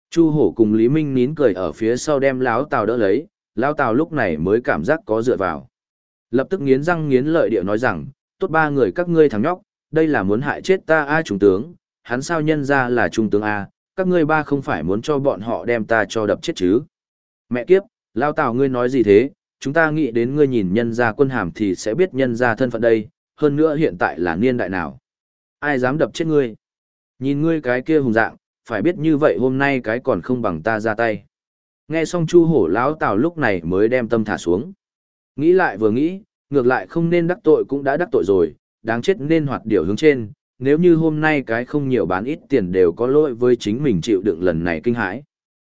Chu Hổ cùng Lý Minh nín cười ở phía sau đem lão Tào đỡ lấy, lão Tào lúc này mới cảm giác có dựa vào. Lập tức nghiến răng nghiến lợi địa nói rằng, "Tốt ba người các ngươi thằng nhóc, đây là muốn hại chết ta a trung tướng, hắn sao nhân ra là trung tướng a, các ngươi ba không phải muốn cho bọn họ đem ta cho đập chết chứ?" Mẹ kiếp, lão Tào ngươi nói gì thế? chúng ta nghĩ đến ngươi nhìn nhân gia quân hàm thì sẽ biết nhân gia thân phận đây, hơn nữa hiện tại là niên đại nào. Ai dám đập chết ngươi? Nhìn ngươi cái kia hùng dạng, phải biết như vậy hôm nay cái còn không bằng ta ra tay. Nghe xong chu hổ lão tào lúc này mới đem tâm thả xuống. Nghĩ lại vừa nghĩ, ngược lại không nên đắc tội cũng đã đắc tội rồi, đáng chết nên hoạt điều hướng trên, nếu như hôm nay cái không nhiều bán ít tiền đều có lỗi với chính mình chịu đựng lần này kinh hãi.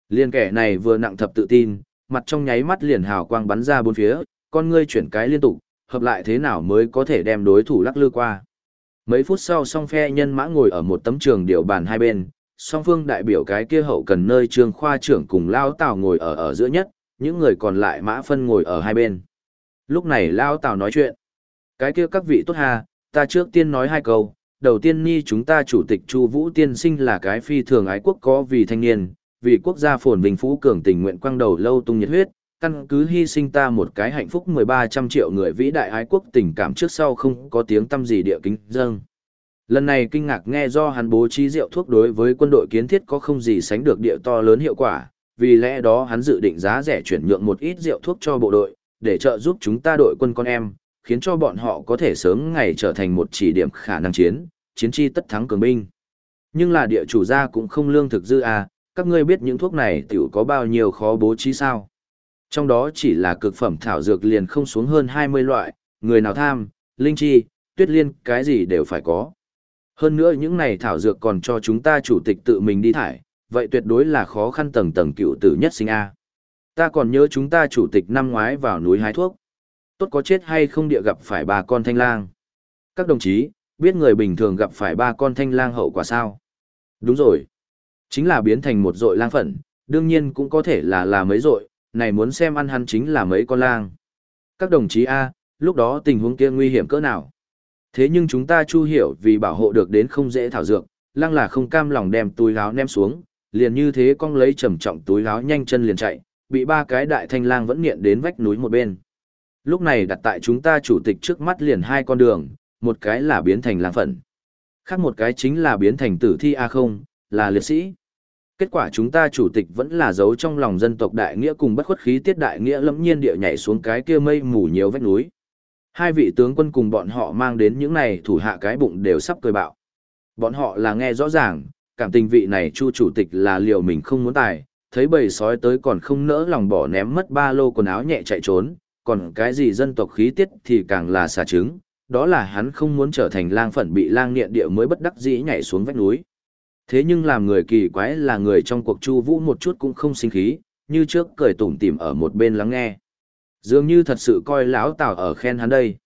Liên kẻ này vừa nặng thập tự tin, mặt trong nháy mắt liền hào quang bắn ra bốn phía, con ngươi chuyển cái liên tục, hợp lại thế nào mới có thể đem đối thủ lắc lư qua. Mấy phút sau song phe nhân mã ngồi ở một tấm trường điều bàn hai bên, song phương đại biểu cái kia hậu cần nơi trường khoa trưởng cùng lao tào ngồi ở ở giữa nhất, những người còn lại mã phân ngồi ở hai bên. Lúc này Lao Tào nói chuyện. Cái kia các vị tốt hà, ta trước tiên nói hai câu. Đầu tiên ni chúng ta chủ tịch Chu Vũ Tiên Sinh là cái phi thường ái quốc có vì thanh niên, vì quốc gia phồn vinh phú cường tình nguyện quang đầu lâu tung nhiệt huyết, căn cứ hy sinh ta một cái hạnh phúc 1300 triệu người vĩ đại ái quốc tình cảm trước sau không có tiếng tâm gì địa kính dâng. Lần này kinh ngạc nghe do hắn bố trí rượu thuốc đối với quân đội kiến thiết có không gì sánh được địa to lớn hiệu quả, vì lẽ đó hắn dự định giá rẻ chuyển nhượng một ít rượu thuốc cho bộ đội, để trợ giúp chúng ta đội quân con em, khiến cho bọn họ có thể sớm ngày trở thành một chỉ điểm khả năng chiến, chiến chi tất thắng cường binh. Nhưng là địa chủ gia cũng không lương thực dư à, các ngươi biết những thuốc này tiểu có bao nhiêu khó bố trí sao? Trong đó chỉ là cực phẩm thảo dược liền không xuống hơn 20 loại, người nào tham, linh chi, tuyết liên, cái gì đều phải có. Hơn nữa những này thảo dược còn cho chúng ta chủ tịch tự mình đi thải, vậy tuyệt đối là khó khăn tầng tầng cựu tử nhất sinh A. Ta còn nhớ chúng ta chủ tịch năm ngoái vào núi hái thuốc. Tốt có chết hay không địa gặp phải ba con thanh lang. Các đồng chí, biết người bình thường gặp phải ba con thanh lang hậu quả sao? Đúng rồi. Chính là biến thành một dội lang phận, đương nhiên cũng có thể là là mấy dội, này muốn xem ăn hắn chính là mấy con lang. Các đồng chí A, lúc đó tình huống kia nguy hiểm cỡ nào? Thế nhưng chúng ta chu hiểu vì bảo hộ được đến không dễ thảo dược, lăng là không cam lòng đem túi áo ném xuống, liền như thế con lấy trầm trọng túi áo nhanh chân liền chạy, bị ba cái đại thanh lang vẫn nghiện đến vách núi một bên. Lúc này đặt tại chúng ta chủ tịch trước mắt liền hai con đường, một cái là biến thành lang phận. Khác một cái chính là biến thành tử thi A không, là liệt sĩ. Kết quả chúng ta chủ tịch vẫn là giấu trong lòng dân tộc đại nghĩa cùng bất khuất khí tiết đại nghĩa lẫm nhiên địa nhảy xuống cái kia mây mù nhiều vách núi. Hai vị tướng quân cùng bọn họ mang đến những này thủ hạ cái bụng đều sắp cười bạo. Bọn họ là nghe rõ ràng, cảm tình vị này chu chủ tịch là liều mình không muốn tài, thấy bầy sói tới còn không nỡ lòng bỏ ném mất ba lô quần áo nhẹ chạy trốn, còn cái gì dân tộc khí tiết thì càng là xà trứng, đó là hắn không muốn trở thành lang phận bị lang niệm địa mới bất đắc dĩ nhảy xuống vách núi. Thế nhưng làm người kỳ quái là người trong cuộc chu vũ một chút cũng không sinh khí, như trước cười tủm tỉm ở một bên lắng nghe. Dường như thật sự coi lão Tào ở khen hắn đây.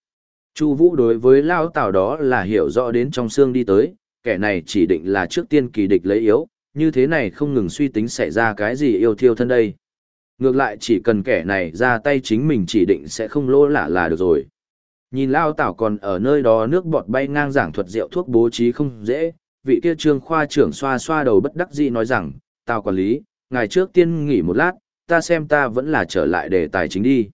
Chu Vũ đối với lão Tào đó là hiểu rõ đến trong xương đi tới, kẻ này chỉ định là trước tiên kỳ địch lấy yếu, như thế này không ngừng suy tính xảy ra cái gì yêu thiêu thân đây. Ngược lại chỉ cần kẻ này ra tay chính mình chỉ định sẽ không lỗ lạ là được rồi. Nhìn Lao Tảo còn ở nơi đó nước bọt bay ngang giảng thuật rượu thuốc bố trí không dễ, vị kia trương khoa trưởng xoa xoa đầu bất đắc dĩ nói rằng, Tào quản lý, ngày trước tiên nghỉ một lát, ta xem ta vẫn là trở lại để tài chính đi.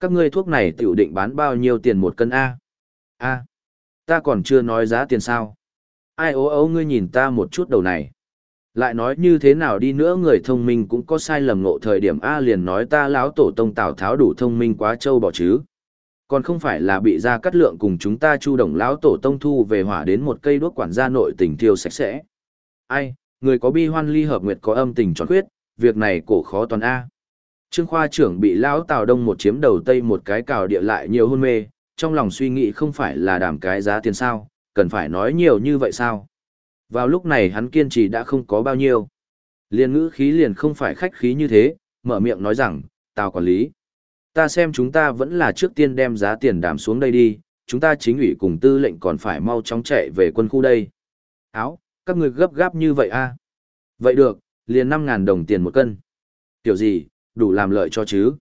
Các ngươi thuốc này tiểu định bán bao nhiêu tiền một cân A? A. Ta còn chưa nói giá tiền sao? Ai ố ấu ngươi nhìn ta một chút đầu này. Lại nói như thế nào đi nữa người thông minh cũng có sai lầm ngộ thời điểm A liền nói ta lão tổ tông Tào Tháo đủ thông minh quá trâu bỏ chứ. Còn không phải là bị ra cắt lượng cùng chúng ta chu đồng lão tổ tông thu về hỏa đến một cây đuốc quản gia nội tình thiêu sạch sẽ. Ai, người có bi hoan ly hợp nguyệt có âm tình tròn khuyết, việc này cổ khó toàn A. Trương khoa trưởng bị lão Tào Đông một chiếm đầu tây một cái cào địa lại nhiều hôn mê, trong lòng suy nghĩ không phải là đảm cái giá tiền sao, cần phải nói nhiều như vậy sao. Vào lúc này hắn kiên trì đã không có bao nhiêu. Liên ngữ khí liền không phải khách khí như thế, mở miệng nói rằng, Tào quản lý. Ta xem chúng ta vẫn là trước tiên đem giá tiền đàm xuống đây đi, chúng ta chính ủy cùng tư lệnh còn phải mau chóng chạy về quân khu đây. Áo, các người gấp gáp như vậy a à? Vậy được, liền 5.000 đồng tiền một cân. Tiểu gì, đủ làm lợi cho chứ.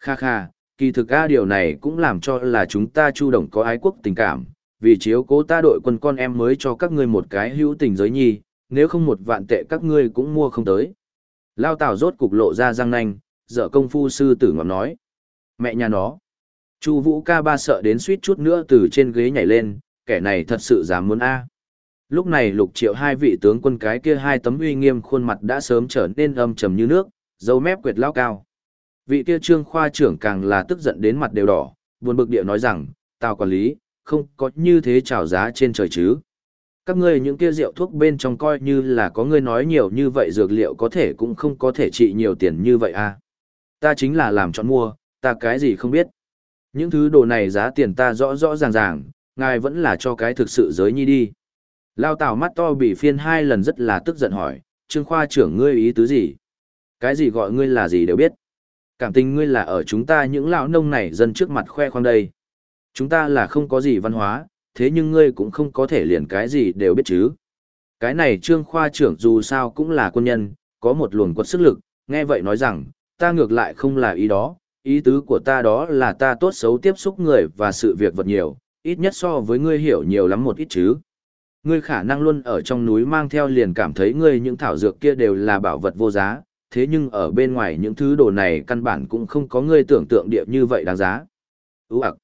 Kha kha, kỳ thực a điều này cũng làm cho là chúng ta chu động có ái quốc tình cảm, vì chiếu cố ta đội quân con em mới cho các ngươi một cái hữu tình giới nhi, nếu không một vạn tệ các ngươi cũng mua không tới. Lao Tào rốt cục lộ ra răng nanh, dở công phu sư tử ngọc nói. Mẹ nhà nó. Chu Vũ ca ba sợ đến suýt chút nữa từ trên ghế nhảy lên, kẻ này thật sự dám muốn a. Lúc này lục triệu hai vị tướng quân cái kia hai tấm uy nghiêm khuôn mặt đã sớm trở nên âm trầm như nước, dâu mép quệt lao cao. Vị kia trương khoa trưởng càng là tức giận đến mặt đều đỏ, buồn bực địa nói rằng, tào quản lý, không có như thế trào giá trên trời chứ. Các ngươi những kia rượu thuốc bên trong coi như là có ngươi nói nhiều như vậy dược liệu có thể cũng không có thể trị nhiều tiền như vậy à. Ta chính là làm chọn mua, ta cái gì không biết. Những thứ đồ này giá tiền ta rõ rõ ràng ràng, ngài vẫn là cho cái thực sự giới nhi đi. Lao tào mắt to bị phiên hai lần rất là tức giận hỏi, trương khoa trưởng ngươi ý tứ gì? Cái gì gọi ngươi là gì đều biết. Cảm tình ngươi là ở chúng ta những lão nông này dân trước mặt khoe khoang đây. Chúng ta là không có gì văn hóa, thế nhưng ngươi cũng không có thể liền cái gì đều biết chứ. Cái này trương khoa trưởng dù sao cũng là quân nhân, có một luồng quật sức lực, nghe vậy nói rằng, ta ngược lại không là ý đó, ý tứ của ta đó là ta tốt xấu tiếp xúc người và sự việc vật nhiều, ít nhất so với ngươi hiểu nhiều lắm một ít chứ. Ngươi khả năng luôn ở trong núi mang theo liền cảm thấy ngươi những thảo dược kia đều là bảo vật vô giá, thế nhưng ở bên ngoài những thứ đồ này căn bản cũng không có ngươi tưởng tượng địa như vậy đáng giá. Ú ạc!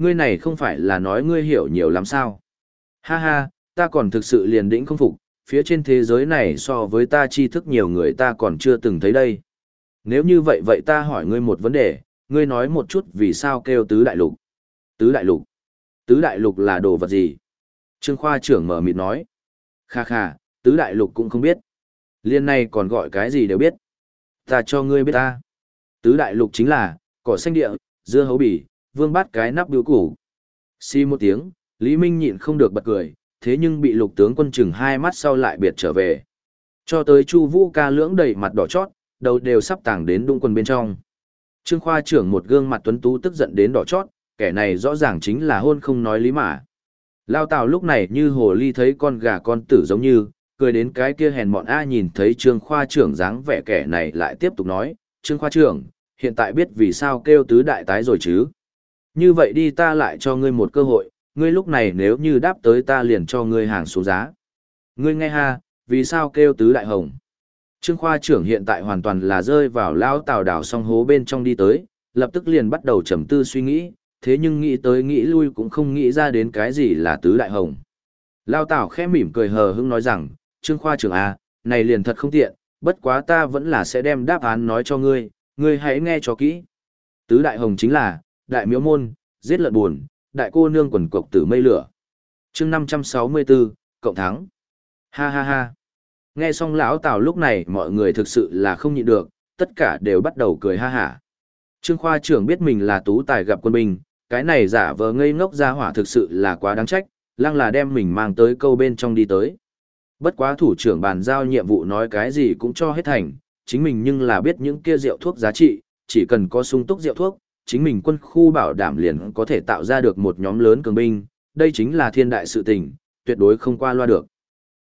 Ngươi này không phải là nói ngươi hiểu nhiều lắm sao? Ha ha, ta còn thực sự liền đĩnh không phục, phía trên thế giới này so với ta tri thức nhiều người ta còn chưa từng thấy đây. Nếu như vậy vậy ta hỏi ngươi một vấn đề, ngươi nói một chút vì sao kêu tứ đại lục. Tứ đại lục. Tứ đại lục là đồ vật gì? Trương khoa trưởng mở mịt nói. Kha kha, tứ đại lục cũng không biết. Liên này còn gọi cái gì đều biết. Ta cho ngươi biết ta. Tứ đại lục chính là, cỏ xanh địa, dưa hấu bì, vương bát cái nắp biểu củ. Xi một tiếng, Lý Minh nhịn không được bật cười, thế nhưng bị lục tướng quân chừng hai mắt sau lại biệt trở về. Cho tới Chu Vũ ca lưỡng đầy mặt đỏ chót, đầu đều sắp tàng đến đung quần bên trong. Trương khoa trưởng một gương mặt tuấn tú tức giận đến đỏ chót, kẻ này rõ ràng chính là hôn không nói lý mà. Lao Tào lúc này như hồ ly thấy con gà con tử giống như, cười đến cái kia hèn mọn A nhìn thấy Trương khoa trưởng dáng vẻ kẻ này lại tiếp tục nói, Trương khoa trưởng, hiện tại biết vì sao kêu tứ đại tái rồi chứ. Như vậy đi ta lại cho ngươi một cơ hội, ngươi lúc này nếu như đáp tới ta liền cho ngươi hàng số giá. Ngươi nghe ha, vì sao kêu tứ đại hồng? Trương khoa trưởng hiện tại hoàn toàn là rơi vào lao tào đảo song hố bên trong đi tới, lập tức liền bắt đầu trầm tư suy nghĩ, thế nhưng nghĩ tới nghĩ lui cũng không nghĩ ra đến cái gì là tứ đại hồng. Lao tào khẽ mỉm cười hờ hững nói rằng, Trương khoa trưởng à, này liền thật không tiện, bất quá ta vẫn là sẽ đem đáp án nói cho ngươi, ngươi hãy nghe cho kỹ. Tứ đại hồng chính là, đại miếu môn, giết lợn buồn, đại cô nương quần cộc tử mây lửa. chương 564, cộng thắng. Ha ha ha. Nghe xong lão Tào lúc này mọi người thực sự là không nhịn được, tất cả đều bắt đầu cười ha hả. Trương khoa trưởng biết mình là tú tài gặp quân binh, cái này giả vờ ngây ngốc ra hỏa thực sự là quá đáng trách, lăng là đem mình mang tới câu bên trong đi tới. Bất quá thủ trưởng bàn giao nhiệm vụ nói cái gì cũng cho hết thành, chính mình nhưng là biết những kia rượu thuốc giá trị, chỉ cần có sung túc rượu thuốc, chính mình quân khu bảo đảm liền có thể tạo ra được một nhóm lớn cường binh, đây chính là thiên đại sự tình, tuyệt đối không qua loa được.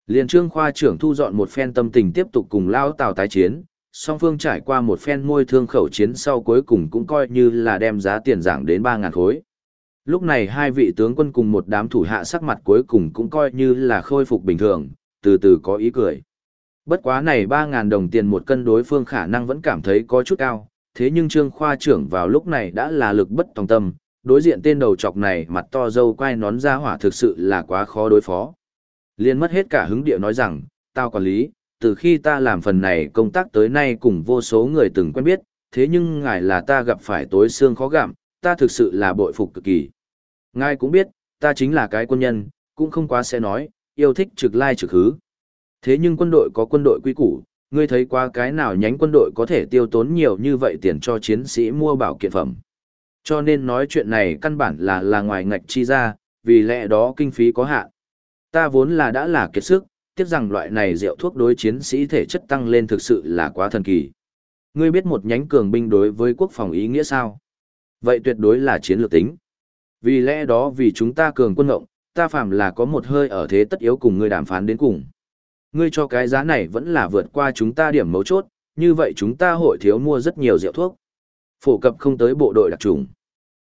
Liên trương khoa trưởng thu dọn một phen tâm tình tiếp tục cùng lao tào tái chiến, song phương trải qua một phen môi thương khẩu chiến sau cuối cùng cũng coi như là đem giá tiền giảm đến 3.000 khối. Lúc này hai vị tướng quân cùng một đám thủ hạ sắc mặt cuối cùng cũng coi như là khôi phục bình thường, từ từ có ý cười. Bất quá này 3.000 đồng tiền một cân đối phương khả năng vẫn cảm thấy có chút cao, thế nhưng trương khoa trưởng vào lúc này đã là lực bất tòng tâm, đối diện tên đầu chọc này mặt to dâu quai nón ra hỏa thực sự là quá khó đối phó. Liên mất hết cả hứng địa nói rằng, tao quản lý, từ khi ta làm phần này công tác tới nay cùng vô số người từng quen biết, thế nhưng ngài là ta gặp phải tối xương khó gặm, ta thực sự là bội phục cực kỳ. Ngài cũng biết, ta chính là cái quân nhân, cũng không quá sẽ nói, yêu thích trực lai trực hứ. Thế nhưng quân đội có quân đội quy củ, ngươi thấy qua cái nào nhánh quân đội có thể tiêu tốn nhiều như vậy tiền cho chiến sĩ mua bảo kiện phẩm. Cho nên nói chuyện này căn bản là là ngoài ngạch chi ra, vì lẽ đó kinh phí có hạn. Ta vốn là đã là kiệt sức, tiếc rằng loại này rượu thuốc đối chiến sĩ thể chất tăng lên thực sự là quá thần kỳ. Ngươi biết một nhánh cường binh đối với quốc phòng ý nghĩa sao? Vậy tuyệt đối là chiến lược tính. Vì lẽ đó vì chúng ta cường quân ngộng, ta phạm là có một hơi ở thế tất yếu cùng ngươi đàm phán đến cùng. Ngươi cho cái giá này vẫn là vượt qua chúng ta điểm mấu chốt, như vậy chúng ta hội thiếu mua rất nhiều rượu thuốc. Phổ cập không tới bộ đội đặc trùng.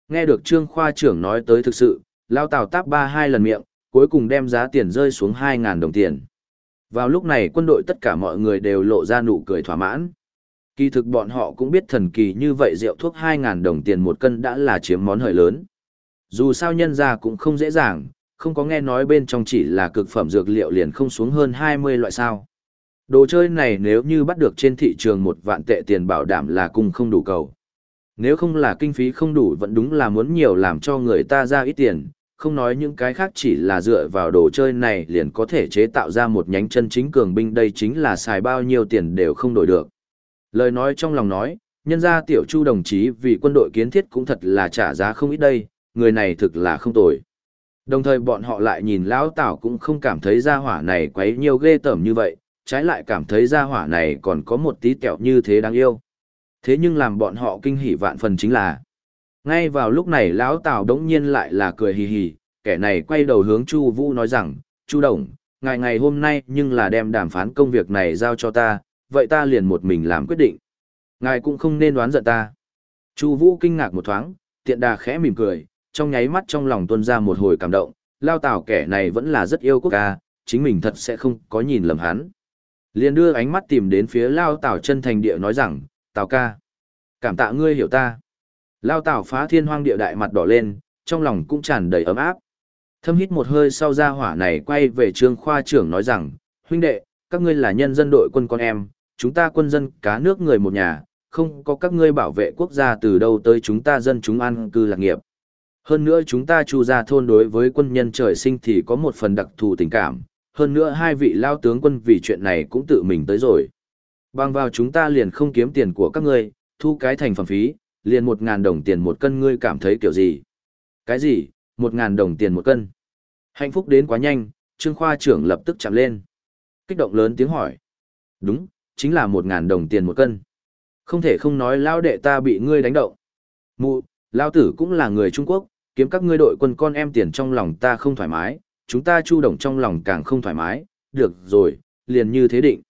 Nghe được Trương Khoa trưởng nói tới thực sự, lao tào táp ba hai lần miệng, cuối cùng đem giá tiền rơi xuống 2.000 đồng tiền. Vào lúc này quân đội tất cả mọi người đều lộ ra nụ cười thỏa mãn. Kỳ thực bọn họ cũng biết thần kỳ như vậy rượu thuốc 2.000 đồng tiền một cân đã là chiếm món hời lớn. Dù sao nhân ra cũng không dễ dàng, không có nghe nói bên trong chỉ là cực phẩm dược liệu liền không xuống hơn 20 loại sao. Đồ chơi này nếu như bắt được trên thị trường một vạn tệ tiền bảo đảm là cung không đủ cầu. Nếu không là kinh phí không đủ vẫn đúng là muốn nhiều làm cho người ta ra ít tiền, không nói những cái khác chỉ là dựa vào đồ chơi này liền có thể chế tạo ra một nhánh chân chính cường binh đây chính là xài bao nhiêu tiền đều không đổi được. Lời nói trong lòng nói, nhân ra tiểu chu đồng chí vì quân đội kiến thiết cũng thật là trả giá không ít đây, người này thực là không tồi. Đồng thời bọn họ lại nhìn lão Tảo cũng không cảm thấy gia hỏa này quấy nhiều ghê tởm như vậy, trái lại cảm thấy gia hỏa này còn có một tí kẹo như thế đáng yêu. Thế nhưng làm bọn họ kinh hỉ vạn phần chính là, ngay vào lúc này lão Tào đống nhiên lại là cười hì hì, kẻ này quay đầu hướng Chu Vũ nói rằng, Chu Đồng, ngày ngày hôm nay nhưng là đem đàm phán công việc này giao cho ta, vậy ta liền một mình làm quyết định. Ngài cũng không nên đoán giận ta. Chu Vũ kinh ngạc một thoáng, tiện đà khẽ mỉm cười, trong nháy mắt trong lòng Tuân ra một hồi cảm động, lao tảo kẻ này vẫn là rất yêu quốc ca, chính mình thật sẽ không có nhìn lầm hắn. Liền đưa ánh mắt tìm đến phía lao tảo chân thành địa nói rằng, tào ca, cảm tạ ngươi hiểu ta. Lao tảo phá thiên hoang địa đại mặt đỏ lên, trong lòng cũng tràn đầy ấm áp. Thâm hít một hơi sau ra hỏa này quay về trương khoa trưởng nói rằng, huynh đệ, các ngươi là nhân dân đội quân con em, chúng ta quân dân cá nước người một nhà, không có các ngươi bảo vệ quốc gia từ đâu tới chúng ta dân chúng ăn cư lạc nghiệp. Hơn nữa chúng ta chu gia thôn đối với quân nhân trời sinh thì có một phần đặc thù tình cảm, hơn nữa hai vị lao tướng quân vì chuyện này cũng tự mình tới rồi. Bằng vào chúng ta liền không kiếm tiền của các ngươi, thu cái thành phẩm phí, liền một ngàn đồng tiền một cân ngươi cảm thấy kiểu gì? Cái gì? Một ngàn đồng tiền một cân. Hạnh phúc đến quá nhanh, Trương Khoa trưởng lập tức chạm lên. Kích động lớn tiếng hỏi. Đúng, chính là một ngàn đồng tiền một cân. Không thể không nói lao đệ ta bị ngươi đánh động. Mụ, lao tử cũng là người Trung Quốc, kiếm các ngươi đội quân con em tiền trong lòng ta không thoải mái, chúng ta chu động trong lòng càng không thoải mái, được rồi, liền như thế định.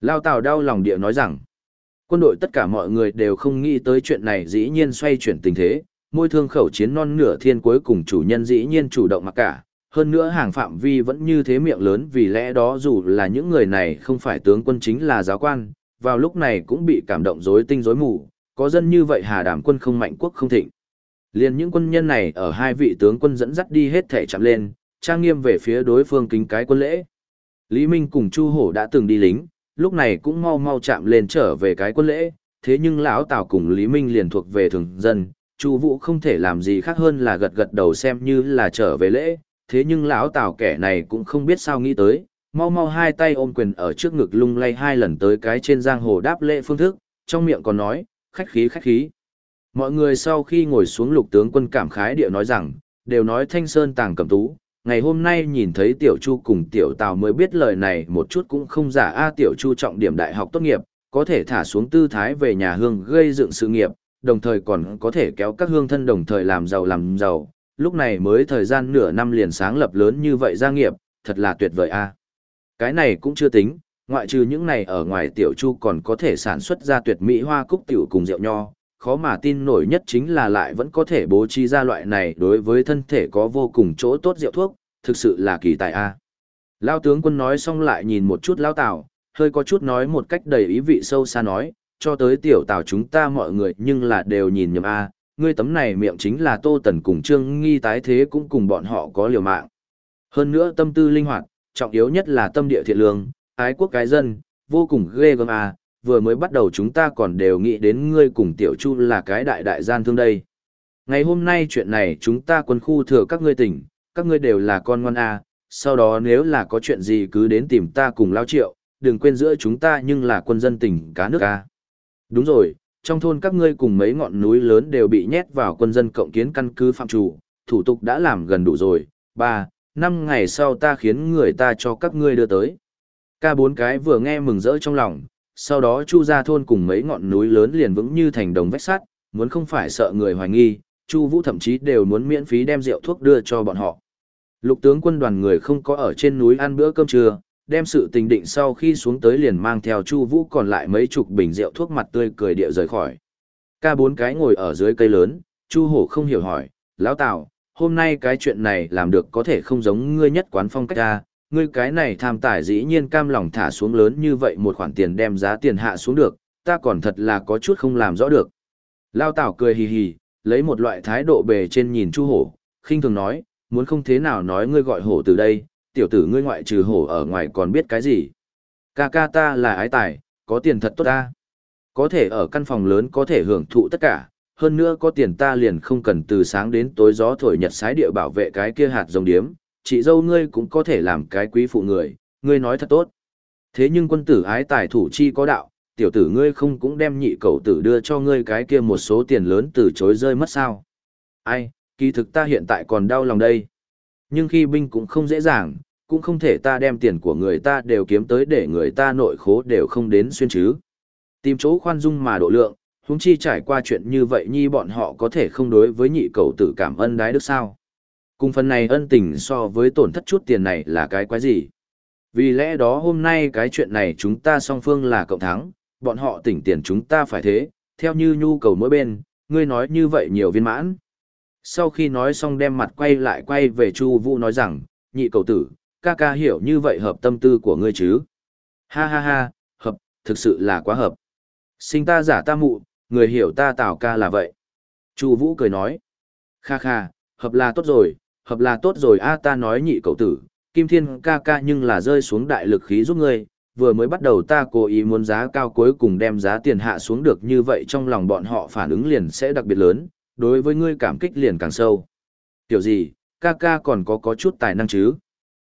Lao Tào đau lòng địa nói rằng, quân đội tất cả mọi người đều không nghĩ tới chuyện này dĩ nhiên xoay chuyển tình thế, môi thương khẩu chiến non nửa thiên cuối cùng chủ nhân dĩ nhiên chủ động mặc cả, hơn nữa hàng phạm vi vẫn như thế miệng lớn vì lẽ đó dù là những người này không phải tướng quân chính là giáo quan, vào lúc này cũng bị cảm động rối tinh rối mù, có dân như vậy hà đảm quân không mạnh quốc không thịnh. Liền những quân nhân này ở hai vị tướng quân dẫn dắt đi hết thể chạm lên, trang nghiêm về phía đối phương kính cái quân lễ. Lý Minh cùng Chu Hổ đã từng đi lính, lúc này cũng mau mau chạm lên trở về cái quân lễ, thế nhưng lão Tào cùng Lý Minh liền thuộc về thường dân, Chu Vũ không thể làm gì khác hơn là gật gật đầu xem như là trở về lễ, thế nhưng lão Tào kẻ này cũng không biết sao nghĩ tới, mau mau hai tay ôm quyền ở trước ngực lung lay hai lần tới cái trên giang hồ đáp lễ phương thức, trong miệng còn nói, khách khí khách khí. Mọi người sau khi ngồi xuống lục tướng quân cảm khái địa nói rằng, đều nói thanh sơn tàng cầm tú, ngày hôm nay nhìn thấy tiểu chu cùng tiểu tào mới biết lời này một chút cũng không giả a tiểu chu trọng điểm đại học tốt nghiệp, có thể thả xuống tư thái về nhà hương gây dựng sự nghiệp, đồng thời còn có thể kéo các hương thân đồng thời làm giàu làm giàu, lúc này mới thời gian nửa năm liền sáng lập lớn như vậy gia nghiệp, thật là tuyệt vời a. Cái này cũng chưa tính, ngoại trừ những này ở ngoài tiểu chu còn có thể sản xuất ra tuyệt mỹ hoa cúc tiểu cùng rượu nho, khó mà tin nổi nhất chính là lại vẫn có thể bố trí ra loại này đối với thân thể có vô cùng chỗ tốt rượu thuốc, thực sự là kỳ tài a. Lao tướng quân nói xong lại nhìn một chút Lao Tào, hơi có chút nói một cách đầy ý vị sâu xa nói, cho tới tiểu Tào chúng ta mọi người nhưng là đều nhìn nhầm a, ngươi tấm này miệng chính là Tô Tần cùng Trương Nghi tái thế cũng cùng bọn họ có liều mạng. Hơn nữa tâm tư linh hoạt, trọng yếu nhất là tâm địa thiện lương, ái quốc cái dân, vô cùng ghê gớm a, vừa mới bắt đầu chúng ta còn đều nghĩ đến ngươi cùng tiểu chu là cái đại đại gian thương đây. Ngày hôm nay chuyện này chúng ta quân khu thừa các ngươi tỉnh, các ngươi đều là con ngoan A, sau đó nếu là có chuyện gì cứ đến tìm ta cùng lao triệu, đừng quên giữa chúng ta nhưng là quân dân tỉnh cá nước A. Đúng rồi, trong thôn các ngươi cùng mấy ngọn núi lớn đều bị nhét vào quân dân cộng kiến căn cứ phạm chủ, thủ tục đã làm gần đủ rồi, ba, năm ngày sau ta khiến người ta cho các ngươi đưa tới. Ca bốn cái vừa nghe mừng rỡ trong lòng, sau đó chu ra thôn cùng mấy ngọn núi lớn liền vững như thành đồng vách sắt, muốn không phải sợ người hoài nghi, chu vũ thậm chí đều muốn miễn phí đem rượu thuốc đưa cho bọn họ. Lục tướng quân đoàn người không có ở trên núi ăn bữa cơm trưa, đem sự tình định sau khi xuống tới liền mang theo chu vũ còn lại mấy chục bình rượu thuốc mặt tươi cười địa rời khỏi. Ca bốn cái ngồi ở dưới cây lớn, chu hổ không hiểu hỏi, lão tào hôm nay cái chuyện này làm được có thể không giống ngươi nhất quán phong cách ra, ngươi cái này tham tài dĩ nhiên cam lòng thả xuống lớn như vậy một khoản tiền đem giá tiền hạ xuống được, ta còn thật là có chút không làm rõ được. Lao Tảo cười hì hì, lấy một loại thái độ bề trên nhìn Chu Hổ, khinh thường nói, muốn không thế nào nói ngươi gọi hổ từ đây, tiểu tử ngươi ngoại trừ hổ ở ngoài còn biết cái gì. Ca ca ta là ái tài, có tiền thật tốt ta. Có thể ở căn phòng lớn có thể hưởng thụ tất cả, hơn nữa có tiền ta liền không cần từ sáng đến tối gió thổi nhật sái địa bảo vệ cái kia hạt rồng điếm, chị dâu ngươi cũng có thể làm cái quý phụ người, ngươi nói thật tốt. Thế nhưng quân tử ái tài thủ chi có đạo, tiểu tử ngươi không cũng đem nhị cậu tử đưa cho ngươi cái kia một số tiền lớn từ chối rơi mất sao. Ai, kỳ thực ta hiện tại còn đau lòng đây. Nhưng khi binh cũng không dễ dàng, cũng không thể ta đem tiền của người ta đều kiếm tới để người ta nội khố đều không đến xuyên chứ. Tìm chỗ khoan dung mà độ lượng, huống chi trải qua chuyện như vậy nhi bọn họ có thể không đối với nhị cầu tử cảm ơn đái đức sao. Cùng phần này ân tình so với tổn thất chút tiền này là cái quái gì. Vì lẽ đó hôm nay cái chuyện này chúng ta song phương là cộng thắng, bọn họ tỉnh tiền chúng ta phải thế, theo như nhu cầu mỗi bên, ngươi nói như vậy nhiều viên mãn. Sau khi nói xong đem mặt quay lại quay về Chu Vũ nói rằng, nhị cầu tử, ca ca hiểu như vậy hợp tâm tư của ngươi chứ. Ha ha ha, hợp, thực sự là quá hợp. Sinh ta giả ta mụ, người hiểu ta tào ca là vậy. Chu Vũ cười nói, kha kha, hợp là tốt rồi, hợp là tốt rồi a ta nói nhị cậu tử, Kim Thiên ca ca nhưng là rơi xuống đại lực khí giúp ngươi, vừa mới bắt đầu ta cố ý muốn giá cao cuối cùng đem giá tiền hạ xuống được như vậy trong lòng bọn họ phản ứng liền sẽ đặc biệt lớn, đối với ngươi cảm kích liền càng sâu. Tiểu gì, ca ca còn có có chút tài năng chứ?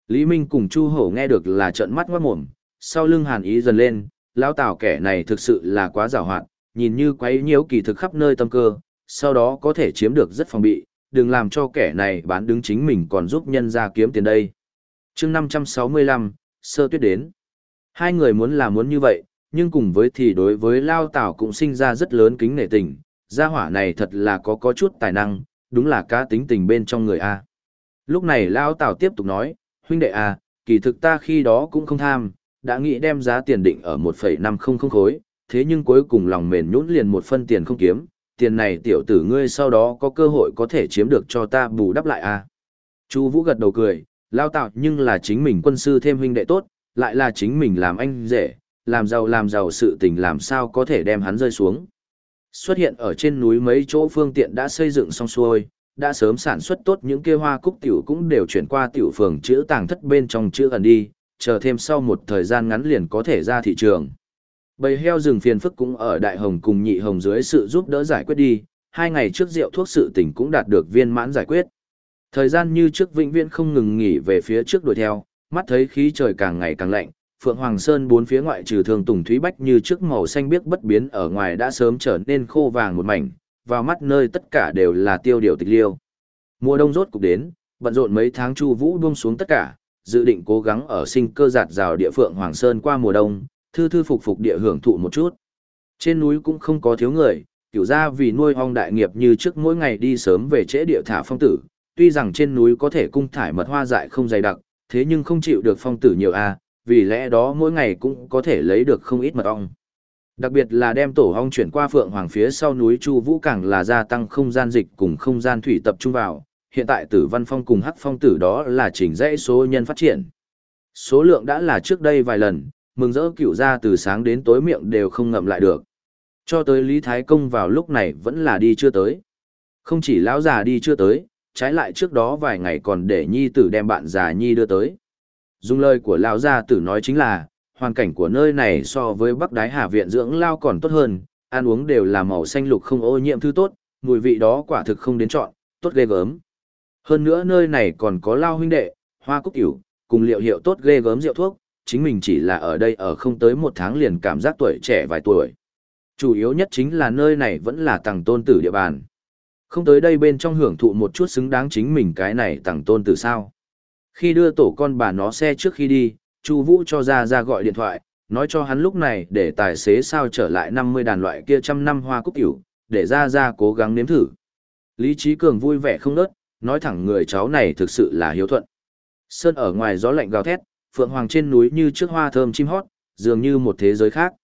Lý Minh cùng Chu Hổ nghe được là trợn mắt ngoát mồm, sau lưng hàn ý dần lên, lão tảo kẻ này thực sự là quá giàu hoạt, nhìn như quấy nhiễu kỳ thực khắp nơi tâm cơ, sau đó có thể chiếm được rất phòng bị, đừng làm cho kẻ này bán đứng chính mình còn giúp nhân ra kiếm tiền đây. chương 565, sơ tuyết đến. Hai người muốn là muốn như vậy, nhưng cùng với thì đối với Lao Tảo cũng sinh ra rất lớn kính nể tình, gia hỏa này thật là có có chút tài năng, đúng là cá tính tình bên trong người A. Lúc này Lao Tảo tiếp tục nói, huynh đệ A, kỳ thực ta khi đó cũng không tham, đã nghĩ đem giá tiền định ở 1,500 khối, thế nhưng cuối cùng lòng mền nhũn liền một phân tiền không kiếm, tiền này tiểu tử ngươi sau đó có cơ hội có thể chiếm được cho ta bù đắp lại a. Chu Vũ gật đầu cười, lao tạo nhưng là chính mình quân sư thêm huynh đệ tốt, lại là chính mình làm anh rể, làm giàu làm giàu sự tình làm sao có thể đem hắn rơi xuống. Xuất hiện ở trên núi mấy chỗ phương tiện đã xây dựng xong xuôi, đã sớm sản xuất tốt những kia hoa cúc tiểu cũng đều chuyển qua tiểu phường chữ tàng thất bên trong chữ gần đi, chờ thêm sau một thời gian ngắn liền có thể ra thị trường. Bầy heo rừng phiền phức cũng ở đại hồng cùng nhị hồng dưới sự giúp đỡ giải quyết đi, hai ngày trước rượu thuốc sự tình cũng đạt được viên mãn giải quyết. Thời gian như trước vĩnh viễn không ngừng nghỉ về phía trước đuổi theo, mắt thấy khí trời càng ngày càng lạnh, Phượng Hoàng Sơn bốn phía ngoại trừ thường tùng thúy bách như trước màu xanh biếc bất biến ở ngoài đã sớm trở nên khô vàng một mảnh, vào mắt nơi tất cả đều là tiêu điều tịch liêu. Mùa đông rốt cục đến, bận rộn mấy tháng chu vũ buông xuống tất cả, dự định cố gắng ở sinh cơ giạt rào địa Phượng Hoàng Sơn qua mùa đông, thư thư phục phục địa hưởng thụ một chút. Trên núi cũng không có thiếu người, kiểu ra vì nuôi ong đại nghiệp như trước mỗi ngày đi sớm về trễ địa thả phong tử, tuy rằng trên núi có thể cung thải mật hoa dại không dày đặc, thế nhưng không chịu được phong tử nhiều a, vì lẽ đó mỗi ngày cũng có thể lấy được không ít mật ong. Đặc biệt là đem tổ ong chuyển qua phượng hoàng phía sau núi Chu Vũ càng là gia tăng không gian dịch cùng không gian thủy tập trung vào, hiện tại Tử Văn Phong cùng Hắc Phong tử đó là chỉnh dãy số nhân phát triển. Số lượng đã là trước đây vài lần, mừng rỡ cựu ra từ sáng đến tối miệng đều không ngậm lại được. Cho tới Lý Thái Công vào lúc này vẫn là đi chưa tới. Không chỉ lão già đi chưa tới, trái lại trước đó vài ngày còn để nhi tử đem bạn già nhi đưa tới. Dùng lời của lão gia tử nói chính là, hoàn cảnh của nơi này so với Bắc Đái Hà viện dưỡng lao còn tốt hơn, ăn uống đều là màu xanh lục không ô nhiễm thứ tốt, mùi vị đó quả thực không đến chọn, tốt ghê gớm. Hơn nữa nơi này còn có lao huynh đệ, hoa cúc tiểu, cùng liệu hiệu tốt ghê gớm rượu thuốc, chính mình chỉ là ở đây ở không tới một tháng liền cảm giác tuổi trẻ vài tuổi. Chủ yếu nhất chính là nơi này vẫn là tàng tôn tử địa bàn. Không tới đây bên trong hưởng thụ một chút xứng đáng chính mình cái này tàng tôn tử sao. Khi đưa tổ con bà nó xe trước khi đi, Chu Vũ cho ra ra gọi điện thoại, nói cho hắn lúc này để tài xế sao trở lại 50 đàn loại kia trăm năm hoa cúc kiểu để ra ra cố gắng nếm thử. Lý Trí Cường vui vẻ không nớt, nói thẳng người cháu này thực sự là hiếu thuận. Sơn ở ngoài gió lạnh gào thét, phượng hoàng trên núi như trước hoa thơm chim hót, dường như một thế giới khác.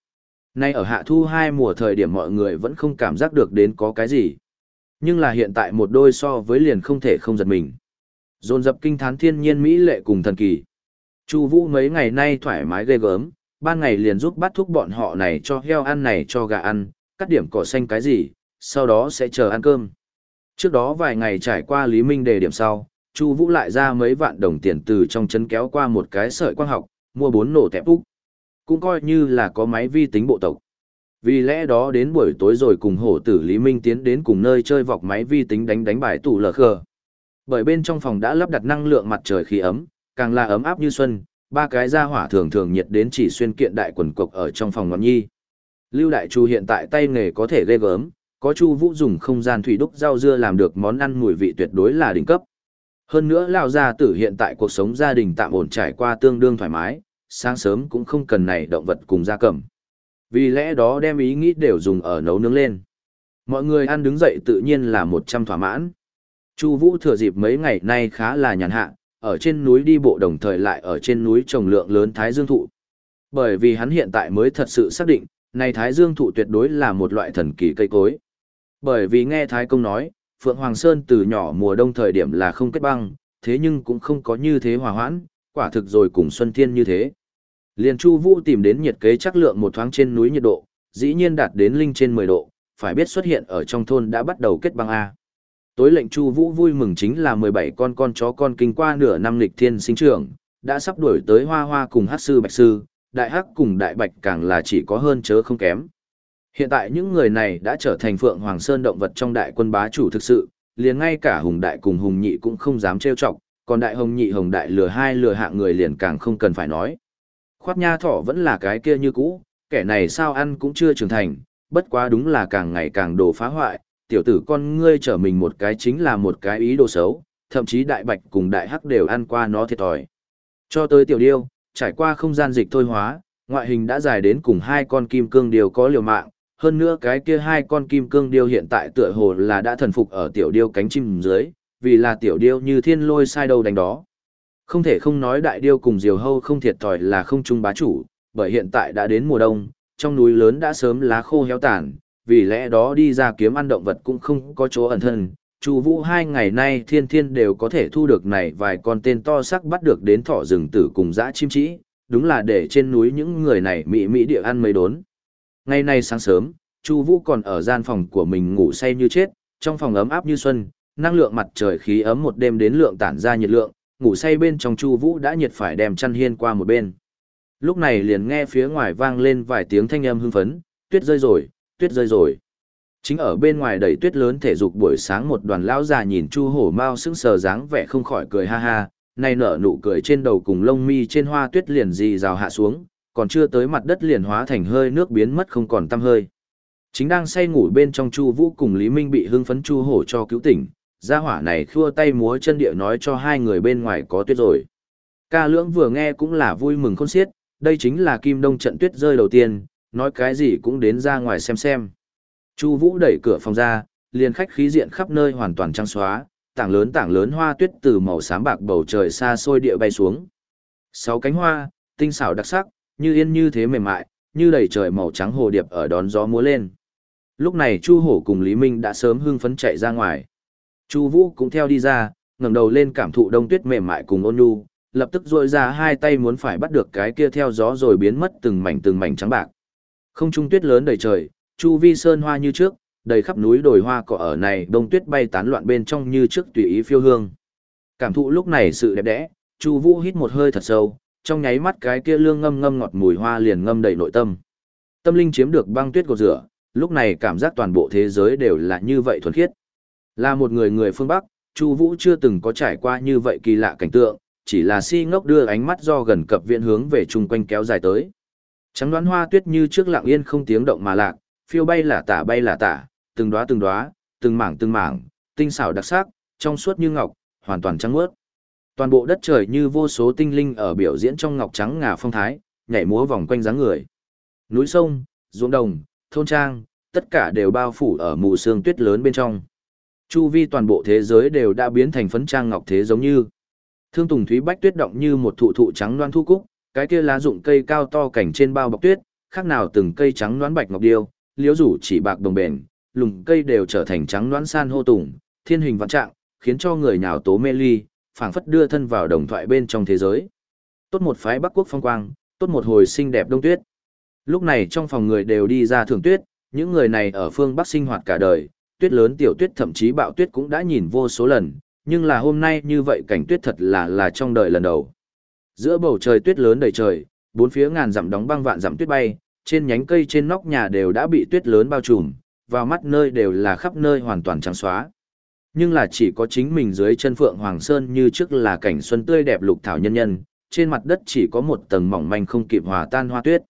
Nay ở hạ thu hai mùa thời điểm mọi người vẫn không cảm giác được đến có cái gì. Nhưng là hiện tại một đôi so với liền không thể không giật mình. Dồn dập kinh thán thiên nhiên mỹ lệ cùng thần kỳ. Chu Vũ mấy ngày nay thoải mái ghê gớm, ban ngày liền giúp bắt thúc bọn họ này cho heo ăn này cho gà ăn, cắt điểm cỏ xanh cái gì, sau đó sẽ chờ ăn cơm. Trước đó vài ngày trải qua Lý Minh đề điểm sau, Chu Vũ lại ra mấy vạn đồng tiền từ trong chấn kéo qua một cái sợi quang học, mua bốn nổ tẹp úc. Cũng coi như là có máy vi tính bộ tộc. Vì lẽ đó đến buổi tối rồi cùng hổ tử Lý Minh tiến đến cùng nơi chơi vọc máy vi tính đánh đánh bài tủ lờ khờ. Bởi bên trong phòng đã lắp đặt năng lượng mặt trời khí ấm, càng là ấm áp như xuân, ba cái gia hỏa thường thường nhiệt đến chỉ xuyên kiện đại quần cộc ở trong phòng ngọn nhi. Lưu Đại Chu hiện tại tay nghề có thể ghê gớm, có Chu Vũ dùng không gian thủy đúc rau dưa làm được món ăn mùi vị tuyệt đối là đỉnh cấp. Hơn nữa lão gia tử hiện tại cuộc sống gia đình tạm ổn trải qua tương đương thoải mái, sáng sớm cũng không cần này động vật cùng gia cầm. Vì lẽ đó đem ý nghĩ đều dùng ở nấu nướng lên. Mọi người ăn đứng dậy tự nhiên là một trăm thỏa mãn. Chu Vũ thừa dịp mấy ngày nay khá là nhàn hạ, ở trên núi đi bộ đồng thời lại ở trên núi trồng lượng lớn thái dương thụ. Bởi vì hắn hiện tại mới thật sự xác định, này thái dương thụ tuyệt đối là một loại thần kỳ cây cối. Bởi vì nghe Thái Công nói, Phượng Hoàng Sơn từ nhỏ mùa đông thời điểm là không kết băng, thế nhưng cũng không có như thế hòa hoãn, quả thực rồi cùng Xuân Thiên như thế. Liên Chu Vũ tìm đến nhiệt kế chắc lượng một thoáng trên núi nhiệt độ, dĩ nhiên đạt đến linh trên 10 độ, phải biết xuất hiện ở trong thôn đã bắt đầu kết băng A. Tối lệnh Chu Vũ vui mừng chính là 17 con con chó con kinh qua nửa năm lịch thiên sinh trưởng, đã sắp đuổi tới Hoa Hoa cùng Hắc sư Bạch sư, Đại Hắc cùng Đại Bạch càng là chỉ có hơn chớ không kém. Hiện tại những người này đã trở thành Phượng Hoàng Sơn động vật trong đại quân bá chủ thực sự, liền ngay cả Hùng Đại cùng Hùng Nhị cũng không dám trêu chọc, còn Đại Hồng Nhị Hồng Đại lừa hai lừa hạng người liền càng không cần phải nói. Khoát nha thỏ vẫn là cái kia như cũ, kẻ này sao ăn cũng chưa trưởng thành, bất quá đúng là càng ngày càng đồ phá hoại, tiểu tử con ngươi trở mình một cái chính là một cái ý đồ xấu, thậm chí đại bạch cùng đại hắc đều ăn qua nó thiệt thòi. Cho tới tiểu điêu, trải qua không gian dịch thôi hóa, ngoại hình đã dài đến cùng hai con kim cương điều có liều mạng, hơn nữa cái kia hai con kim cương điêu hiện tại tựa hồ là đã thần phục ở tiểu điêu cánh chim dưới, vì là tiểu điêu như thiên lôi sai đâu đánh đó. Không thể không nói đại điêu cùng diều hâu không thiệt thòi là không trung bá chủ, bởi hiện tại đã đến mùa đông, trong núi lớn đã sớm lá khô héo tàn, vì lẽ đó đi ra kiếm ăn động vật cũng không có chỗ ẩn thân. Chu Vũ hai ngày nay thiên thiên đều có thể thu được này vài con tên to sắc bắt được đến thỏ rừng tử cùng dã chim trĩ, đúng là để trên núi những người này mỹ mỹ địa ăn mấy đốn. Ngày nay sáng sớm, Chu Vũ còn ở gian phòng của mình ngủ say như chết, trong phòng ấm áp như xuân, năng lượng mặt trời khí ấm một đêm đến lượng tản ra nhiệt lượng, ngủ say bên trong Chu Vũ đã nhiệt phải đem chăn hiên qua một bên. Lúc này liền nghe phía ngoài vang lên vài tiếng thanh âm hưng phấn, tuyết rơi rồi, tuyết rơi rồi. Chính ở bên ngoài đầy tuyết lớn thể dục buổi sáng một đoàn lão già nhìn Chu Hổ Mao sững sờ dáng vẻ không khỏi cười ha ha, nay nở nụ cười trên đầu cùng lông mi trên hoa tuyết liền dì rào hạ xuống, còn chưa tới mặt đất liền hóa thành hơi nước biến mất không còn tăm hơi. Chính đang say ngủ bên trong Chu Vũ cùng Lý Minh bị hưng phấn Chu Hổ cho cứu tỉnh, gia hỏa này khua tay múa chân địa nói cho hai người bên ngoài có tuyết rồi. Ca lưỡng vừa nghe cũng là vui mừng khôn xiết, đây chính là kim đông trận tuyết rơi đầu tiên, nói cái gì cũng đến ra ngoài xem xem. Chu Vũ đẩy cửa phòng ra, liền khách khí diện khắp nơi hoàn toàn trắng xóa, tảng lớn tảng lớn hoa tuyết từ màu xám bạc bầu trời xa xôi địa bay xuống. Sáu cánh hoa, tinh xảo đặc sắc, như yên như thế mềm mại, như đầy trời màu trắng hồ điệp ở đón gió múa lên. Lúc này Chu Hổ cùng Lý Minh đã sớm hưng phấn chạy ra ngoài. Chu Vũ cũng theo đi ra, ngẩng đầu lên cảm thụ đông tuyết mềm mại cùng ôn nhu, lập tức duỗi ra hai tay muốn phải bắt được cái kia theo gió rồi biến mất từng mảnh từng mảnh trắng bạc. Không trung tuyết lớn đầy trời, chu vi sơn hoa như trước, đầy khắp núi đồi hoa cỏ ở này đông tuyết bay tán loạn bên trong như trước tùy ý phiêu hương. Cảm thụ lúc này sự đẹp đẽ, Chu Vũ hít một hơi thật sâu, trong nháy mắt cái kia lương ngâm ngâm ngọt mùi hoa liền ngâm đầy nội tâm. Tâm linh chiếm được băng tuyết của rửa, lúc này cảm giác toàn bộ thế giới đều là như vậy thuần khiết. Là một người người phương Bắc, Chu Vũ chưa từng có trải qua như vậy kỳ lạ cảnh tượng, chỉ là si ngốc đưa ánh mắt do gần cập viện hướng về chung quanh kéo dài tới. Trắng đoán hoa tuyết như trước lặng yên không tiếng động mà lạc, phiêu bay là tả bay là tả, từng đóa từng đóa, từng mảng từng mảng, tinh xảo đặc sắc, trong suốt như ngọc, hoàn toàn trắng muốt. Toàn bộ đất trời như vô số tinh linh ở biểu diễn trong ngọc trắng ngà phong thái, nhảy múa vòng quanh dáng người. Núi sông, ruộng đồng, thôn trang, tất cả đều bao phủ ở mù sương tuyết lớn bên trong. Chu vi toàn bộ thế giới đều đã biến thành phấn trang ngọc thế giống như. Thương Tùng Thúy Bách tuyết động như một thụ thụ trắng loan thu cúc, cái kia lá rụng cây cao to cảnh trên bao bọc tuyết, khác nào từng cây trắng loan bạch ngọc điêu, liễu rủ chỉ bạc đồng bền, lùng cây đều trở thành trắng loan san hô tùng, thiên hình vạn trạng, khiến cho người nào tố mê ly, phảng phất đưa thân vào đồng thoại bên trong thế giới. Tốt một phái Bắc quốc phong quang, tốt một hồi xinh đẹp đông tuyết. Lúc này trong phòng người đều đi ra thưởng tuyết, những người này ở phương Bắc sinh hoạt cả đời, tuyết lớn tiểu tuyết thậm chí bạo tuyết cũng đã nhìn vô số lần, nhưng là hôm nay như vậy cảnh tuyết thật là là trong đời lần đầu. Giữa bầu trời tuyết lớn đầy trời, bốn phía ngàn dặm đóng băng vạn dặm tuyết bay, trên nhánh cây trên nóc nhà đều đã bị tuyết lớn bao trùm, vào mắt nơi đều là khắp nơi hoàn toàn trắng xóa. Nhưng là chỉ có chính mình dưới chân Phượng Hoàng Sơn như trước là cảnh xuân tươi đẹp lục thảo nhân nhân, trên mặt đất chỉ có một tầng mỏng manh không kịp hòa tan hoa tuyết.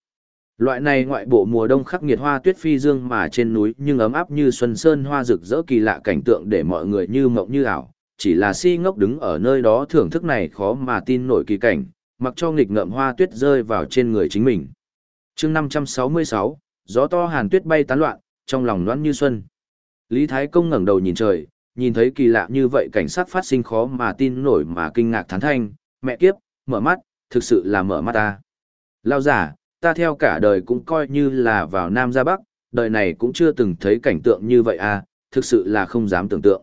Loại này ngoại bộ mùa đông khắc nghiệt hoa tuyết phi dương mà trên núi nhưng ấm áp như xuân sơn hoa rực rỡ kỳ lạ cảnh tượng để mọi người như mộng như ảo, chỉ là si ngốc đứng ở nơi đó thưởng thức này khó mà tin nổi kỳ cảnh, mặc cho nghịch ngợm hoa tuyết rơi vào trên người chính mình. chương 566, gió to hàn tuyết bay tán loạn, trong lòng loãn như xuân. Lý Thái Công ngẩng đầu nhìn trời, nhìn thấy kỳ lạ như vậy cảnh sát phát sinh khó mà tin nổi mà kinh ngạc thán thanh, mẹ kiếp, mở mắt, thực sự là mở mắt ta. Lao giả, ta theo cả đời cũng coi như là vào Nam ra Bắc, đời này cũng chưa từng thấy cảnh tượng như vậy à, thực sự là không dám tưởng tượng.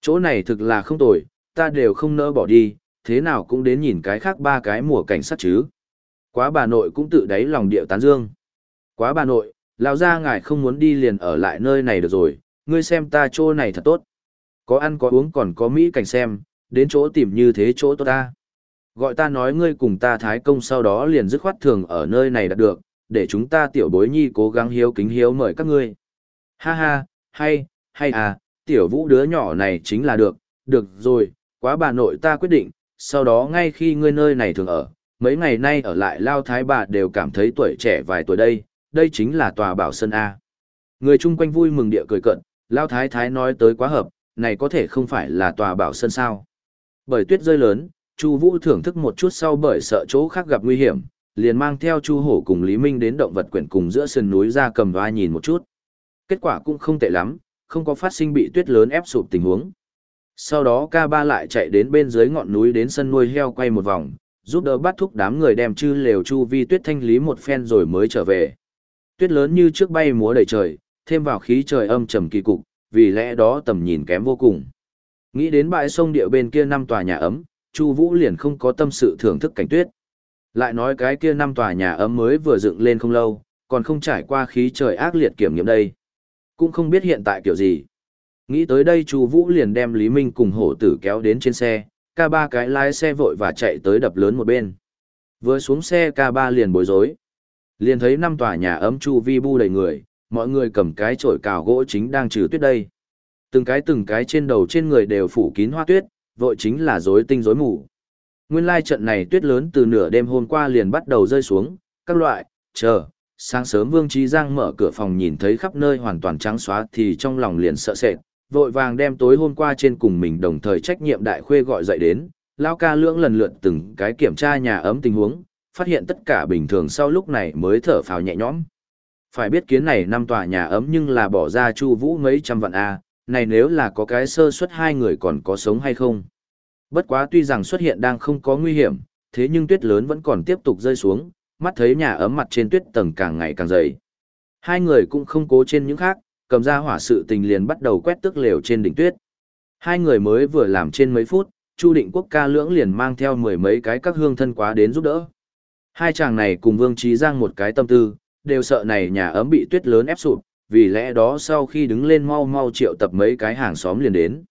Chỗ này thực là không tồi, ta đều không nỡ bỏ đi, thế nào cũng đến nhìn cái khác ba cái mùa cảnh sát chứ. Quá bà nội cũng tự đáy lòng điệu tán dương. Quá bà nội, lão ra ngài không muốn đi liền ở lại nơi này được rồi, ngươi xem ta chỗ này thật tốt. Có ăn có uống còn có mỹ cảnh xem, đến chỗ tìm như thế chỗ tốt ta. Gọi ta nói ngươi cùng ta thái công sau đó liền dứt khoát thường ở nơi này đạt được, để chúng ta tiểu bối nhi cố gắng hiếu kính hiếu mời các ngươi. Ha ha, hay, hay à, tiểu vũ đứa nhỏ này chính là được, được rồi, quá bà nội ta quyết định, sau đó ngay khi ngươi nơi này thường ở, mấy ngày nay ở lại lao thái bà đều cảm thấy tuổi trẻ vài tuổi đây, đây chính là tòa bảo sân A. Người chung quanh vui mừng địa cười cận, lao thái thái nói tới quá hợp, này có thể không phải là tòa bảo sân sao. Bởi tuyết rơi lớn, Chu Vũ thưởng thức một chút sau bởi sợ chỗ khác gặp nguy hiểm, liền mang theo Chu Hổ cùng Lý Minh đến động vật quyển cùng giữa sườn núi ra cầm và nhìn một chút. Kết quả cũng không tệ lắm, không có phát sinh bị tuyết lớn ép sụp tình huống. Sau đó ca ba lại chạy đến bên dưới ngọn núi đến sân nuôi heo quay một vòng, giúp đỡ bắt thúc đám người đem chư lều chu vi tuyết thanh lý một phen rồi mới trở về. Tuyết lớn như trước bay múa đầy trời, thêm vào khí trời âm trầm kỳ cục, vì lẽ đó tầm nhìn kém vô cùng. Nghĩ đến bãi sông địa bên kia năm tòa nhà ấm, Chu Vũ liền không có tâm sự thưởng thức cảnh tuyết. Lại nói cái kia năm tòa nhà ấm mới vừa dựng lên không lâu, còn không trải qua khí trời ác liệt kiểm nghiệm đây. Cũng không biết hiện tại kiểu gì. Nghĩ tới đây Chu Vũ liền đem Lý Minh cùng hổ tử kéo đến trên xe, ca ba cái lái xe vội và chạy tới đập lớn một bên. Vừa xuống xe ca ba liền bối rối. Liền thấy năm tòa nhà ấm chu vi bu đầy người, mọi người cầm cái chổi cào gỗ chính đang trừ tuyết đây. Từng cái từng cái trên đầu trên người đều phủ kín hoa tuyết, vội chính là rối tinh rối mù. Nguyên lai trận này tuyết lớn từ nửa đêm hôm qua liền bắt đầu rơi xuống, các loại, chờ, sáng sớm Vương Trí Giang mở cửa phòng nhìn thấy khắp nơi hoàn toàn trắng xóa thì trong lòng liền sợ sệt, vội vàng đem tối hôm qua trên cùng mình đồng thời trách nhiệm đại khuê gọi dậy đến, lao ca lưỡng lần lượt từng cái kiểm tra nhà ấm tình huống, phát hiện tất cả bình thường sau lúc này mới thở phào nhẹ nhõm. Phải biết kiến này năm tòa nhà ấm nhưng là bỏ ra chu vũ mấy trăm vạn A, này nếu là có cái sơ suất hai người còn có sống hay không. Bất quá tuy rằng xuất hiện đang không có nguy hiểm, thế nhưng tuyết lớn vẫn còn tiếp tục rơi xuống, mắt thấy nhà ấm mặt trên tuyết tầng càng ngày càng dày. Hai người cũng không cố trên những khác, cầm ra hỏa sự tình liền bắt đầu quét tước lều trên đỉnh tuyết. Hai người mới vừa làm trên mấy phút, Chu Định Quốc ca lưỡng liền mang theo mười mấy cái các hương thân quá đến giúp đỡ. Hai chàng này cùng Vương Trí Giang một cái tâm tư, đều sợ này nhà ấm bị tuyết lớn ép sụp, vì lẽ đó sau khi đứng lên mau mau triệu tập mấy cái hàng xóm liền đến.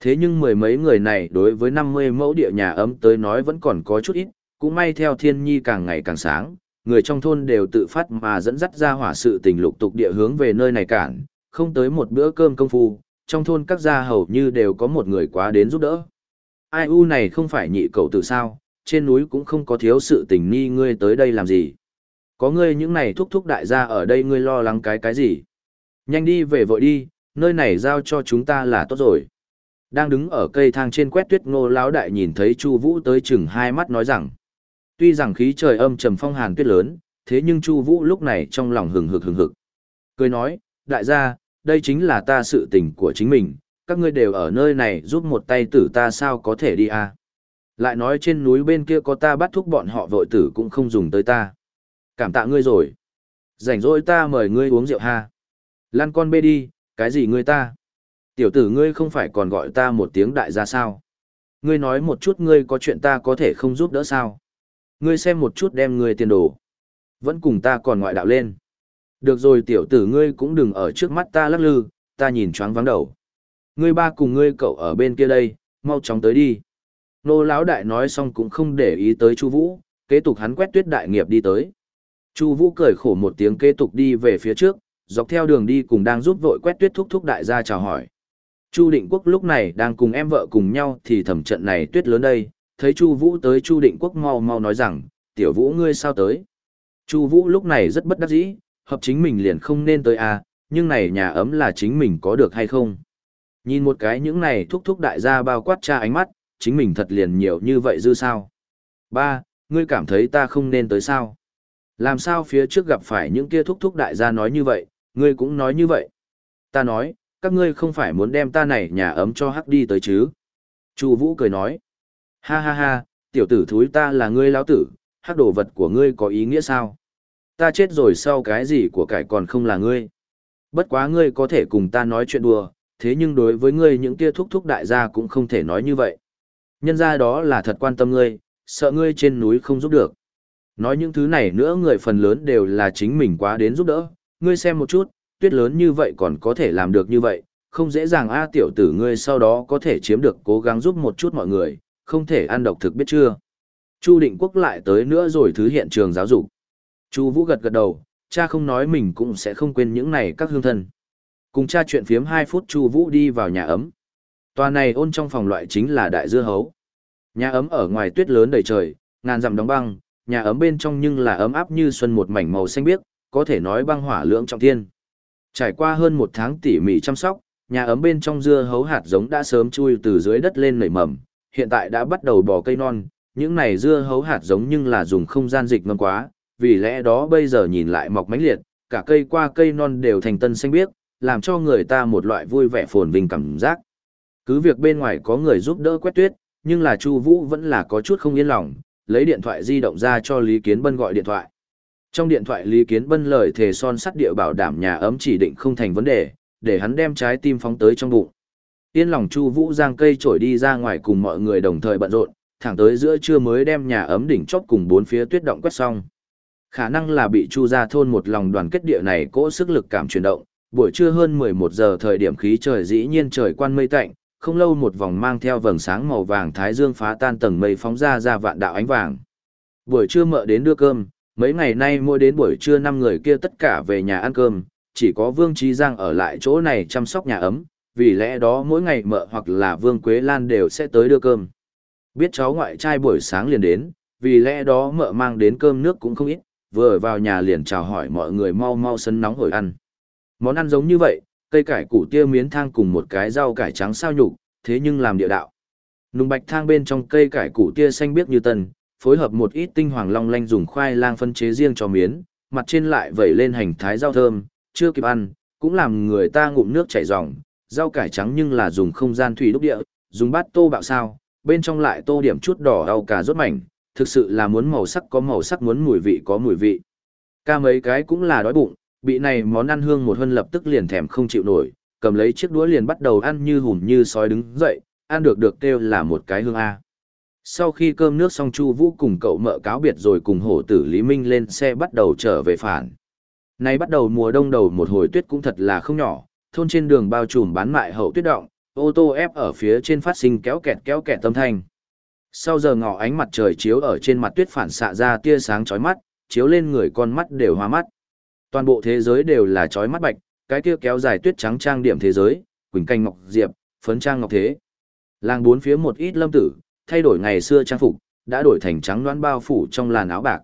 Thế nhưng mười mấy người này đối với 50 mẫu địa nhà ấm tới nói vẫn còn có chút ít, cũng may theo thiên nhi càng ngày càng sáng, người trong thôn đều tự phát mà dẫn dắt ra hỏa sự tình lục tục địa hướng về nơi này cản, không tới một bữa cơm công phu, trong thôn các gia hầu như đều có một người quá đến giúp đỡ. Ai u này không phải nhị cậu tự sao, trên núi cũng không có thiếu sự tình ni ngươi tới đây làm gì. Có ngươi những này thúc thúc đại gia ở đây ngươi lo lắng cái cái gì. Nhanh đi về vội đi, nơi này giao cho chúng ta là tốt rồi. Đang đứng ở cây thang trên quét tuyết ngô lão đại nhìn thấy Chu Vũ tới chừng hai mắt nói rằng. Tuy rằng khí trời âm trầm phong hàn tuyết lớn, thế nhưng Chu Vũ lúc này trong lòng hừng hực hừng hực. Cười nói, đại gia, đây chính là ta sự tình của chính mình, các ngươi đều ở nơi này giúp một tay tử ta sao có thể đi à. Lại nói trên núi bên kia có ta bắt thúc bọn họ vội tử cũng không dùng tới ta. Cảm tạ ngươi rồi. Rảnh rỗi ta mời ngươi uống rượu ha. Lan con bê đi, cái gì ngươi ta? Tiểu tử ngươi không phải còn gọi ta một tiếng đại gia sao? Ngươi nói một chút ngươi có chuyện ta có thể không giúp đỡ sao? Ngươi xem một chút đem ngươi tiền đồ. Vẫn cùng ta còn ngoại đạo lên. Được rồi tiểu tử ngươi cũng đừng ở trước mắt ta lắc lư, ta nhìn choáng vắng đầu. Ngươi ba cùng ngươi cậu ở bên kia đây, mau chóng tới đi. Nô lão đại nói xong cũng không để ý tới Chu Vũ, kế tục hắn quét tuyết đại nghiệp đi tới. Chu Vũ cười khổ một tiếng kế tục đi về phía trước, dọc theo đường đi cùng đang giúp vội quét tuyết thúc thúc đại gia chào hỏi. Chu Định Quốc lúc này đang cùng em vợ cùng nhau thì thẩm trận này tuyết lớn đây, thấy Chu Vũ tới Chu Định Quốc mau mau nói rằng, "Tiểu Vũ ngươi sao tới?" Chu Vũ lúc này rất bất đắc dĩ, hợp chính mình liền không nên tới à, nhưng này nhà ấm là chính mình có được hay không? Nhìn một cái những này thúc thúc đại gia bao quát cha ánh mắt, chính mình thật liền nhiều như vậy dư sao? Ba, ngươi cảm thấy ta không nên tới sao? Làm sao phía trước gặp phải những kia thúc thúc đại gia nói như vậy, ngươi cũng nói như vậy? Ta nói, các ngươi không phải muốn đem ta này nhà ấm cho hắc đi tới chứ? Chu Vũ cười nói, ha ha ha, tiểu tử thúi ta là ngươi lão tử, hắc đồ vật của ngươi có ý nghĩa sao? Ta chết rồi sau cái gì của cải còn không là ngươi? Bất quá ngươi có thể cùng ta nói chuyện đùa, thế nhưng đối với ngươi những kia thúc thúc đại gia cũng không thể nói như vậy. Nhân ra đó là thật quan tâm ngươi, sợ ngươi trên núi không giúp được. Nói những thứ này nữa người phần lớn đều là chính mình quá đến giúp đỡ, ngươi xem một chút, tuyết lớn như vậy còn có thể làm được như vậy, không dễ dàng a tiểu tử ngươi sau đó có thể chiếm được cố gắng giúp một chút mọi người, không thể ăn độc thực biết chưa. Chu Định Quốc lại tới nữa rồi thứ hiện trường giáo dục. Chu Vũ gật gật đầu, cha không nói mình cũng sẽ không quên những này các hương thân. Cùng cha chuyện phiếm 2 phút Chu Vũ đi vào nhà ấm. Tòa này ôn trong phòng loại chính là đại dưa hấu. Nhà ấm ở ngoài tuyết lớn đầy trời, ngàn dặm đóng băng, nhà ấm bên trong nhưng là ấm áp như xuân một mảnh màu xanh biếc, có thể nói băng hỏa lưỡng trọng thiên. Trải qua hơn một tháng tỉ mỉ chăm sóc, nhà ấm bên trong dưa hấu hạt giống đã sớm chui từ dưới đất lên nảy mầm, hiện tại đã bắt đầu bò cây non, những này dưa hấu hạt giống nhưng là dùng không gian dịch ngâm quá, vì lẽ đó bây giờ nhìn lại mọc mãnh liệt, cả cây qua cây non đều thành tân xanh biếc, làm cho người ta một loại vui vẻ phồn vinh cảm giác. Cứ việc bên ngoài có người giúp đỡ quét tuyết, nhưng là Chu Vũ vẫn là có chút không yên lòng, lấy điện thoại di động ra cho Lý Kiến Bân gọi điện thoại. Trong điện thoại Lý Kiến Bân lời thề son sắt địa bảo đảm nhà ấm chỉ định không thành vấn đề, để hắn đem trái tim phóng tới trong bụng. Yên lòng Chu Vũ giang cây trổi đi ra ngoài cùng mọi người đồng thời bận rộn, thẳng tới giữa trưa mới đem nhà ấm đỉnh chót cùng bốn phía tuyết động quét xong. Khả năng là bị Chu gia thôn một lòng đoàn kết địa này cỗ sức lực cảm chuyển động, buổi trưa hơn 11 giờ thời điểm khí trời dĩ nhiên trời quan mây tạnh, không lâu một vòng mang theo vầng sáng màu vàng thái dương phá tan tầng mây phóng ra ra vạn đạo ánh vàng. Buổi trưa mợ đến đưa cơm, mấy ngày nay mỗi đến buổi trưa năm người kia tất cả về nhà ăn cơm, chỉ có Vương Trí Giang ở lại chỗ này chăm sóc nhà ấm, vì lẽ đó mỗi ngày mợ hoặc là Vương Quế Lan đều sẽ tới đưa cơm. Biết cháu ngoại trai buổi sáng liền đến, vì lẽ đó mợ mang đến cơm nước cũng không ít, vừa vào nhà liền chào hỏi mọi người mau mau sân nóng hổi ăn. Món ăn giống như vậy, cây cải củ tia miến thang cùng một cái rau cải trắng sao nhục, thế nhưng làm địa đạo. Nùng bạch thang bên trong cây cải củ tia xanh biếc như tân, phối hợp một ít tinh hoàng long lanh dùng khoai lang phân chế riêng cho miến, mặt trên lại vẩy lên hành thái rau thơm, chưa kịp ăn, cũng làm người ta ngụm nước chảy ròng. Rau cải trắng nhưng là dùng không gian thủy đúc địa, dùng bát tô bạo sao, bên trong lại tô điểm chút đỏ rau cà rốt mảnh, thực sự là muốn màu sắc có màu sắc muốn mùi vị có mùi vị. Ca mấy cái cũng là đói bụng, bị này món ăn hương một hân lập tức liền thèm không chịu nổi, cầm lấy chiếc đũa liền bắt đầu ăn như hùm như sói đứng dậy, ăn được được kêu là một cái hương A. Sau khi cơm nước xong Chu Vũ cùng cậu mợ cáo biệt rồi cùng hổ tử Lý Minh lên xe bắt đầu trở về phản. Nay bắt đầu mùa đông đầu một hồi tuyết cũng thật là không nhỏ, thôn trên đường bao trùm bán mại hậu tuyết động, ô tô ép ở phía trên phát sinh kéo kẹt kéo kẹt tâm thanh. Sau giờ ngọ ánh mặt trời chiếu ở trên mặt tuyết phản xạ ra tia sáng chói mắt, chiếu lên người con mắt đều hoa mắt. Toàn bộ thế giới đều là chói mắt bạch, cái kia kéo dài tuyết trắng trang điểm thế giới, quỳnh canh ngọc diệp, phấn trang ngọc thế. Làng bốn phía một ít lâm tử, thay đổi ngày xưa trang phục, đã đổi thành trắng đoán bao phủ trong làn áo bạc.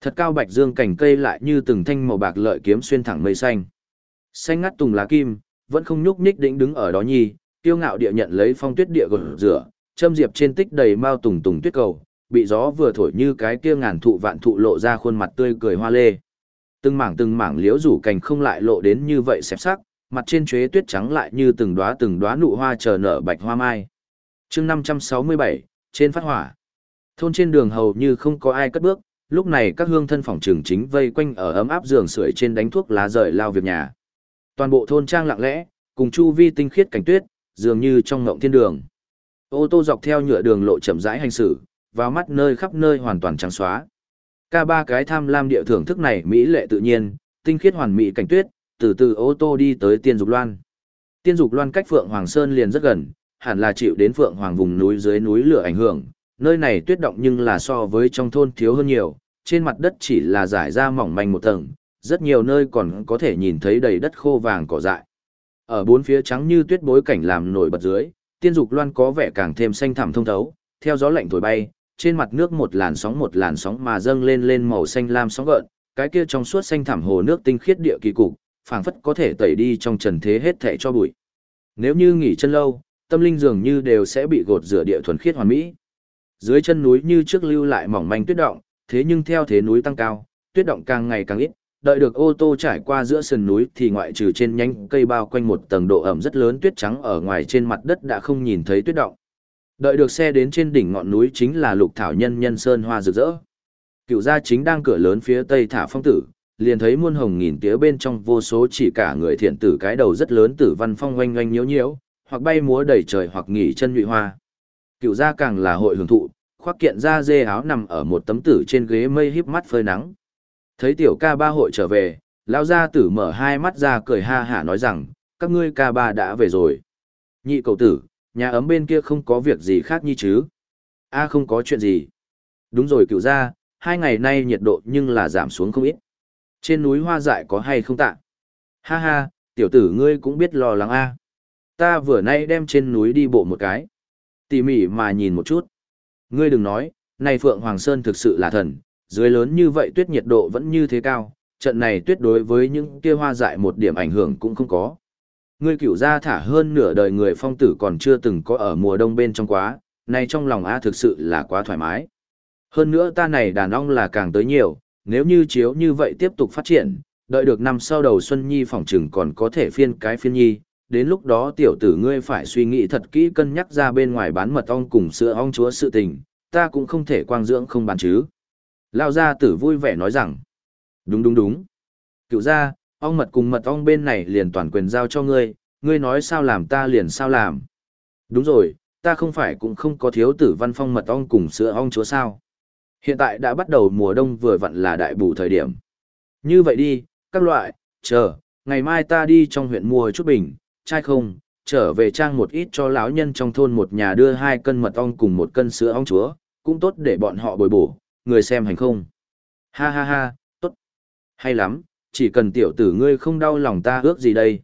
Thật cao bạch dương cành cây lại như từng thanh màu bạc lợi kiếm xuyên thẳng mây xanh. Xanh ngắt tùng lá kim, vẫn không nhúc nhích định đứng ở đó nhi, tiêu ngạo địa nhận lấy phong tuyết địa gột rửa, châm diệp trên tích đầy mao tùng tùng tuyết cầu, bị gió vừa thổi như cái kia ngàn thụ vạn thụ lộ ra khuôn mặt tươi cười hoa lê. Từng mảng từng mảng liễu rủ cành không lại lộ đến như vậy xẹp sắc, mặt trên chuế tuyết trắng lại như từng đóa từng đóa nụ hoa chờ nở bạch hoa mai. Chương 567, trên phát hỏa. Thôn trên đường hầu như không có ai cất bước, lúc này các hương thân phòng trường chính vây quanh ở ấm áp giường sưởi trên đánh thuốc lá rời lao việc nhà. Toàn bộ thôn trang lặng lẽ, cùng chu vi tinh khiết cảnh tuyết, dường như trong ngộng thiên đường. Ô tô dọc theo nhựa đường lộ chậm rãi hành xử, vào mắt nơi khắp nơi hoàn toàn trắng xóa. Cả ba cái tham lam địa thưởng thức này mỹ lệ tự nhiên, tinh khiết hoàn mỹ cảnh tuyết, từ từ ô tô đi tới Tiên Dục Loan. Tiên Dục Loan cách Phượng Hoàng Sơn liền rất gần, hẳn là chịu đến Phượng Hoàng vùng núi dưới núi lửa ảnh hưởng, nơi này tuyết động nhưng là so với trong thôn thiếu hơn nhiều, trên mặt đất chỉ là giải ra mỏng manh một tầng, rất nhiều nơi còn có thể nhìn thấy đầy đất khô vàng cỏ dại. Ở bốn phía trắng như tuyết bối cảnh làm nổi bật dưới, tiên dục loan có vẻ càng thêm xanh thẳm thông thấu, theo gió lạnh thổi bay, trên mặt nước một làn sóng một làn sóng mà dâng lên lên màu xanh lam sóng gợn, cái kia trong suốt xanh thẳm hồ nước tinh khiết địa kỳ cục, phảng phất có thể tẩy đi trong trần thế hết thảy cho bụi. Nếu như nghỉ chân lâu, tâm linh dường như đều sẽ bị gột rửa địa thuần khiết hoàn mỹ. Dưới chân núi như trước lưu lại mỏng manh tuyết động, thế nhưng theo thế núi tăng cao, tuyết động càng ngày càng ít, đợi được ô tô trải qua giữa sườn núi thì ngoại trừ trên nhánh cây bao quanh một tầng độ ẩm rất lớn tuyết trắng ở ngoài trên mặt đất đã không nhìn thấy tuyết động. Đợi được xe đến trên đỉnh ngọn núi chính là lục thảo nhân nhân sơn hoa rực rỡ. Cựu gia chính đang cửa lớn phía tây thả phong tử, liền thấy muôn hồng nghìn tía bên trong vô số chỉ cả người thiện tử cái đầu rất lớn tử văn phong oanh oanh nhiễu nhiễu, hoặc bay múa đầy trời hoặc nghỉ chân nhụy hoa. Cựu gia càng là hội hưởng thụ, khoác kiện da dê áo nằm ở một tấm tử trên ghế mây híp mắt phơi nắng. Thấy tiểu ca ba hội trở về, lão gia tử mở hai mắt ra cười ha hả nói rằng, các ngươi ca ba đã về rồi. Nhị cầu tử, nhà ấm bên kia không có việc gì khác như chứ? a không có chuyện gì. Đúng rồi cựu gia, hai ngày nay nhiệt độ nhưng là giảm xuống không ít. Trên núi hoa dại có hay không tạ? Ha ha, tiểu tử ngươi cũng biết lo lắng a. Ta vừa nay đem trên núi đi bộ một cái. Tỉ mỉ mà nhìn một chút. Ngươi đừng nói, này Phượng Hoàng Sơn thực sự là thần, dưới lớn như vậy tuyết nhiệt độ vẫn như thế cao, trận này tuyết đối với những kia hoa dại một điểm ảnh hưởng cũng không có. Ngươi cửu gia thả hơn nửa đời người phong tử còn chưa từng có ở mùa đông bên trong quá, nay trong lòng A thực sự là quá thoải mái. Hơn nữa ta này đàn ong là càng tới nhiều, nếu như chiếu như vậy tiếp tục phát triển, đợi được năm sau đầu Xuân Nhi phỏng trừng còn có thể phiên cái phiên nhi, đến lúc đó tiểu tử ngươi phải suy nghĩ thật kỹ cân nhắc ra bên ngoài bán mật ong cùng sữa ong chúa sự tình, ta cũng không thể quang dưỡng không bán chứ. Lao gia tử vui vẻ nói rằng, đúng đúng đúng. Cựu gia, ong mật cùng mật ong bên này liền toàn quyền giao cho ngươi, ngươi nói sao làm ta liền sao làm. Đúng rồi, ta không phải cũng không có thiếu tử văn phong mật ong cùng sữa ong chúa sao. Hiện tại đã bắt đầu mùa đông vừa vặn là đại bù thời điểm. Như vậy đi, các loại, chờ, ngày mai ta đi trong huyện mua chút bình, chai không, trở về trang một ít cho lão nhân trong thôn một nhà đưa hai cân mật ong cùng một cân sữa ong chúa, cũng tốt để bọn họ bồi bổ, người xem hành không. Ha ha ha, tốt. Hay lắm, chỉ cần tiểu tử ngươi không đau lòng ta ước gì đây.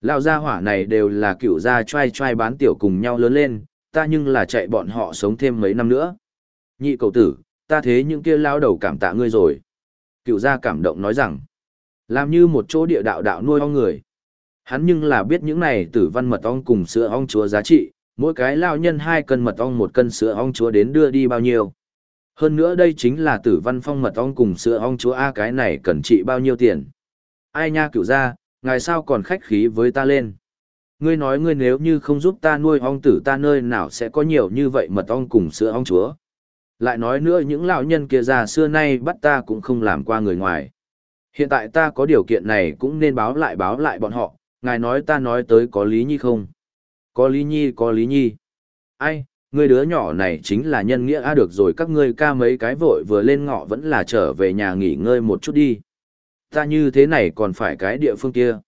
lao gia hỏa này đều là cựu gia trai trai bán tiểu cùng nhau lớn lên, ta nhưng là chạy bọn họ sống thêm mấy năm nữa. Nhị cầu tử, ta thế những kia lao đầu cảm tạ ngươi rồi. Cựu gia cảm động nói rằng, làm như một chỗ địa đạo đạo nuôi ong người. Hắn nhưng là biết những này tử văn mật ong cùng sữa ong chúa giá trị, mỗi cái lao nhân hai cân mật ong một cân sữa ong chúa đến đưa đi bao nhiêu. Hơn nữa đây chính là tử văn phong mật ong cùng sữa ong chúa A cái này cần trị bao nhiêu tiền. Ai nha cựu gia, ngài sao còn khách khí với ta lên. Ngươi nói ngươi nếu như không giúp ta nuôi ong tử ta nơi nào sẽ có nhiều như vậy mật ong cùng sữa ong chúa. Lại nói nữa những lão nhân kia già xưa nay bắt ta cũng không làm qua người ngoài. Hiện tại ta có điều kiện này cũng nên báo lại báo lại bọn họ, ngài nói ta nói tới có lý nhi không? Có lý nhi, có lý nhi. Ai, người đứa nhỏ này chính là nhân nghĩa a được rồi các ngươi ca mấy cái vội vừa lên ngọ vẫn là trở về nhà nghỉ ngơi một chút đi. Ta như thế này còn phải cái địa phương kia.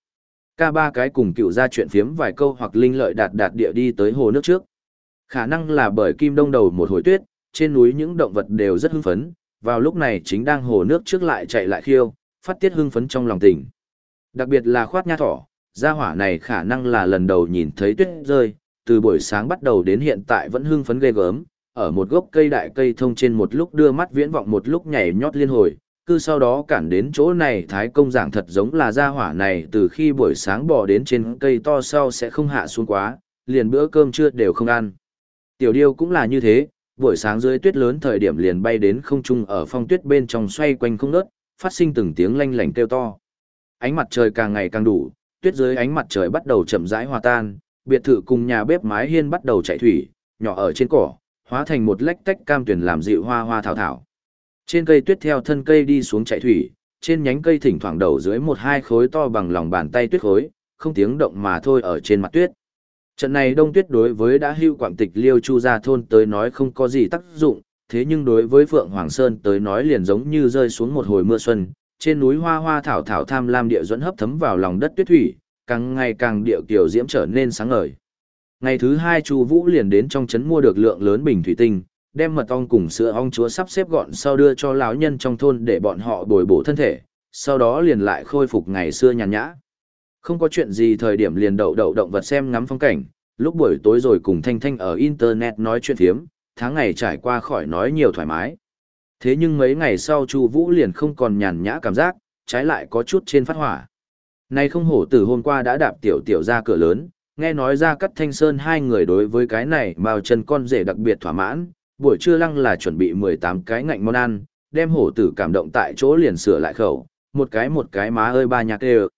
Ca ba cái cùng cựu ra chuyện phiếm vài câu hoặc linh lợi đạt đạt địa đi tới hồ nước trước. Khả năng là bởi kim đông đầu một hồi tuyết, trên núi những động vật đều rất hưng phấn, vào lúc này chính đang hồ nước trước lại chạy lại khiêu, phát tiết hưng phấn trong lòng tỉnh. Đặc biệt là khoát nha thỏ, gia hỏa này khả năng là lần đầu nhìn thấy tuyết rơi, từ buổi sáng bắt đầu đến hiện tại vẫn hưng phấn ghê gớm, ở một gốc cây đại cây thông trên một lúc đưa mắt viễn vọng một lúc nhảy nhót liên hồi, cứ sau đó cản đến chỗ này thái công giảng thật giống là gia hỏa này từ khi buổi sáng bò đến trên cây to sau sẽ không hạ xuống quá, liền bữa cơm trưa đều không ăn. Tiểu điêu cũng là như thế, buổi sáng dưới tuyết lớn thời điểm liền bay đến không trung ở phong tuyết bên trong xoay quanh không ngớt, phát sinh từng tiếng lanh lảnh kêu to. Ánh mặt trời càng ngày càng đủ, tuyết dưới ánh mặt trời bắt đầu chậm rãi hòa tan, biệt thự cùng nhà bếp mái hiên bắt đầu chạy thủy, nhỏ ở trên cỏ, hóa thành một lách tách cam tuyển làm dịu hoa hoa thảo thảo. Trên cây tuyết theo thân cây đi xuống chạy thủy, trên nhánh cây thỉnh thoảng đầu dưới một hai khối to bằng lòng bàn tay tuyết khối, không tiếng động mà thôi ở trên mặt tuyết. Trận này đông tuyết đối với đã hưu quảng tịch liêu chu gia thôn tới nói không có gì tác dụng, thế nhưng đối với Phượng Hoàng Sơn tới nói liền giống như rơi xuống một hồi mưa xuân, trên núi hoa hoa thảo thảo tham lam địa dẫn hấp thấm vào lòng đất tuyết thủy, càng ngày càng địa kiểu diễm trở nên sáng ngời. Ngày thứ hai Chu Vũ liền đến trong trấn mua được lượng lớn bình thủy tinh, đem mật ong cùng sữa ong chúa sắp xếp gọn sau đưa cho lão nhân trong thôn để bọn họ bồi bổ thân thể, sau đó liền lại khôi phục ngày xưa nhàn nhã. Không có chuyện gì thời điểm liền đậu đậu động vật xem ngắm phong cảnh, lúc buổi tối rồi cùng Thanh Thanh ở internet nói chuyện thiếm, tháng ngày trải qua khỏi nói nhiều thoải mái. Thế nhưng mấy ngày sau Chu Vũ liền không còn nhàn nhã cảm giác, trái lại có chút trên phát hỏa. Nay không hổ từ hôm qua đã đạp tiểu tiểu ra cửa lớn, nghe nói ra cắt thanh sơn hai người đối với cái này bao chân con rể đặc biệt thỏa mãn, buổi trưa lăng là chuẩn bị 18 cái ngạnh món ăn, đem hổ tử cảm động tại chỗ liền sửa lại khẩu, một cái một cái má ơi ba nhạc đều.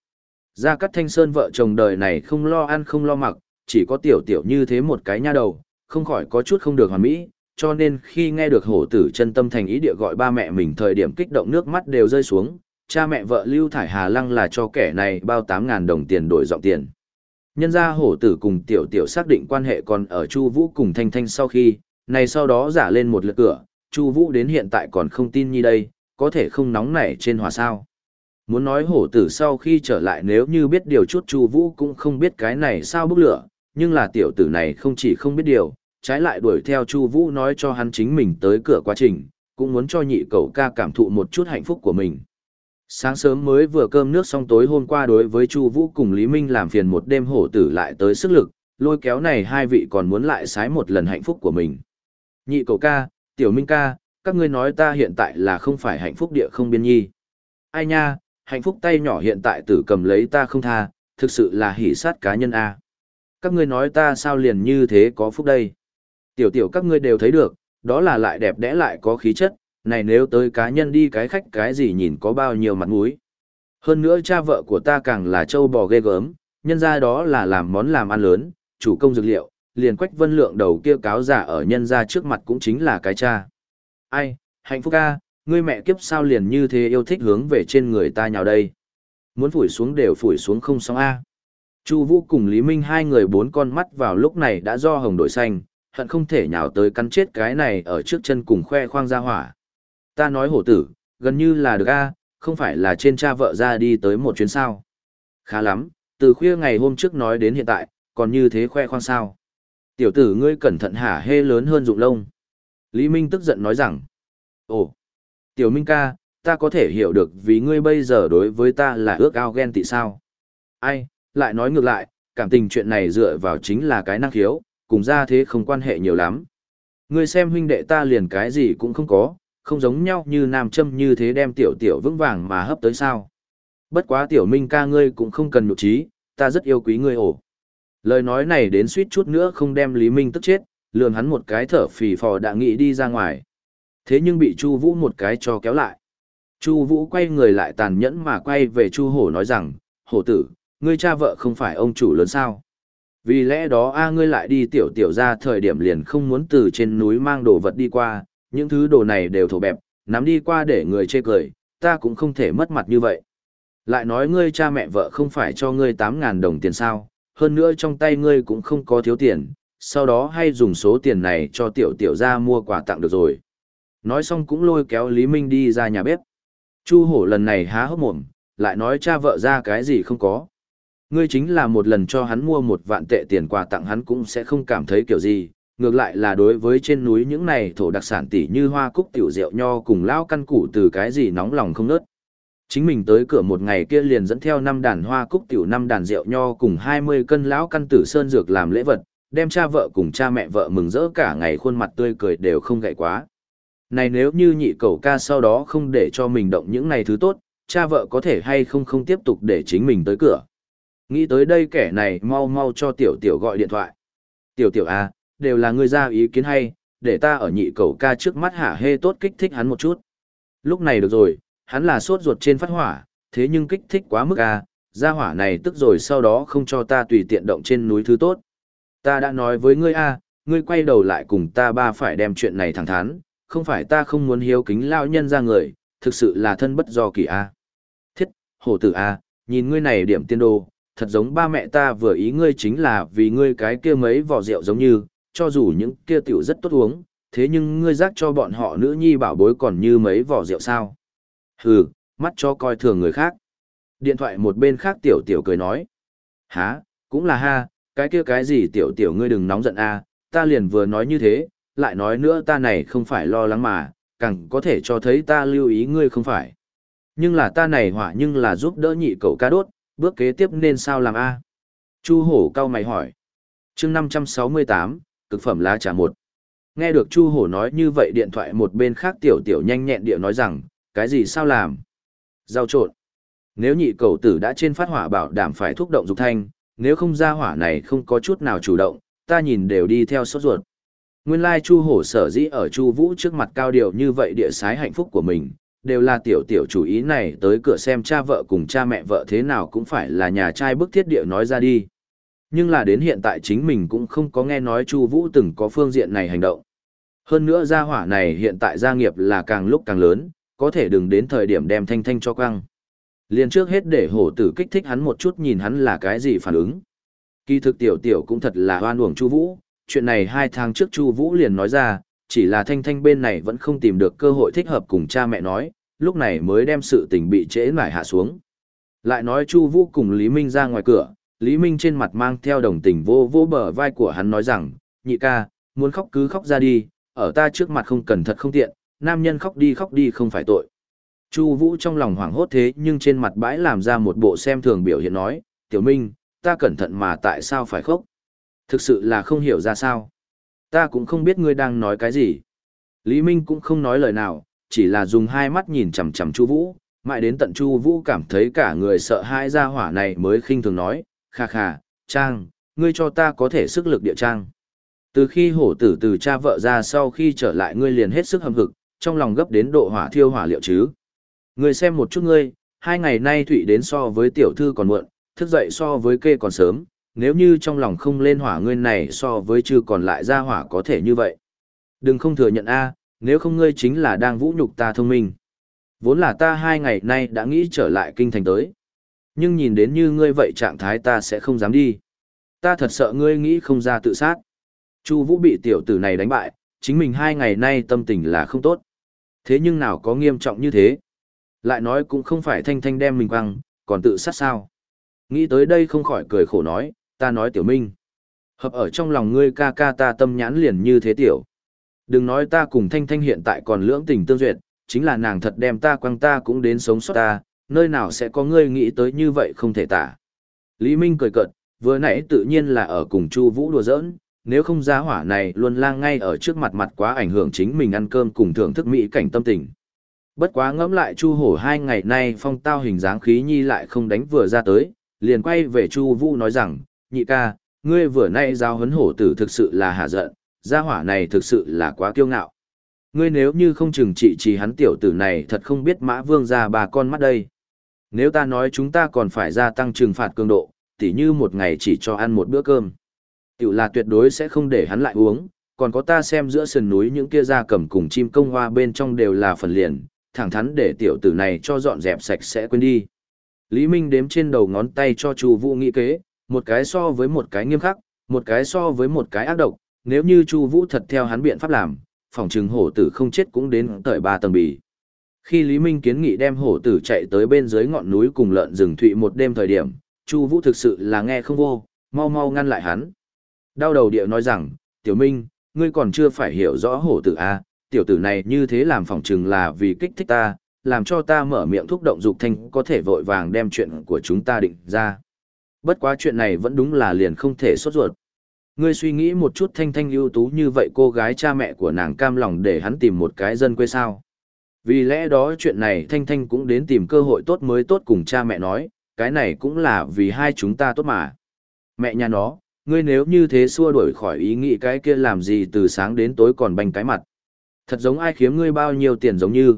Gia Cát Thanh Sơn vợ chồng đời này không lo ăn không lo mặc, chỉ có tiểu tiểu như thế một cái nha đầu, không khỏi có chút không được hoàn mỹ, cho nên khi nghe được hổ tử chân tâm thành ý địa gọi ba mẹ mình thời điểm kích động nước mắt đều rơi xuống, cha mẹ vợ Lưu Thải Hà Lăng là cho kẻ này bao 8.000 đồng tiền đổi dọng tiền. Nhân ra hổ tử cùng tiểu tiểu xác định quan hệ còn ở Chu Vũ cùng Thanh Thanh sau khi, này sau đó giả lên một lượt cửa, Chu Vũ đến hiện tại còn không tin như đây, có thể không nóng nảy trên hòa sao. Muốn nói hổ tử sau khi trở lại nếu như biết điều chút Chu Vũ cũng không biết cái này sao bức lửa, nhưng là tiểu tử này không chỉ không biết điều, trái lại đuổi theo Chu Vũ nói cho hắn chính mình tới cửa quá trình, cũng muốn cho nhị cậu ca cảm thụ một chút hạnh phúc của mình. Sáng sớm mới vừa cơm nước xong tối hôm qua đối với Chu Vũ cùng Lý Minh làm phiền một đêm hổ tử lại tới sức lực, lôi kéo này hai vị còn muốn lại sái một lần hạnh phúc của mình. Nhị cậu ca, tiểu Minh ca, các ngươi nói ta hiện tại là không phải hạnh phúc địa không biên nhi. Ai nha, hạnh phúc tay nhỏ hiện tại tử cầm lấy ta không tha, thực sự là hỉ sát cá nhân a. Các ngươi nói ta sao liền như thế có phúc đây. Tiểu tiểu các ngươi đều thấy được, đó là lại đẹp đẽ lại có khí chất, này nếu tới cá nhân đi cái khách cái gì nhìn có bao nhiêu mặt mũi. Hơn nữa cha vợ của ta càng là trâu bò ghê gớm, nhân ra đó là làm món làm ăn lớn, chủ công dược liệu, liền quách vân lượng đầu kia cáo giả ở nhân ra trước mặt cũng chính là cái cha. Ai, hạnh phúc ca, ngươi mẹ kiếp sao liền như thế yêu thích hướng về trên người ta nhào đây. Muốn phủi xuống đều phủi xuống không xong A. Chu Vũ cùng Lý Minh hai người bốn con mắt vào lúc này đã do hồng đổi xanh, hận không thể nhào tới cắn chết cái này ở trước chân cùng khoe khoang ra hỏa. Ta nói hổ tử, gần như là được a, không phải là trên cha vợ ra đi tới một chuyến sao. Khá lắm, từ khuya ngày hôm trước nói đến hiện tại, còn như thế khoe khoang sao. Tiểu tử ngươi cẩn thận hả hê lớn hơn dụng lông. Lý Minh tức giận nói rằng, ồ, tiểu Minh ca, ta có thể hiểu được vì ngươi bây giờ đối với ta là ước ao ghen tị sao. Ai, lại nói ngược lại, cảm tình chuyện này dựa vào chính là cái năng khiếu, cùng ra thế không quan hệ nhiều lắm. Ngươi xem huynh đệ ta liền cái gì cũng không có, không giống nhau như nam châm như thế đem tiểu tiểu vững vàng mà hấp tới sao. Bất quá tiểu minh ca ngươi cũng không cần nhục trí, ta rất yêu quý ngươi ổ. Lời nói này đến suýt chút nữa không đem Lý Minh tức chết, lường hắn một cái thở phì phò đã nghĩ đi ra ngoài. Thế nhưng bị Chu Vũ một cái cho kéo lại. Chu Vũ quay người lại tàn nhẫn mà quay về Chu Hổ nói rằng, "Hổ tử, ngươi cha vợ không phải ông chủ lớn sao? Vì lẽ đó a ngươi lại đi tiểu tiểu ra thời điểm liền không muốn từ trên núi mang đồ vật đi qua, những thứ đồ này đều thổ bẹp, nắm đi qua để người chê cười, ta cũng không thể mất mặt như vậy. Lại nói ngươi cha mẹ vợ không phải cho ngươi 8.000 đồng tiền sao, hơn nữa trong tay ngươi cũng không có thiếu tiền, sau đó hay dùng số tiền này cho tiểu tiểu ra mua quà tặng được rồi. Nói xong cũng lôi kéo Lý Minh đi ra nhà bếp. Chu hổ lần này há hốc mồm, lại nói cha vợ ra cái gì không có. Ngươi chính là một lần cho hắn mua một vạn tệ tiền quà tặng hắn cũng sẽ không cảm thấy kiểu gì, ngược lại là đối với trên núi những này thổ đặc sản tỉ như hoa cúc tiểu rượu nho cùng lao căn củ từ cái gì nóng lòng không nớt. Chính mình tới cửa một ngày kia liền dẫn theo năm đàn hoa cúc tiểu năm đàn rượu nho cùng 20 cân lão căn tử sơn dược làm lễ vật, đem cha vợ cùng cha mẹ vợ mừng rỡ cả ngày khuôn mặt tươi cười đều không gậy quá. Này nếu như nhị cầu ca sau đó không để cho mình động những này thứ tốt, cha vợ có thể hay không không tiếp tục để chính mình tới cửa. Nghĩ tới đây kẻ này mau mau cho tiểu tiểu gọi điện thoại. Tiểu tiểu à, đều là ngươi ra ý kiến hay, để ta ở nhị cầu ca trước mắt hả hê tốt kích thích hắn một chút. Lúc này được rồi, hắn là sốt ruột trên phát hỏa, thế nhưng kích thích quá mức à, ra hỏa này tức rồi sau đó không cho ta tùy tiện động trên núi thứ tốt. Ta đã nói với ngươi a, à, ngươi quay đầu lại cùng ta ba phải đem chuyện này thẳng thắn, không phải ta không muốn hiếu kính lao nhân ra người, thực sự là thân bất do kỳ a. À. Thiết, hổ tử a, à, nhìn ngươi này điểm tiên đồ, thật giống ba mẹ ta vừa ý ngươi chính là vì ngươi cái kia mấy vỏ rượu giống như, cho dù những kia tiểu rất tốt uống, thế nhưng ngươi giác cho bọn họ nữ nhi bảo bối còn như mấy vỏ rượu sao. Hừ, mắt cho coi thường người khác. Điện thoại một bên khác tiểu tiểu cười nói. há, cũng là ha, cái kia cái gì tiểu tiểu ngươi đừng nóng giận a, ta liền vừa nói như thế, lại nói nữa ta này không phải lo lắng mà, càng có thể cho thấy ta lưu ý ngươi không phải. Nhưng là ta này hỏa nhưng là giúp đỡ nhị cậu ca đốt, bước kế tiếp nên sao làm a? Chu hổ cao mày hỏi. chương 568, cực phẩm lá trà một. Nghe được Chu Hổ nói như vậy điện thoại một bên khác tiểu tiểu nhanh nhẹn địa nói rằng, cái gì sao làm? Giao trộn. Nếu nhị cầu tử đã trên phát hỏa bảo đảm phải thúc động dục thanh, nếu không ra hỏa này không có chút nào chủ động, ta nhìn đều đi theo sốt ruột. Nguyên lai Chu Hổ sở dĩ ở Chu Vũ trước mặt cao điều như vậy địa sái hạnh phúc của mình, đều là tiểu tiểu chủ ý này tới cửa xem cha vợ cùng cha mẹ vợ thế nào cũng phải là nhà trai bức thiết địa nói ra đi. Nhưng là đến hiện tại chính mình cũng không có nghe nói Chu Vũ từng có phương diện này hành động. Hơn nữa gia hỏa này hiện tại gia nghiệp là càng lúc càng lớn, có thể đừng đến thời điểm đem thanh thanh cho quăng. Liền trước hết để hổ tử kích thích hắn một chút nhìn hắn là cái gì phản ứng. Kỳ thực tiểu tiểu cũng thật là hoan uổng Chu Vũ, chuyện này hai tháng trước Chu Vũ liền nói ra, chỉ là Thanh Thanh bên này vẫn không tìm được cơ hội thích hợp cùng cha mẹ nói, lúc này mới đem sự tình bị trễ nải hạ xuống. Lại nói Chu Vũ cùng Lý Minh ra ngoài cửa, Lý Minh trên mặt mang theo đồng tình vô vô bờ vai của hắn nói rằng, nhị ca, muốn khóc cứ khóc ra đi, ở ta trước mặt không cần thật không tiện, nam nhân khóc đi khóc đi không phải tội. Chu Vũ trong lòng hoảng hốt thế nhưng trên mặt bãi làm ra một bộ xem thường biểu hiện nói, tiểu minh, ta cẩn thận mà tại sao phải khóc? Thực sự là không hiểu ra sao. Ta cũng không biết ngươi đang nói cái gì. Lý Minh cũng không nói lời nào, chỉ là dùng hai mắt nhìn chằm chằm Chu Vũ, mãi đến tận Chu Vũ cảm thấy cả người sợ hãi ra hỏa này mới khinh thường nói, "Kha kha, Trang, ngươi cho ta có thể sức lực địa trang." Từ khi hổ tử từ cha vợ ra sau khi trở lại ngươi liền hết sức hầm hực, trong lòng gấp đến độ hỏa thiêu hỏa liệu chứ. Ngươi xem một chút ngươi, hai ngày nay Thụy đến so với tiểu thư còn muộn, thức dậy so với kê còn sớm, nếu như trong lòng không lên hỏa ngươi này so với chư còn lại ra hỏa có thể như vậy. Đừng không thừa nhận a, nếu không ngươi chính là đang vũ nhục ta thông minh. Vốn là ta hai ngày nay đã nghĩ trở lại kinh thành tới. Nhưng nhìn đến như ngươi vậy trạng thái ta sẽ không dám đi. Ta thật sợ ngươi nghĩ không ra tự sát. Chu Vũ bị tiểu tử này đánh bại, chính mình hai ngày nay tâm tình là không tốt. Thế nhưng nào có nghiêm trọng như thế? Lại nói cũng không phải thanh thanh đem mình quăng, còn tự sát sao? Nghĩ tới đây không khỏi cười khổ nói, ta nói tiểu minh. Hợp ở trong lòng ngươi ca ca ta tâm nhãn liền như thế tiểu. Đừng nói ta cùng thanh thanh hiện tại còn lưỡng tình tương duyệt, chính là nàng thật đem ta quăng ta cũng đến sống sót ta, nơi nào sẽ có ngươi nghĩ tới như vậy không thể tả. Lý Minh cười cợt, vừa nãy tự nhiên là ở cùng Chu Vũ đùa giỡn, nếu không giá hỏa này luôn lang ngay ở trước mặt mặt quá ảnh hưởng chính mình ăn cơm cùng thưởng thức mỹ cảnh tâm tình. Bất quá ngẫm lại Chu Hổ hai ngày nay phong tao hình dáng khí nhi lại không đánh vừa ra tới, liền quay về Chu Vũ nói rằng, nhị ca, ngươi vừa nay giao huấn hổ tử thực sự là hạ giận, gia hỏa này thực sự là quá kiêu ngạo. Ngươi nếu như không chừng trị trì hắn tiểu tử này thật không biết mã vương ra bà con mắt đây. Nếu ta nói chúng ta còn phải gia tăng trừng phạt cường độ, tỉ như một ngày chỉ cho ăn một bữa cơm. Tiểu là tuyệt đối sẽ không để hắn lại uống, còn có ta xem giữa sườn núi những kia da cầm cùng chim công hoa bên trong đều là phần liền, thẳng thắn để tiểu tử này cho dọn dẹp sạch sẽ quên đi. Lý Minh đếm trên đầu ngón tay cho Chu Vũ nghĩ kế, một cái so với một cái nghiêm khắc, một cái so với một cái ác độc, nếu như Chu Vũ thật theo hắn biện pháp làm, phòng trường hổ tử không chết cũng đến tới ba tầng bì. Khi Lý Minh kiến nghị đem hổ tử chạy tới bên dưới ngọn núi cùng lợn rừng thụy một đêm thời điểm, Chu Vũ thực sự là nghe không vô, mau mau ngăn lại hắn. Đau đầu điệu nói rằng, Tiểu Minh, ngươi còn chưa phải hiểu rõ hổ tử a, tiểu tử này như thế làm phòng trừng là vì kích thích ta, làm cho ta mở miệng thúc động dục thanh có thể vội vàng đem chuyện của chúng ta định ra. Bất quá chuyện này vẫn đúng là liền không thể sốt ruột. Ngươi suy nghĩ một chút thanh thanh ưu tú như vậy cô gái cha mẹ của nàng cam lòng để hắn tìm một cái dân quê sao. Vì lẽ đó chuyện này thanh thanh cũng đến tìm cơ hội tốt mới tốt cùng cha mẹ nói, cái này cũng là vì hai chúng ta tốt mà. Mẹ nhà nó, ngươi nếu như thế xua đuổi khỏi ý nghĩ cái kia làm gì từ sáng đến tối còn banh cái mặt. Thật giống ai khiếm ngươi bao nhiêu tiền giống như.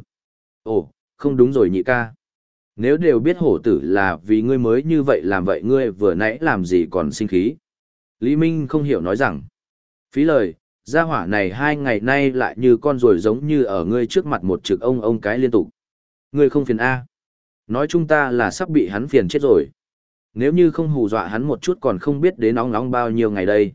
Ồ, không đúng rồi nhị ca. Nếu đều biết hổ tử là vì ngươi mới như vậy làm vậy ngươi vừa nãy làm gì còn sinh khí. Lý Minh không hiểu nói rằng. Phí lời, gia hỏa này hai ngày nay lại như con ruồi giống như ở ngươi trước mặt một trực ông ông cái liên tục. Ngươi không phiền A. Nói chúng ta là sắp bị hắn phiền chết rồi. Nếu như không hù dọa hắn một chút còn không biết đến nóng nóng bao nhiêu ngày đây.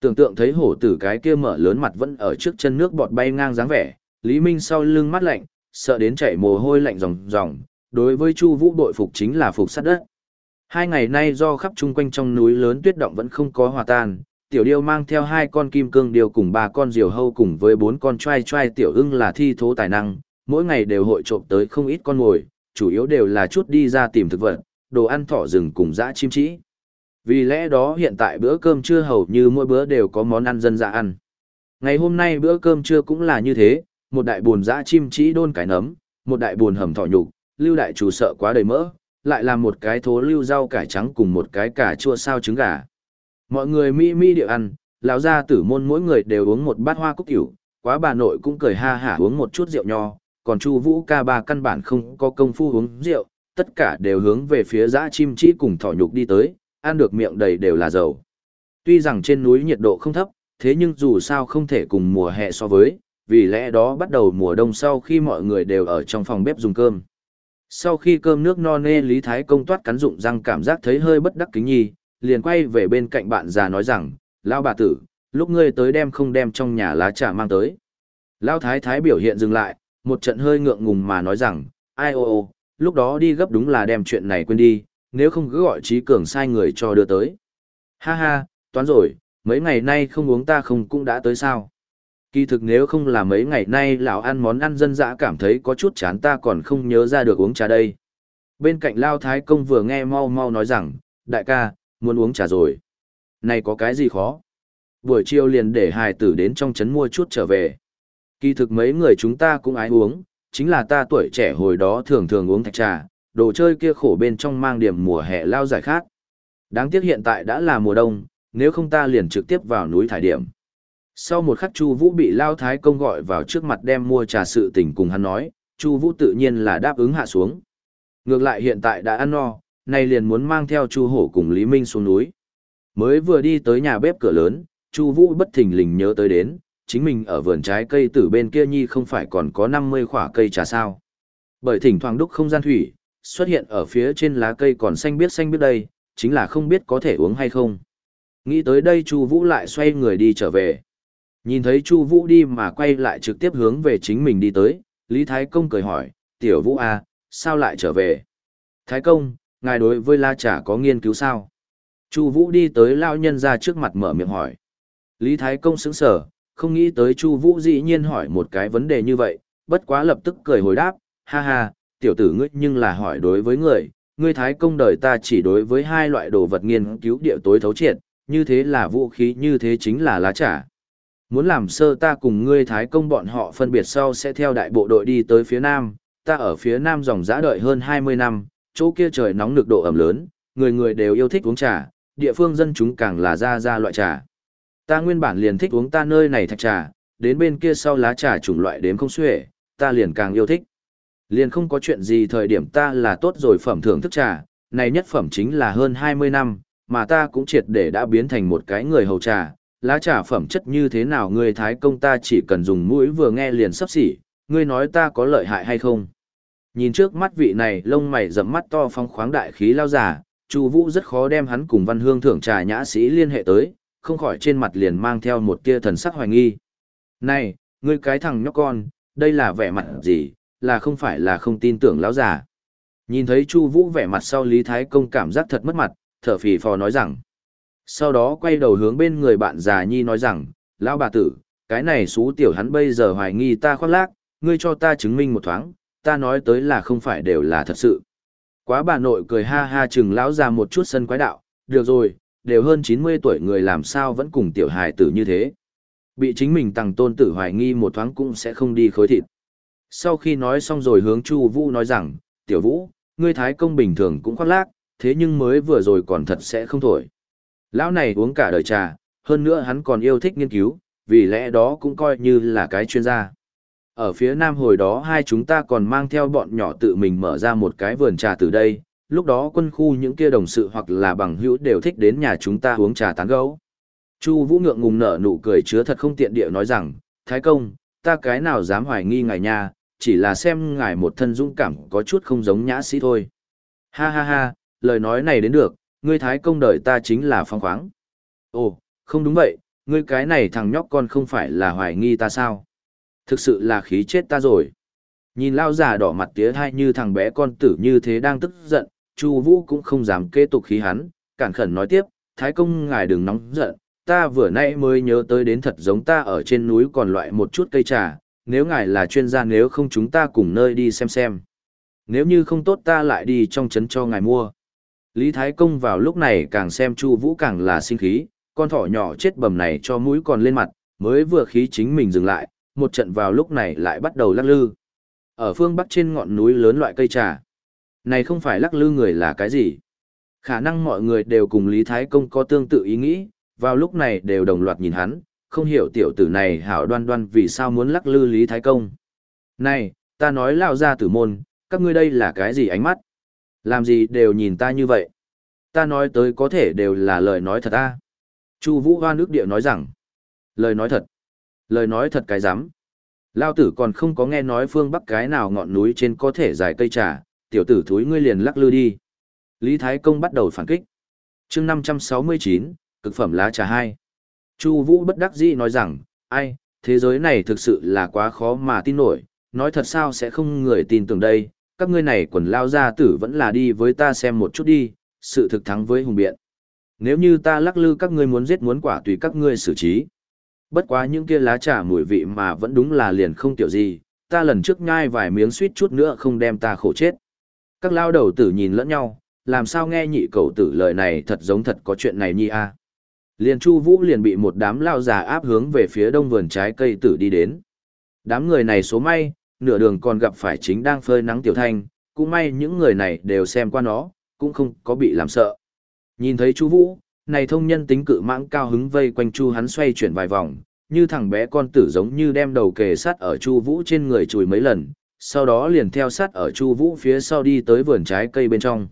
Tưởng tượng thấy hổ tử cái kia mở lớn mặt vẫn ở trước chân nước bọt bay ngang dáng vẻ, Lý Minh sau lưng mắt lạnh, sợ đến chảy mồ hôi lạnh ròng ròng, đối với Chu Vũ đội phục chính là phục sát đất. Hai ngày nay do khắp chung quanh trong núi lớn tuyết động vẫn không có hòa tan, tiểu điêu mang theo hai con kim cương điêu cùng ba con diều hâu cùng với bốn con trai trai tiểu ưng là thi thố tài năng, mỗi ngày đều hội trộm tới không ít con mồi, chủ yếu đều là chút đi ra tìm thực vật, đồ ăn thỏ rừng cùng dã chim trĩ. Vì lẽ đó hiện tại bữa cơm trưa hầu như mỗi bữa đều có món ăn dân dã ăn. Ngày hôm nay bữa cơm trưa cũng là như thế, một đại buồn dã chim trĩ đôn cái nấm, một đại buồn hầm thỏ nhục, lưu đại chủ sợ quá đầy mỡ, lại là một cái thố lưu rau cải trắng cùng một cái cà chua sao trứng gà. Mọi người mi mi địa ăn, lão gia tử môn mỗi người đều uống một bát hoa cúc tiểu, quá bà nội cũng cười ha hả uống một chút rượu nho, còn Chu Vũ ca ba căn bản không có công phu uống rượu, tất cả đều hướng về phía dã chim trĩ cùng thỏ nhục đi tới, ăn được miệng đầy đều là dầu. Tuy rằng trên núi nhiệt độ không thấp, thế nhưng dù sao không thể cùng mùa hè so với, vì lẽ đó bắt đầu mùa đông sau khi mọi người đều ở trong phòng bếp dùng cơm. Sau khi cơm nước no nê Lý Thái Công toát cắn dụng răng cảm giác thấy hơi bất đắc kính nhi, liền quay về bên cạnh bạn già nói rằng, Lao bà tử, lúc ngươi tới đem không đem trong nhà lá trà mang tới. Lao Thái Thái biểu hiện dừng lại, một trận hơi ngượng ngùng mà nói rằng, ai ô ô, lúc đó đi gấp đúng là đem chuyện này quên đi, nếu không cứ gọi trí cường sai người cho đưa tới. Ha ha, toán rồi, mấy ngày nay không uống ta không cũng đã tới sao. Kỳ thực nếu không là mấy ngày nay lão ăn món ăn dân dã cảm thấy có chút chán ta còn không nhớ ra được uống trà đây. Bên cạnh Lao Thái Công vừa nghe mau mau nói rằng, đại ca, muốn uống trà rồi. Này có cái gì khó? Buổi chiều liền để hài tử đến trong trấn mua chút trở về. Kỳ thực mấy người chúng ta cũng ái uống, chính là ta tuổi trẻ hồi đó thường thường uống thạch trà, đồ chơi kia khổ bên trong mang điểm mùa hè lao giải khát. Đáng tiếc hiện tại đã là mùa đông, nếu không ta liền trực tiếp vào núi thải điểm. Sau một khắc Chu Vũ bị Lao Thái công gọi vào trước mặt đem mua trà sự tình cùng hắn nói, Chu Vũ tự nhiên là đáp ứng hạ xuống. Ngược lại hiện tại đã ăn no, nay liền muốn mang theo Chu Hổ cùng Lý Minh xuống núi. Mới vừa đi tới nhà bếp cửa lớn, Chu Vũ bất thình lình nhớ tới đến, chính mình ở vườn trái cây từ bên kia nhi không phải còn có 50 khỏa cây trà sao. Bởi thỉnh thoảng đúc không gian thủy, xuất hiện ở phía trên lá cây còn xanh biết xanh biết đây, chính là không biết có thể uống hay không. Nghĩ tới đây Chu Vũ lại xoay người đi trở về. Nhìn thấy Chu Vũ đi mà quay lại trực tiếp hướng về chính mình đi tới, Lý Thái Công cười hỏi, "Tiểu Vũ à, sao lại trở về?" "Thái Công, ngài đối với La Trà có nghiên cứu sao?" Chu Vũ đi tới lão nhân ra trước mặt mở miệng hỏi. Lý Thái Công sững sờ, không nghĩ tới Chu Vũ dĩ nhiên hỏi một cái vấn đề như vậy, bất quá lập tức cười hồi đáp, "Ha ha, tiểu tử ngươi nhưng là hỏi đối với người, ngươi Thái Công đời ta chỉ đối với hai loại đồ vật nghiên cứu địa tối thấu triệt, như thế là vũ khí như thế chính là lá trà." Muốn làm sơ ta cùng ngươi Thái Công bọn họ phân biệt sau sẽ theo đại bộ đội đi tới phía Nam, ta ở phía Nam dòng giã đợi hơn 20 năm, chỗ kia trời nóng nực độ ẩm lớn, người người đều yêu thích uống trà, địa phương dân chúng càng là ra ra loại trà. Ta nguyên bản liền thích uống ta nơi này thạch trà, đến bên kia sau lá trà chủng loại đếm không xuể, ta liền càng yêu thích. Liền không có chuyện gì thời điểm ta là tốt rồi phẩm thưởng thức trà, này nhất phẩm chính là hơn 20 năm, mà ta cũng triệt để đã biến thành một cái người hầu trà, lá trà phẩm chất như thế nào người thái công ta chỉ cần dùng mũi vừa nghe liền sắp xỉ, ngươi nói ta có lợi hại hay không. Nhìn trước mắt vị này lông mày rậm mắt to phong khoáng đại khí lao giả, Chu Vũ rất khó đem hắn cùng Văn Hương thưởng trà nhã sĩ liên hệ tới, không khỏi trên mặt liền mang theo một tia thần sắc hoài nghi. "Này, ngươi cái thằng nhóc con, đây là vẻ mặt gì, là không phải là không tin tưởng lão giả?" Nhìn thấy Chu Vũ vẻ mặt sau Lý Thái công cảm giác thật mất mặt, thở phì phò nói rằng: sau đó quay đầu hướng bên người bạn già nhi nói rằng, lão bà tử, cái này xú tiểu hắn bây giờ hoài nghi ta khoác lác, ngươi cho ta chứng minh một thoáng, ta nói tới là không phải đều là thật sự. Quá bà nội cười ha ha chừng lão già một chút sân quái đạo, được rồi, đều hơn 90 tuổi người làm sao vẫn cùng tiểu hài tử như thế. Bị chính mình tăng tôn tử hoài nghi một thoáng cũng sẽ không đi khối thịt. Sau khi nói xong rồi hướng Chu Vũ nói rằng, tiểu Vũ, ngươi thái công bình thường cũng khoác lác, thế nhưng mới vừa rồi còn thật sẽ không thổi. Lão này uống cả đời trà, hơn nữa hắn còn yêu thích nghiên cứu, vì lẽ đó cũng coi như là cái chuyên gia. Ở phía nam hồi đó hai chúng ta còn mang theo bọn nhỏ tự mình mở ra một cái vườn trà từ đây, lúc đó quân khu những kia đồng sự hoặc là bằng hữu đều thích đến nhà chúng ta uống trà tán gấu. Chu Vũ ngượng ngùng nở nụ cười chứa thật không tiện địa nói rằng, Thái công, ta cái nào dám hoài nghi ngài nha, chỉ là xem ngài một thân dũng cảm có chút không giống nhã sĩ thôi. Ha ha ha, lời nói này đến được, ngươi thái công đời ta chính là phong khoáng. Ồ, không đúng vậy, ngươi cái này thằng nhóc con không phải là hoài nghi ta sao? Thực sự là khí chết ta rồi. Nhìn lao già đỏ mặt tía thai như thằng bé con tử như thế đang tức giận, Chu Vũ cũng không dám kế tục khí hắn, cản khẩn nói tiếp, thái công ngài đừng nóng giận, ta vừa nãy mới nhớ tới đến thật giống ta ở trên núi còn loại một chút cây trà, nếu ngài là chuyên gia nếu không chúng ta cùng nơi đi xem xem. Nếu như không tốt ta lại đi trong trấn cho ngài mua. Lý Thái Công vào lúc này càng xem Chu Vũ càng là sinh khí, con thỏ nhỏ chết bầm này cho mũi còn lên mặt, mới vừa khí chính mình dừng lại, một trận vào lúc này lại bắt đầu lắc lư. Ở phương bắc trên ngọn núi lớn loại cây trà. Này không phải lắc lư người là cái gì? Khả năng mọi người đều cùng Lý Thái Công có tương tự ý nghĩ, vào lúc này đều đồng loạt nhìn hắn, không hiểu tiểu tử này hảo đoan đoan vì sao muốn lắc lư Lý Thái Công. Này, ta nói lao ra tử môn, các ngươi đây là cái gì ánh mắt? Làm gì đều nhìn ta như vậy? Ta nói tới có thể đều là lời nói thật ta. Chu Vũ Hoa nước địa nói rằng, lời nói thật. Lời nói thật cái rắm Lao tử còn không có nghe nói phương bắc cái nào ngọn núi trên có thể dài cây trà, tiểu tử thúi ngươi liền lắc lư đi. Lý Thái Công bắt đầu phản kích. chương 569, cực phẩm lá trà 2. Chu Vũ bất đắc dĩ nói rằng, ai, thế giới này thực sự là quá khó mà tin nổi, nói thật sao sẽ không người tin tưởng đây, các ngươi này quần lao gia tử vẫn là đi với ta xem một chút đi, sự thực thắng với hùng biện. Nếu như ta lắc lư các ngươi muốn giết muốn quả tùy các ngươi xử trí. Bất quá những kia lá trà mùi vị mà vẫn đúng là liền không tiểu gì, ta lần trước nhai vài miếng suýt chút nữa không đem ta khổ chết. Các lao đầu tử nhìn lẫn nhau, làm sao nghe nhị cầu tử lời này thật giống thật có chuyện này nhi a. Liền Chu Vũ liền bị một đám lao già áp hướng về phía đông vườn trái cây tử đi đến. Đám người này số may, nửa đường còn gặp phải chính đang phơi nắng tiểu thanh, cũng may những người này đều xem qua nó, cũng không có bị làm sợ. Nhìn thấy Chu Vũ, này thông nhân tính cự mãng cao hứng vây quanh Chu hắn xoay chuyển vài vòng, như thằng bé con tử giống như đem đầu kề sát ở Chu Vũ trên người chùi mấy lần, sau đó liền theo sát ở Chu Vũ phía sau đi tới vườn trái cây bên trong.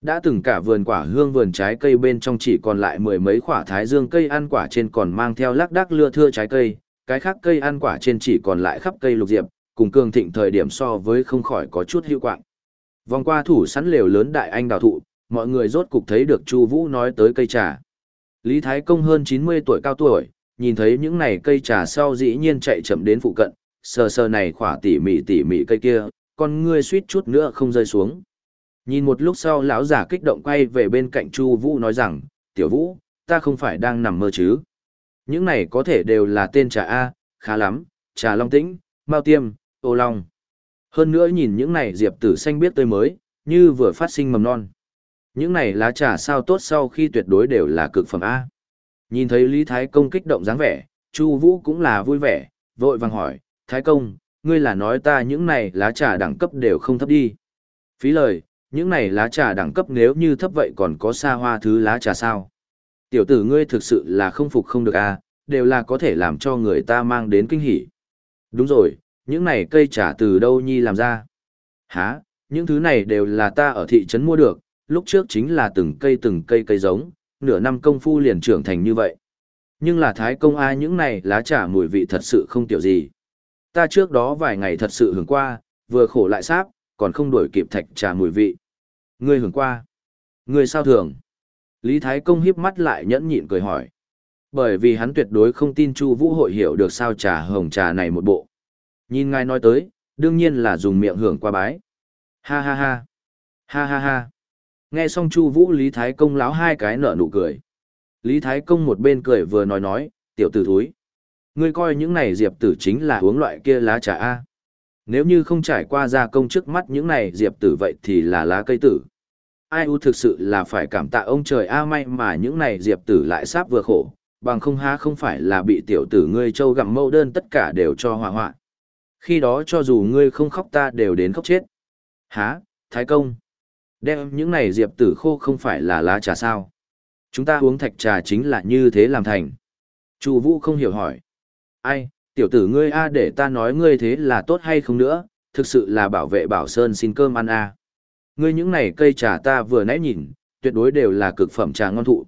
Đã từng cả vườn quả hương vườn trái cây bên trong chỉ còn lại mười mấy quả thái dương cây ăn quả trên còn mang theo lác đác lưa thưa trái cây, cái khác cây ăn quả trên chỉ còn lại khắp cây lục diệp, cùng cường thịnh thời điểm so với không khỏi có chút hữu quạng. Vòng qua thủ sẵn lều lớn đại anh đào thụ, mọi người rốt cục thấy được Chu Vũ nói tới cây trà. Lý Thái Công hơn 90 tuổi cao tuổi, nhìn thấy những này cây trà sau dĩ nhiên chạy chậm đến phụ cận, sờ sờ này khỏa tỉ mỉ tỉ mỉ cây kia, con ngươi suýt chút nữa không rơi xuống. Nhìn một lúc sau lão giả kích động quay về bên cạnh Chu Vũ nói rằng, "Tiểu Vũ, ta không phải đang nằm mơ chứ? Những này có thể đều là tên trà a, khá lắm, trà Long Tĩnh, Mao Tiêm, Ô Long. Hơn nữa nhìn những này diệp tử xanh biết tươi mới, như vừa phát sinh mầm non. Những này lá trà sao tốt sau khi tuyệt đối đều là cực phẩm a." Nhìn thấy Lý Thái Công kích động dáng vẻ, Chu Vũ cũng là vui vẻ, vội vàng hỏi, Thái Công, ngươi là nói ta những này lá trà đẳng cấp đều không thấp đi. Phí lời, những này lá trà đẳng cấp nếu như thấp vậy còn có xa hoa thứ lá trà sao? Tiểu tử ngươi thực sự là không phục không được à, đều là có thể làm cho người ta mang đến kinh hỉ. Đúng rồi, những này cây trà từ đâu nhi làm ra? Hả, những thứ này đều là ta ở thị trấn mua được, lúc trước chính là từng cây từng cây cây giống, nửa năm công phu liền trưởng thành như vậy. Nhưng là thái công ai những này lá trà mùi vị thật sự không tiểu gì. Ta trước đó vài ngày thật sự hưởng qua, vừa khổ lại sáp, còn không đuổi kịp thạch trà mùi vị. Ngươi hưởng qua. Ngươi sao thường? Lý Thái Công hiếp mắt lại nhẫn nhịn cười hỏi. Bởi vì hắn tuyệt đối không tin Chu Vũ hội hiểu được sao trà hồng trà này một bộ. Nhìn ngài nói tới, đương nhiên là dùng miệng hưởng qua bái. Ha ha ha. Ha ha ha. Nghe xong Chu Vũ Lý Thái Công láo hai cái nở nụ cười. Lý Thái Công một bên cười vừa nói nói, tiểu tử thúi. Ngươi coi những này diệp tử chính là uống loại kia lá trà A. Nếu như không trải qua gia công trước mắt những này diệp tử vậy thì là lá cây tử. Ai u thực sự là phải cảm tạ ông trời A may mà những này diệp tử lại sáp vừa khổ, bằng không há không phải là bị tiểu tử ngươi châu gặm mâu đơn tất cả đều cho hỏa hoạn. Khi đó cho dù ngươi không khóc ta đều đến khóc chết. Há, Thái Công. Đem những này diệp tử khô không phải là lá trà sao. Chúng ta uống thạch trà chính là như thế làm thành. Chu Vũ không hiểu hỏi. Ai, tiểu tử ngươi a để ta nói ngươi thế là tốt hay không nữa, thực sự là bảo vệ bảo sơn xin cơm ăn a. Ngươi những này cây trà ta vừa nãy nhìn, tuyệt đối đều là cực phẩm trà ngon thụ.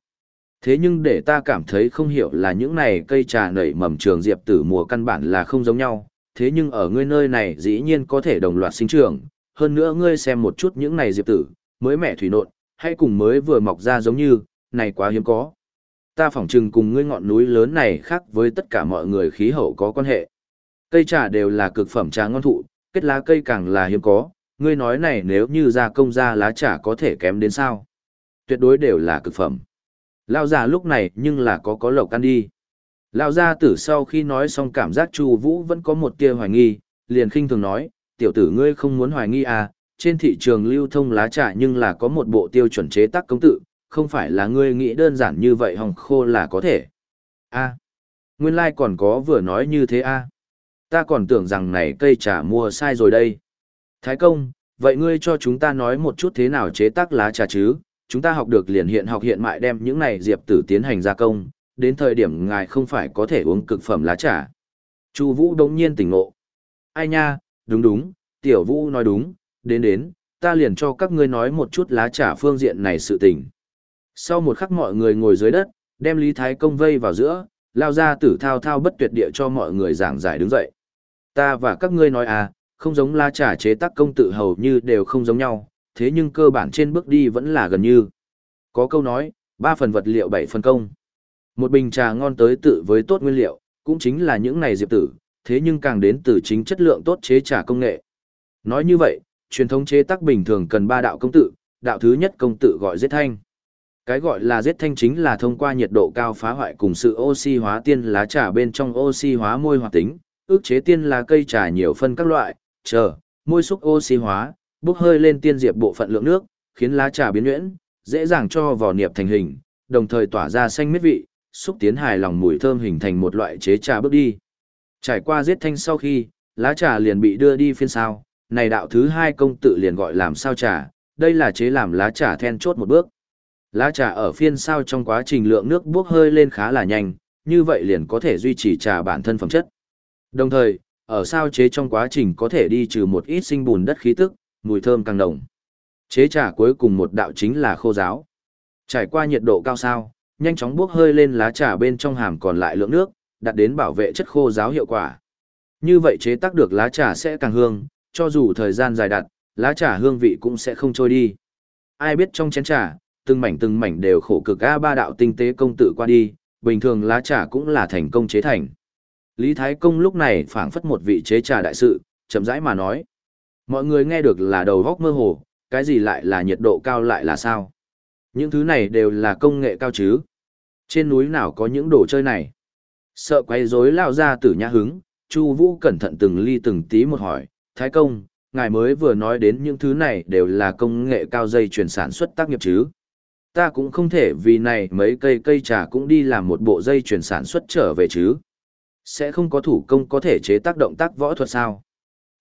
Thế nhưng để ta cảm thấy không hiểu là những này cây trà nảy mầm trường diệp tử mùa căn bản là không giống nhau, thế nhưng ở ngươi nơi này dĩ nhiên có thể đồng loạt sinh trưởng, hơn nữa ngươi xem một chút những này diệp tử, mới mẻ thủy nộn, hay cùng mới vừa mọc ra giống như, này quá hiếm có. Ta phỏng chừng cùng ngươi ngọn núi lớn này khác với tất cả mọi người khí hậu có quan hệ. Cây trà đều là cực phẩm trà ngon thụ, kết lá cây càng là hiếm có, ngươi nói này nếu như ra công ra lá trà có thể kém đến sao. Tuyệt đối đều là cực phẩm. Lao già lúc này nhưng là có có lộc ăn đi. Lao gia tử sau khi nói xong cảm giác Chu Vũ vẫn có một tia hoài nghi, liền khinh thường nói, tiểu tử ngươi không muốn hoài nghi à, trên thị trường lưu thông lá trà nhưng là có một bộ tiêu chuẩn chế tác công tự, không phải là ngươi nghĩ đơn giản như vậy hồng khô là có thể. A, nguyên lai like còn có vừa nói như thế a. Ta còn tưởng rằng này cây trà mua sai rồi đây. Thái công, vậy ngươi cho chúng ta nói một chút thế nào chế tác lá trà chứ, chúng ta học được liền hiện học hiện mại đem những này diệp tử tiến hành gia công, đến thời điểm ngài không phải có thể uống cực phẩm lá trà. Chu Vũ đống nhiên tỉnh ngộ. Ai nha, đúng đúng, tiểu Vũ nói đúng, đến đến, ta liền cho các ngươi nói một chút lá trà phương diện này sự tình. Sau một khắc mọi người ngồi dưới đất, đem Lý Thái Công vây vào giữa, lao ra tử thao thao bất tuyệt địa cho mọi người giảng giải đứng dậy. Ta và các ngươi nói à, không giống lá trà chế tác công tự hầu như đều không giống nhau, thế nhưng cơ bản trên bước đi vẫn là gần như. Có câu nói, ba phần vật liệu bảy phần công. Một bình trà ngon tới tự với tốt nguyên liệu, cũng chính là những này diệp tử, thế nhưng càng đến từ chính chất lượng tốt chế trà công nghệ. Nói như vậy, truyền thống chế tác bình thường cần ba đạo công tự, đạo thứ nhất công tự gọi giết thanh. Cái gọi là giết thanh chính là thông qua nhiệt độ cao phá hoại cùng sự oxy hóa tiên lá trà bên trong oxy hóa môi hoạt tính, ước chế tiên lá cây trà nhiều phân các loại, chờ, môi xúc oxy hóa, bốc hơi lên tiên diệp bộ phận lượng nước, khiến lá trà biến nhuyễn, dễ dàng cho vỏ niệp thành hình, đồng thời tỏa ra xanh miết vị, xúc tiến hài lòng mùi thơm hình thành một loại chế trà bước đi. Trải qua giết thanh sau khi, lá trà liền bị đưa đi phiên sao, này đạo thứ hai công tự liền gọi làm sao trà, đây là chế làm lá trà then chốt một bước. Lá trà ở phiên sao trong quá trình lượng nước bốc hơi lên khá là nhanh, như vậy liền có thể duy trì trà bản thân phẩm chất. Đồng thời, ở sao chế trong quá trình có thể đi trừ một ít sinh bùn đất khí tức, mùi thơm càng nồng. Chế trà cuối cùng một đạo chính là khô giáo. Trải qua nhiệt độ cao sao, nhanh chóng bốc hơi lên lá trà bên trong hàm còn lại lượng nước, đạt đến bảo vệ chất khô giáo hiệu quả. Như vậy chế tác được lá trà sẽ càng hương, cho dù thời gian dài đặt, lá trà hương vị cũng sẽ không trôi đi. Ai biết trong chén trà, từng mảnh từng mảnh đều khổ cực a ba đạo tinh tế công tử qua đi, bình thường lá trà cũng là thành công chế thành. Lý Thái Công lúc này phảng phất một vị chế trà đại sự, chậm rãi mà nói. Mọi người nghe được là đầu góc mơ hồ, cái gì lại là nhiệt độ cao lại là sao? Những thứ này đều là công nghệ cao chứ. Trên núi nào có những đồ chơi này? Sợ quay rối lao ra tử nhà hứng, Chu Vũ cẩn thận từng ly từng tí một hỏi, Thái Công, ngài mới vừa nói đến những thứ này đều là công nghệ cao dây chuyển sản xuất tác nghiệp chứ. Ta cũng không thể vì này mấy cây cây trà cũng đi làm một bộ dây chuyển sản xuất trở về chứ. Sẽ không có thủ công có thể chế tác động tác võ thuật sao?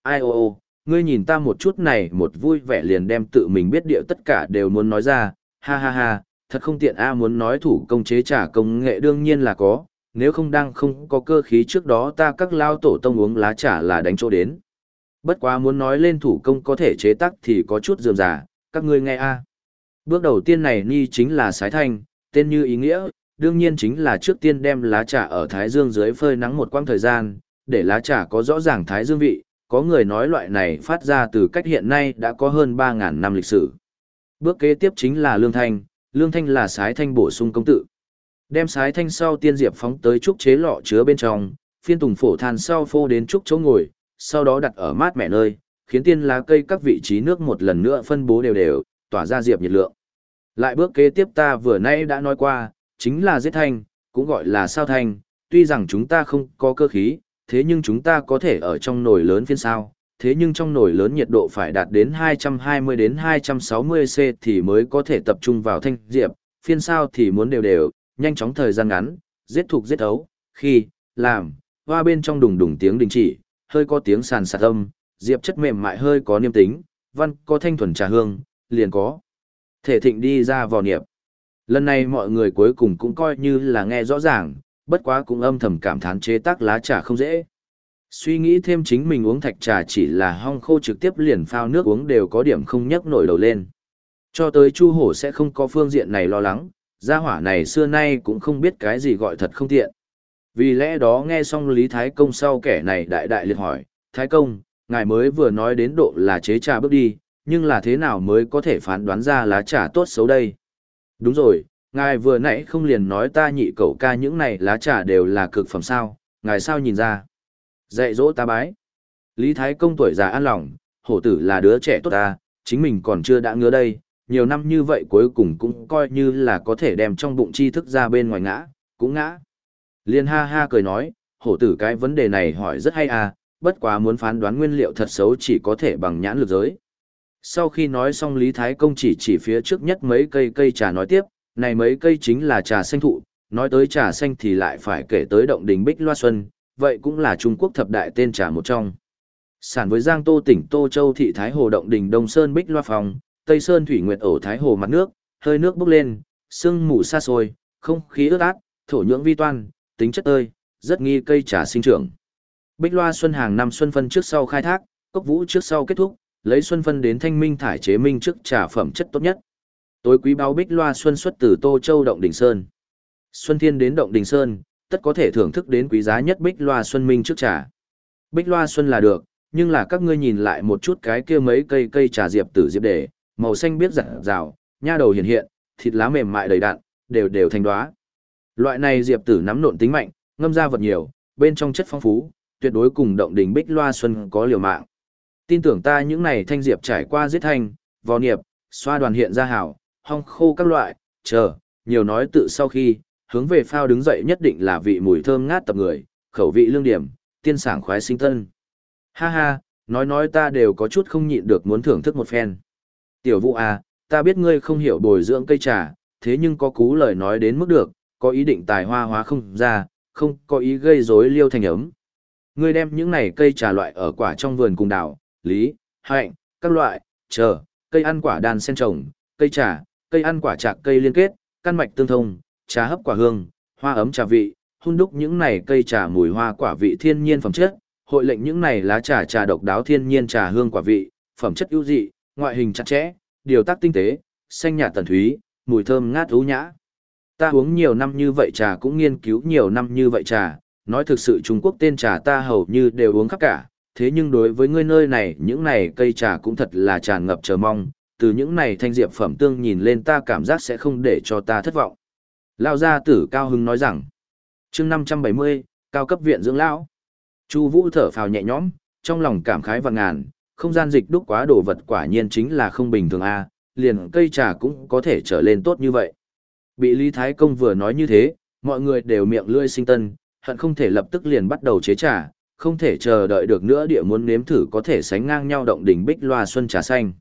Ai ô ô, ngươi nhìn ta một chút này một vui vẻ liền đem tự mình biết điệu tất cả đều muốn nói ra, ha ha ha, thật không tiện a muốn nói thủ công chế trà công nghệ đương nhiên là có, nếu không đang không có cơ khí trước đó ta các lao tổ tông uống lá trà là đánh chỗ đến. Bất quá muốn nói lên thủ công có thể chế tác thì có chút dườm giả, các ngươi nghe a. Bước đầu tiên này ni chính là sái thanh, tên như ý nghĩa, đương nhiên chính là trước tiên đem lá trà ở thái dương dưới phơi nắng một quãng thời gian, để lá trà có rõ ràng thái dương vị, có người nói loại này phát ra từ cách hiện nay đã có hơn 3.000 năm lịch sử. Bước kế tiếp chính là lương thanh, lương thanh là sái thanh bổ sung công tự. Đem sái thanh sau tiên diệp phóng tới trúc chế lọ chứa bên trong, phiên tùng phổ than sau phô đến trúc chỗ ngồi, sau đó đặt ở mát mẻ nơi, khiến tiên lá cây các vị trí nước một lần nữa phân bố đều đều, tỏa ra diệp nhiệt lượng. Lại bước kế tiếp ta vừa nãy đã nói qua, chính là giết thanh, cũng gọi là sao thanh, tuy rằng chúng ta không có cơ khí, thế nhưng chúng ta có thể ở trong nồi lớn phiên sao, thế nhưng trong nồi lớn nhiệt độ phải đạt đến 220 đến 260 C thì mới có thể tập trung vào thanh diệp, phiên sao thì muốn đều đều, nhanh chóng thời gian ngắn, giết thuộc giết ấu, khi, làm, hoa bên trong đùng đùng tiếng đình chỉ, hơi có tiếng sàn sạt âm, diệp chất mềm mại hơi có niêm tính, văn có thanh thuần trà hương, liền có. Thể thịnh đi ra vò niệm. Lần này mọi người cuối cùng cũng coi như là nghe rõ ràng, bất quá cũng âm thầm cảm thán chế tác lá trà không dễ. Suy nghĩ thêm chính mình uống thạch trà chỉ là hong khô trực tiếp liền phao nước uống đều có điểm không nhấc nổi đầu lên. Cho tới Chu Hổ sẽ không có phương diện này lo lắng, gia hỏa này xưa nay cũng không biết cái gì gọi thật không tiện. Vì lẽ đó nghe xong Lý Thái Công sau kẻ này đại đại liệt hỏi, Thái Công, ngài mới vừa nói đến độ là chế trà bước đi, nhưng là thế nào mới có thể phán đoán ra lá trà tốt xấu đây? Đúng rồi, ngài vừa nãy không liền nói ta nhị cậu ca những này lá trà đều là cực phẩm sao, ngài sao nhìn ra? Dạy dỗ ta bái. Lý Thái Công tuổi già an lòng, hổ tử là đứa trẻ tốt ta, chính mình còn chưa đã ngứa đây, nhiều năm như vậy cuối cùng cũng coi như là có thể đem trong bụng tri thức ra bên ngoài ngã, cũng ngã. Liên ha ha cười nói, hổ tử cái vấn đề này hỏi rất hay à, bất quá muốn phán đoán nguyên liệu thật xấu chỉ có thể bằng nhãn lực giới. Sau khi nói xong Lý Thái Công chỉ chỉ phía trước nhất mấy cây cây trà nói tiếp, này mấy cây chính là trà xanh thụ, nói tới trà xanh thì lại phải kể tới động đình Bích Loa Xuân, vậy cũng là Trung Quốc thập đại tên trà một trong. Sản với Giang Tô tỉnh Tô Châu thị Thái Hồ động đình Đông Sơn Bích Loa Phòng, Tây Sơn Thủy Nguyệt ổ Thái Hồ mặt nước, hơi nước bốc lên, sương mù xa xôi, không khí ướt át, thổ nhưỡng vi toan, tính chất ơi, rất nghi cây trà sinh trưởng. Bích Loa Xuân hàng năm xuân phân trước sau khai thác, cốc vũ trước sau kết thúc, lấy xuân phân đến thanh minh thải chế minh trước trà phẩm chất tốt nhất. Tối quý báo Bích Loa Xuân xuất từ Tô Châu Động Đình Sơn. Xuân Thiên đến Động Đình Sơn, tất có thể thưởng thức đến quý giá nhất Bích Loa Xuân Minh trước trà. Bích Loa Xuân là được, nhưng là các ngươi nhìn lại một chút cái kia mấy cây cây trà diệp tử diệp để, màu xanh biết rạng rào, nha đầu hiện hiện, thịt lá mềm mại đầy đặn, đều đều thành đóa. Loại này diệp tử nắm nộn tính mạnh, ngâm ra vật nhiều, bên trong chất phong phú, tuyệt đối cùng động đỉnh bích loa xuân có liều mạng. Tin tưởng ta những này thanh diệp trải qua giết thanh, vò nghiệp, xoa đoàn hiện ra hảo, hong khô các loại, chờ, nhiều nói tự sau khi, hướng về phao đứng dậy nhất định là vị mùi thơm ngát tập người, khẩu vị lương điểm, tiên sảng khoái sinh tân. Ha ha, nói nói ta đều có chút không nhịn được muốn thưởng thức một phen. Tiểu vũ à, ta biết ngươi không hiểu bồi dưỡng cây trà, thế nhưng có cú lời nói đến mức được, có ý định tài hoa hóa không ra, không có ý gây rối liêu thành ấm. Ngươi đem những này cây trà loại ở quả trong vườn cùng đảo, lý, hạnh, các loại, chờ, cây ăn quả đàn sen trồng, cây trà, cây ăn quả trạc cây liên kết, căn mạch tương thông, trà hấp quả hương, hoa ấm trà vị, hun đúc những này cây trà mùi hoa quả vị thiên nhiên phẩm chất, hội lệnh những này lá trà trà độc đáo thiên nhiên trà hương quả vị, phẩm chất ưu dị, ngoại hình chặt chẽ, điều tác tinh tế, xanh nhạt tần thúy, mùi thơm ngát ú nhã. Ta uống nhiều năm như vậy trà cũng nghiên cứu nhiều năm như vậy trà, nói thực sự Trung Quốc tên trà ta hầu như đều uống khắp cả, thế nhưng đối với ngươi nơi này những này cây trà cũng thật là tràn ngập chờ mong, từ những này thanh diệp phẩm tương nhìn lên ta cảm giác sẽ không để cho ta thất vọng. Lao gia tử Cao Hưng nói rằng, chương 570, cao cấp viện dưỡng lão. Chu Vũ thở phào nhẹ nhõm, trong lòng cảm khái và ngàn, không gian dịch đúc quá đồ vật quả nhiên chính là không bình thường a, liền cây trà cũng có thể trở lên tốt như vậy. Bị Lý Thái Công vừa nói như thế, mọi người đều miệng lưỡi sinh tân, hận không thể lập tức liền bắt đầu chế trà, không thể chờ đợi được nữa địa muốn nếm thử có thể sánh ngang nhau động đỉnh bích loa xuân trà xanh.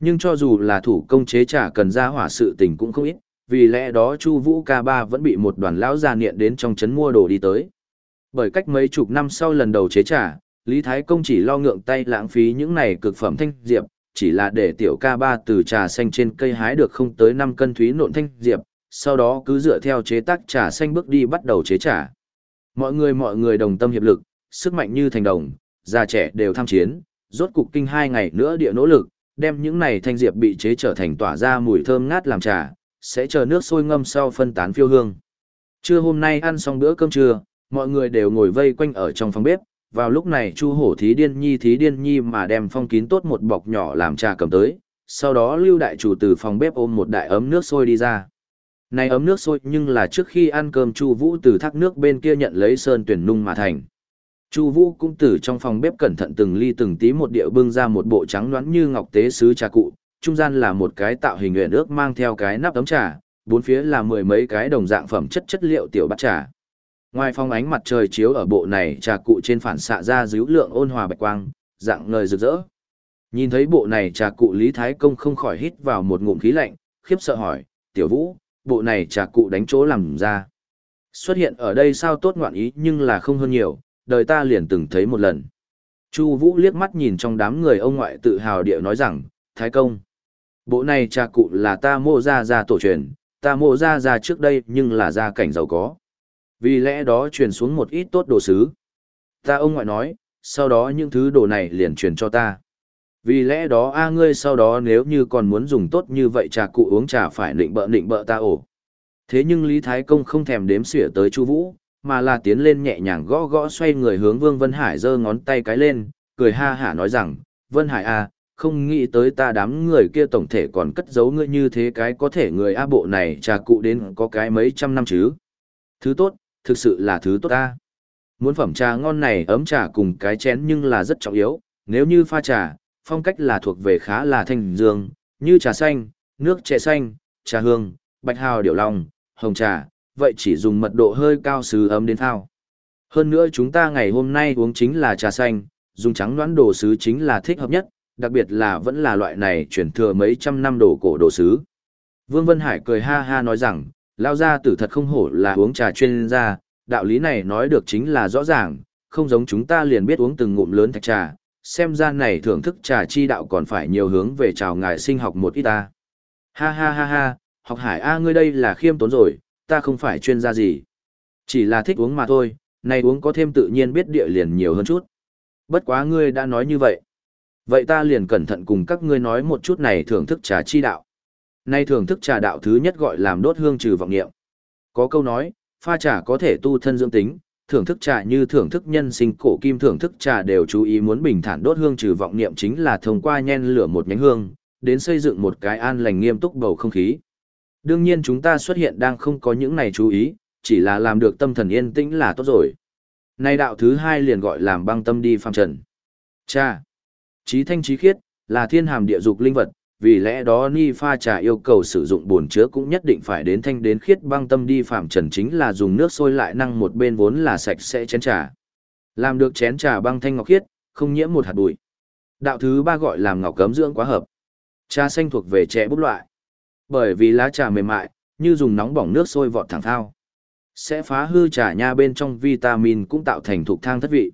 Nhưng cho dù là thủ công chế trà cần ra hỏa sự tình cũng không ít, vì lẽ đó Chu Vũ ca ba vẫn bị một đoàn lão già niệm đến trong trấn mua đồ đi tới. Bởi cách mấy chục năm sau lần đầu chế trà, Lý Thái Công chỉ lo ngượng tay lãng phí những này cực phẩm thanh diệp, chỉ là để tiểu ca ba từ trà xanh trên cây hái được không tới 5 cân thúy nộn thanh diệp, sau đó cứ dựa theo chế tác trà xanh bước đi bắt đầu chế trà. Mọi người mọi người đồng tâm hiệp lực, sức mạnh như thành đồng, già trẻ đều tham chiến, rốt cục kinh hai ngày nữa địa nỗ lực, đem những này thanh diệp bị chế trở thành tỏa ra mùi thơm ngát làm trà, sẽ chờ nước sôi ngâm sau phân tán phiêu hương. Trưa hôm nay ăn xong bữa cơm trưa, mọi người đều ngồi vây quanh ở trong phòng bếp, vào lúc này Chu Hổ Thí Điên Nhi Thí Điên Nhi mà đem phong kín tốt một bọc nhỏ làm trà cầm tới, sau đó Lưu đại chủ từ phòng bếp ôm một đại ấm nước sôi đi ra. Này ấm nước sôi nhưng là trước khi ăn cơm Chu Vũ từ thác nước bên kia nhận lấy sơn tuyển nung mà thành. Chu Vũ cũng từ trong phòng bếp cẩn thận từng ly từng tí một điệu bưng ra một bộ trắng nõn như ngọc tế sứ trà cụ, trung gian là một cái tạo hình nguyện ước mang theo cái nắp ấm trà, bốn phía là mười mấy cái đồng dạng phẩm chất chất liệu tiểu bát trà. Ngoài phong ánh mặt trời chiếu ở bộ này trà cụ trên phản xạ ra dữ lượng ôn hòa bạch quang, dạng ngời rực rỡ. Nhìn thấy bộ này trà cụ Lý Thái Công không khỏi hít vào một ngụm khí lạnh, khiếp sợ hỏi, tiểu vũ, bộ này trà cụ đánh chỗ làm ra. Xuất hiện ở đây sao tốt ngoạn ý nhưng là không hơn nhiều, đời ta liền từng thấy một lần. Chu Vũ liếc mắt nhìn trong đám người ông ngoại tự hào địa nói rằng, Thái Công, bộ này trà cụ là ta mô ra ra tổ truyền, ta mô ra ra trước đây nhưng là gia cảnh giàu có. Vì lẽ đó truyền xuống một ít tốt đồ sứ. Ta ông ngoại nói, sau đó những thứ đồ này liền truyền cho ta. Vì lẽ đó a ngươi sau đó nếu như còn muốn dùng tốt như vậy trà cụ uống trà phải định bợ định bợ ta ổ. Thế nhưng Lý Thái Công không thèm đếm xỉa tới Chu Vũ, mà là tiến lên nhẹ nhàng gõ gõ xoay người hướng Vương Vân Hải giơ ngón tay cái lên, cười ha hả nói rằng, Vân Hải a, không nghĩ tới ta đám người kia tổng thể còn cất giấu ngươi như thế cái có thể người A bộ này trà cụ đến có cái mấy trăm năm chứ. Thứ tốt, thực sự là thứ tốt ta. Muốn phẩm trà ngon này ấm trà cùng cái chén nhưng là rất trọng yếu, nếu như pha trà, phong cách là thuộc về khá là thanh dương, như trà xanh, nước chè xanh, trà hương, bạch hào điểu lòng, hồng trà, vậy chỉ dùng mật độ hơi cao sứ ấm đến thao. Hơn nữa chúng ta ngày hôm nay uống chính là trà xanh, dùng trắng đoán đồ sứ chính là thích hợp nhất, đặc biệt là vẫn là loại này chuyển thừa mấy trăm năm đồ cổ đồ sứ. Vương Vân Hải cười ha ha nói rằng, lao ra tử thật không hổ là uống trà chuyên gia, đạo lý này nói được chính là rõ ràng, không giống chúng ta liền biết uống từng ngụm lớn thạch trà, xem ra này thưởng thức trà chi đạo còn phải nhiều hướng về chào ngài sinh học một ít ta. Ha ha ha ha, học hải a ngươi đây là khiêm tốn rồi, ta không phải chuyên gia gì. Chỉ là thích uống mà thôi, này uống có thêm tự nhiên biết địa liền nhiều hơn chút. Bất quá ngươi đã nói như vậy. Vậy ta liền cẩn thận cùng các ngươi nói một chút này thưởng thức trà chi đạo. Nay thưởng thức trà đạo thứ nhất gọi làm đốt hương trừ vọng niệm. Có câu nói, pha trà có thể tu thân dưỡng tính, thưởng thức trà như thưởng thức nhân sinh cổ kim thưởng thức trà đều chú ý muốn bình thản đốt hương trừ vọng niệm chính là thông qua nhen lửa một nhánh hương, đến xây dựng một cái an lành nghiêm túc bầu không khí. Đương nhiên chúng ta xuất hiện đang không có những này chú ý, chỉ là làm được tâm thần yên tĩnh là tốt rồi. Nay đạo thứ hai liền gọi làm băng tâm đi phàm trần. Cha, trí thanh trí khiết, là thiên hàm địa dục linh vật, vì lẽ đó ni pha trà yêu cầu sử dụng bồn chứa cũng nhất định phải đến thanh đến khiết băng tâm đi phạm trần chính là dùng nước sôi lại năng một bên vốn là sạch sẽ chén trà. Làm được chén trà băng thanh ngọc khiết, không nhiễm một hạt bụi. Đạo thứ ba gọi làm ngọc cấm dưỡng quá hợp. Trà xanh thuộc về trẻ bút loại. Bởi vì lá trà mềm mại, như dùng nóng bỏng nước sôi vọt thẳng thao. Sẽ phá hư trà nha bên trong vitamin cũng tạo thành thuộc thang thất vị.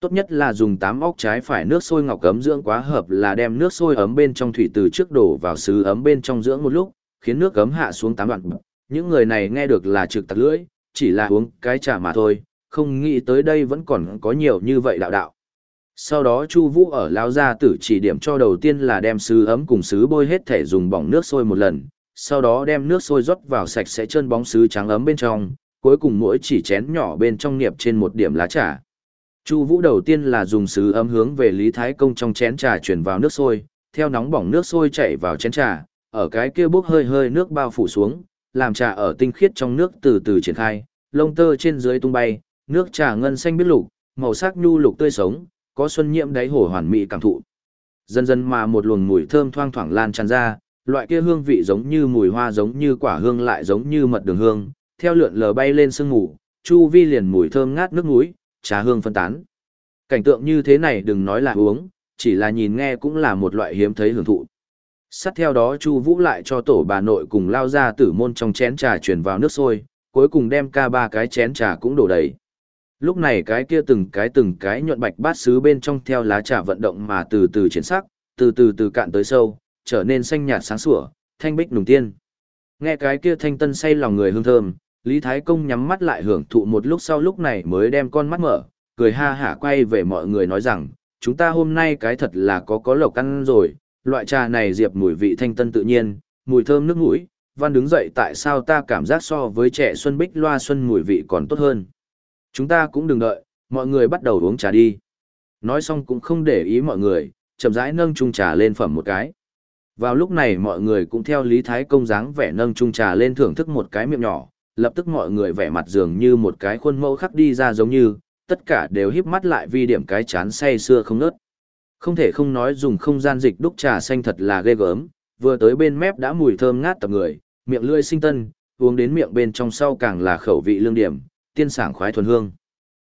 Tốt nhất là dùng tám óc trái phải nước sôi ngọc ấm dưỡng quá hợp là đem nước sôi ấm bên trong thủy từ trước đổ vào sứ ấm bên trong dưỡng một lúc, khiến nước ấm hạ xuống tám đoạn. Những người này nghe được là trực tặc lưỡi, chỉ là uống cái trà mà thôi, không nghĩ tới đây vẫn còn có nhiều như vậy đạo đạo. Sau đó Chu Vũ ở lao gia tử chỉ điểm cho đầu tiên là đem sứ ấm cùng sứ bôi hết thể dùng bỏng nước sôi một lần, sau đó đem nước sôi rót vào sạch sẽ chân bóng sứ trắng ấm bên trong, cuối cùng mỗi chỉ chén nhỏ bên trong niệp trên một điểm lá trà. Chu Vũ đầu tiên là dùng sứ ấm hướng về Lý Thái Công trong chén trà truyền vào nước sôi, theo nóng bỏng nước sôi chảy vào chén trà, ở cái kia bốc hơi hơi nước bao phủ xuống, làm trà ở tinh khiết trong nước từ từ triển khai, lông tơ trên dưới tung bay, nước trà ngân xanh biết lục, màu sắc nhu lục tươi sống, có xuân nhiễm đáy hồ hoàn mỹ cảm thụ. Dần dần mà một luồng mùi thơm thoang thoảng lan tràn ra, loại kia hương vị giống như mùi hoa giống như quả hương lại giống như mật đường hương, theo lượn lờ bay lên sương mù, chu vi liền mùi thơm ngát nước mũi trà hương phân tán. Cảnh tượng như thế này đừng nói là uống, chỉ là nhìn nghe cũng là một loại hiếm thấy hưởng thụ. Sát theo đó Chu Vũ lại cho tổ bà nội cùng lao ra tử môn trong chén trà truyền vào nước sôi, cuối cùng đem ca ba cái chén trà cũng đổ đầy. Lúc này cái kia từng cái từng cái nhuận bạch bát sứ bên trong theo lá trà vận động mà từ từ chuyển sắc, từ từ từ cạn tới sâu, trở nên xanh nhạt sáng sủa, thanh bích nùng tiên. Nghe cái kia thanh tân say lòng người hương thơm, Lý Thái Công nhắm mắt lại hưởng thụ một lúc sau lúc này mới đem con mắt mở, cười ha hả quay về mọi người nói rằng, chúng ta hôm nay cái thật là có có lộc ăn rồi, loại trà này diệp mùi vị thanh tân tự nhiên, mùi thơm nước mũi, văn đứng dậy tại sao ta cảm giác so với trẻ xuân bích loa xuân mùi vị còn tốt hơn. Chúng ta cũng đừng đợi, mọi người bắt đầu uống trà đi. Nói xong cũng không để ý mọi người, chậm rãi nâng chung trà lên phẩm một cái. Vào lúc này mọi người cũng theo Lý Thái Công dáng vẻ nâng chung trà lên thưởng thức một cái miệng nhỏ, lập tức mọi người vẻ mặt dường như một cái khuôn mẫu khắc đi ra giống như, tất cả đều híp mắt lại vì điểm cái chán say xưa không nớt. Không thể không nói dùng không gian dịch đúc trà xanh thật là ghê gớm, vừa tới bên mép đã mùi thơm ngát tập người, miệng lưỡi sinh tân, uống đến miệng bên trong sau càng là khẩu vị lương điểm, tiên sảng khoái thuần hương.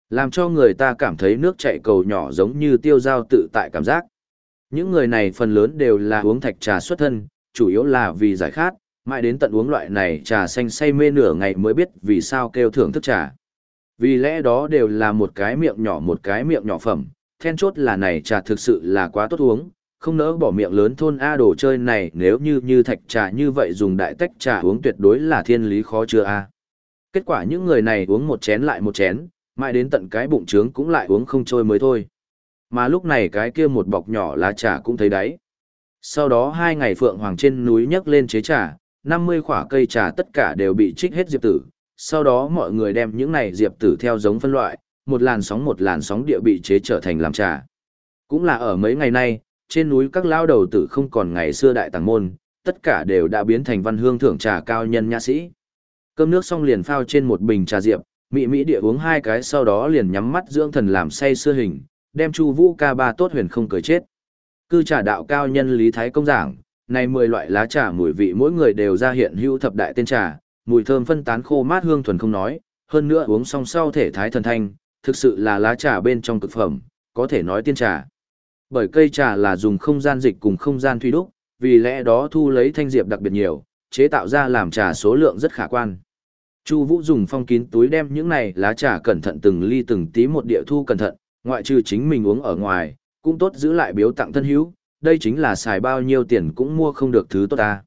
Làm cho người ta cảm thấy nước chảy cầu nhỏ giống như tiêu dao tự tại cảm giác. Những người này phần lớn đều là uống thạch trà xuất thân, chủ yếu là vì giải khát, mãi đến tận uống loại này trà xanh say mê nửa ngày mới biết vì sao kêu thưởng thức trà. Vì lẽ đó đều là một cái miệng nhỏ một cái miệng nhỏ phẩm, then chốt là này trà thực sự là quá tốt uống, không nỡ bỏ miệng lớn thôn A đồ chơi này nếu như như thạch trà như vậy dùng đại tách trà uống tuyệt đối là thiên lý khó chưa A. Kết quả những người này uống một chén lại một chén, mãi đến tận cái bụng trướng cũng lại uống không trôi mới thôi. Mà lúc này cái kia một bọc nhỏ lá trà cũng thấy đấy Sau đó hai ngày Phượng Hoàng trên núi nhấc lên chế trà, 50 khỏa cây trà tất cả đều bị trích hết diệp tử, sau đó mọi người đem những này diệp tử theo giống phân loại, một làn sóng một làn sóng địa bị chế trở thành làm trà. Cũng là ở mấy ngày nay, trên núi các lao đầu tử không còn ngày xưa đại tàng môn, tất cả đều đã biến thành văn hương thưởng trà cao nhân nhã sĩ. Cơm nước xong liền phao trên một bình trà diệp, mị mỹ địa uống hai cái sau đó liền nhắm mắt dưỡng thần làm say xưa hình, đem Chu Vũ ca ba tốt huyền không cười chết. Cư trà đạo cao nhân Lý Thái công giảng, này 10 loại lá trà mùi vị mỗi người đều ra hiện hữu thập đại tên trà, mùi thơm phân tán khô mát hương thuần không nói, hơn nữa uống xong sau thể thái thần thanh, thực sự là lá trà bên trong cực phẩm, có thể nói tiên trà. Bởi cây trà là dùng không gian dịch cùng không gian thuy đúc, vì lẽ đó thu lấy thanh diệp đặc biệt nhiều, chế tạo ra làm trà số lượng rất khả quan. Chu Vũ dùng phong kín túi đem những này lá trà cẩn thận từng ly từng tí một địa thu cẩn thận, ngoại trừ chính mình uống ở ngoài, cũng tốt giữ lại biếu tặng thân hữu, đây chính là xài bao nhiêu tiền cũng mua không được thứ tốt ta.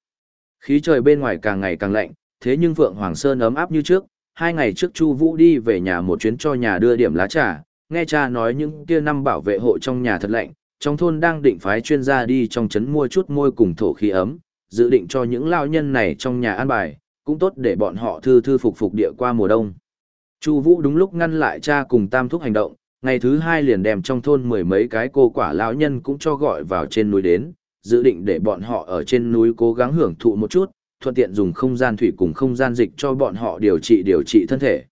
Khí trời bên ngoài càng ngày càng lạnh, thế nhưng Phượng Hoàng Sơn ấm áp như trước, hai ngày trước Chu Vũ đi về nhà một chuyến cho nhà đưa điểm lá trà, nghe cha nói những kia năm bảo vệ hộ trong nhà thật lạnh, trong thôn đang định phái chuyên gia đi trong trấn mua chút môi cùng thổ khí ấm, dự định cho những lao nhân này trong nhà an bài, cũng tốt để bọn họ thư thư phục phục địa qua mùa đông. Chu Vũ đúng lúc ngăn lại cha cùng Tam Thúc hành động, ngày thứ hai liền đem trong thôn mười mấy cái cô quả lão nhân cũng cho gọi vào trên núi đến, dự định để bọn họ ở trên núi cố gắng hưởng thụ một chút, thuận tiện dùng không gian thủy cùng không gian dịch cho bọn họ điều trị điều trị thân thể.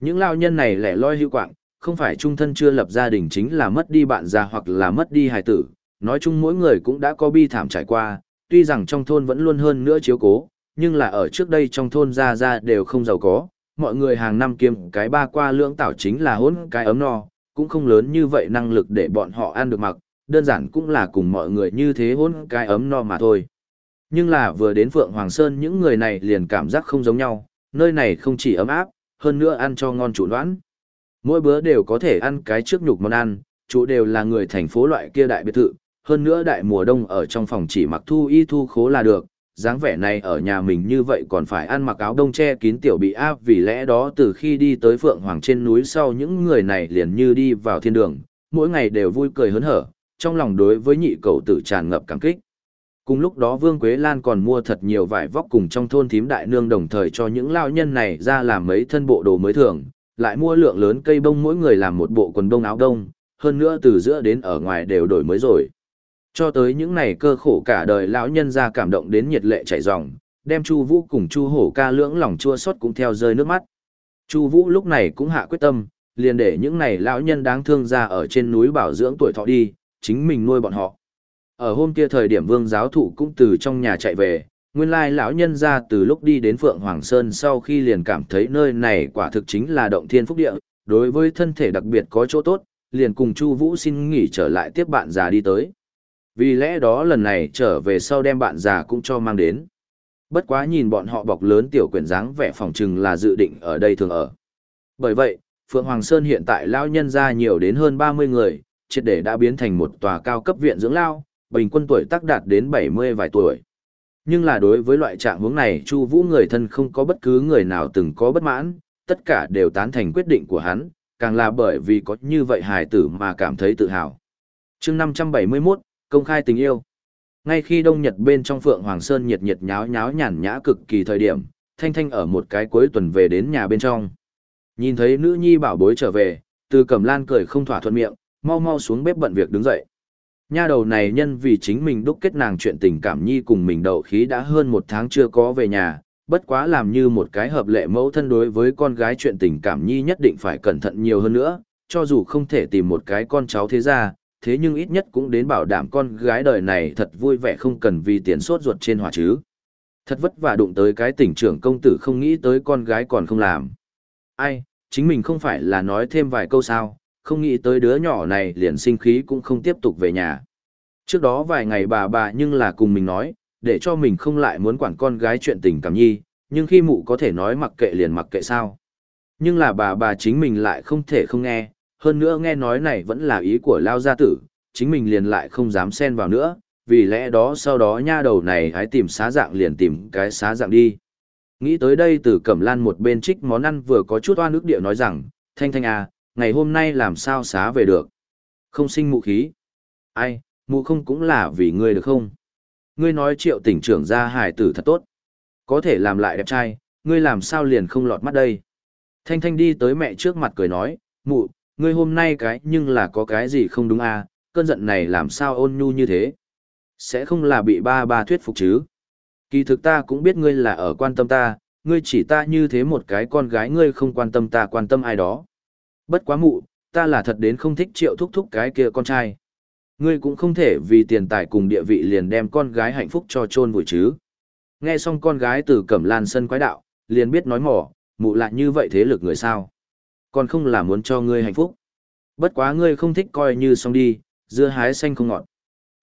Những lão nhân này lẻ loi hữu quạng, không phải trung thân chưa lập gia đình chính là mất đi bạn già hoặc là mất đi hài tử, nói chung mỗi người cũng đã có bi thảm trải qua, tuy rằng trong thôn vẫn luôn hơn nữa chiếu cố, nhưng là ở trước đây trong thôn ra ra đều không giàu có, mọi người hàng năm kiếm cái ba qua lưỡng tảo chính là hỗn cái ấm no, cũng không lớn như vậy năng lực để bọn họ ăn được mặc, đơn giản cũng là cùng mọi người như thế hỗn cái ấm no mà thôi. Nhưng là vừa đến Phượng Hoàng Sơn những người này liền cảm giác không giống nhau, nơi này không chỉ ấm áp, hơn nữa ăn cho ngon chủ đoán. Mỗi bữa đều có thể ăn cái trước nhục món ăn, chủ đều là người thành phố loại kia đại biệt thự, hơn nữa đại mùa đông ở trong phòng chỉ mặc thu y thu khố là được, dáng vẻ này ở nhà mình như vậy còn phải ăn mặc áo đông che kín tiểu bị áp vì lẽ đó từ khi đi tới Phượng Hoàng trên núi sau những người này liền như đi vào thiên đường, mỗi ngày đều vui cười hớn hở, trong lòng đối với nhị cậu tử tràn ngập cảm kích. Cùng lúc đó Vương Quế Lan còn mua thật nhiều vải vóc cùng trong thôn thím đại nương đồng thời cho những lao nhân này ra làm mấy thân bộ đồ mới thường, lại mua lượng lớn cây bông mỗi người làm một bộ quần đông áo đông, hơn nữa từ giữa đến ở ngoài đều đổi mới rồi. Cho tới những này cơ khổ cả đời lão nhân ra cảm động đến nhiệt lệ chảy ròng, đem Chu Vũ cùng Chu Hổ ca lưỡng lòng chua xót cũng theo rơi nước mắt. Chu Vũ lúc này cũng hạ quyết tâm, liền để những này lão nhân đáng thương ra ở trên núi bảo dưỡng tuổi thọ đi, chính mình nuôi bọn họ. Ở hôm kia thời điểm Vương giáo thụ cũng từ trong nhà chạy về, nguyên lai lão nhân ra từ lúc đi đến Phượng Hoàng Sơn sau khi liền cảm thấy nơi này quả thực chính là động thiên phúc địa, đối với thân thể đặc biệt có chỗ tốt, liền cùng Chu Vũ xin nghỉ trở lại tiếp bạn già đi tới. Vì lẽ đó lần này trở về sau đem bạn già cũng cho mang đến. Bất quá nhìn bọn họ bọc lớn tiểu quyển dáng vẻ phòng trừng là dự định ở đây thường ở. Bởi vậy, Phượng Hoàng Sơn hiện tại lao nhân ra nhiều đến hơn 30 người, triệt để đã biến thành một tòa cao cấp viện dưỡng lao, bình quân tuổi tác đạt đến 70 vài tuổi. Nhưng là đối với loại trạng huống này Chu Vũ người thân không có bất cứ người nào từng có bất mãn, tất cả đều tán thành quyết định của hắn, càng là bởi vì có như vậy hài tử mà cảm thấy tự hào. Chương 571, công khai tình yêu. Ngay khi Đông Nhật bên trong Phượng Hoàng Sơn nhiệt nhiệt nháo nháo nhàn nhã cực kỳ thời điểm, Thanh Thanh ở một cái cuối tuần về đến nhà bên trong. Nhìn thấy nữ nhi bảo bối trở về, từ Cẩm Lan cười không thỏa thuận miệng, mau mau xuống bếp bận việc đứng dậy. Nha đầu này nhân vì chính mình đúc kết nàng chuyện tình cảm nhi cùng mình đậu khí đã hơn một tháng chưa có về nhà, bất quá làm như một cái hợp lệ mẫu thân đối với con gái chuyện tình cảm nhi nhất định phải cẩn thận nhiều hơn nữa, cho dù không thể tìm một cái con cháu thế ra, thế nhưng ít nhất cũng đến bảo đảm con gái đời này thật vui vẻ không cần vì tiền sốt ruột trên hỏa chứ. Thật vất vả đụng tới cái tỉnh trưởng công tử không nghĩ tới con gái còn không làm. Ai, chính mình không phải là nói thêm vài câu sao, không nghĩ tới đứa nhỏ này liền sinh khí cũng không tiếp tục về nhà. Trước đó vài ngày bà bà nhưng là cùng mình nói, để cho mình không lại muốn quản con gái chuyện tình cảm nhi, nhưng khi mụ có thể nói mặc kệ liền mặc kệ sao. Nhưng là bà bà chính mình lại không thể không nghe, hơn nữa nghe nói này vẫn là ý của lao gia tử, chính mình liền lại không dám xen vào nữa, vì lẽ đó sau đó nha đầu này hãy tìm xá dạng liền tìm cái xá dạng đi. Nghĩ tới đây từ cẩm lan một bên trích món ăn vừa có chút oan ức địa nói rằng, thanh thanh à, ngày hôm nay làm sao xá về được. Không sinh mụ khí. Ai, mụ không cũng là vì ngươi được không? Ngươi nói triệu tỉnh trưởng ra hài tử thật tốt. Có thể làm lại đẹp trai, ngươi làm sao liền không lọt mắt đây. Thanh thanh đi tới mẹ trước mặt cười nói, mụ, ngươi hôm nay cái nhưng là có cái gì không đúng à, cơn giận này làm sao ôn nhu như thế. Sẽ không là bị ba ba thuyết phục chứ. Kỳ thực ta cũng biết ngươi là ở quan tâm ta, ngươi chỉ ta như thế một cái con gái ngươi không quan tâm ta quan tâm ai đó. Bất quá mụ, ta là thật đến không thích triệu thúc thúc cái kia con trai. Ngươi cũng không thể vì tiền tài cùng địa vị liền đem con gái hạnh phúc cho chôn vùi chứ. Nghe xong con gái từ cẩm lan sân quái đạo, liền biết nói mỏ, mụ lại như vậy thế lực người sao. Còn không là muốn cho ngươi hạnh phúc. Bất quá ngươi không thích coi như xong đi, dưa hái xanh không ngọt.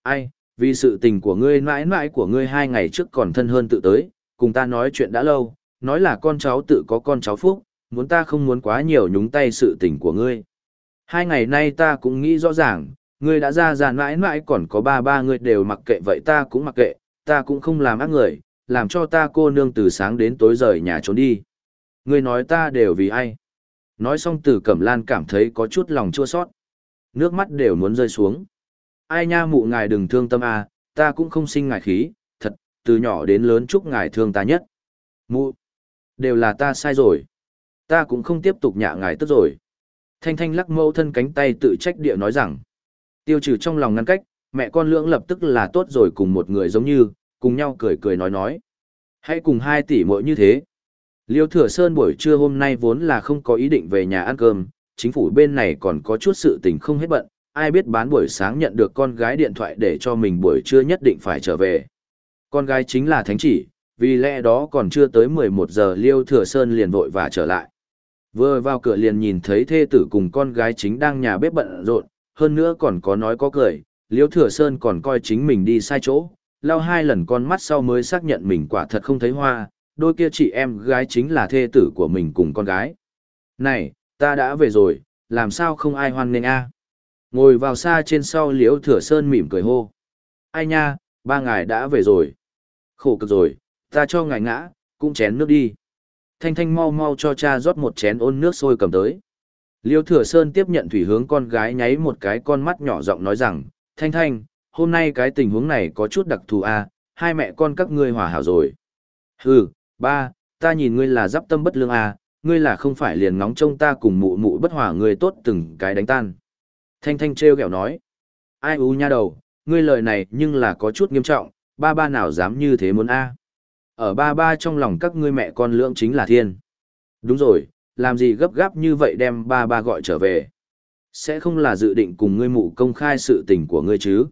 Ai, vì sự tình của ngươi mãi mãi của ngươi hai ngày trước còn thân hơn tự tới, cùng ta nói chuyện đã lâu, nói là con cháu tự có con cháu phúc, muốn ta không muốn quá nhiều nhúng tay sự tình của ngươi. Hai ngày nay ta cũng nghĩ rõ ràng, ngươi đã ra giàn mãi mãi còn có ba ba ngươi đều mặc kệ vậy ta cũng mặc kệ, ta cũng không làm ác người, làm cho ta cô nương từ sáng đến tối rời nhà trốn đi. Ngươi nói ta đều vì ai? Nói xong từ cẩm lan cảm thấy có chút lòng chua sót. Nước mắt đều muốn rơi xuống. Ai nha mụ ngài đừng thương tâm à, ta cũng không sinh ngài khí, thật, từ nhỏ đến lớn chúc ngài thương ta nhất. Mụ, đều là ta sai rồi. Ta cũng không tiếp tục nhạ ngài tức rồi. Thanh thanh lắc mâu thân cánh tay tự trách địa nói rằng. Tiêu trừ trong lòng ngăn cách, mẹ con lưỡng lập tức là tốt rồi cùng một người giống như, cùng nhau cười cười nói nói. Hãy cùng hai tỷ muội như thế. Liêu Thừa Sơn buổi trưa hôm nay vốn là không có ý định về nhà ăn cơm, chính phủ bên này còn có chút sự tình không hết bận, ai biết bán buổi sáng nhận được con gái điện thoại để cho mình buổi trưa nhất định phải trở về. Con gái chính là thánh chỉ, vì lẽ đó còn chưa tới 11 giờ Liêu Thừa Sơn liền vội và trở lại. Vừa vào cửa liền nhìn thấy thê tử cùng con gái chính đang nhà bếp bận rộn, hơn nữa còn có nói có cười, Liêu Thừa Sơn còn coi chính mình đi sai chỗ, lao hai lần con mắt sau mới xác nhận mình quả thật không thấy hoa, đôi kia chị em gái chính là thê tử của mình cùng con gái. Này, ta đã về rồi, làm sao không ai hoan nghênh a? Ngồi vào xa trên sau Liễu Thừa Sơn mỉm cười hô. Ai nha, ba ngài đã về rồi. Khổ cực rồi, ta cho ngài ngã, cũng chén nước đi. Thanh Thanh mau mau cho cha rót một chén ôn nước sôi cầm tới. Liêu Thừa Sơn tiếp nhận thủy hướng con gái nháy một cái con mắt nhỏ giọng nói rằng, Thanh Thanh, hôm nay cái tình huống này có chút đặc thù à, hai mẹ con các ngươi hòa hảo rồi. Hừ, ba, ta nhìn ngươi là giáp tâm bất lương à, ngươi là không phải liền ngóng trông ta cùng mụ mụ bất hòa ngươi tốt từng cái đánh tan. Thanh Thanh treo kẹo nói, ai u nha đầu, ngươi lời này nhưng là có chút nghiêm trọng, ba ba nào dám như thế muốn a Ở ba ba trong lòng các ngươi mẹ con lưỡng chính là thiên. Đúng rồi, làm gì gấp gáp như vậy đem ba ba gọi trở về. Sẽ không là dự định cùng ngươi mụ công khai sự tình của ngươi chứ.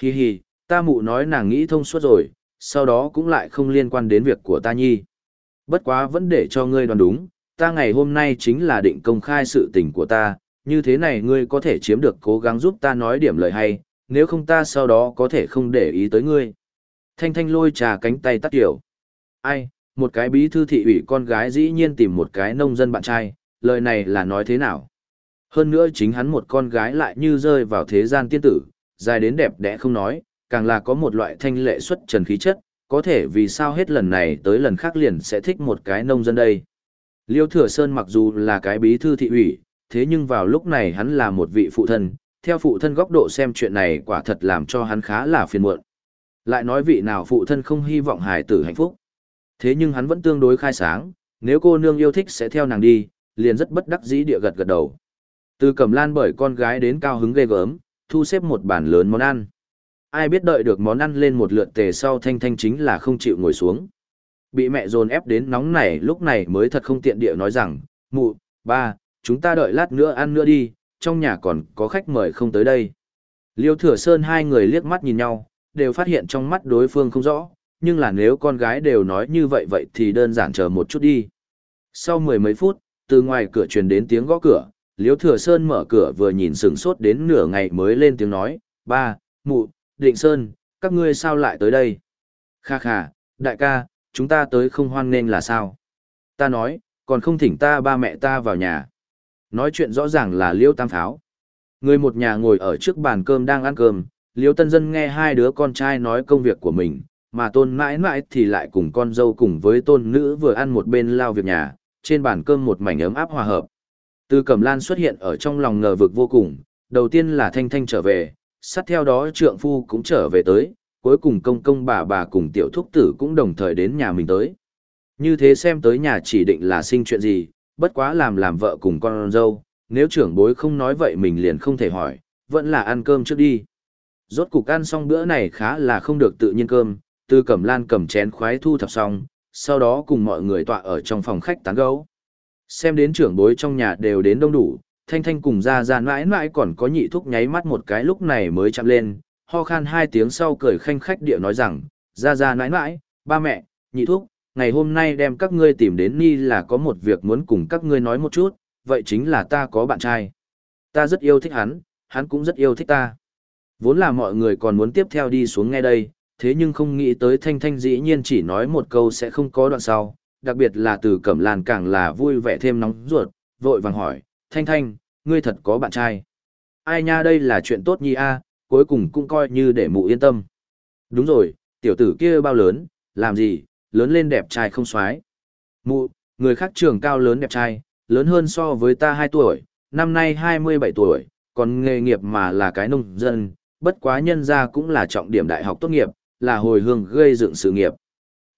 Hi hi, ta mụ nói nàng nghĩ thông suốt rồi, sau đó cũng lại không liên quan đến việc của ta nhi. Bất quá vẫn để cho ngươi đoán đúng, ta ngày hôm nay chính là định công khai sự tình của ta, như thế này ngươi có thể chiếm được cố gắng giúp ta nói điểm lời hay, nếu không ta sau đó có thể không để ý tới ngươi. Thanh thanh lôi trà cánh tay tắt kiểu. Ai, một cái bí thư thị ủy con gái dĩ nhiên tìm một cái nông dân bạn trai, lời này là nói thế nào? Hơn nữa chính hắn một con gái lại như rơi vào thế gian tiên tử, dài đến đẹp đẽ không nói, càng là có một loại thanh lệ xuất trần khí chất, có thể vì sao hết lần này tới lần khác liền sẽ thích một cái nông dân đây. Liêu Thừa Sơn mặc dù là cái bí thư thị ủy, thế nhưng vào lúc này hắn là một vị phụ thân, theo phụ thân góc độ xem chuyện này quả thật làm cho hắn khá là phiền muộn. Lại nói vị nào phụ thân không hy vọng hài tử hạnh phúc. Thế nhưng hắn vẫn tương đối khai sáng, nếu cô nương yêu thích sẽ theo nàng đi, liền rất bất đắc dĩ địa gật gật đầu. Từ Cẩm Lan bởi con gái đến cao hứng ghê gớm, thu xếp một bàn lớn món ăn. Ai biết đợi được món ăn lên một lượt tề sau Thanh Thanh chính là không chịu ngồi xuống. Bị mẹ dồn ép đến nóng nảy lúc này mới thật không tiện địa nói rằng, mụ, ba, chúng ta đợi lát nữa ăn nữa đi, trong nhà còn có khách mời không tới đây. Liêu Thừa Sơn hai người liếc mắt nhìn nhau, đều phát hiện trong mắt đối phương không rõ, nhưng là nếu con gái đều nói như vậy vậy thì đơn giản chờ một chút đi. Sau mười mấy phút, từ ngoài cửa truyền đến tiếng gõ cửa, Liêu Thừa Sơn mở cửa vừa nhìn sửng sốt đến nửa ngày mới lên tiếng nói, ba, mụ, định Sơn, các ngươi sao lại tới đây? Kha kha, đại ca, chúng ta tới không hoan nên là sao? Ta nói, còn không thỉnh ta ba mẹ ta vào nhà. Nói chuyện rõ ràng là Liêu Tam Pháo. Người một nhà ngồi ở trước bàn cơm đang ăn cơm, Liêu Tân Dân nghe hai đứa con trai nói công việc của mình, mà tôn mãi mãi thì lại cùng con dâu cùng với tôn nữ vừa ăn một bên lao việc nhà, trên bàn cơm một mảnh ấm áp hòa hợp. Từ Cẩm Lan xuất hiện ở trong lòng ngờ vực vô cùng, đầu tiên là Thanh Thanh trở về, sát theo đó trượng phu cũng trở về tới, cuối cùng công công bà bà cùng tiểu thúc tử cũng đồng thời đến nhà mình tới. Như thế xem tới nhà chỉ định là sinh chuyện gì, bất quá làm làm vợ cùng con dâu, nếu trưởng bối không nói vậy mình liền không thể hỏi, vẫn là ăn cơm trước đi. Rốt cục ăn xong bữa này khá là không được tự nhiên cơm, từ cẩm lan cầm chén khoái thu thập xong, sau đó cùng mọi người tọa ở trong phòng khách tán gấu. Xem đến trưởng bối trong nhà đều đến đông đủ, thanh thanh cùng ra ra mãi mãi còn có nhị thúc nháy mắt một cái lúc này mới chạm lên, ho khan hai tiếng sau cười khanh khách địa nói rằng, ra ra mãi mãi, ba mẹ, nhị thúc, ngày hôm nay đem các ngươi tìm đến ni là có một việc muốn cùng các ngươi nói một chút, vậy chính là ta có bạn trai. Ta rất yêu thích hắn, hắn cũng rất yêu thích ta. Vốn là mọi người còn muốn tiếp theo đi xuống ngay đây, thế nhưng không nghĩ tới Thanh Thanh dĩ nhiên chỉ nói một câu sẽ không có đoạn sau, đặc biệt là từ Cẩm Lan càng là vui vẻ thêm nóng ruột, vội vàng hỏi, Thanh Thanh, ngươi thật có bạn trai. Ai nha đây là chuyện tốt nhi a, cuối cùng cũng coi như để mụ yên tâm. Đúng rồi, tiểu tử kia bao lớn, làm gì, lớn lên đẹp trai không xoái. Mụ, người khác trường cao lớn đẹp trai, lớn hơn so với ta 2 tuổi, năm nay 27 tuổi, còn nghề nghiệp mà là cái nông dân, bất quá nhân ra cũng là trọng điểm đại học tốt nghiệp, là hồi hương gây dựng sự nghiệp.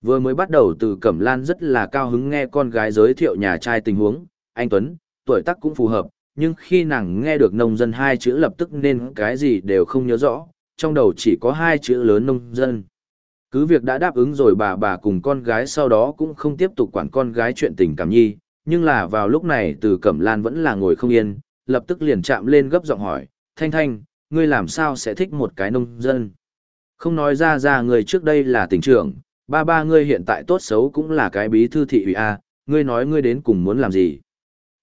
Vừa mới bắt đầu từ Cẩm Lan rất là cao hứng nghe con gái giới thiệu nhà trai tình huống, anh Tuấn, tuổi tác cũng phù hợp, nhưng khi nàng nghe được nông dân hai chữ lập tức nên cái gì đều không nhớ rõ, trong đầu chỉ có hai chữ lớn nông dân. Cứ việc đã đáp ứng rồi bà bà cùng con gái sau đó cũng không tiếp tục quản con gái chuyện tình cảm nhi, nhưng là vào lúc này từ Cẩm Lan vẫn là ngồi không yên, lập tức liền chạm lên gấp giọng hỏi, Thanh Thanh, ngươi làm sao sẽ thích một cái nông dân? Không nói ra ra người trước đây là tỉnh trưởng, ba ba ngươi hiện tại tốt xấu cũng là cái bí thư thị ủy A, ngươi nói ngươi đến cùng muốn làm gì?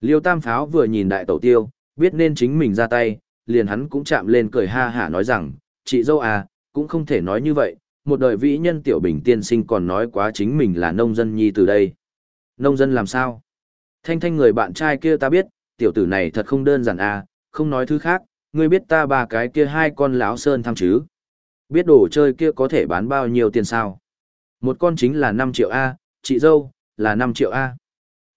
Liêu Tam Pháo vừa nhìn đại tẩu tiêu, biết nên chính mình ra tay, liền hắn cũng chạm lên cười ha hả nói rằng, chị dâu à, cũng không thể nói như vậy, một đời vĩ nhân tiểu bình tiên sinh còn nói quá chính mình là nông dân nhi từ đây. Nông dân làm sao? Thanh thanh người bạn trai kia ta biết, tiểu tử này thật không đơn giản à, không nói thứ khác, ngươi biết ta ba cái kia hai con láo sơn thăm chứ? Biết đồ chơi kia có thể bán bao nhiêu tiền sao? Một con chính là 5 triệu A, chị dâu, là 5 triệu A.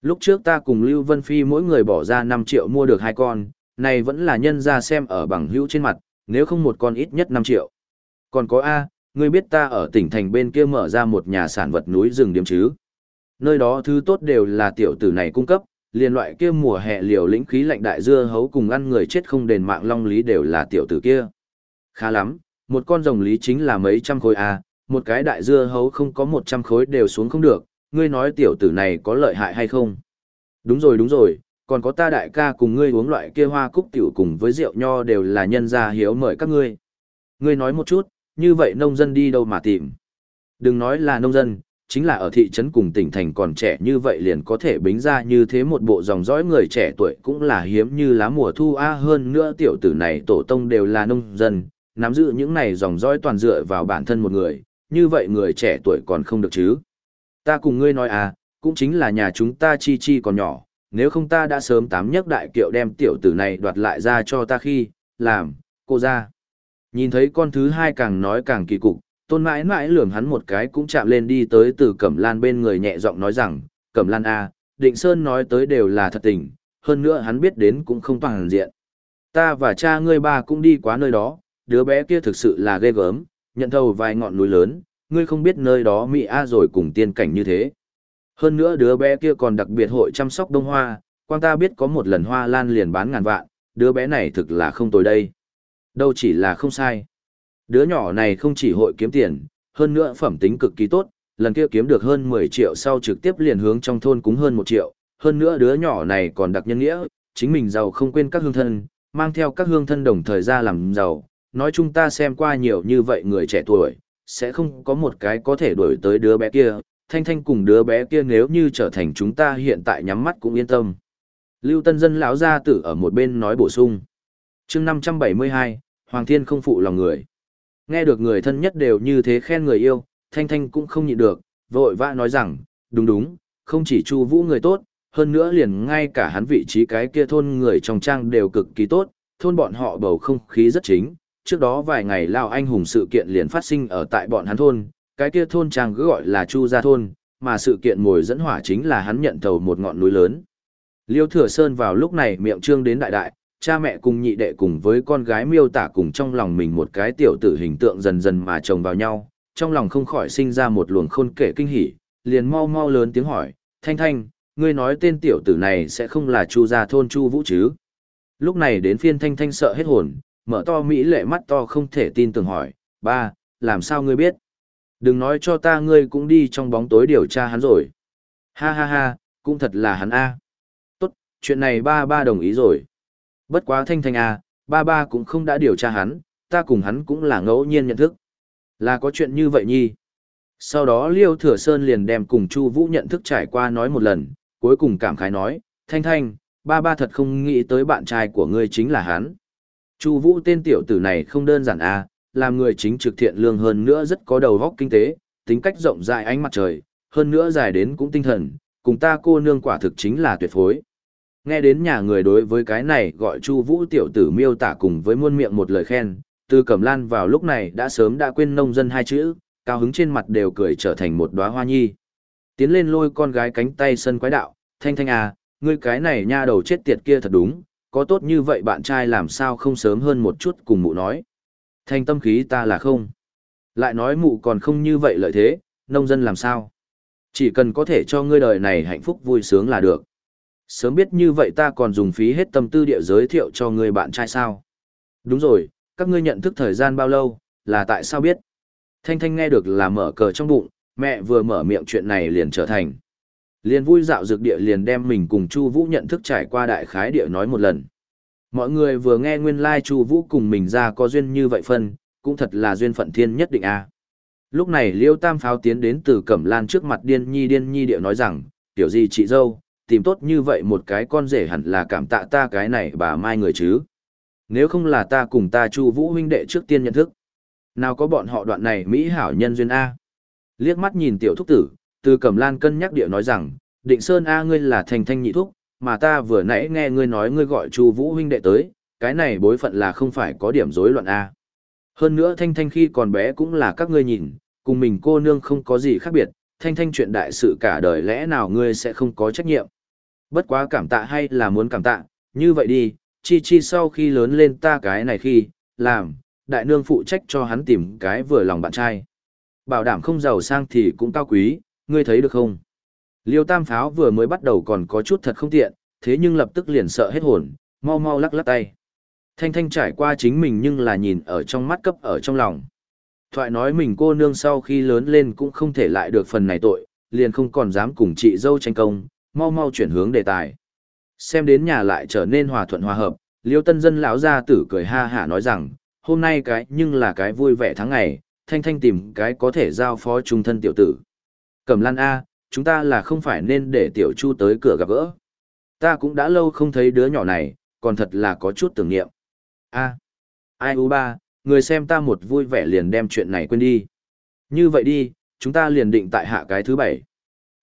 Lúc trước ta cùng Lưu Vân Phi mỗi người bỏ ra 5 triệu mua được hai con, này vẫn là nhân ra xem ở bằng hữu trên mặt, nếu không một con ít nhất 5 triệu. Còn có A, ngươi biết ta ở tỉnh thành bên kia mở ra một nhà sản vật núi rừng điểm chứ. Nơi đó thứ tốt đều là tiểu tử này cung cấp, liền loại kia mùa hè liều lĩnh khí lạnh đại dưa hấu cùng ăn người chết không đền mạng long lý đều là tiểu tử kia. Khá lắm, một con rồng lý chính là mấy trăm khối A, một cái đại dưa hấu không có 100 khối đều xuống không được, ngươi nói tiểu tử này có lợi hại hay không? Đúng rồi đúng rồi, còn có ta đại ca cùng ngươi uống loại kia hoa cúc tiểu cùng với rượu nho đều là nhân gia hiếu mời các ngươi. Ngươi nói một chút, như vậy nông dân đi đâu mà tìm? Đừng nói là nông dân, chính là ở thị trấn cùng tỉnh thành còn trẻ như vậy liền có thể bính ra như thế một bộ dòng dõi người trẻ tuổi cũng là hiếm như lá mùa thu a hơn nữa tiểu tử này tổ tông đều là nông dân, nắm giữ những này dòng dõi toàn dựa vào bản thân một người, như vậy người trẻ tuổi còn không được chứ. Ta cùng ngươi nói à, cũng chính là nhà chúng ta chi chi còn nhỏ, nếu không ta đã sớm tám nhất đại kiệu đem tiểu tử này đoạt lại ra cho ta khi, làm, cô ra. Nhìn thấy con thứ hai càng nói càng kỳ cục, tôn mãi mãi lườm hắn một cái cũng chạm lên đi tới từ cẩm lan bên người nhẹ giọng nói rằng, cẩm lan a, à, định sơn nói tới đều là thật tình, hơn nữa hắn biết đến cũng không toàn diện. Ta và cha ngươi ba cũng đi quá nơi đó, đứa bé kia thực sự là ghê gớm, nhận thầu vài ngọn núi lớn, ngươi không biết nơi đó Mỹ A rồi cùng tiên cảnh như thế. Hơn nữa đứa bé kia còn đặc biệt hội chăm sóc đông hoa, quang ta biết có một lần hoa lan liền bán ngàn vạn, đứa bé này thực là không tồi đây. Đâu chỉ là không sai. Đứa nhỏ này không chỉ hội kiếm tiền, hơn nữa phẩm tính cực kỳ tốt, lần kia kiếm được hơn 10 triệu sau trực tiếp liền hướng trong thôn cúng hơn 1 triệu, hơn nữa đứa nhỏ này còn đặc nhân nghĩa, chính mình giàu không quên các hương thân, mang theo các hương thân đồng thời ra làm giàu, nói chung ta xem qua nhiều như vậy người trẻ tuổi, sẽ không có một cái có thể đuổi tới đứa bé kia, thanh thanh cùng đứa bé kia nếu như trở thành chúng ta hiện tại nhắm mắt cũng yên tâm. Lưu Tân Dân lão gia tử ở một bên nói bổ sung. chương 572, Hoàng Thiên không phụ lòng người. Nghe được người thân nhất đều như thế khen người yêu, thanh thanh cũng không nhịn được, vội vã nói rằng, đúng đúng, không chỉ chu vũ người tốt, hơn nữa liền ngay cả hắn vị trí cái kia thôn người trong trang đều cực kỳ tốt, thôn bọn họ bầu không khí rất chính, trước đó vài ngày lao anh hùng sự kiện liền phát sinh ở tại bọn hắn thôn, cái kia thôn trang cứ gọi là Chu Gia Thôn, mà sự kiện mồi dẫn hỏa chính là hắn nhận thầu một ngọn núi lớn. Liêu Thừa Sơn vào lúc này miệng trương đến đại đại, cha mẹ cùng nhị đệ cùng với con gái miêu tả cùng trong lòng mình một cái tiểu tử hình tượng dần dần mà chồng vào nhau, trong lòng không khỏi sinh ra một luồng khôn kể kinh hỉ, liền mau mau lớn tiếng hỏi, Thanh Thanh, ngươi nói tên tiểu tử này sẽ không là Chu Gia Thôn Chu Vũ chứ? Lúc này đến phiên Thanh Thanh sợ hết hồn, mở to mỹ lệ mắt to không thể tin tưởng hỏi, ba, làm sao ngươi biết? Đừng nói cho ta ngươi cũng đi trong bóng tối điều tra hắn rồi. Ha ha ha, cũng thật là hắn a. Tốt, chuyện này ba ba đồng ý rồi. Bất quá thanh thanh a, ba ba cũng không đã điều tra hắn, ta cùng hắn cũng là ngẫu nhiên nhận thức. Là có chuyện như vậy nhi. Sau đó Liêu Thừa Sơn liền đem cùng Chu Vũ nhận thức trải qua nói một lần, cuối cùng cảm khái nói, Thanh Thanh, ba ba thật không nghĩ tới bạn trai của ngươi chính là hắn. Chu Vũ tên tiểu tử này không đơn giản a, làm người chính trực thiện lương hơn nữa rất có đầu óc kinh tế, tính cách rộng rãi ánh mặt trời, hơn nữa dài đến cũng tinh thần, cùng ta cô nương quả thực chính là tuyệt phối. Nghe đến nhà người đối với cái này gọi Chu Vũ tiểu tử miêu tả cùng với muôn miệng một lời khen, Từ Cẩm Lan vào lúc này đã sớm đã quên nông dân hai chữ, cao hứng trên mặt đều cười trở thành một đóa hoa nhi. Tiến lên lôi con gái cánh tay sân quái đạo, "Thanh Thanh à, ngươi cái này nha đầu chết tiệt kia thật đúng, có tốt như vậy bạn trai làm sao không sớm hơn một chút cùng mụ nói. Thanh tâm khí ta là không. Lại nói mụ còn không như vậy lợi thế, nông dân làm sao. Chỉ cần có thể cho ngươi đời này hạnh phúc vui sướng là được. Sớm biết như vậy ta còn dùng phí hết tâm tư địa giới thiệu cho ngươi bạn trai sao. Đúng rồi, các ngươi nhận thức thời gian bao lâu, là tại sao biết? Thanh Thanh nghe được là mở cờ trong bụng, mẹ vừa mở miệng chuyện này liền trở thành. Liền vui dạo dược địa liền đem mình cùng Chu Vũ nhận thức trải qua đại khái địa nói một lần. Mọi người vừa nghe nguyên lai like Chu Vũ cùng mình ra có duyên như vậy phân, cũng thật là duyên phận thiên nhất định a. Lúc này Liêu Tam Pháo tiến đến từ Cẩm Lan trước mặt Điên Nhi Điên Nhi địa nói rằng, tiểu gì chị dâu, tìm tốt như vậy một cái con rể hẳn là cảm tạ ta cái này bà mai người chứ. Nếu không là ta cùng ta Chu Vũ huynh đệ trước tiên nhận thức. Nào có bọn họ đoạn này mỹ hảo nhân duyên a. Liếc mắt nhìn tiểu thúc tử, từ Cẩm Lan cân nhắc địa nói rằng, Định Sơn a ngươi là thành thanh nhị thúc, mà ta vừa nãy nghe ngươi nói ngươi gọi Chu Vũ huynh đệ tới, cái này bối phận là không phải có điểm rối loạn a. Hơn nữa Thanh Thanh khi còn bé cũng là các ngươi nhìn, cùng mình cô nương không có gì khác biệt, Thanh Thanh chuyện đại sự cả đời lẽ nào ngươi sẽ không có trách nhiệm. Bất quá cảm tạ hay là muốn cảm tạ, như vậy đi, chi chi sau khi lớn lên ta cái này khi, làm, đại nương phụ trách cho hắn tìm cái vừa lòng bạn trai. Bảo đảm không giàu sang thì cũng cao quý, ngươi thấy được không? Liêu tam pháo vừa mới bắt đầu còn có chút thật không tiện, thế nhưng lập tức liền sợ hết hồn, mau mau lắc lắc tay. Thanh thanh trải qua chính mình nhưng là nhìn ở trong mắt cấp ở trong lòng. Thoại nói mình cô nương sau khi lớn lên cũng không thể lại được phần này tội, liền không còn dám cùng chị dâu tranh công, mau mau chuyển hướng đề tài. Xem đến nhà lại trở nên hòa thuận hòa hợp, liêu tân dân lão gia tử cười ha hả nói rằng, hôm nay cái nhưng là cái vui vẻ tháng ngày, thanh thanh tìm cái có thể giao phó trung thân tiểu tử. Cẩm lan A, chúng ta là không phải nên để tiểu chu tới cửa gặp gỡ. Ta cũng đã lâu không thấy đứa nhỏ này, còn thật là có chút tưởng niệm. A, ai u ba, người xem ta một vui vẻ liền đem chuyện này quên đi. Như vậy đi, chúng ta liền định tại hạ cái thứ bảy.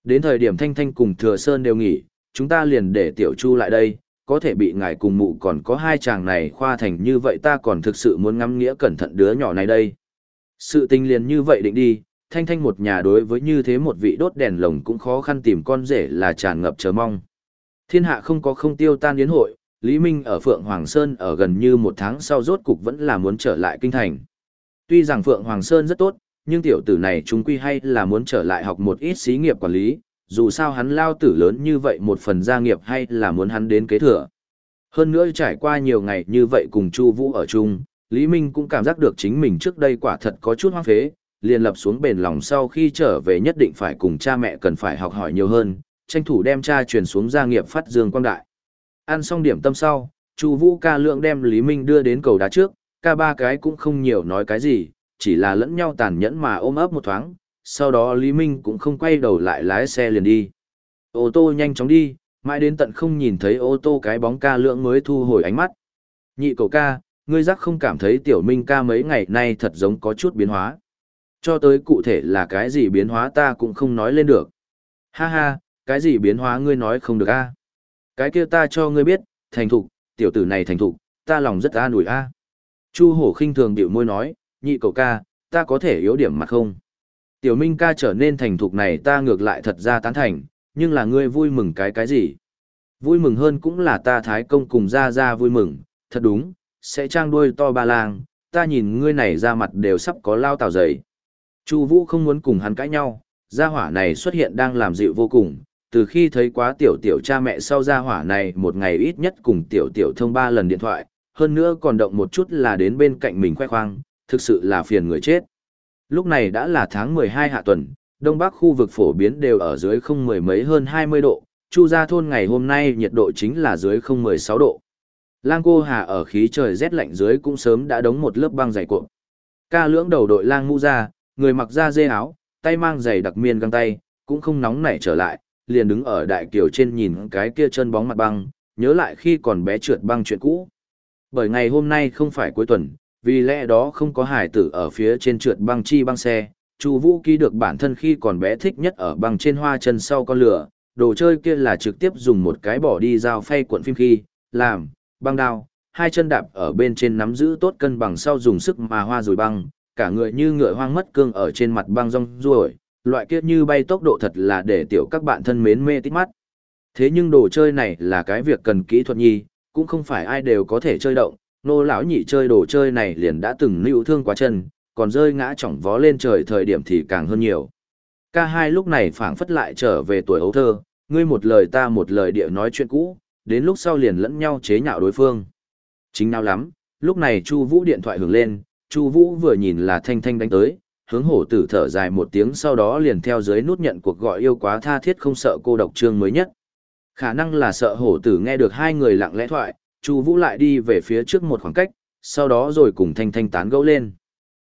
Đến thời điểm Thanh Thanh cùng Thừa Sơn đều nghỉ, chúng ta liền để Tiểu Chu lại đây, có thể bị ngài cùng mụ còn có hai chàng này khoa thành như vậy ta còn thực sự muốn ngắm nghĩa cẩn thận đứa nhỏ này đây. Sự tình liền như vậy định đi, Thanh Thanh một nhà đối với như thế một vị đốt đèn lồng cũng khó khăn tìm con rể là tràn ngập chờ mong. Thiên hạ không có không tiêu tan yến hội, Lý Minh ở Phượng Hoàng Sơn ở gần như một tháng sau rốt cục vẫn là muốn trở lại kinh thành. Tuy rằng Phượng Hoàng Sơn rất tốt, nhưng tiểu tử này chúng quy hay là muốn trở lại học một ít xí nghiệp quản lý, dù sao hắn lao tử lớn như vậy một phần gia nghiệp hay là muốn hắn đến kế thừa. Hơn nữa trải qua nhiều ngày như vậy cùng Chu Vũ ở chung, Lý Minh cũng cảm giác được chính mình trước đây quả thật có chút hoang phế, liền lập xuống bền lòng sau khi trở về nhất định phải cùng cha mẹ cần phải học hỏi nhiều hơn, tranh thủ đem cha truyền xuống gia nghiệp phát dương quang đại. Ăn xong điểm tâm sau, Chu Vũ ca lượng đem Lý Minh đưa đến cầu đá trước, ca ba cái cũng không nhiều nói cái gì, chỉ là lẫn nhau tàn nhẫn mà ôm ấp một thoáng, sau đó Lý Minh cũng không quay đầu lại lái xe liền đi. Ô tô nhanh chóng đi, mãi đến tận không nhìn thấy ô tô cái bóng ca lượng mới thu hồi ánh mắt. Nhị cầu ca, ngươi giác không cảm thấy tiểu minh ca mấy ngày nay thật giống có chút biến hóa. Cho tới cụ thể là cái gì biến hóa ta cũng không nói lên được. Ha ha, cái gì biến hóa ngươi nói không được a? Cái kia ta cho ngươi biết, thành thục, tiểu tử này thành thục, ta lòng rất an ủi a. Chu hổ khinh thường điệu môi nói, nhị cậu ca, ta có thể yếu điểm mặt không? Tiểu Minh ca trở nên thành thục này ta ngược lại thật ra tán thành, nhưng là ngươi vui mừng cái cái gì? Vui mừng hơn cũng là ta thái công cùng ra ra vui mừng, thật đúng, sẽ trang đuôi to ba lang, ta nhìn ngươi này ra mặt đều sắp có lao tào dày. Chu Vũ không muốn cùng hắn cãi nhau, gia hỏa này xuất hiện đang làm dịu vô cùng, từ khi thấy quá tiểu tiểu cha mẹ sau gia hỏa này một ngày ít nhất cùng tiểu tiểu thông ba lần điện thoại, hơn nữa còn động một chút là đến bên cạnh mình khoe khoang, thực sự là phiền người chết. Lúc này đã là tháng 12 hạ tuần, đông bắc khu vực phổ biến đều ở dưới không mười mấy hơn 20 độ, chu gia thôn ngày hôm nay nhiệt độ chính là dưới không 16 độ. Lang cô hà ở khí trời rét lạnh dưới cũng sớm đã đóng một lớp băng dày cuộn. Ca lưỡng đầu đội lang Mu ra, người mặc da dê áo, tay mang giày đặc miên găng tay, cũng không nóng nảy trở lại, liền đứng ở đại kiều trên nhìn cái kia chân bóng mặt băng, nhớ lại khi còn bé trượt băng chuyện cũ. Bởi ngày hôm nay không phải cuối tuần, vì lẽ đó không có hải tử ở phía trên trượt băng chi băng xe, Chu Vũ ký được bản thân khi còn bé thích nhất ở băng trên hoa chân sau con lửa, đồ chơi kia là trực tiếp dùng một cái bỏ đi dao phay cuộn phim khi, làm, băng đao, hai chân đạp ở bên trên nắm giữ tốt cân bằng sau dùng sức mà hoa rồi băng, cả người như ngựa hoang mất cương ở trên mặt băng rong ruổi, loại kia như bay tốc độ thật là để tiểu các bạn thân mến mê tít mắt. Thế nhưng đồ chơi này là cái việc cần kỹ thuật nhi, cũng không phải ai đều có thể chơi động, nô lão nhị chơi đồ chơi này liền đã từng lưu thương quá chân, còn rơi ngã chỏng vó lên trời thời điểm thì càng hơn nhiều. Ca hai lúc này phảng phất lại trở về tuổi ấu thơ, ngươi một lời ta một lời địa nói chuyện cũ, đến lúc sau liền lẫn nhau chế nhạo đối phương. Chính nào lắm, lúc này Chu Vũ điện thoại hưởng lên, Chu Vũ vừa nhìn là Thanh Thanh đánh tới, hướng hổ tử thở dài một tiếng sau đó liền theo dưới nút nhận cuộc gọi yêu quá tha thiết không sợ cô độc chương mới nhất. Khả năng là sợ hổ tử nghe được hai người lặng lẽ thoại, Chu Vũ lại đi về phía trước một khoảng cách, sau đó rồi cùng Thanh Thanh tán gẫu lên.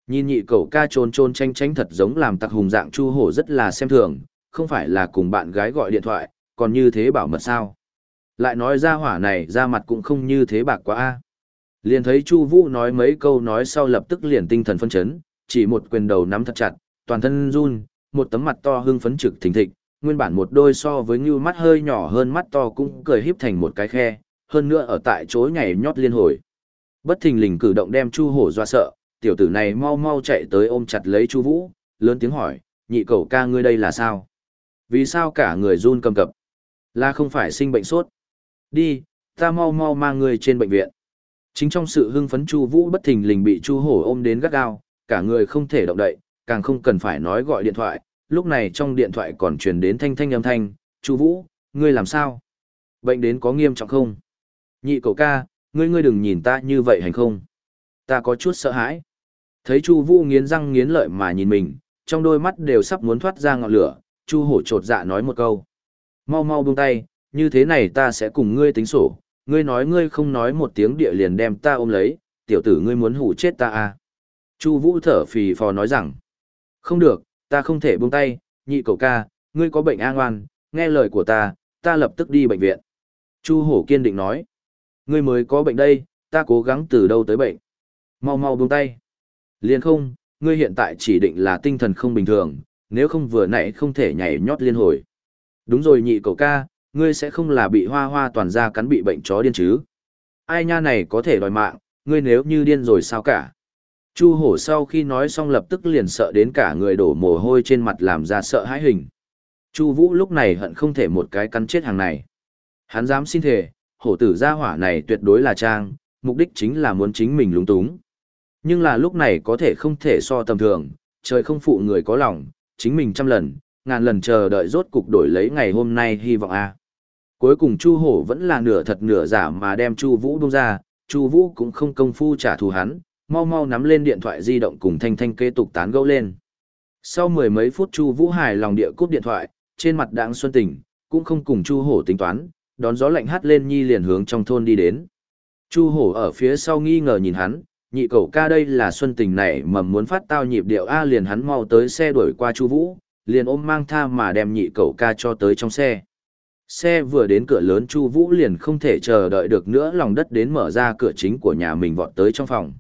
Nhìn nhị cậu ca trôn trôn tranh tranh thật giống làm tặc hùng dạng Chu hổ rất là xem thường, không phải là cùng bạn gái gọi điện thoại, còn như thế bảo mật sao. Lại nói ra hỏa này ra mặt cũng không như thế bạc quá a. Liền thấy Chu Vũ nói mấy câu nói sau lập tức liền tinh thần phân chấn, chỉ một quyền đầu nắm thật chặt, toàn thân run, một tấm mặt to hưng phấn trực thình thịch, nguyên bản một đôi so với như mắt hơi nhỏ hơn mắt to cũng cười híp thành một cái khe, hơn nữa ở tại chỗ nhảy nhót liên hồi. Bất thình lình cử động đem Chu Hổ dọa sợ, tiểu tử này mau mau chạy tới ôm chặt lấy Chu Vũ, lớn tiếng hỏi, nhị cậu ca ngươi đây là sao? Vì sao cả người run cầm cập? Là không phải sinh bệnh sốt? Đi, ta mau mau mang ngươi trên bệnh viện. Chính trong sự hưng phấn Chu Vũ bất thình lình bị Chu Hổ ôm đến gắt gao, cả người không thể động đậy, càng không cần phải nói gọi điện thoại, lúc này trong điện thoại còn truyền đến thanh thanh âm thanh, "Chu Vũ, ngươi làm sao? Bệnh đến có nghiêm trọng không?" "Nhị cậu ca, ngươi ngươi đừng nhìn ta như vậy hành không? Ta có chút sợ hãi." Thấy Chu Vũ nghiến răng nghiến lợi mà nhìn mình, trong đôi mắt đều sắp muốn thoát ra ngọn lửa, Chu Hổ chột dạ nói một câu. "Mau mau buông tay, như thế này ta sẽ cùng ngươi tính sổ, ngươi nói ngươi không nói một tiếng địa liền đem ta ôm lấy, tiểu tử ngươi muốn hủ chết ta à?" Chu Vũ thở phì phò nói rằng, không được, ta không thể buông tay, nhị cậu ca, ngươi có bệnh an oan, nghe lời của ta, ta lập tức đi bệnh viện. Chu Hổ kiên định nói, ngươi mới có bệnh đây, ta cố gắng từ đâu tới bệnh. Mau mau buông tay. Liên không, ngươi hiện tại chỉ định là tinh thần không bình thường, nếu không vừa nãy không thể nhảy nhót liên hồi. Đúng rồi nhị cậu ca, ngươi sẽ không là bị hoa hoa toàn ra cắn bị bệnh chó điên chứ. Ai nha này có thể đòi mạng, ngươi nếu như điên rồi sao cả. Chu hổ sau khi nói xong lập tức liền sợ đến cả người đổ mồ hôi trên mặt làm ra sợ hãi hình. Chu vũ lúc này hận không thể một cái cắn chết hàng này. Hắn dám xin thề, hổ tử gia hỏa này tuyệt đối là trang, mục đích chính là muốn chính mình lúng túng. Nhưng là lúc này có thể không thể so tầm thường, trời không phụ người có lòng, chính mình trăm lần, ngàn lần chờ đợi rốt cục đổi lấy ngày hôm nay hy vọng a. Cuối cùng Chu Hổ vẫn là nửa thật nửa giả mà đem Chu Vũ buông ra, Chu Vũ cũng không công phu trả thù hắn, mau mau nắm lên điện thoại di động cùng Thanh Thanh kế tục tán gẫu lên. Sau mười mấy phút Chu Vũ hài lòng địa cúp điện thoại, trên mặt đãng xuân tình, cũng không cùng Chu Hổ tính toán, đón gió lạnh hát lên nhi liền hướng trong thôn đi đến. Chu Hổ ở phía sau nghi ngờ nhìn hắn, nhị cậu ca đây là xuân tình này mầm muốn phát tao nhịp điệu a liền hắn mau tới xe đuổi qua Chu Vũ, liền ôm mang tha mà đem nhị cậu ca cho tới trong xe. Xe vừa đến cửa lớn Chu Vũ liền không thể chờ đợi được nữa lòng đất đến mở ra cửa chính của nhà mình vọt tới trong phòng.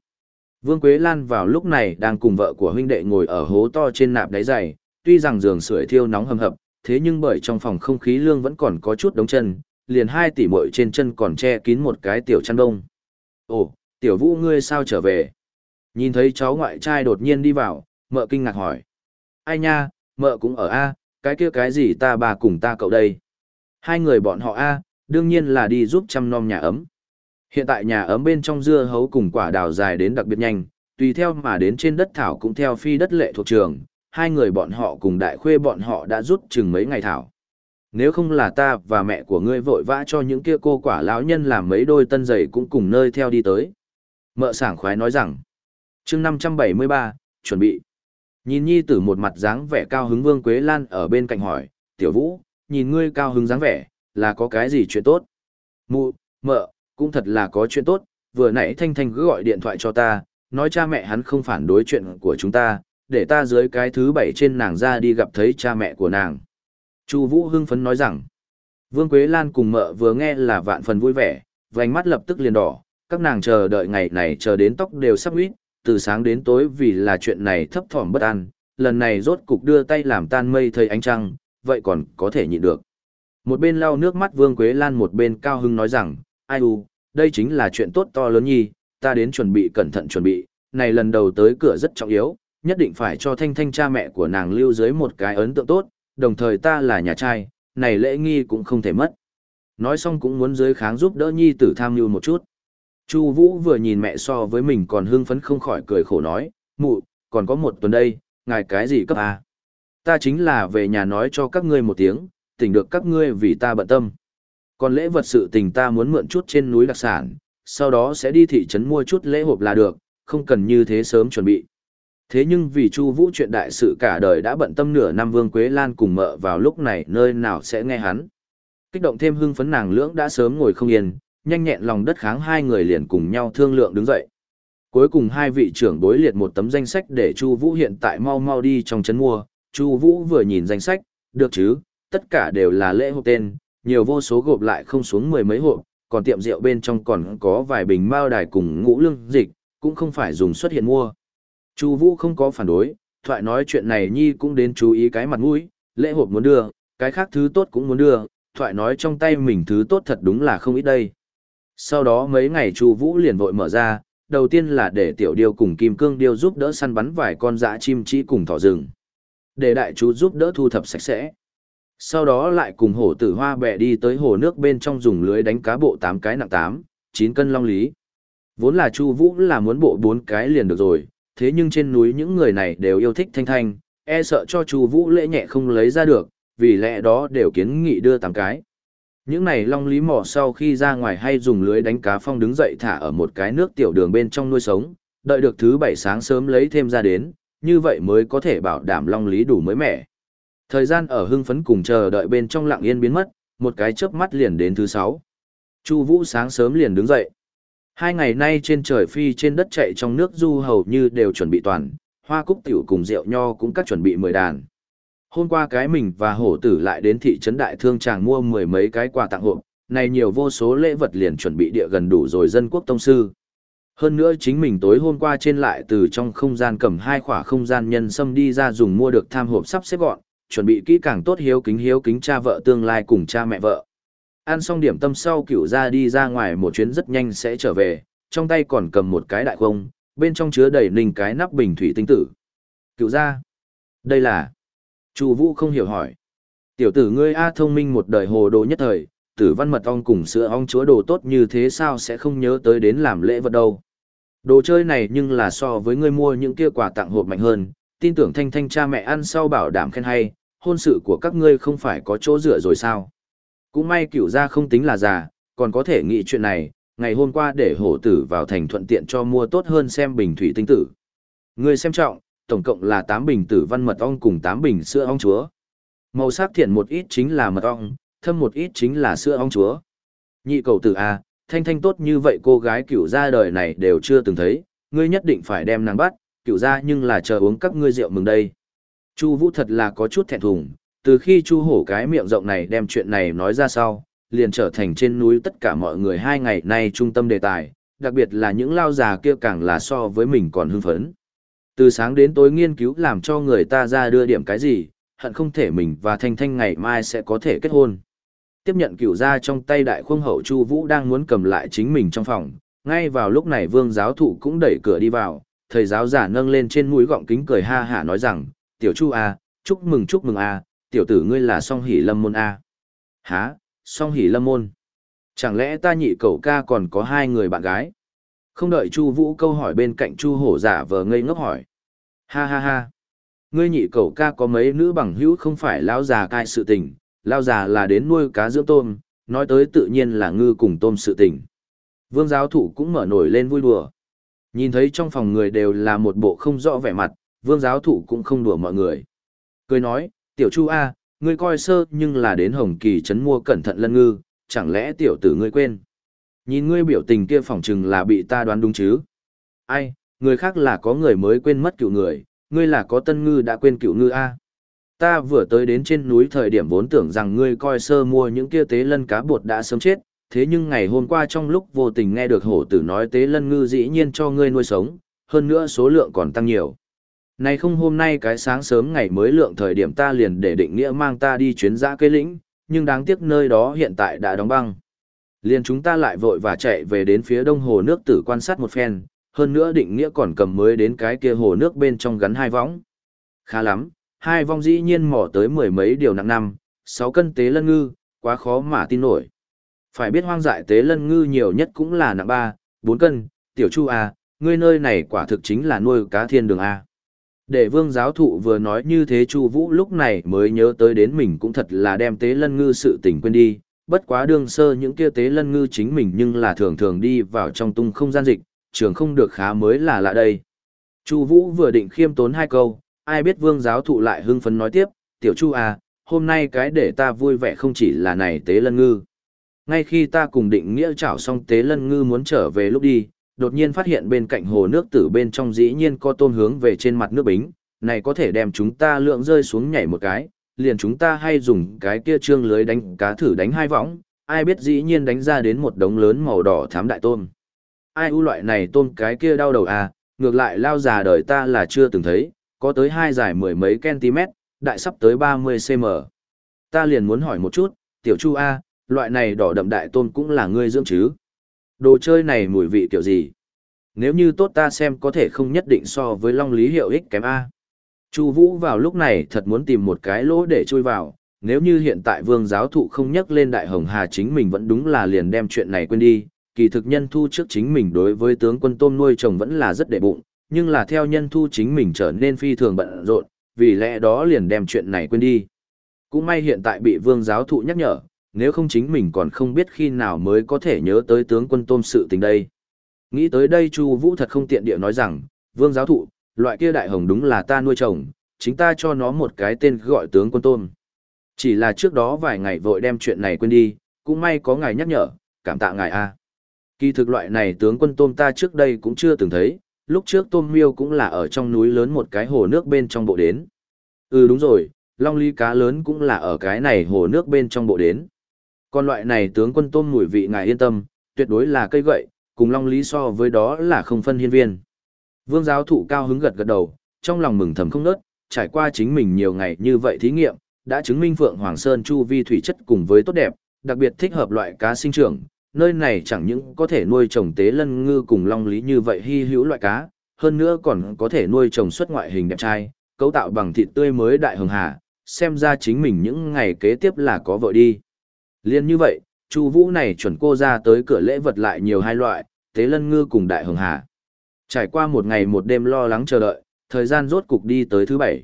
Vương Quế Lan vào lúc này đang cùng vợ của huynh đệ ngồi ở hố to trên nạp đáy dày, tuy rằng giường sưởi thiêu nóng hầm hập, thế nhưng bởi trong phòng không khí lương vẫn còn có chút đống chân, liền hai tỷ muội trên chân còn che kín một cái tiểu chăn đông. Ồ, tiểu vũ ngươi sao trở về? Nhìn thấy cháu ngoại trai đột nhiên đi vào, mợ kinh ngạc hỏi. Ai nha, mợ cũng ở A, cái kia cái gì ta bà cùng ta cậu đây? Hai người bọn họ A, đương nhiên là đi giúp chăm nom nhà ấm. Hiện tại nhà ấm bên trong dưa hấu cùng quả đào dài đến đặc biệt nhanh, tùy theo mà đến trên đất thảo cũng theo phi đất lệ thuộc trường, hai người bọn họ cùng đại khuê bọn họ đã rút chừng mấy ngày thảo. Nếu không là ta và mẹ của ngươi vội vã cho những kia cô quả lão nhân làm mấy đôi tân giày cũng cùng nơi theo đi tới. Mợ sảng khoái nói rằng, chương 573, chuẩn bị. Nhìn nhi tử một mặt dáng vẻ cao hứng Vương Quế Lan ở bên cạnh hỏi, tiểu vũ, nhìn ngươi cao hứng dáng vẻ, là có cái gì chuyện tốt? Mụ, mợ, cũng thật là có chuyện tốt, vừa nãy Thanh Thanh cứ gọi điện thoại cho ta, nói cha mẹ hắn không phản đối chuyện của chúng ta, để ta dưới cái thứ bảy trên nàng ra đi gặp thấy cha mẹ của nàng. Chu Vũ hưng phấn nói rằng, Vương Quế Lan cùng mợ vừa nghe là vạn phần vui vẻ, vành mắt lập tức liền đỏ, các nàng chờ đợi ngày này chờ đến tóc đều sắp huyết, từ sáng đến tối vì là chuyện này thấp thỏm bất an, lần này rốt cục đưa tay làm tan mây thấy ánh trăng, vậy còn có thể nhịn được. Một bên lau nước mắt Vương Quế Lan một bên cao hưng nói rằng, ai u, đây chính là chuyện tốt to lớn nhi, ta đến chuẩn bị cẩn thận chuẩn bị, này lần đầu tới cửa rất trọng yếu, nhất định phải cho thanh thanh cha mẹ của nàng lưu dưới một cái ấn tượng tốt, đồng thời ta là nhà trai, này lễ nghi cũng không thể mất. Nói xong cũng muốn dưới kháng giúp đỡ nhi tử tham lưu một chút. Chu Vũ vừa nhìn mẹ so với mình còn hưng phấn không khỏi cười khổ nói, mụ, còn có một tuần đây, ngài cái gì cấp A? Ta chính là về nhà nói cho các ngươi một tiếng, tỉnh được các ngươi vì ta bận tâm. Còn lễ vật sự tình ta muốn mượn chút trên núi đặc sản, sau đó sẽ đi thị trấn mua chút lễ hộp là được, không cần như thế sớm chuẩn bị. Thế nhưng vì Chu Vũ chuyện đại sự cả đời đã bận tâm nửa năm Vương Quế Lan cùng mợ vào lúc này nơi nào sẽ nghe hắn. Kích động thêm hưng phấn nàng lưỡng đã sớm ngồi không yên, nhanh nhẹn lòng đất kháng hai người liền cùng nhau thương lượng đứng dậy. Cuối cùng hai vị trưởng đối liệt một tấm danh sách để Chu Vũ hiện tại mau mau đi trong trấn mua. Chu Vũ vừa nhìn danh sách, được chứ, tất cả đều là lễ hộp tên, nhiều vô số gộp lại không xuống mười mấy hộp, còn tiệm rượu bên trong còn có vài bình mao đài cùng ngũ lương dịch, cũng không phải dùng xuất hiện mua. Chu Vũ không có phản đối, thoại nói chuyện này nhi cũng đến chú ý cái mặt mũi, lễ hộp muốn đưa, cái khác thứ tốt cũng muốn đưa, thoại nói trong tay mình thứ tốt thật đúng là không ít đây. Sau đó mấy ngày Chu Vũ liền vội mở ra, đầu tiên là để tiểu điêu cùng kim cương điêu giúp đỡ săn bắn vài con dã chim chỉ cùng thỏ rừng. Để đại chú giúp đỡ thu thập sạch sẽ. Sau đó lại cùng hổ tử hoa bẻ đi tới hồ nước bên trong dùng lưới đánh cá bộ 8 cái nặng 8, 9 cân long lý. Vốn là Chu Vũ là muốn bộ 4 cái liền được rồi, thế nhưng trên núi những người này đều yêu thích thanh thanh, e sợ cho Chu Vũ lễ nhẹ không lấy ra được, vì lẽ đó đều kiến nghị đưa 8 cái. Những này long lý mỏ sau khi ra ngoài hay dùng lưới đánh cá phong đứng dậy thả ở một cái nước tiểu đường bên trong nuôi sống, đợi được thứ bảy sáng sớm lấy thêm ra đến, như vậy mới có thể bảo đảm long lý đủ mới mẻ. Thời gian ở hưng phấn cùng chờ đợi bên trong lặng yên biến mất, một cái chớp mắt liền đến thứ sáu. Chu Vũ sáng sớm liền đứng dậy. Hai ngày nay trên trời phi trên đất chạy trong nước du hầu như đều chuẩn bị toàn, hoa cúc tiểu cùng rượu nho cũng các chuẩn bị mười đàn. Hôm qua cái mình và hổ tử lại đến thị trấn đại thương chàng mua mười mấy cái quà tặng hộp, này nhiều vô số lễ vật liền chuẩn bị địa gần đủ rồi dân quốc tông sư. Hơn nữa chính mình tối hôm qua trên lại từ trong không gian cầm hai khỏa không gian nhân sâm đi ra dùng mua được tham hộp sắp xếp gọn, chuẩn bị kỹ càng tốt hiếu kính hiếu kính cha vợ tương lai cùng cha mẹ vợ. Ăn xong điểm tâm sau cửu ra đi ra ngoài một chuyến rất nhanh sẽ trở về, trong tay còn cầm một cái đại không, bên trong chứa đầy ninh cái nắp bình thủy tinh tử. Cửu ra, đây là... Chu Vũ không hiểu hỏi. Tiểu tử ngươi A thông minh một đời hồ đồ nhất thời, tử văn mật ong cùng sữa ong chúa đồ tốt như thế sao sẽ không nhớ tới đến làm lễ vật đâu. Đồ chơi này nhưng là so với ngươi mua những kia quà tặng hộp mạnh hơn, tin tưởng thanh thanh cha mẹ ăn sau bảo đảm khen hay, hôn sự của các ngươi không phải có chỗ dựa rồi sao. Cũng may cửu gia không tính là già, còn có thể nghĩ chuyện này, ngày hôm qua để hổ tử vào thành thuận tiện cho mua tốt hơn xem bình thủy tinh tử. Ngươi xem trọng, tổng cộng là 8 bình tử văn mật ong cùng 8 bình sữa ong chúa. Màu sắc thiện một ít chính là mật ong, thâm một ít chính là sữa ong chúa. Nhị cầu tử A, thanh thanh tốt như vậy cô gái cửu gia đời này đều chưa từng thấy, ngươi nhất định phải đem nàng bắt, cửu gia nhưng là chờ uống các ngươi rượu mừng đây. Chu Vũ thật là có chút thẹn thùng, từ khi Chu Hổ cái miệng rộng này đem chuyện này nói ra sau, liền trở thành trên núi tất cả mọi người hai ngày nay trung tâm đề tài, đặc biệt là những lao già kia càng là so với mình còn hưng phấn. Từ sáng đến tối nghiên cứu làm cho người ta ra đưa điểm cái gì, hận không thể mình và Thanh Thanh ngày mai sẽ có thể kết hôn. Tiếp nhận cửu ra trong tay đại khuông hậu Chu Vũ đang muốn cầm lại chính mình trong phòng, ngay vào lúc này vương giáo thụ cũng đẩy cửa đi vào, thầy giáo giả nâng lên trên mũi gọng kính cười ha hả nói rằng, tiểu chu a, chúc mừng chúc mừng a, tiểu tử ngươi là song hỷ lâm môn a. Hả, song hỷ lâm môn? Chẳng lẽ ta nhị cậu ca còn có hai người bạn gái? Không đợi Chu Vũ câu hỏi bên cạnh Chu Hổ giả vờ ngây ngốc hỏi. Ha ha ha. Ngươi nhị cậu ca có mấy nữ bằng hữu không phải lão già cai sự tình, lao già là đến nuôi cá dưỡng tôm, nói tới tự nhiên là ngư cùng tôm sự tình. Vương giáo thủ cũng mở nổi lên vui đùa. Nhìn thấy trong phòng người đều là một bộ không rõ vẻ mặt, vương giáo thủ cũng không đùa mọi người. Cười nói, tiểu chu A, ngươi coi sơ nhưng là đến Hồng Kỳ trấn mua cẩn thận lân ngư, chẳng lẽ tiểu tử ngươi quên. Nhìn ngươi biểu tình kia phỏng chừng là bị ta đoán đúng chứ. Ai, người khác là có người mới quên mất cựu người, ngươi là có tân ngư đã quên cựu ngư A. Ta vừa tới đến trên núi thời điểm vốn tưởng rằng ngươi coi sơ mua những kia tế lân cá bột đã sớm chết, thế nhưng ngày hôm qua trong lúc vô tình nghe được hổ tử nói tế lân ngư dĩ nhiên cho ngươi nuôi sống, hơn nữa số lượng còn tăng nhiều. Này không hôm nay cái sáng sớm ngày mới lượng thời điểm ta liền để định nghĩa mang ta đi chuyến giã cây lĩnh, nhưng đáng tiếc nơi đó hiện tại đã đóng băng. Liền chúng ta lại vội và chạy về đến phía đông hồ nước tử quan sát một phen, hơn nữa định nghĩa còn cầm mới đến cái kia hồ nước bên trong gắn hai võng. Khá lắm, hai vong dĩ nhiên mỏ tới mười mấy điều nặng năm, sáu cân tế lân ngư, quá khó mà tin nổi. Phải biết hoang dại tế lân ngư nhiều nhất cũng là nặng ba, bốn cân, tiểu chu A, ngươi nơi này quả thực chính là nuôi cá thiên đường A. Để vương giáo thụ vừa nói như thế Chu Vũ lúc này mới nhớ tới đến mình cũng thật là đem tế lân ngư sự tình quên đi, bất quá đương sơ những kia tế lân ngư chính mình nhưng là thường thường đi vào trong tung không gian dịch, trường không được khá mới là lạ đây. Chu Vũ vừa định khiêm tốn hai câu, ai biết vương giáo thụ lại hưng phấn nói tiếp, tiểu Chu à, hôm nay cái để ta vui vẻ không chỉ là này tế lân ngư. Ngay khi ta cùng định nghĩa chảo xong tế lân ngư muốn trở về lúc đi, đột nhiên phát hiện bên cạnh hồ nước tử bên trong dĩ nhiên có tôm hướng về trên mặt nước bính, này có thể đem chúng ta lượng rơi xuống nhảy một cái, liền chúng ta hay dùng cái kia trương lưới đánh cá thử đánh hai võng, ai biết dĩ nhiên đánh ra đến một đống lớn màu đỏ thám đại tôm. Ai u loại này tôm cái kia đau đầu à, ngược lại lao già đời ta là chưa từng thấy, có tới hai dài mười mấy cm, đại sắp tới 30 cm. Ta liền muốn hỏi một chút, tiểu chu A, loại này đỏ đậm đại tôm cũng là ngươi dưỡng chứ? Đồ chơi này mùi vị kiểu gì? Nếu như tốt ta xem có thể không nhất định so với long lý hiệu ích kém A. Chu Vũ vào lúc này thật muốn tìm một cái lỗ để chui vào, nếu như hiện tại vương giáo thụ không nhắc lên đại hồng hà chính mình vẫn đúng là liền đem chuyện này quên đi, kỳ thực nhân thu trước chính mình đối với tướng quân tôm nuôi chồng vẫn là rất đệ bụng, nhưng là theo nhân thu chính mình trở nên phi thường bận rộn, vì lẽ đó liền đem chuyện này quên đi. Cũng may hiện tại bị vương giáo thụ nhắc nhở, nếu không chính mình còn không biết khi nào mới có thể nhớ tới tướng quân tôm sự tình đây. Nghĩ tới đây Chu Vũ thật không tiện địa nói rằng, vương giáo thụ, loại kia đại hồng đúng là ta nuôi trồng, chính ta cho nó một cái tên gọi tướng quân tôm. Chỉ là trước đó vài ngày vội đem chuyện này quên đi, cũng may có ngài nhắc nhở, cảm tạ ngài a. Kỳ thực loại này tướng quân tôm ta trước đây cũng chưa từng thấy, lúc trước tôm miêu cũng là ở trong núi lớn một cái hồ nước bên trong bộ đến. Ừ đúng rồi, long ly cá lớn cũng là ở cái này hồ nước bên trong bộ đến. Còn loại này tướng quân tôm mùi vị ngài yên tâm, tuyệt đối là cây gậy, cùng long lý so với đó là không phân hiên viên. Vương giáo thụ cao hứng gật gật đầu, trong lòng mừng thầm không nớt, trải qua chính mình nhiều ngày như vậy thí nghiệm, đã chứng minh Phượng Hoàng Sơn chu vi thủy chất cùng với tốt đẹp, đặc biệt thích hợp loại cá sinh trưởng, nơi này chẳng những có thể nuôi trồng tế lân ngư cùng long lý như vậy hy hữu loại cá, hơn nữa còn có thể nuôi trồng xuất ngoại hình đẹp trai, cấu tạo bằng thịt tươi mới đại hồng hà, xem ra chính mình những ngày kế tiếp là có vợ đi. Liên như vậy, Chu Vũ này chuẩn cô ra tới cửa lễ vật lại nhiều hai loại, tế lân ngư cùng đại hồng hà. Trải qua một ngày một đêm lo lắng chờ đợi, thời gian rốt cục đi tới thứ bảy.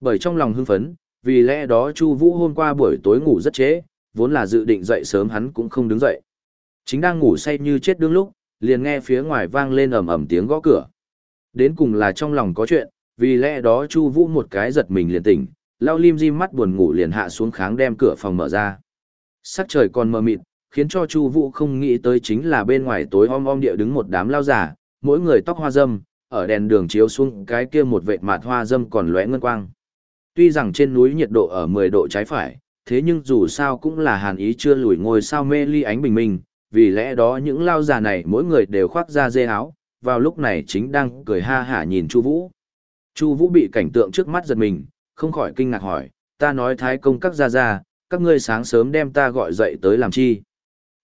Bởi trong lòng hưng phấn, vì lẽ đó Chu Vũ hôm qua buổi tối ngủ rất trễ, vốn là dự định dậy sớm hắn cũng không đứng dậy. Chính đang ngủ say như chết đương lúc, liền nghe phía ngoài vang lên ầm ầm tiếng gõ cửa. Đến cùng là trong lòng có chuyện, vì lẽ đó Chu Vũ một cái giật mình liền tỉnh, lao lim di mắt buồn ngủ liền hạ xuống kháng đem cửa phòng mở ra. Sắc trời còn mờ mịt, khiến cho Chu Vũ không nghĩ tới chính là bên ngoài tối om om địa đứng một đám lao giả, mỗi người tóc hoa râm, ở đèn đường chiếu xuống cái kia một vệt mạt hoa râm còn lóe ngân quang. Tuy rằng trên núi nhiệt độ ở 10 độ trái phải, thế nhưng dù sao cũng là hàn ý chưa lùi ngôi sao mê ly ánh bình minh, vì lẽ đó những lao già này mỗi người đều khoác ra dê áo, vào lúc này chính đang cười ha hả nhìn Chu Vũ. Chu Vũ bị cảnh tượng trước mắt giật mình, không khỏi kinh ngạc hỏi, ta nói thái công các gia gia, các ngươi sáng sớm đem ta gọi dậy tới làm chi?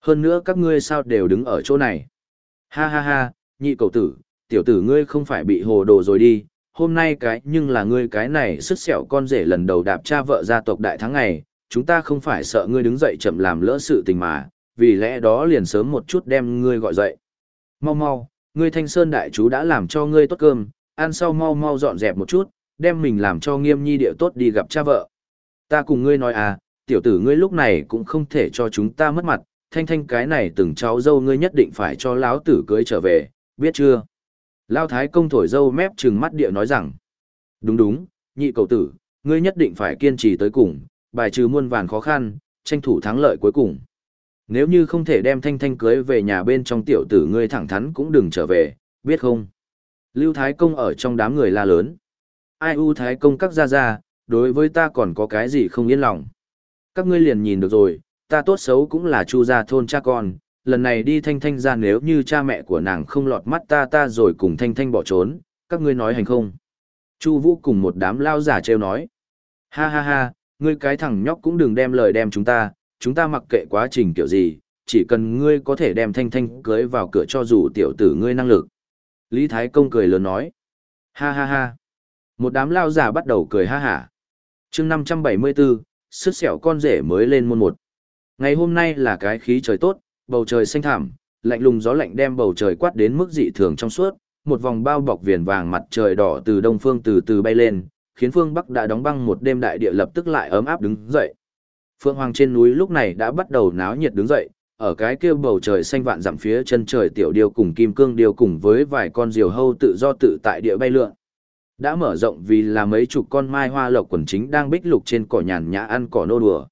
Hơn nữa các ngươi sao đều đứng ở chỗ này? Ha ha ha, nhị cầu tử, tiểu tử ngươi không phải bị hồ đồ rồi đi, hôm nay cái nhưng là ngươi cái này sứt sẹo con rể lần đầu đạp cha vợ gia tộc đại thắng này chúng ta không phải sợ ngươi đứng dậy chậm làm lỡ sự tình mà, vì lẽ đó liền sớm một chút đem ngươi gọi dậy. Mau mau, ngươi thanh sơn đại chú đã làm cho ngươi tốt cơm, ăn sau mau mau dọn dẹp một chút, đem mình làm cho nghiêm nhi điệu tốt đi gặp cha vợ. Ta cùng ngươi nói à, tiểu tử ngươi lúc này cũng không thể cho chúng ta mất mặt, thanh thanh cái này từng cháu dâu ngươi nhất định phải cho lão tử cưới trở về, biết chưa? Lao thái công thổi dâu mép trừng mắt địa nói rằng, đúng đúng, nhị cầu tử, ngươi nhất định phải kiên trì tới cùng, bài trừ muôn vàn khó khăn, tranh thủ thắng lợi cuối cùng. Nếu như không thể đem thanh thanh cưới về nhà bên trong tiểu tử ngươi thẳng thắn cũng đừng trở về, biết không? Lưu Thái Công ở trong đám người la lớn. Ai u Thái Công các gia gia, đối với ta còn có cái gì không yên lòng. Các ngươi liền nhìn được rồi, ta tốt xấu cũng là chu gia thôn cha con, lần này đi thanh thanh ra nếu như cha mẹ của nàng không lọt mắt ta ta rồi cùng thanh thanh bỏ trốn, các ngươi nói hành không? Chu Vũ cùng một đám lao giả trêu nói. Ha ha ha, ngươi cái thằng nhóc cũng đừng đem lời đem chúng ta, chúng ta mặc kệ quá trình kiểu gì, chỉ cần ngươi có thể đem thanh thanh cưới vào cửa cho dù tiểu tử ngươi năng lực. Lý Thái Công cười lớn nói. Ha ha ha. Một đám lao giả bắt đầu cười ha hả. chương 574, sức sẹo con rể mới lên môn một. Ngày hôm nay là cái khí trời tốt, bầu trời xanh thẳm, lạnh lùng gió lạnh đem bầu trời quát đến mức dị thường trong suốt, một vòng bao bọc viền vàng mặt trời đỏ từ đông phương từ từ bay lên, khiến phương Bắc đã đóng băng một đêm đại địa lập tức lại ấm áp đứng dậy. Phượng Hoàng trên núi lúc này đã bắt đầu náo nhiệt đứng dậy, ở cái kia bầu trời xanh vạn dặm phía chân trời tiểu điêu cùng kim cương điêu cùng với vài con diều hâu tự do tự tại địa bay lượn. Đã mở rộng vì là mấy chục con mai hoa lộc quần chính đang bích lục trên cỏ nhàn nhã ăn cỏ nô đùa.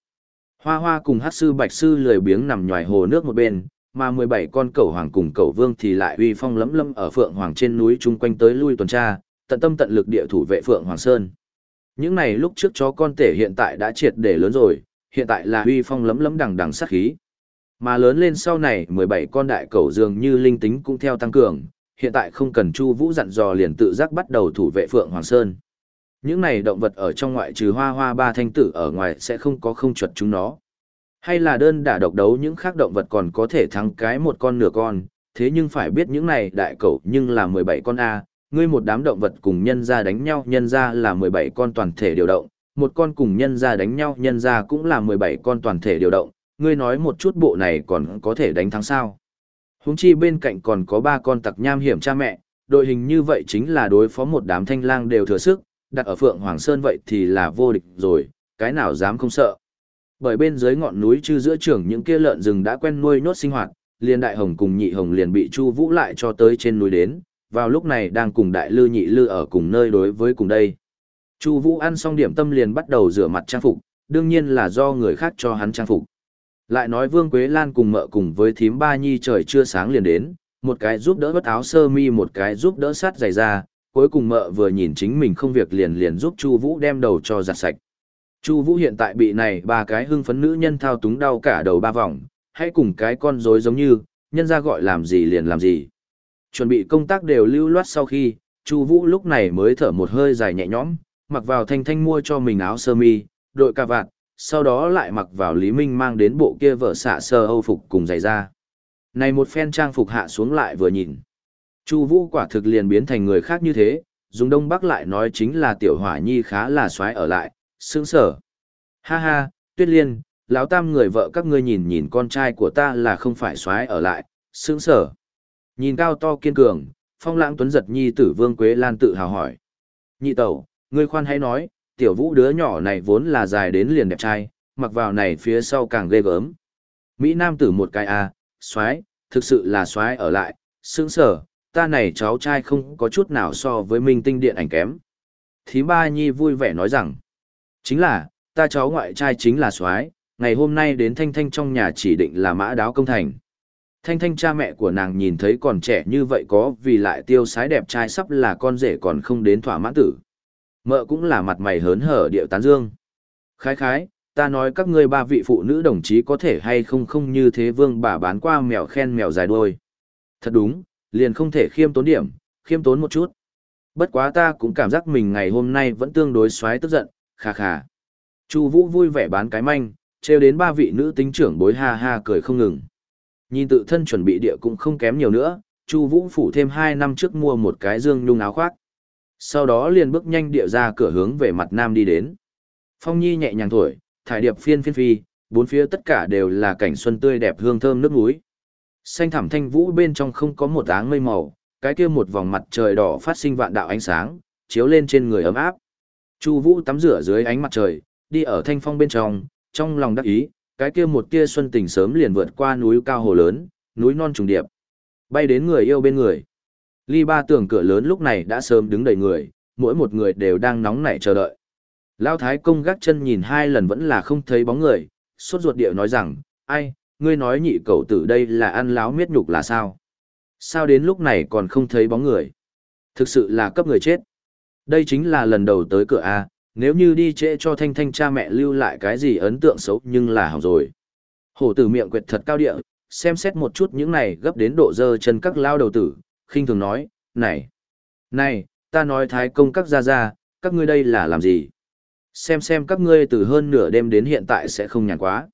Hoa hoa cùng hát sư bạch sư lười biếng nằm nhòi hồ nước một bên, mà 17 con cẩu hoàng cùng cẩu vương thì lại uy phong lẫm lâm ở phượng hoàng trên núi chung quanh tới lui tuần tra, tận tâm tận lực địa thủ vệ phượng hoàng sơn. Những này lúc trước chó con tể hiện tại đã triệt để lớn rồi, hiện tại là uy phong lấm lấm đằng đằng sát khí. Mà lớn lên sau này 17 con đại cẩu dường như linh tính cũng theo tăng cường, hiện tại không cần Chu Vũ dặn dò liền tự giác bắt đầu thủ vệ Phượng Hoàng Sơn. Những này động vật ở trong ngoại trừ hoa hoa ba thanh tử ở ngoài sẽ không có không chuột chúng nó. Hay là đơn đả độc đấu những khác động vật còn có thể thắng cái một con nửa con, thế nhưng phải biết những này đại cẩu nhưng là 17 con A, ngươi một đám động vật cùng nhân ra đánh nhau nhân ra là 17 con toàn thể điều động, một con cùng nhân ra đánh nhau nhân ra cũng là 17 con toàn thể điều động, ngươi nói một chút bộ này còn có thể đánh thắng sao. Húng chi bên cạnh còn có ba con tặc nham hiểm cha mẹ, đội hình như vậy chính là đối phó một đám thanh lang đều thừa sức, đặt ở Phượng Hoàng Sơn vậy thì là vô địch rồi, cái nào dám không sợ. Bởi bên dưới ngọn núi chư giữa trường những kia lợn rừng đã quen nuôi nốt sinh hoạt, liền đại hồng cùng nhị hồng liền bị Chu Vũ lại cho tới trên núi đến, vào lúc này đang cùng đại lư nhị lư ở cùng nơi đối với cùng đây. Chu Vũ ăn xong điểm tâm liền bắt đầu rửa mặt trang phục, đương nhiên là do người khác cho hắn trang phục. Lại nói Vương Quế Lan cùng mợ cùng với thím ba nhi trời chưa sáng liền đến, một cái giúp đỡ bất áo sơ mi một cái giúp đỡ sát giày ra, cuối cùng mợ vừa nhìn chính mình không việc liền liền giúp Chu Vũ đem đầu cho giặt sạch. Chu Vũ hiện tại bị này ba cái hưng phấn nữ nhân thao túng đau cả đầu ba vòng, hay cùng cái con rối giống như, nhân ra gọi làm gì liền làm gì. Chuẩn bị công tác đều lưu loát sau khi, Chu Vũ lúc này mới thở một hơi dài nhẹ nhõm, mặc vào thanh thanh mua cho mình áo sơ mi, đội cà vạt, sau đó lại mặc vào Lý Minh mang đến bộ kia vợ xạ sơ âu phục cùng giày da. Này một phen trang phục hạ xuống lại vừa nhìn. Chu Vũ quả thực liền biến thành người khác như thế, dùng Đông Bắc lại nói chính là tiểu hỏa nhi khá là xoái ở lại, sướng sở. Ha ha, Tuyết Liên, lão tam người vợ các ngươi nhìn nhìn con trai của ta là không phải xoái ở lại, sướng sở. Nhìn cao to kiên cường, phong lãng tuấn giật nhi tử Vương Quế Lan tự hào hỏi. Nhị tẩu, ngươi khoan hãy nói, tiểu vũ đứa nhỏ này vốn là dài đến liền đẹp trai, mặc vào này phía sau càng ghê gớm. Mỹ Nam tử một cái a, à, xoái, thực sự là xoái ở lại, sướng sở, ta này cháu trai không có chút nào so với minh tinh điện ảnh kém. Thí ba nhi vui vẻ nói rằng, chính là, ta cháu ngoại trai chính là xoái, ngày hôm nay đến thanh thanh trong nhà chỉ định là mã đáo công thành. Thanh thanh cha mẹ của nàng nhìn thấy còn trẻ như vậy có vì lại tiêu sái đẹp trai sắp là con rể còn không đến thỏa mãn tử. Mợ cũng là mặt mày hớn hở điệu tán dương. Khái khái, ta nói các ngươi ba vị phụ nữ đồng chí có thể hay không không như thế vương bà bán qua mèo khen mèo dài đuôi. Thật đúng, liền không thể khiêm tốn điểm, khiêm tốn một chút. Bất quá ta cũng cảm giác mình ngày hôm nay vẫn tương đối xoáy tức giận, khà khà. Chu Vũ vui vẻ bán cái manh, trêu đến ba vị nữ tính trưởng bối ha ha cười không ngừng. Nhìn tự thân chuẩn bị địa cũng không kém nhiều nữa, Chu Vũ phủ thêm 2 năm trước mua một cái dương nhung áo khoác. Sau đó liền bước nhanh địa ra cửa hướng về mặt nam đi đến. Phong Nhi nhẹ nhàng thổi, thải điệp phiên phiên phi, bốn phía tất cả đều là cảnh xuân tươi đẹp hương thơm nước núi. Xanh thẳm thanh vũ bên trong không có một áng mây màu, cái kia một vòng mặt trời đỏ phát sinh vạn đạo ánh sáng, chiếu lên trên người ấm áp. Chu Vũ tắm rửa dưới ánh mặt trời, đi ở thanh phong bên trong, trong lòng đắc ý, cái kia một tia xuân tình sớm liền vượt qua núi cao hồ lớn, núi non trùng điệp, bay đến người yêu bên người. Ly ba tường cửa lớn lúc này đã sớm đứng đầy người, mỗi một người đều đang nóng nảy chờ đợi. Lão Thái công gác chân nhìn hai lần vẫn là không thấy bóng người, sốt ruột điệu nói rằng, ai, ngươi nói nhị cậu tử đây là ăn láo miết nhục là sao? Sao đến lúc này còn không thấy bóng người? Thực sự là cấp người chết. Đây chính là lần đầu tới cửa A, nếu như đi trễ cho thanh thanh cha mẹ lưu lại cái gì ấn tượng xấu nhưng là hỏng rồi. Hổ tử miệng quyệt thật cao địa, xem xét một chút những này gấp đến độ dơ chân các lao đầu tử, khinh thường nói, này, này, ta nói thái công các gia gia, các ngươi đây là làm gì? Xem xem các ngươi từ hơn nửa đêm đến hiện tại sẽ không nhàn quá.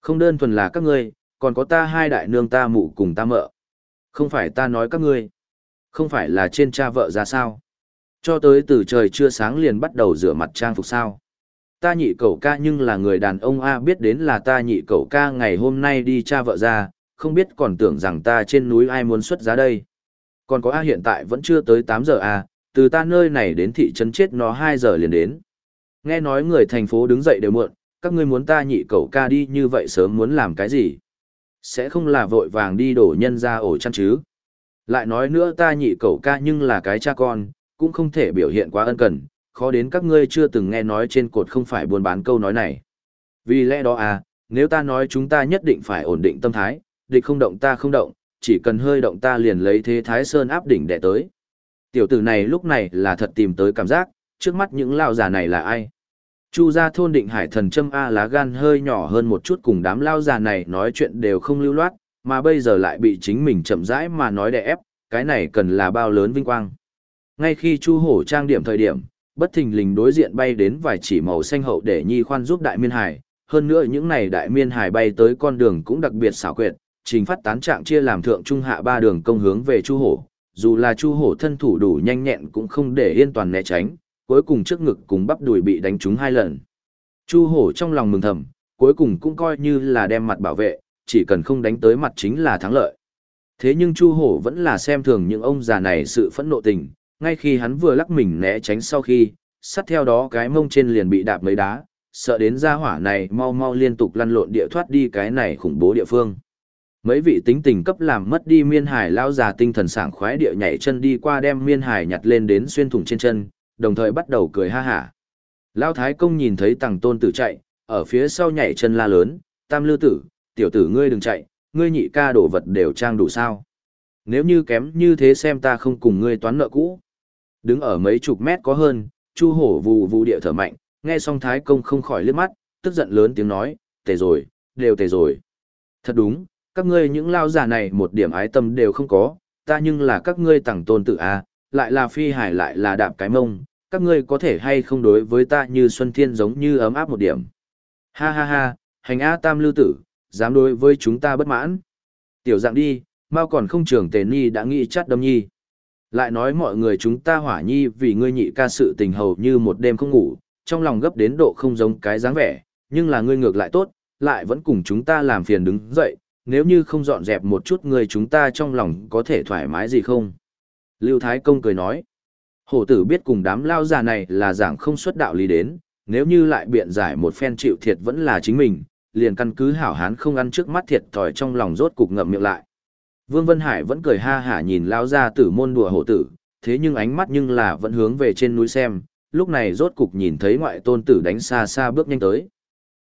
Không đơn thuần là các ngươi, còn có ta hai đại nương ta mụ cùng ta mợ. Không phải ta nói các ngươi. Không phải là trên cha vợ ra sao. Cho tới từ trời chưa sáng liền bắt đầu rửa mặt trang phục sao. Ta nhị cậu ca nhưng là người đàn ông A biết đến là ta nhị cậu ca ngày hôm nay đi cha vợ ra, không biết còn tưởng rằng ta trên núi ai muốn xuất giá đây. Còn có A hiện tại vẫn chưa tới 8 giờ A, từ ta nơi này đến thị trấn chết nó 2 giờ liền đến. Nghe nói người thành phố đứng dậy đều muộn, các ngươi muốn ta nhị cậu ca đi như vậy sớm muốn làm cái gì? Sẽ không là vội vàng đi đổ nhân ra ổ chăn chứ? Lại nói nữa ta nhị cậu ca nhưng là cái cha con, cũng không thể biểu hiện quá ân cần, khó đến các ngươi chưa từng nghe nói trên cột không phải buôn bán câu nói này. Vì lẽ đó à, nếu ta nói chúng ta nhất định phải ổn định tâm thái, địch không động ta không động, chỉ cần hơi động ta liền lấy thế thái sơn áp đỉnh đẻ tới. Tiểu tử này lúc này là thật tìm tới cảm giác, trước mắt những lao già này là ai? Chu gia thôn định hải thần châm A lá gan hơi nhỏ hơn một chút cùng đám lao già này nói chuyện đều không lưu loát, mà bây giờ lại bị chính mình chậm rãi mà nói đè ép, cái này cần là bao lớn vinh quang. Ngay khi Chu Hổ trang điểm thời điểm, bất thình lình đối diện bay đến vài chỉ màu xanh hậu để nhi khoan giúp đại miên hải, hơn nữa những này đại miên hải bay tới con đường cũng đặc biệt xảo quyệt, trình phát tán trạng chia làm thượng trung hạ ba đường công hướng về Chu Hổ, dù là Chu Hổ thân thủ đủ nhanh nhẹn cũng không để yên toàn né tránh, cuối cùng trước ngực cùng bắp đùi bị đánh trúng hai lần. Chu Hổ trong lòng mừng thầm, cuối cùng cũng coi như là đem mặt bảo vệ, chỉ cần không đánh tới mặt chính là thắng lợi. Thế nhưng Chu Hổ vẫn là xem thường những ông già này sự phẫn nộ tình, ngay khi hắn vừa lắc mình né tránh sau khi, sát theo đó cái mông trên liền bị đạp mấy đá, sợ đến ra hỏa này mau mau liên tục lăn lộn địa thoát đi cái này khủng bố địa phương. Mấy vị tính tình cấp làm mất đi miên hải lao già tinh thần sảng khoái địa nhảy chân đi qua đem miên hải nhặt lên đến xuyên thủng trên chân, đồng thời bắt đầu cười ha hả. Lao thái công nhìn thấy tằng tôn tử chạy, ở phía sau nhảy chân la lớn, tam lư tử, tiểu tử ngươi đừng chạy, ngươi nhị ca đổ vật đều trang đủ sao. Nếu như kém như thế xem ta không cùng ngươi toán nợ cũ. Đứng ở mấy chục mét có hơn, chu hổ vù vù địa thở mạnh, nghe xong thái công không khỏi liếc mắt, tức giận lớn tiếng nói, tề rồi, đều tề rồi. Thật đúng, các ngươi những lao giả này một điểm ái tâm đều không có, ta nhưng là các ngươi tặng tôn tự a, lại là phi hải lại là đạp cái mông, các ngươi có thể hay không đối với ta như xuân thiên giống như ấm áp một điểm. Ha ha ha, hành A tam lưu tử, dám đối với chúng ta bất mãn. Tiểu dạng đi, mau còn không trưởng tề ni đã nghĩ chắt đâm nhi. Lại nói mọi người chúng ta hỏa nhi vì ngươi nhị ca sự tình hầu như một đêm không ngủ, trong lòng gấp đến độ không giống cái dáng vẻ, nhưng là ngươi ngược lại tốt, lại vẫn cùng chúng ta làm phiền đứng dậy, nếu như không dọn dẹp một chút người chúng ta trong lòng có thể thoải mái gì không? Lưu Thái Công cười nói, hổ tử biết cùng đám lao già này là giảng không xuất đạo lý đến, nếu như lại biện giải một phen chịu thiệt vẫn là chính mình, liền căn cứ hảo hán không ăn trước mắt thiệt thòi trong lòng rốt cục ngậm miệng lại. Vương Vân Hải vẫn cười ha hả nhìn lao ra tử môn đùa hổ tử, thế nhưng ánh mắt nhưng là vẫn hướng về trên núi xem, lúc này rốt cục nhìn thấy ngoại tôn tử đánh xa xa bước nhanh tới.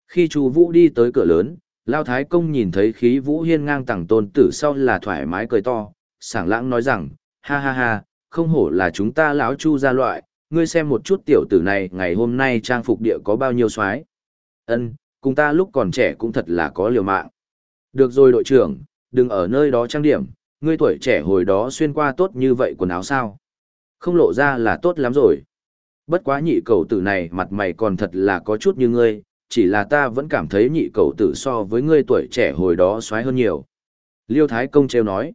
Khi Chu Vũ đi tới cửa lớn, Lao Thái Công nhìn thấy khí Vũ Hiên ngang tặng tôn tử sau là thoải mái cười to, sảng lãng nói rằng, ha ha ha, không hổ là chúng ta lão Chu gia loại, ngươi xem một chút tiểu tử này ngày hôm nay trang phục địa có bao nhiêu soái. Ân, cùng ta lúc còn trẻ cũng thật là có liều mạng. Được rồi đội trưởng, đừng ở nơi đó trang điểm, ngươi tuổi trẻ hồi đó xuyên qua tốt như vậy quần áo sao. Không lộ ra là tốt lắm rồi. Bất quá nhị cầu tử này mặt mày còn thật là có chút như ngươi, chỉ là ta vẫn cảm thấy nhị cầu tử so với ngươi tuổi trẻ hồi đó xoái hơn nhiều. Liêu Thái Công trêu nói.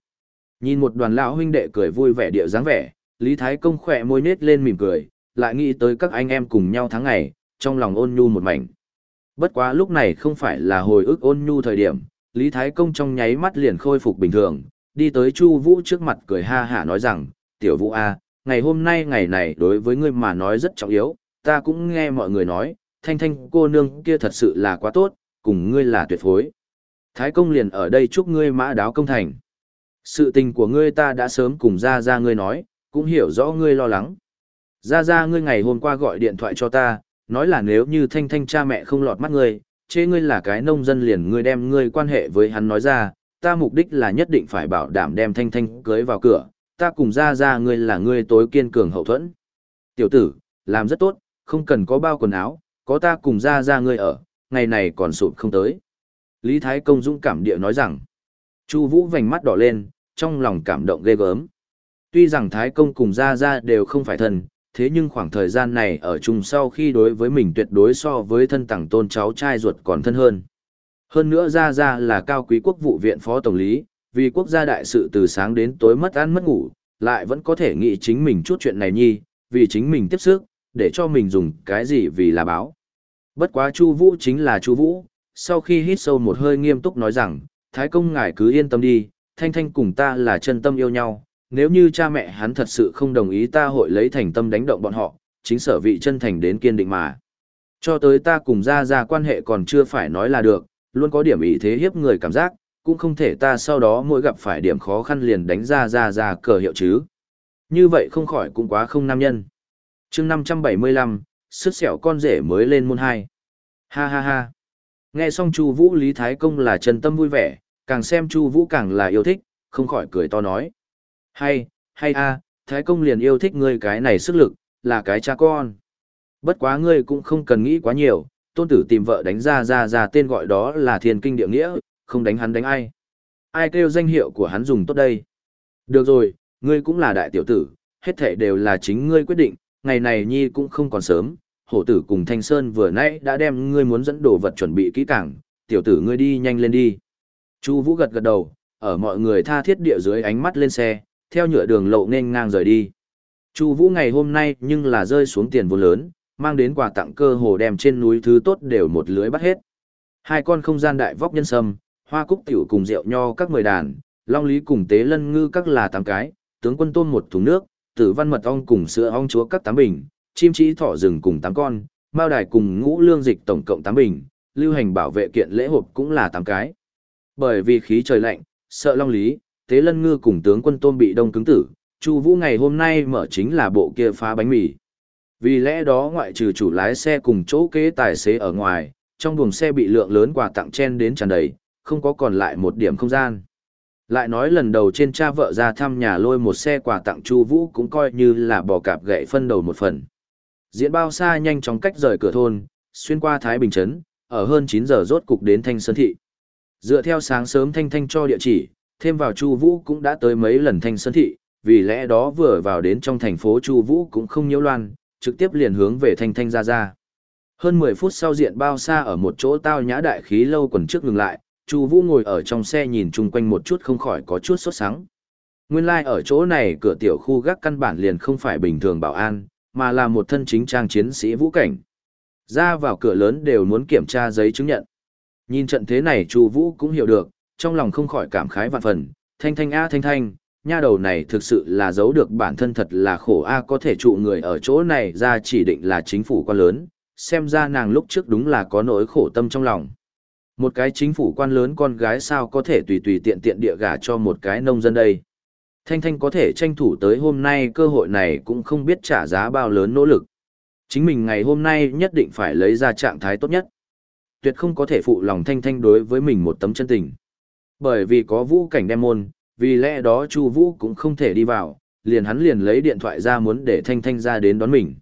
Nhìn một đoàn lão huynh đệ cười vui vẻ điệu dáng vẻ, Lý Thái Công khỏe môi nết lên mỉm cười, lại nghĩ tới các anh em cùng nhau tháng ngày, trong lòng ôn nhu một mảnh. Bất quá lúc này không phải là hồi ức ôn nhu thời điểm, Lý Thái Công trong nháy mắt liền khôi phục bình thường, đi tới Chu Vũ trước mặt cười ha hả nói rằng, "Tiểu Vũ a, ngày hôm nay ngày này đối với ngươi mà nói rất trọng yếu, ta cũng nghe mọi người nói, Thanh Thanh cô nương kia thật sự là quá tốt, cùng ngươi là tuyệt phối. Thái công liền ở đây chúc ngươi mã đáo công thành. Sự tình của ngươi ta đã sớm cùng ra ra ngươi nói, cũng hiểu rõ ngươi lo lắng. Ra ra ngươi ngày hôm qua gọi điện thoại cho ta, nói là nếu như Thanh Thanh cha mẹ không lọt mắt ngươi, chế ngươi là cái nông dân liền ngươi đem ngươi quan hệ với hắn nói ra, ta mục đích là nhất định phải bảo đảm đem Thanh Thanh cưới vào cửa, ta cùng ra ra ngươi là ngươi tối kiên cường hậu thuẫn. Tiểu tử, làm rất tốt, không cần có bao quần áo, có ta cùng ra ra ngươi ở, ngày này còn sụp không tới. Lý Thái Công dũng cảm địa nói rằng, Chu Vũ vành mắt đỏ lên, trong lòng cảm động ghê gớm. Tuy rằng Thái Công cùng ra ra đều không phải thân, thế nhưng khoảng thời gian này ở chung sau khi đối với mình tuyệt đối so với thân tặng tôn cháu trai ruột còn thân hơn. Hơn nữa ra ra là cao quý quốc vụ viện phó tổng lý, vì quốc gia đại sự từ sáng đến tối mất ăn mất ngủ, lại vẫn có thể nghĩ chính mình chút chuyện này nhi, vì chính mình tiếp sức, để cho mình dùng cái gì vì là báo. Bất quá Chu Vũ chính là Chu Vũ, sau khi hít sâu một hơi nghiêm túc nói rằng, Thái công ngài cứ yên tâm đi, Thanh Thanh cùng ta là chân tâm yêu nhau, nếu như cha mẹ hắn thật sự không đồng ý ta hội lấy thành tâm đánh động bọn họ, chính sở vị chân thành đến kiên định mà. Cho tới ta cùng ra ra quan hệ còn chưa phải nói là được, luôn có điểm ý thế hiếp người cảm giác, cũng không thể ta sau đó mỗi gặp phải điểm khó khăn liền đánh ra ra ra cờ hiệu chứ. Như vậy không khỏi cũng quá không nam nhân. chương 575, sức sẹo con rể mới lên môn hai. Ha ha ha. Nghe xong Chu Vũ Lý Thái Công là chân tâm vui vẻ, càng xem Chu Vũ càng là yêu thích, không khỏi cười to nói. Hay, hay a, Thái Công liền yêu thích ngươi cái này sức lực, là cái cha con. Bất quá ngươi cũng không cần nghĩ quá nhiều, tôn tử tìm vợ đánh ra ra ra tên gọi đó là thiên kinh địa nghĩa, không đánh hắn đánh ai. Ai kêu danh hiệu của hắn dùng tốt đây? Được rồi, ngươi cũng là đại tiểu tử, hết thảy đều là chính ngươi quyết định, ngày này nhi cũng không còn sớm, hổ tử cùng Thanh Sơn vừa nãy đã đem ngươi muốn dẫn đồ vật chuẩn bị kỹ càng, tiểu tử ngươi đi nhanh lên đi. Chu Vũ gật gật đầu, ở mọi người tha thiết địa dưới ánh mắt lên xe, theo nhựa đường lộ nên ngang rời đi. Chu Vũ ngày hôm nay nhưng là rơi xuống tiền vốn lớn, mang đến quà tặng cơ hồ đem trên núi thứ tốt đều một lưới bắt hết. Hai con không gian đại vóc nhân sâm, hoa cúc tiểu cùng rượu nho các mười đàn, long lý cùng tế lân ngư các là tám cái, tướng quân tôm một thùng nước, tử văn mật ong cùng sữa ong chúa các tám bình, chim trí thỏ rừng cùng tám con, mao đài cùng ngũ lương dịch tổng cộng tám bình, lưu hành bảo vệ kiện lễ hộp cũng là tám cái. Bởi vì khí trời lạnh, sợ long lý, tế lân ngư cùng tướng quân tôm bị đông cứng tử, Chu Vũ ngày hôm nay mở chính là bộ kia phá bánh mì. Vì lẽ đó ngoại trừ chủ lái xe cùng chỗ kế tài xế ở ngoài, trong buồng xe bị lượng lớn quà tặng chen đến tràn đầy, không có còn lại một điểm không gian. Lại nói lần đầu trên cha vợ ra thăm nhà lôi một xe quà tặng Chu Vũ cũng coi như là bỏ cạp gậy phân đầu một phần. Diễn bao xa nhanh chóng cách rời cửa thôn, xuyên qua Thái Bình trấn, ở hơn 9 giờ rốt cục đến Thanh Sơn thị. Dựa theo sáng sớm Thanh Thanh cho địa chỉ, thêm vào Chu Vũ cũng đã tới mấy lần Thanh Sơn thị, vì lẽ đó vừa vào đến trong thành phố Chu Vũ cũng không nhiễu loạn, trực tiếp liền hướng về Thanh Thanh ra ra. Hơn 10 phút sau diện bao xa ở một chỗ tao nhã đại khí lâu quần trước ngừng lại, Chu Vũ ngồi ở trong xe nhìn chung quanh một chút không khỏi có chút sốt sắng. Nguyên lai like ở chỗ này cửa tiểu khu gác căn bản liền không phải bình thường bảo an, mà là một thân chính trang chiến sĩ vũ cảnh. Ra vào cửa lớn đều muốn kiểm tra giấy chứng nhận. Nhìn trận thế này Chu Vũ cũng hiểu được, trong lòng không khỏi cảm khái vạn phần, Thanh Thanh a Thanh Thanh, nha đầu này thực sự là giấu được bản thân thật là khổ a có thể trụ người ở chỗ này ra chỉ định là chính phủ quá lớn, xem ra nàng lúc trước đúng là có nỗi khổ tâm trong lòng. Một cái chính phủ quan lớn con gái sao có thể tùy tùy tiện tiện địa gả cho một cái nông dân đây. Thanh Thanh có thể tranh thủ tới hôm nay cơ hội này cũng không biết trả giá bao lớn nỗ lực. Chính mình ngày hôm nay nhất định phải lấy ra trạng thái tốt nhất. Tuyệt không có thể phụ lòng Thanh Thanh đối với mình một tấm chân tình. Bởi vì có vũ cảnh đem môn, vì lẽ đó Chu Vũ cũng không thể đi vào, liền hắn liền lấy điện thoại ra muốn để Thanh Thanh ra đến đón mình.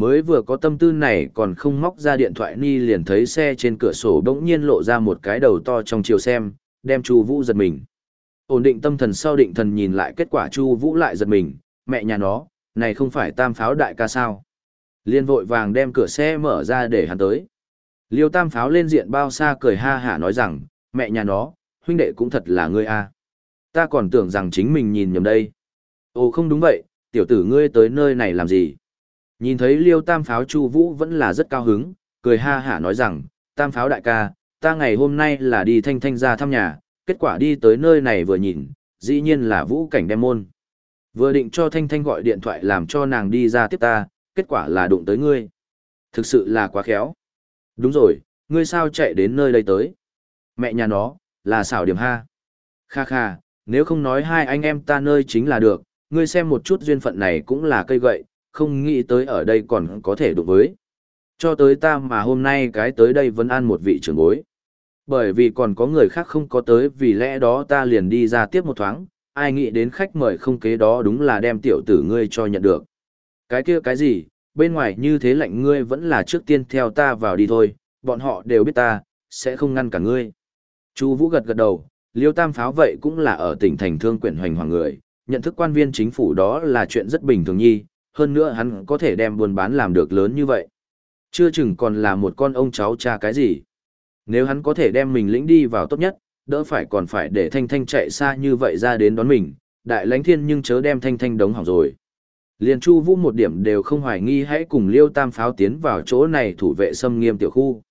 Mới vừa có tâm tư này còn không móc ra điện thoại ni liền thấy xe trên cửa sổ bỗng nhiên lộ ra một cái đầu to trong chiều xem, đem Chu Vũ giật mình. Ổn định tâm thần sau định thần nhìn lại kết quả Chu Vũ lại giật mình, mẹ nhà nó, này không phải tam pháo đại ca sao? Liên vội vàng đem cửa xe mở ra để hắn tới. Liêu tam pháo lên diện bao xa cười ha hả nói rằng, mẹ nhà nó, huynh đệ cũng thật là ngươi a. Ta còn tưởng rằng chính mình nhìn nhầm đây. Ồ không đúng vậy, tiểu tử ngươi tới nơi này làm gì? Nhìn thấy liêu tam pháo chu vũ vẫn là rất cao hứng, cười ha hả nói rằng, tam pháo đại ca, ta ngày hôm nay là đi thanh thanh ra thăm nhà, kết quả đi tới nơi này vừa nhìn, dĩ nhiên là vũ cảnh đem môn. Vừa định cho thanh thanh gọi điện thoại làm cho nàng đi ra tiếp ta, kết quả là đụng tới ngươi. Thực sự là quá khéo. Đúng rồi, ngươi sao chạy đến nơi đây tới? Mẹ nhà nó, là xảo điểm ha. Kha kha, nếu không nói hai anh em ta nơi chính là được, ngươi xem một chút duyên phận này cũng là cây gậy, không nghĩ tới ở đây còn có thể đụng với. Cho tới ta mà hôm nay cái tới đây vẫn ăn một vị trưởng bối. Bởi vì còn có người khác không có tới vì lẽ đó ta liền đi ra tiếp một thoáng, ai nghĩ đến khách mời không kế đó đúng là đem tiểu tử ngươi cho nhận được. Cái kia cái gì, bên ngoài như thế lạnh ngươi vẫn là trước tiên theo ta vào đi thôi, bọn họ đều biết ta, sẽ không ngăn cả ngươi. Chu Vũ gật gật đầu, Liêu Tam Pháo vậy cũng là ở tỉnh thành thương quyển hoành hoàng người, nhận thức quan viên chính phủ đó là chuyện rất bình thường nhi, hơn nữa hắn có thể đem buôn bán làm được lớn như vậy. Chưa chừng còn là một con ông cháu cha cái gì. Nếu hắn có thể đem mình lĩnh đi vào tốt nhất, đỡ phải còn phải để Thanh Thanh chạy xa như vậy ra đến đón mình, đại lãnh thiên nhưng chớ đem Thanh Thanh đống hỏng rồi. Liên Chu Vũ một điểm đều không hoài nghi hãy cùng Liêu Tam Pháo tiến vào chỗ này thủ vệ xâm nghiêm tiểu khu.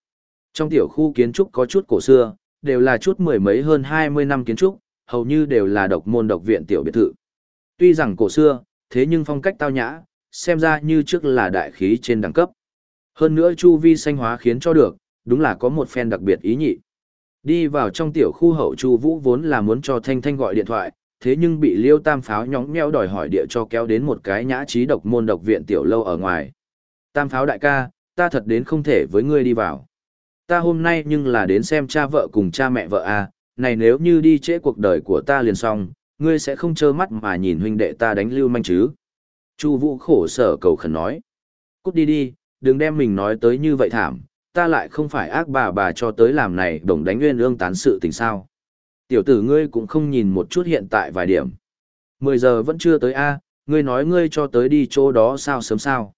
Trong tiểu khu kiến trúc có chút cổ xưa, đều là chút mười mấy hơn 20 năm kiến trúc, hầu như đều là độc môn độc viện tiểu biệt thự. Tuy rằng cổ xưa, thế nhưng phong cách tao nhã, xem ra như trước là đại khí trên đẳng cấp. Hơn nữa chu vi xanh hóa khiến cho được, đúng là có một phen đặc biệt ý nhị. Đi vào trong tiểu khu hậu chu vũ vốn là muốn cho Thanh Thanh gọi điện thoại, thế nhưng bị liêu tam pháo nhóng nhẽo đòi hỏi địa cho kéo đến một cái nhã trí độc môn độc viện tiểu lâu ở ngoài. Tam pháo đại ca, ta thật đến không thể với ngươi đi vào. Ta hôm nay nhưng là đến xem cha vợ cùng cha mẹ vợ à, này nếu như đi trễ cuộc đời của ta liền xong, ngươi sẽ không trơ mắt mà nhìn huynh đệ ta đánh lưu manh chứ. Chu vũ khổ sở cầu khẩn nói. Cút đi đi, đừng đem mình nói tới như vậy thảm, ta lại không phải ác bà bà cho tới làm này đồng đánh nguyên ương tán sự tình sao. Tiểu tử ngươi cũng không nhìn một chút hiện tại vài điểm. Mười giờ vẫn chưa tới a, ngươi nói ngươi cho tới đi chỗ đó sao sớm sao.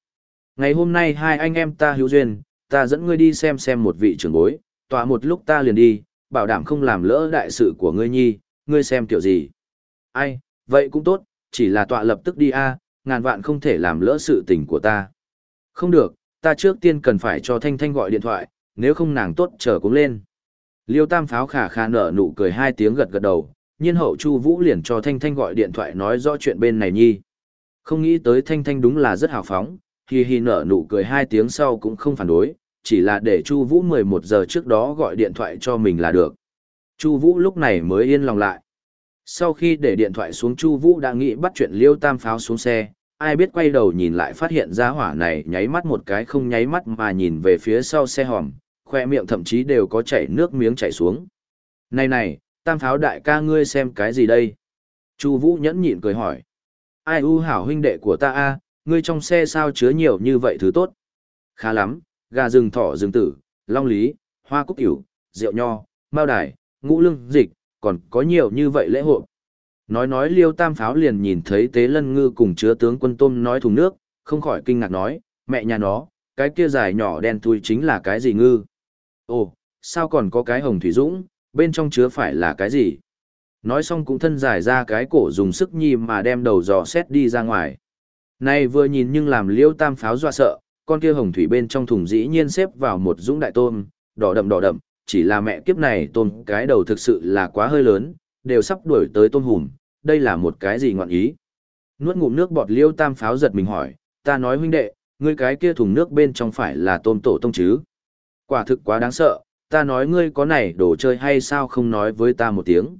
Ngày hôm nay hai anh em ta hữu duyên, ta dẫn ngươi đi xem xem một vị trưởng bối, tòa một lúc ta liền đi, bảo đảm không làm lỡ đại sự của ngươi nhi, ngươi xem tiểu gì. Ai, vậy cũng tốt, chỉ là tọa lập tức đi a, ngàn vạn không thể làm lỡ sự tình của ta. Không được, ta trước tiên cần phải cho Thanh Thanh gọi điện thoại, nếu không nàng tốt chờ cũng lên. Liêu Tam Pháo khả khả nở nụ cười hai tiếng gật gật đầu, nhiên hậu Chu Vũ liền cho Thanh Thanh gọi điện thoại nói rõ chuyện bên này nhi. Không nghĩ tới Thanh Thanh đúng là rất hào phóng, hi hi nở nụ cười hai tiếng sau cũng không phản đối, chỉ là để Chu Vũ 11 giờ trước đó gọi điện thoại cho mình là được. Chu Vũ lúc này mới yên lòng lại. Sau khi để điện thoại xuống Chu Vũ đã nghĩ bắt chuyện Liêu Tam Pháo xuống xe, ai biết quay đầu nhìn lại phát hiện ra hỏa này nháy mắt một cái không nháy mắt mà nhìn về phía sau xe hòm, khoe miệng thậm chí đều có chảy nước miếng chảy xuống. Này này, Tam Pháo đại ca ngươi xem cái gì đây? Chu Vũ nhẫn nhịn cười hỏi. Ai u hảo huynh đệ của ta a, ngươi trong xe sao chứa nhiều như vậy thứ tốt? Khá lắm, gà rừng thỏ rừng tử, long lý, hoa cúc cửu, rượu nho, mao đài, ngũ lương dịch, còn có nhiều như vậy lễ hội. Nói nói liêu tam pháo liền nhìn thấy tế lân ngư cùng chứa tướng quân tôm nói thùng nước, không khỏi kinh ngạc nói, mẹ nhà nó, cái kia dài nhỏ đen thui chính là cái gì ngư? Ồ, sao còn có cái hồng thủy dũng, bên trong chứa phải là cái gì? Nói xong cũng thân dài ra cái cổ dùng sức nhi mà đem đầu dò xét đi ra ngoài. Này vừa nhìn nhưng làm liêu tam pháo dọa sợ, con kia hồng thủy bên trong thùng dĩ nhiên xếp vào một dũng đại tôm, đỏ đậm đỏ đậm, chỉ là mẹ kiếp này tôm cái đầu thực sự là quá hơi lớn, đều sắp đuổi tới tôm hùm, đây là một cái gì ngọn ý. Nuốt ngụm nước bọt liêu tam pháo giật mình hỏi, ta nói huynh đệ, ngươi cái kia thùng nước bên trong phải là tôm tổ tông chứ. Quả thực quá đáng sợ, ta nói ngươi có này đồ chơi hay sao không nói với ta một tiếng.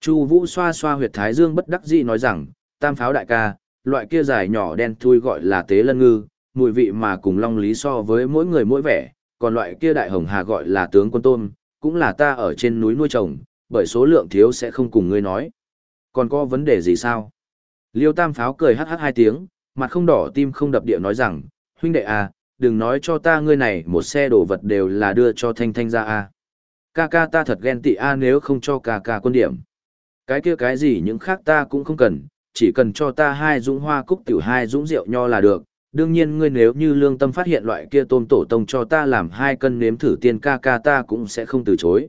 Chu Vũ xoa xoa huyệt thái dương bất đắc dĩ nói rằng, tam pháo đại ca, loại kia dài nhỏ đen thui gọi là tế lân ngư, mùi vị mà cùng long lý so với mỗi người mỗi vẻ, còn loại kia đại hồng hà gọi là tướng quân tôm, cũng là ta ở trên núi nuôi trồng, bởi số lượng thiếu sẽ không cùng ngươi nói. Còn có vấn đề gì sao? Liêu Tam Pháo cười hắc hắc hai tiếng, mặt không đỏ tim không đập địa nói rằng, huynh đệ à, đừng nói cho ta ngươi này một xe đồ vật đều là đưa cho Thanh Thanh ra à. Ca ca ta thật ghen tị a à nếu không cho ca ca quân điểm. Cái kia cái gì những khác ta cũng không cần, chỉ cần cho ta hai dũng hoa cúc tiểu hai dũng rượu nho là được. Đương nhiên ngươi nếu như lương tâm phát hiện loại kia tôm tổ tông cho ta làm hai cân nếm thử tiên ca ca ta cũng sẽ không từ chối.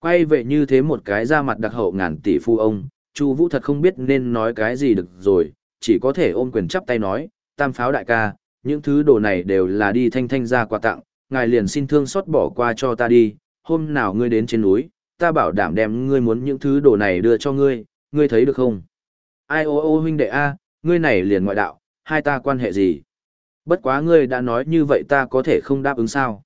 Quay về như thế một cái ra mặt đặc hậu ngàn tỷ phu ông, Chu Vũ thật không biết nên nói cái gì được rồi, chỉ có thể ôm quyền chắp tay nói, tam pháo đại ca, những thứ đồ này đều là đi thanh thanh ra quà tặng, ngài liền xin thương xót bỏ qua cho ta đi, hôm nào ngươi đến trên núi, ta bảo đảm đem ngươi muốn những thứ đồ này đưa cho ngươi, ngươi thấy được không? Ai ô ô huynh đệ a, ngươi này liền ngoại đạo, hai ta quan hệ gì? Bất quá ngươi đã nói như vậy ta có thể không đáp ứng sao?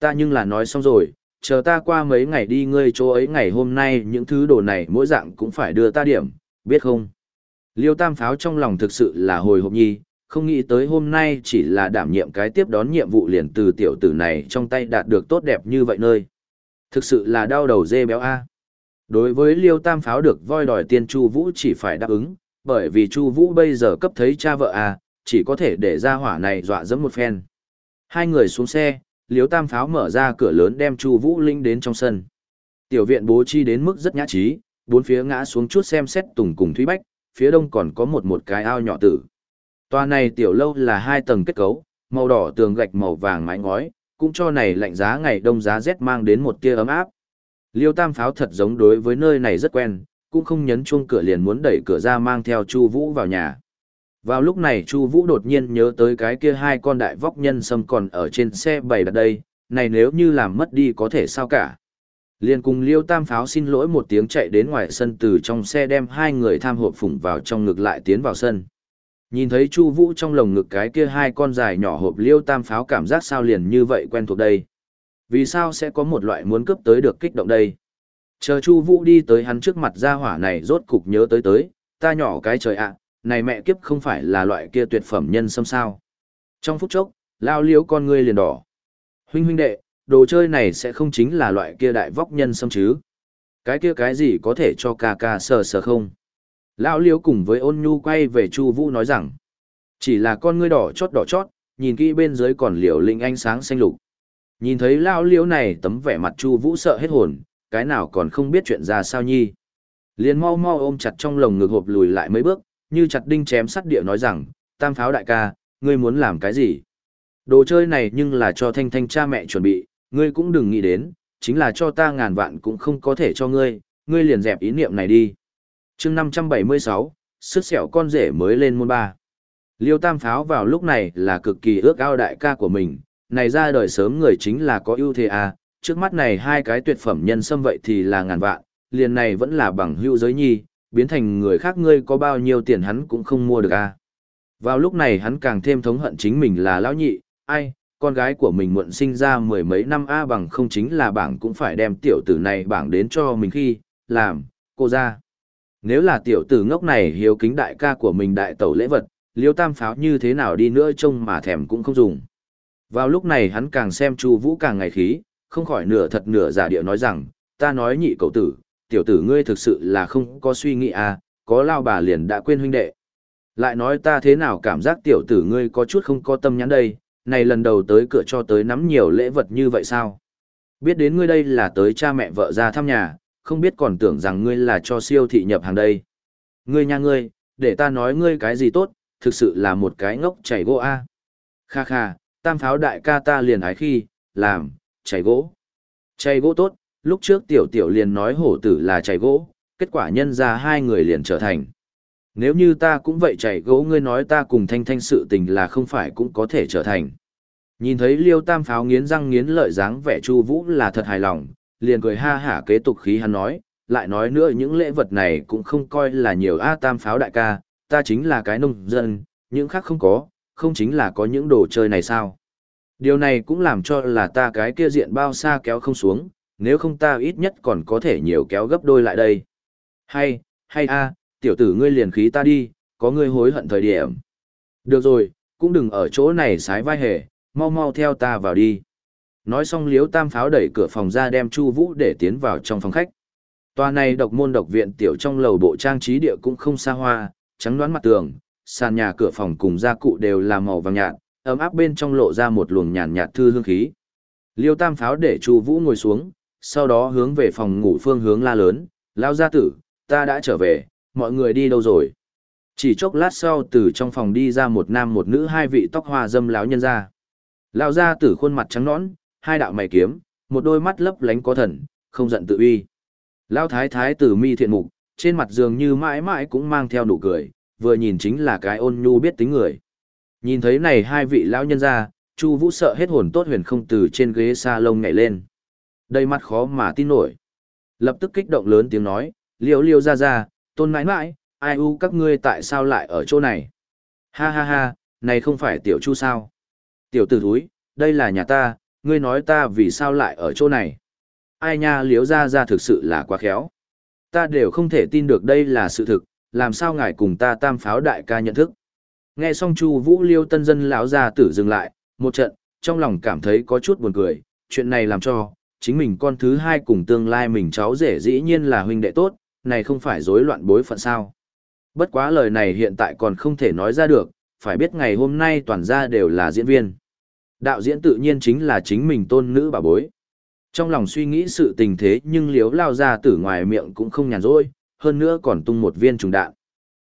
Ta nhưng là nói xong rồi, chờ ta qua mấy ngày đi ngươi chỗ ấy ngày hôm nay những thứ đồ này mỗi dạng cũng phải đưa ta điểm, biết không? Liêu tam pháo trong lòng thực sự là hồi hộp nhi, không nghĩ tới hôm nay chỉ là đảm nhiệm cái tiếp đón nhiệm vụ liền từ tiểu tử này trong tay đạt được tốt đẹp như vậy nơi. Thực sự là đau đầu dê béo A. Đối với liêu tam pháo được voi đòi tiên Chu Vũ chỉ phải đáp ứng, bởi vì Chu Vũ bây giờ cấp thấy cha vợ A, chỉ có thể để ra hỏa này dọa dẫm một phen. Hai người xuống xe, liếu tam pháo mở ra cửa lớn đem chu vũ linh đến trong sân. Tiểu viện bố trí đến mức rất nhã trí bốn phía ngã xuống chút xem xét tùng cùng thúy bách phía đông còn có một một cái ao nhỏ tử. Toa này tiểu lâu là hai tầng kết cấu màu đỏ tường gạch màu vàng mái ngói cũng cho này lạnh giá ngày đông giá rét mang đến một tia ấm áp. Liêu tam pháo thật giống đối với nơi này rất quen cũng không nhấn chuông cửa liền muốn đẩy cửa ra mang theo chu vũ vào nhà vào lúc này Chu Vũ đột nhiên nhớ tới cái kia hai con đại vóc nhân sâm còn ở trên xe bày đặt đây, này nếu như làm mất đi có thể sao cả. Liên cùng Liêu Tam Pháo xin lỗi một tiếng chạy đến ngoài sân từ trong xe đem hai người tham hộp phủng vào trong ngực lại tiến vào sân. Nhìn thấy Chu Vũ trong lồng ngực cái kia hai con dài nhỏ hộp Liêu Tam Pháo cảm giác sao liền như vậy quen thuộc đây. Vì sao sẽ có một loại muốn cướp tới được kích động đây? Chờ Chu Vũ đi tới hắn trước mặt gia hỏa này rốt cục nhớ tới tới, ta nhỏ cái trời ạ, này mẹ kiếp không phải là loại kia tuyệt phẩm nhân sâm sao? Trong phút chốc, lao liếu con ngươi liền đỏ. Huynh huynh đệ, đồ chơi này sẽ không chính là loại kia đại vóc nhân sâm chứ? Cái kia cái gì có thể cho ca ca sờ sờ không? Lão liếu cùng với ôn nhu quay về Chu Vũ nói rằng, chỉ là con ngươi đỏ chót đỏ chót, nhìn kỹ bên dưới còn liều linh ánh sáng xanh lục. Nhìn thấy lão liếu này tấm vẻ mặt Chu Vũ sợ hết hồn, cái nào còn không biết chuyện ra sao nhi. Liền mau mau ôm chặt trong lồng ngực hộp lùi lại mấy bước, như chặt đinh chém sắt địa nói rằng, tam pháo đại ca, ngươi muốn làm cái gì? Đồ chơi này nhưng là cho thanh thanh cha mẹ chuẩn bị, ngươi cũng đừng nghĩ đến, chính là cho ta ngàn vạn cũng không có thể cho ngươi, ngươi liền dẹp ý niệm này đi. chương 576, sức sẹo con rể mới lên môn ba. Liêu tam pháo vào lúc này là cực kỳ ước ao đại ca của mình, này ra đời sớm người chính là có ưu thế à, trước mắt này hai cái tuyệt phẩm nhân xâm vậy thì là ngàn vạn, liền này vẫn là bằng hữu giới nhi, biến thành người khác ngươi có bao nhiêu tiền hắn cũng không mua được à. Vào lúc này hắn càng thêm thống hận chính mình là lão nhị, ai, con gái của mình muộn sinh ra mười mấy năm A bằng không chính là bảng cũng phải đem tiểu tử này bảng đến cho mình khi, làm, cô ra. Nếu là tiểu tử ngốc này hiếu kính đại ca của mình đại tẩu lễ vật, liêu tam pháo như thế nào đi nữa trông mà thèm cũng không dùng. Vào lúc này hắn càng xem Chu Vũ càng ngày khí, không khỏi nửa thật nửa giả điệu nói rằng, ta nói nhị cậu tử, tiểu tử ngươi thực sự là không có suy nghĩ à, có lao bà liền đã quên huynh đệ. Lại nói ta thế nào cảm giác tiểu tử ngươi có chút không có tâm nhắn đây, này lần đầu tới cửa cho tới nắm nhiều lễ vật như vậy sao? Biết đến ngươi đây là tới cha mẹ vợ ra thăm nhà, không biết còn tưởng rằng ngươi là cho siêu thị nhập hàng đây. Ngươi nha ngươi, để ta nói ngươi cái gì tốt, thực sự là một cái ngốc chảy gỗ a. Kha kha, tam pháo đại ca ta liền ái khi, làm, chảy gỗ. Chảy gỗ tốt, lúc trước tiểu tiểu liền nói hổ tử là chảy gỗ, kết quả nhân ra hai người liền trở thành. Nếu như ta cũng vậy chảy gỗ ngươi nói ta cùng thanh thanh sự tình là không phải cũng có thể trở thành. Nhìn thấy liêu tam pháo nghiến răng nghiến lợi dáng vẻ chu vũ là thật hài lòng, liền cười ha hả kế tục khí hắn nói, lại nói nữa những lễ vật này cũng không coi là nhiều a tam pháo đại ca, ta chính là cái nông dân, những khác không có, không chính là có những đồ chơi này sao. Điều này cũng làm cho là ta cái kia diện bao xa kéo không xuống, nếu không ta ít nhất còn có thể nhiều kéo gấp đôi lại đây. Hay, hay a, tiểu tử ngươi liền khí ta đi, có ngươi hối hận thời điểm. Được rồi, cũng đừng ở chỗ này sái vai hề, mau mau theo ta vào đi. Nói xong liếu tam pháo đẩy cửa phòng ra đem Chu Vũ để tiến vào trong phòng khách. Tòa này độc môn độc viện tiểu trong lầu bộ trang trí địa cũng không xa hoa, trắng đoán mặt tường, sàn nhà cửa phòng cùng gia cụ đều là màu vàng nhạt, ấm áp bên trong lộ ra một luồng nhàn nhạt thư hương khí. Liêu Tam Pháo để Chu Vũ ngồi xuống, sau đó hướng về phòng ngủ phương hướng la lớn, "Lão gia tử, ta đã trở về, mọi người đi đâu rồi?" Chỉ chốc lát sau từ trong phòng đi ra một nam một nữ hai vị tóc hoa dâm lão nhân gia. Lão gia tử khuôn mặt trắng nõn, hai đạo mày kiếm, một đôi mắt lấp lánh có thần, không giận tự uy. Lão thái thái tử mi thiện mục, trên mặt dường như mãi mãi cũng mang theo nụ cười, vừa nhìn chính là cái ôn nhu biết tính người. Nhìn thấy này hai vị lão nhân ra, Chu Vũ sợ hết hồn tốt huyền không từ trên ghế salon nhảy lên. Đầy mắt khó mà tin nổi. Lập tức kích động lớn tiếng nói, liêu liêu ra ra, tôn mãi mãi, ai u các ngươi tại sao lại ở chỗ này? Ha ha ha, này không phải tiểu chu sao? Tiểu tử thúi, đây là nhà ta, ngươi nói ta vì sao lại ở chỗ này? Ai nha liếu ra ra thực sự là quá khéo. Ta đều không thể tin được đây là sự thực, làm sao ngài cùng ta tam pháo đại ca nhận thức? Nghe xong Chu Vũ Liêu tân dân lão gia tử dừng lại, một trận, trong lòng cảm thấy có chút buồn cười, chuyện này làm cho chính mình con thứ hai cùng tương lai mình cháu rể dĩ nhiên là huynh đệ tốt, này không phải rối loạn bối phận sao? Bất quá lời này hiện tại còn không thể nói ra được, phải biết ngày hôm nay toàn gia đều là diễn viên. Đạo diễn tự nhiên chính là chính mình tôn nữ bà bối. Trong lòng suy nghĩ sự tình thế nhưng liếu lao ra từ ngoài miệng cũng không nhàn rỗi, hơn nữa còn tung một viên trùng đạn.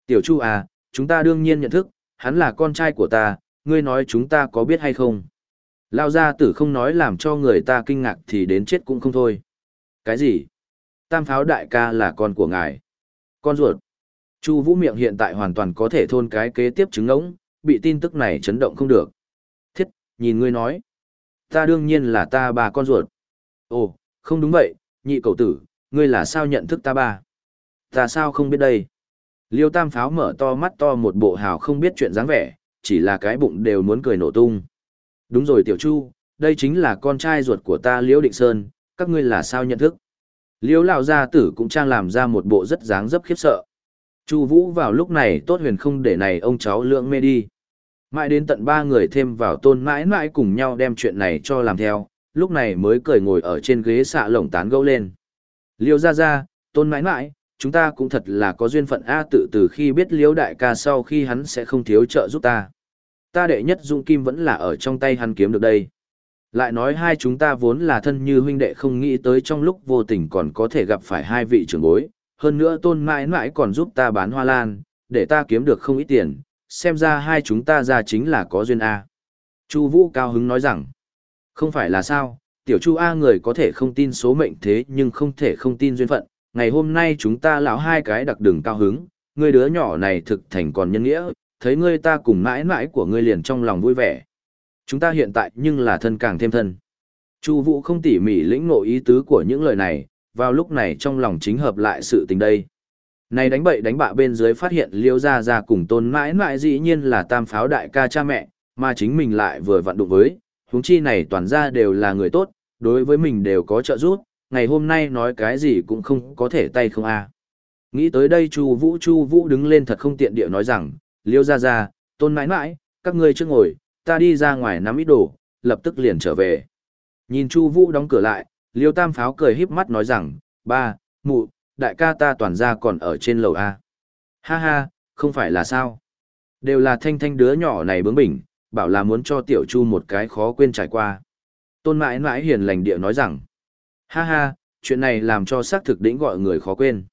Tiểu Chu à, chúng ta đương nhiên nhận thức, hắn là con trai của ta, ngươi nói chúng ta có biết hay không? Lao gia tử không nói làm cho người ta kinh ngạc thì đến chết cũng không thôi. Cái gì? Tam pháo đại ca là con của ngài. Con ruột. Chu vũ miệng hiện tại hoàn toàn có thể thôn cái kế tiếp chứng ngỗng, bị tin tức này chấn động không được. Thiết, nhìn ngươi nói. Ta đương nhiên là ta bà con ruột. Ồ, không đúng vậy, nhị cầu tử, ngươi là sao nhận thức ta ba? Ta sao không biết đây? Liêu tam pháo mở to mắt to một bộ hào không biết chuyện dáng vẻ, chỉ là cái bụng đều muốn cười nổ tung. Đúng rồi tiểu chu, đây chính là con trai ruột của ta Liễu Định Sơn, các ngươi là sao nhận thức? Liễu lão gia tử cũng trang làm ra một bộ rất dáng dấp khiếp sợ. Chu Vũ vào lúc này tốt huyền không để này ông cháu lượng mê đi. Mãi đến tận ba người thêm vào tôn mãi mãi cùng nhau đem chuyện này cho làm theo, lúc này mới cười ngồi ở trên ghế xạ lồng tán gẫu lên. Liêu gia gia tôn mãi mãi, chúng ta cũng thật là có duyên phận A tự từ khi biết liễu đại ca sau khi hắn sẽ không thiếu trợ giúp ta. Ta đệ nhất dung kim vẫn là ở trong tay hắn kiếm được đây. Lại nói hai chúng ta vốn là thân như huynh đệ không nghĩ tới trong lúc vô tình còn có thể gặp phải hai vị trưởng bối, hơn nữa tôn mãi mãi còn giúp ta bán hoa lan, để ta kiếm được không ít tiền, xem ra hai chúng ta ra chính là có duyên A. Chu Vũ cao hứng nói rằng, không phải là sao, tiểu Chu A người có thể không tin số mệnh thế nhưng không thể không tin duyên phận, ngày hôm nay chúng ta lão hai cái đặc đường cao hứng, người đứa nhỏ này thực thành còn nhân nghĩa, thấy ngươi ta cùng mãi mãi của ngươi liền trong lòng vui vẻ. Chúng ta hiện tại nhưng là thân càng thêm thân. Chu Vũ không tỉ mỉ lĩnh ngộ ý tứ của những lời này, vào lúc này trong lòng chính hợp lại sự tình đây. Này đánh bậy đánh bạ bên dưới phát hiện liêu gia gia cùng tôn mãi mãi dĩ nhiên là tam pháo đại ca cha mẹ, mà chính mình lại vừa vặn đụng với, huống chi này toàn gia đều là người tốt, đối với mình đều có trợ giúp, ngày hôm nay nói cái gì cũng không có thể tay không a. Nghĩ tới đây Chu Vũ Chu Vũ đứng lên thật không tiện địa nói rằng, Liêu ra ra, tôn mãi mãi, các ngươi trước ngồi, ta đi ra ngoài nắm ít đồ, lập tức liền trở về. Nhìn Chu Vũ đóng cửa lại, Liêu Tam Pháo cười híp mắt nói rằng, ba, mụ, đại ca ta toàn ra còn ở trên lầu A. Ha ha, không phải là sao. Đều là thanh thanh đứa nhỏ này bướng bỉnh, bảo là muốn cho tiểu chu một cái khó quên trải qua. Tôn mãi mãi hiền lành địa nói rằng, ha ha, chuyện này làm cho xác thực đĩnh gọi người khó quên.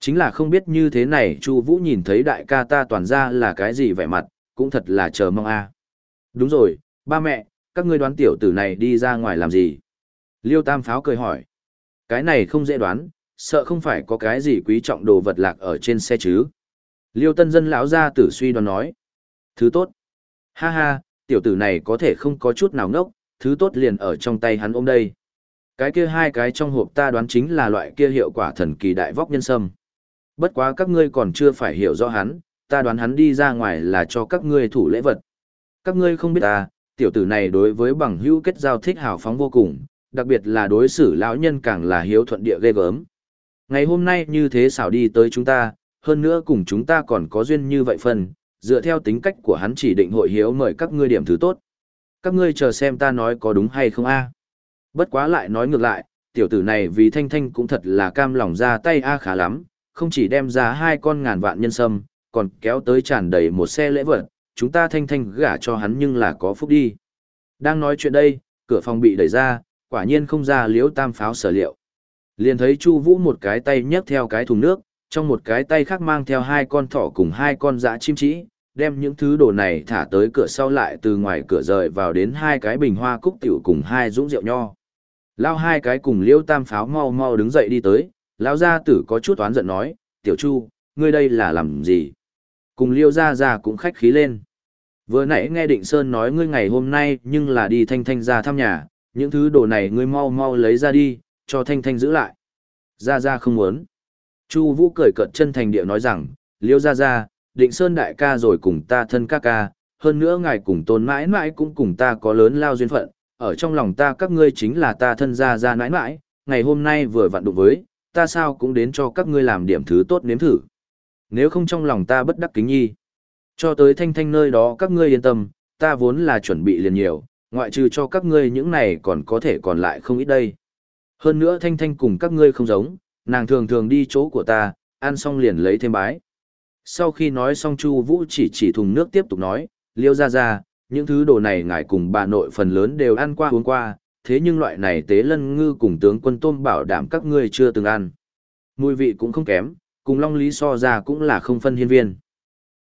Chính là không biết như thế này Chu Vũ nhìn thấy đại ca ta toàn ra là cái gì vẻ mặt, cũng thật là chờ mong a. Đúng rồi, ba mẹ, các ngươi đoán tiểu tử này đi ra ngoài làm gì? Liêu Tam Pháo cười hỏi. Cái này không dễ đoán, sợ không phải có cái gì quý trọng đồ vật lạc ở trên xe chứ. Liêu Tân Dân lão gia tử suy đoán nói. Thứ tốt. Ha ha, tiểu tử này có thể không có chút nào ngốc, thứ tốt liền ở trong tay hắn ôm đây. Cái kia hai cái trong hộp ta đoán chính là loại kia hiệu quả thần kỳ đại vóc nhân sâm. Bất quá các ngươi còn chưa phải hiểu rõ hắn, ta đoán hắn đi ra ngoài là cho các ngươi thủ lễ vật. Các ngươi không biết ta, tiểu tử này đối với bằng hữu kết giao thích hào phóng vô cùng, đặc biệt là đối xử lão nhân càng là hiếu thuận địa ghê gớm. Ngày hôm nay như thế xảo đi tới chúng ta, hơn nữa cùng chúng ta còn có duyên như vậy phần, dựa theo tính cách của hắn chỉ định hội hiếu mời các ngươi điểm thứ tốt. Các ngươi chờ xem ta nói có đúng hay không a. Bất quá lại nói ngược lại, tiểu tử này vì thanh thanh cũng thật là cam lòng ra tay a khá lắm, không chỉ đem ra hai con ngàn vạn nhân sâm, còn kéo tới tràn đầy một xe lễ vật, chúng ta thanh thanh gả cho hắn nhưng là có phúc đi. Đang nói chuyện đây, cửa phòng bị đẩy ra, quả nhiên không ra liễu tam pháo sở liệu. Liền thấy Chu Vũ một cái tay nhấc theo cái thùng nước, trong một cái tay khác mang theo hai con thỏ cùng hai con dã chim chí, đem những thứ đồ này thả tới cửa sau lại từ ngoài cửa rời vào đến hai cái bình hoa cúc tiểu cùng hai dũng rượu nho. Lao hai cái cùng liễu tam pháo mau mau đứng dậy đi tới, lão gia tử có chút oán giận nói, tiểu chu, ngươi đây là làm gì? Cùng liêu gia gia cũng khách khí lên. Vừa nãy nghe định sơn nói ngươi ngày hôm nay nhưng là đi thanh thanh ra thăm nhà, những thứ đồ này ngươi mau mau lấy ra đi, cho Thanh Thanh giữ lại. Gia Gia không muốn. Chu Vũ cười cợt chân thành địa nói rằng, Liêu Gia Gia, định sơn đại ca rồi cùng ta thân ca ca, hơn nữa ngài cùng tôn mãi mãi cũng cùng ta có lớn lao duyên phận, ở trong lòng ta các ngươi chính là ta thân gia gia mãi mãi, ngày hôm nay vừa vặn đụng với, ta sao cũng đến cho các ngươi làm điểm thứ tốt nếm thử. Nếu không trong lòng ta bất đắc kính nhi. Cho tới thanh thanh nơi đó các ngươi yên tâm, ta vốn là chuẩn bị liền nhiều, ngoại trừ cho các ngươi những này còn có thể còn lại không ít đây. Hơn nữa Thanh Thanh cùng các ngươi không giống, nàng thường thường đi chỗ của ta, ăn xong liền lấy thêm bái. Sau khi nói xong Chu Vũ chỉ chỉ thùng nước tiếp tục nói, liêu ra ra, những thứ đồ này ngài cùng bà nội phần lớn đều ăn qua uống qua, thế nhưng loại này tế lân ngư cùng tướng quân tôm bảo đảm các ngươi chưa từng ăn. Mùi vị cũng không kém, cùng long lý so ra cũng là không phân hiên viên.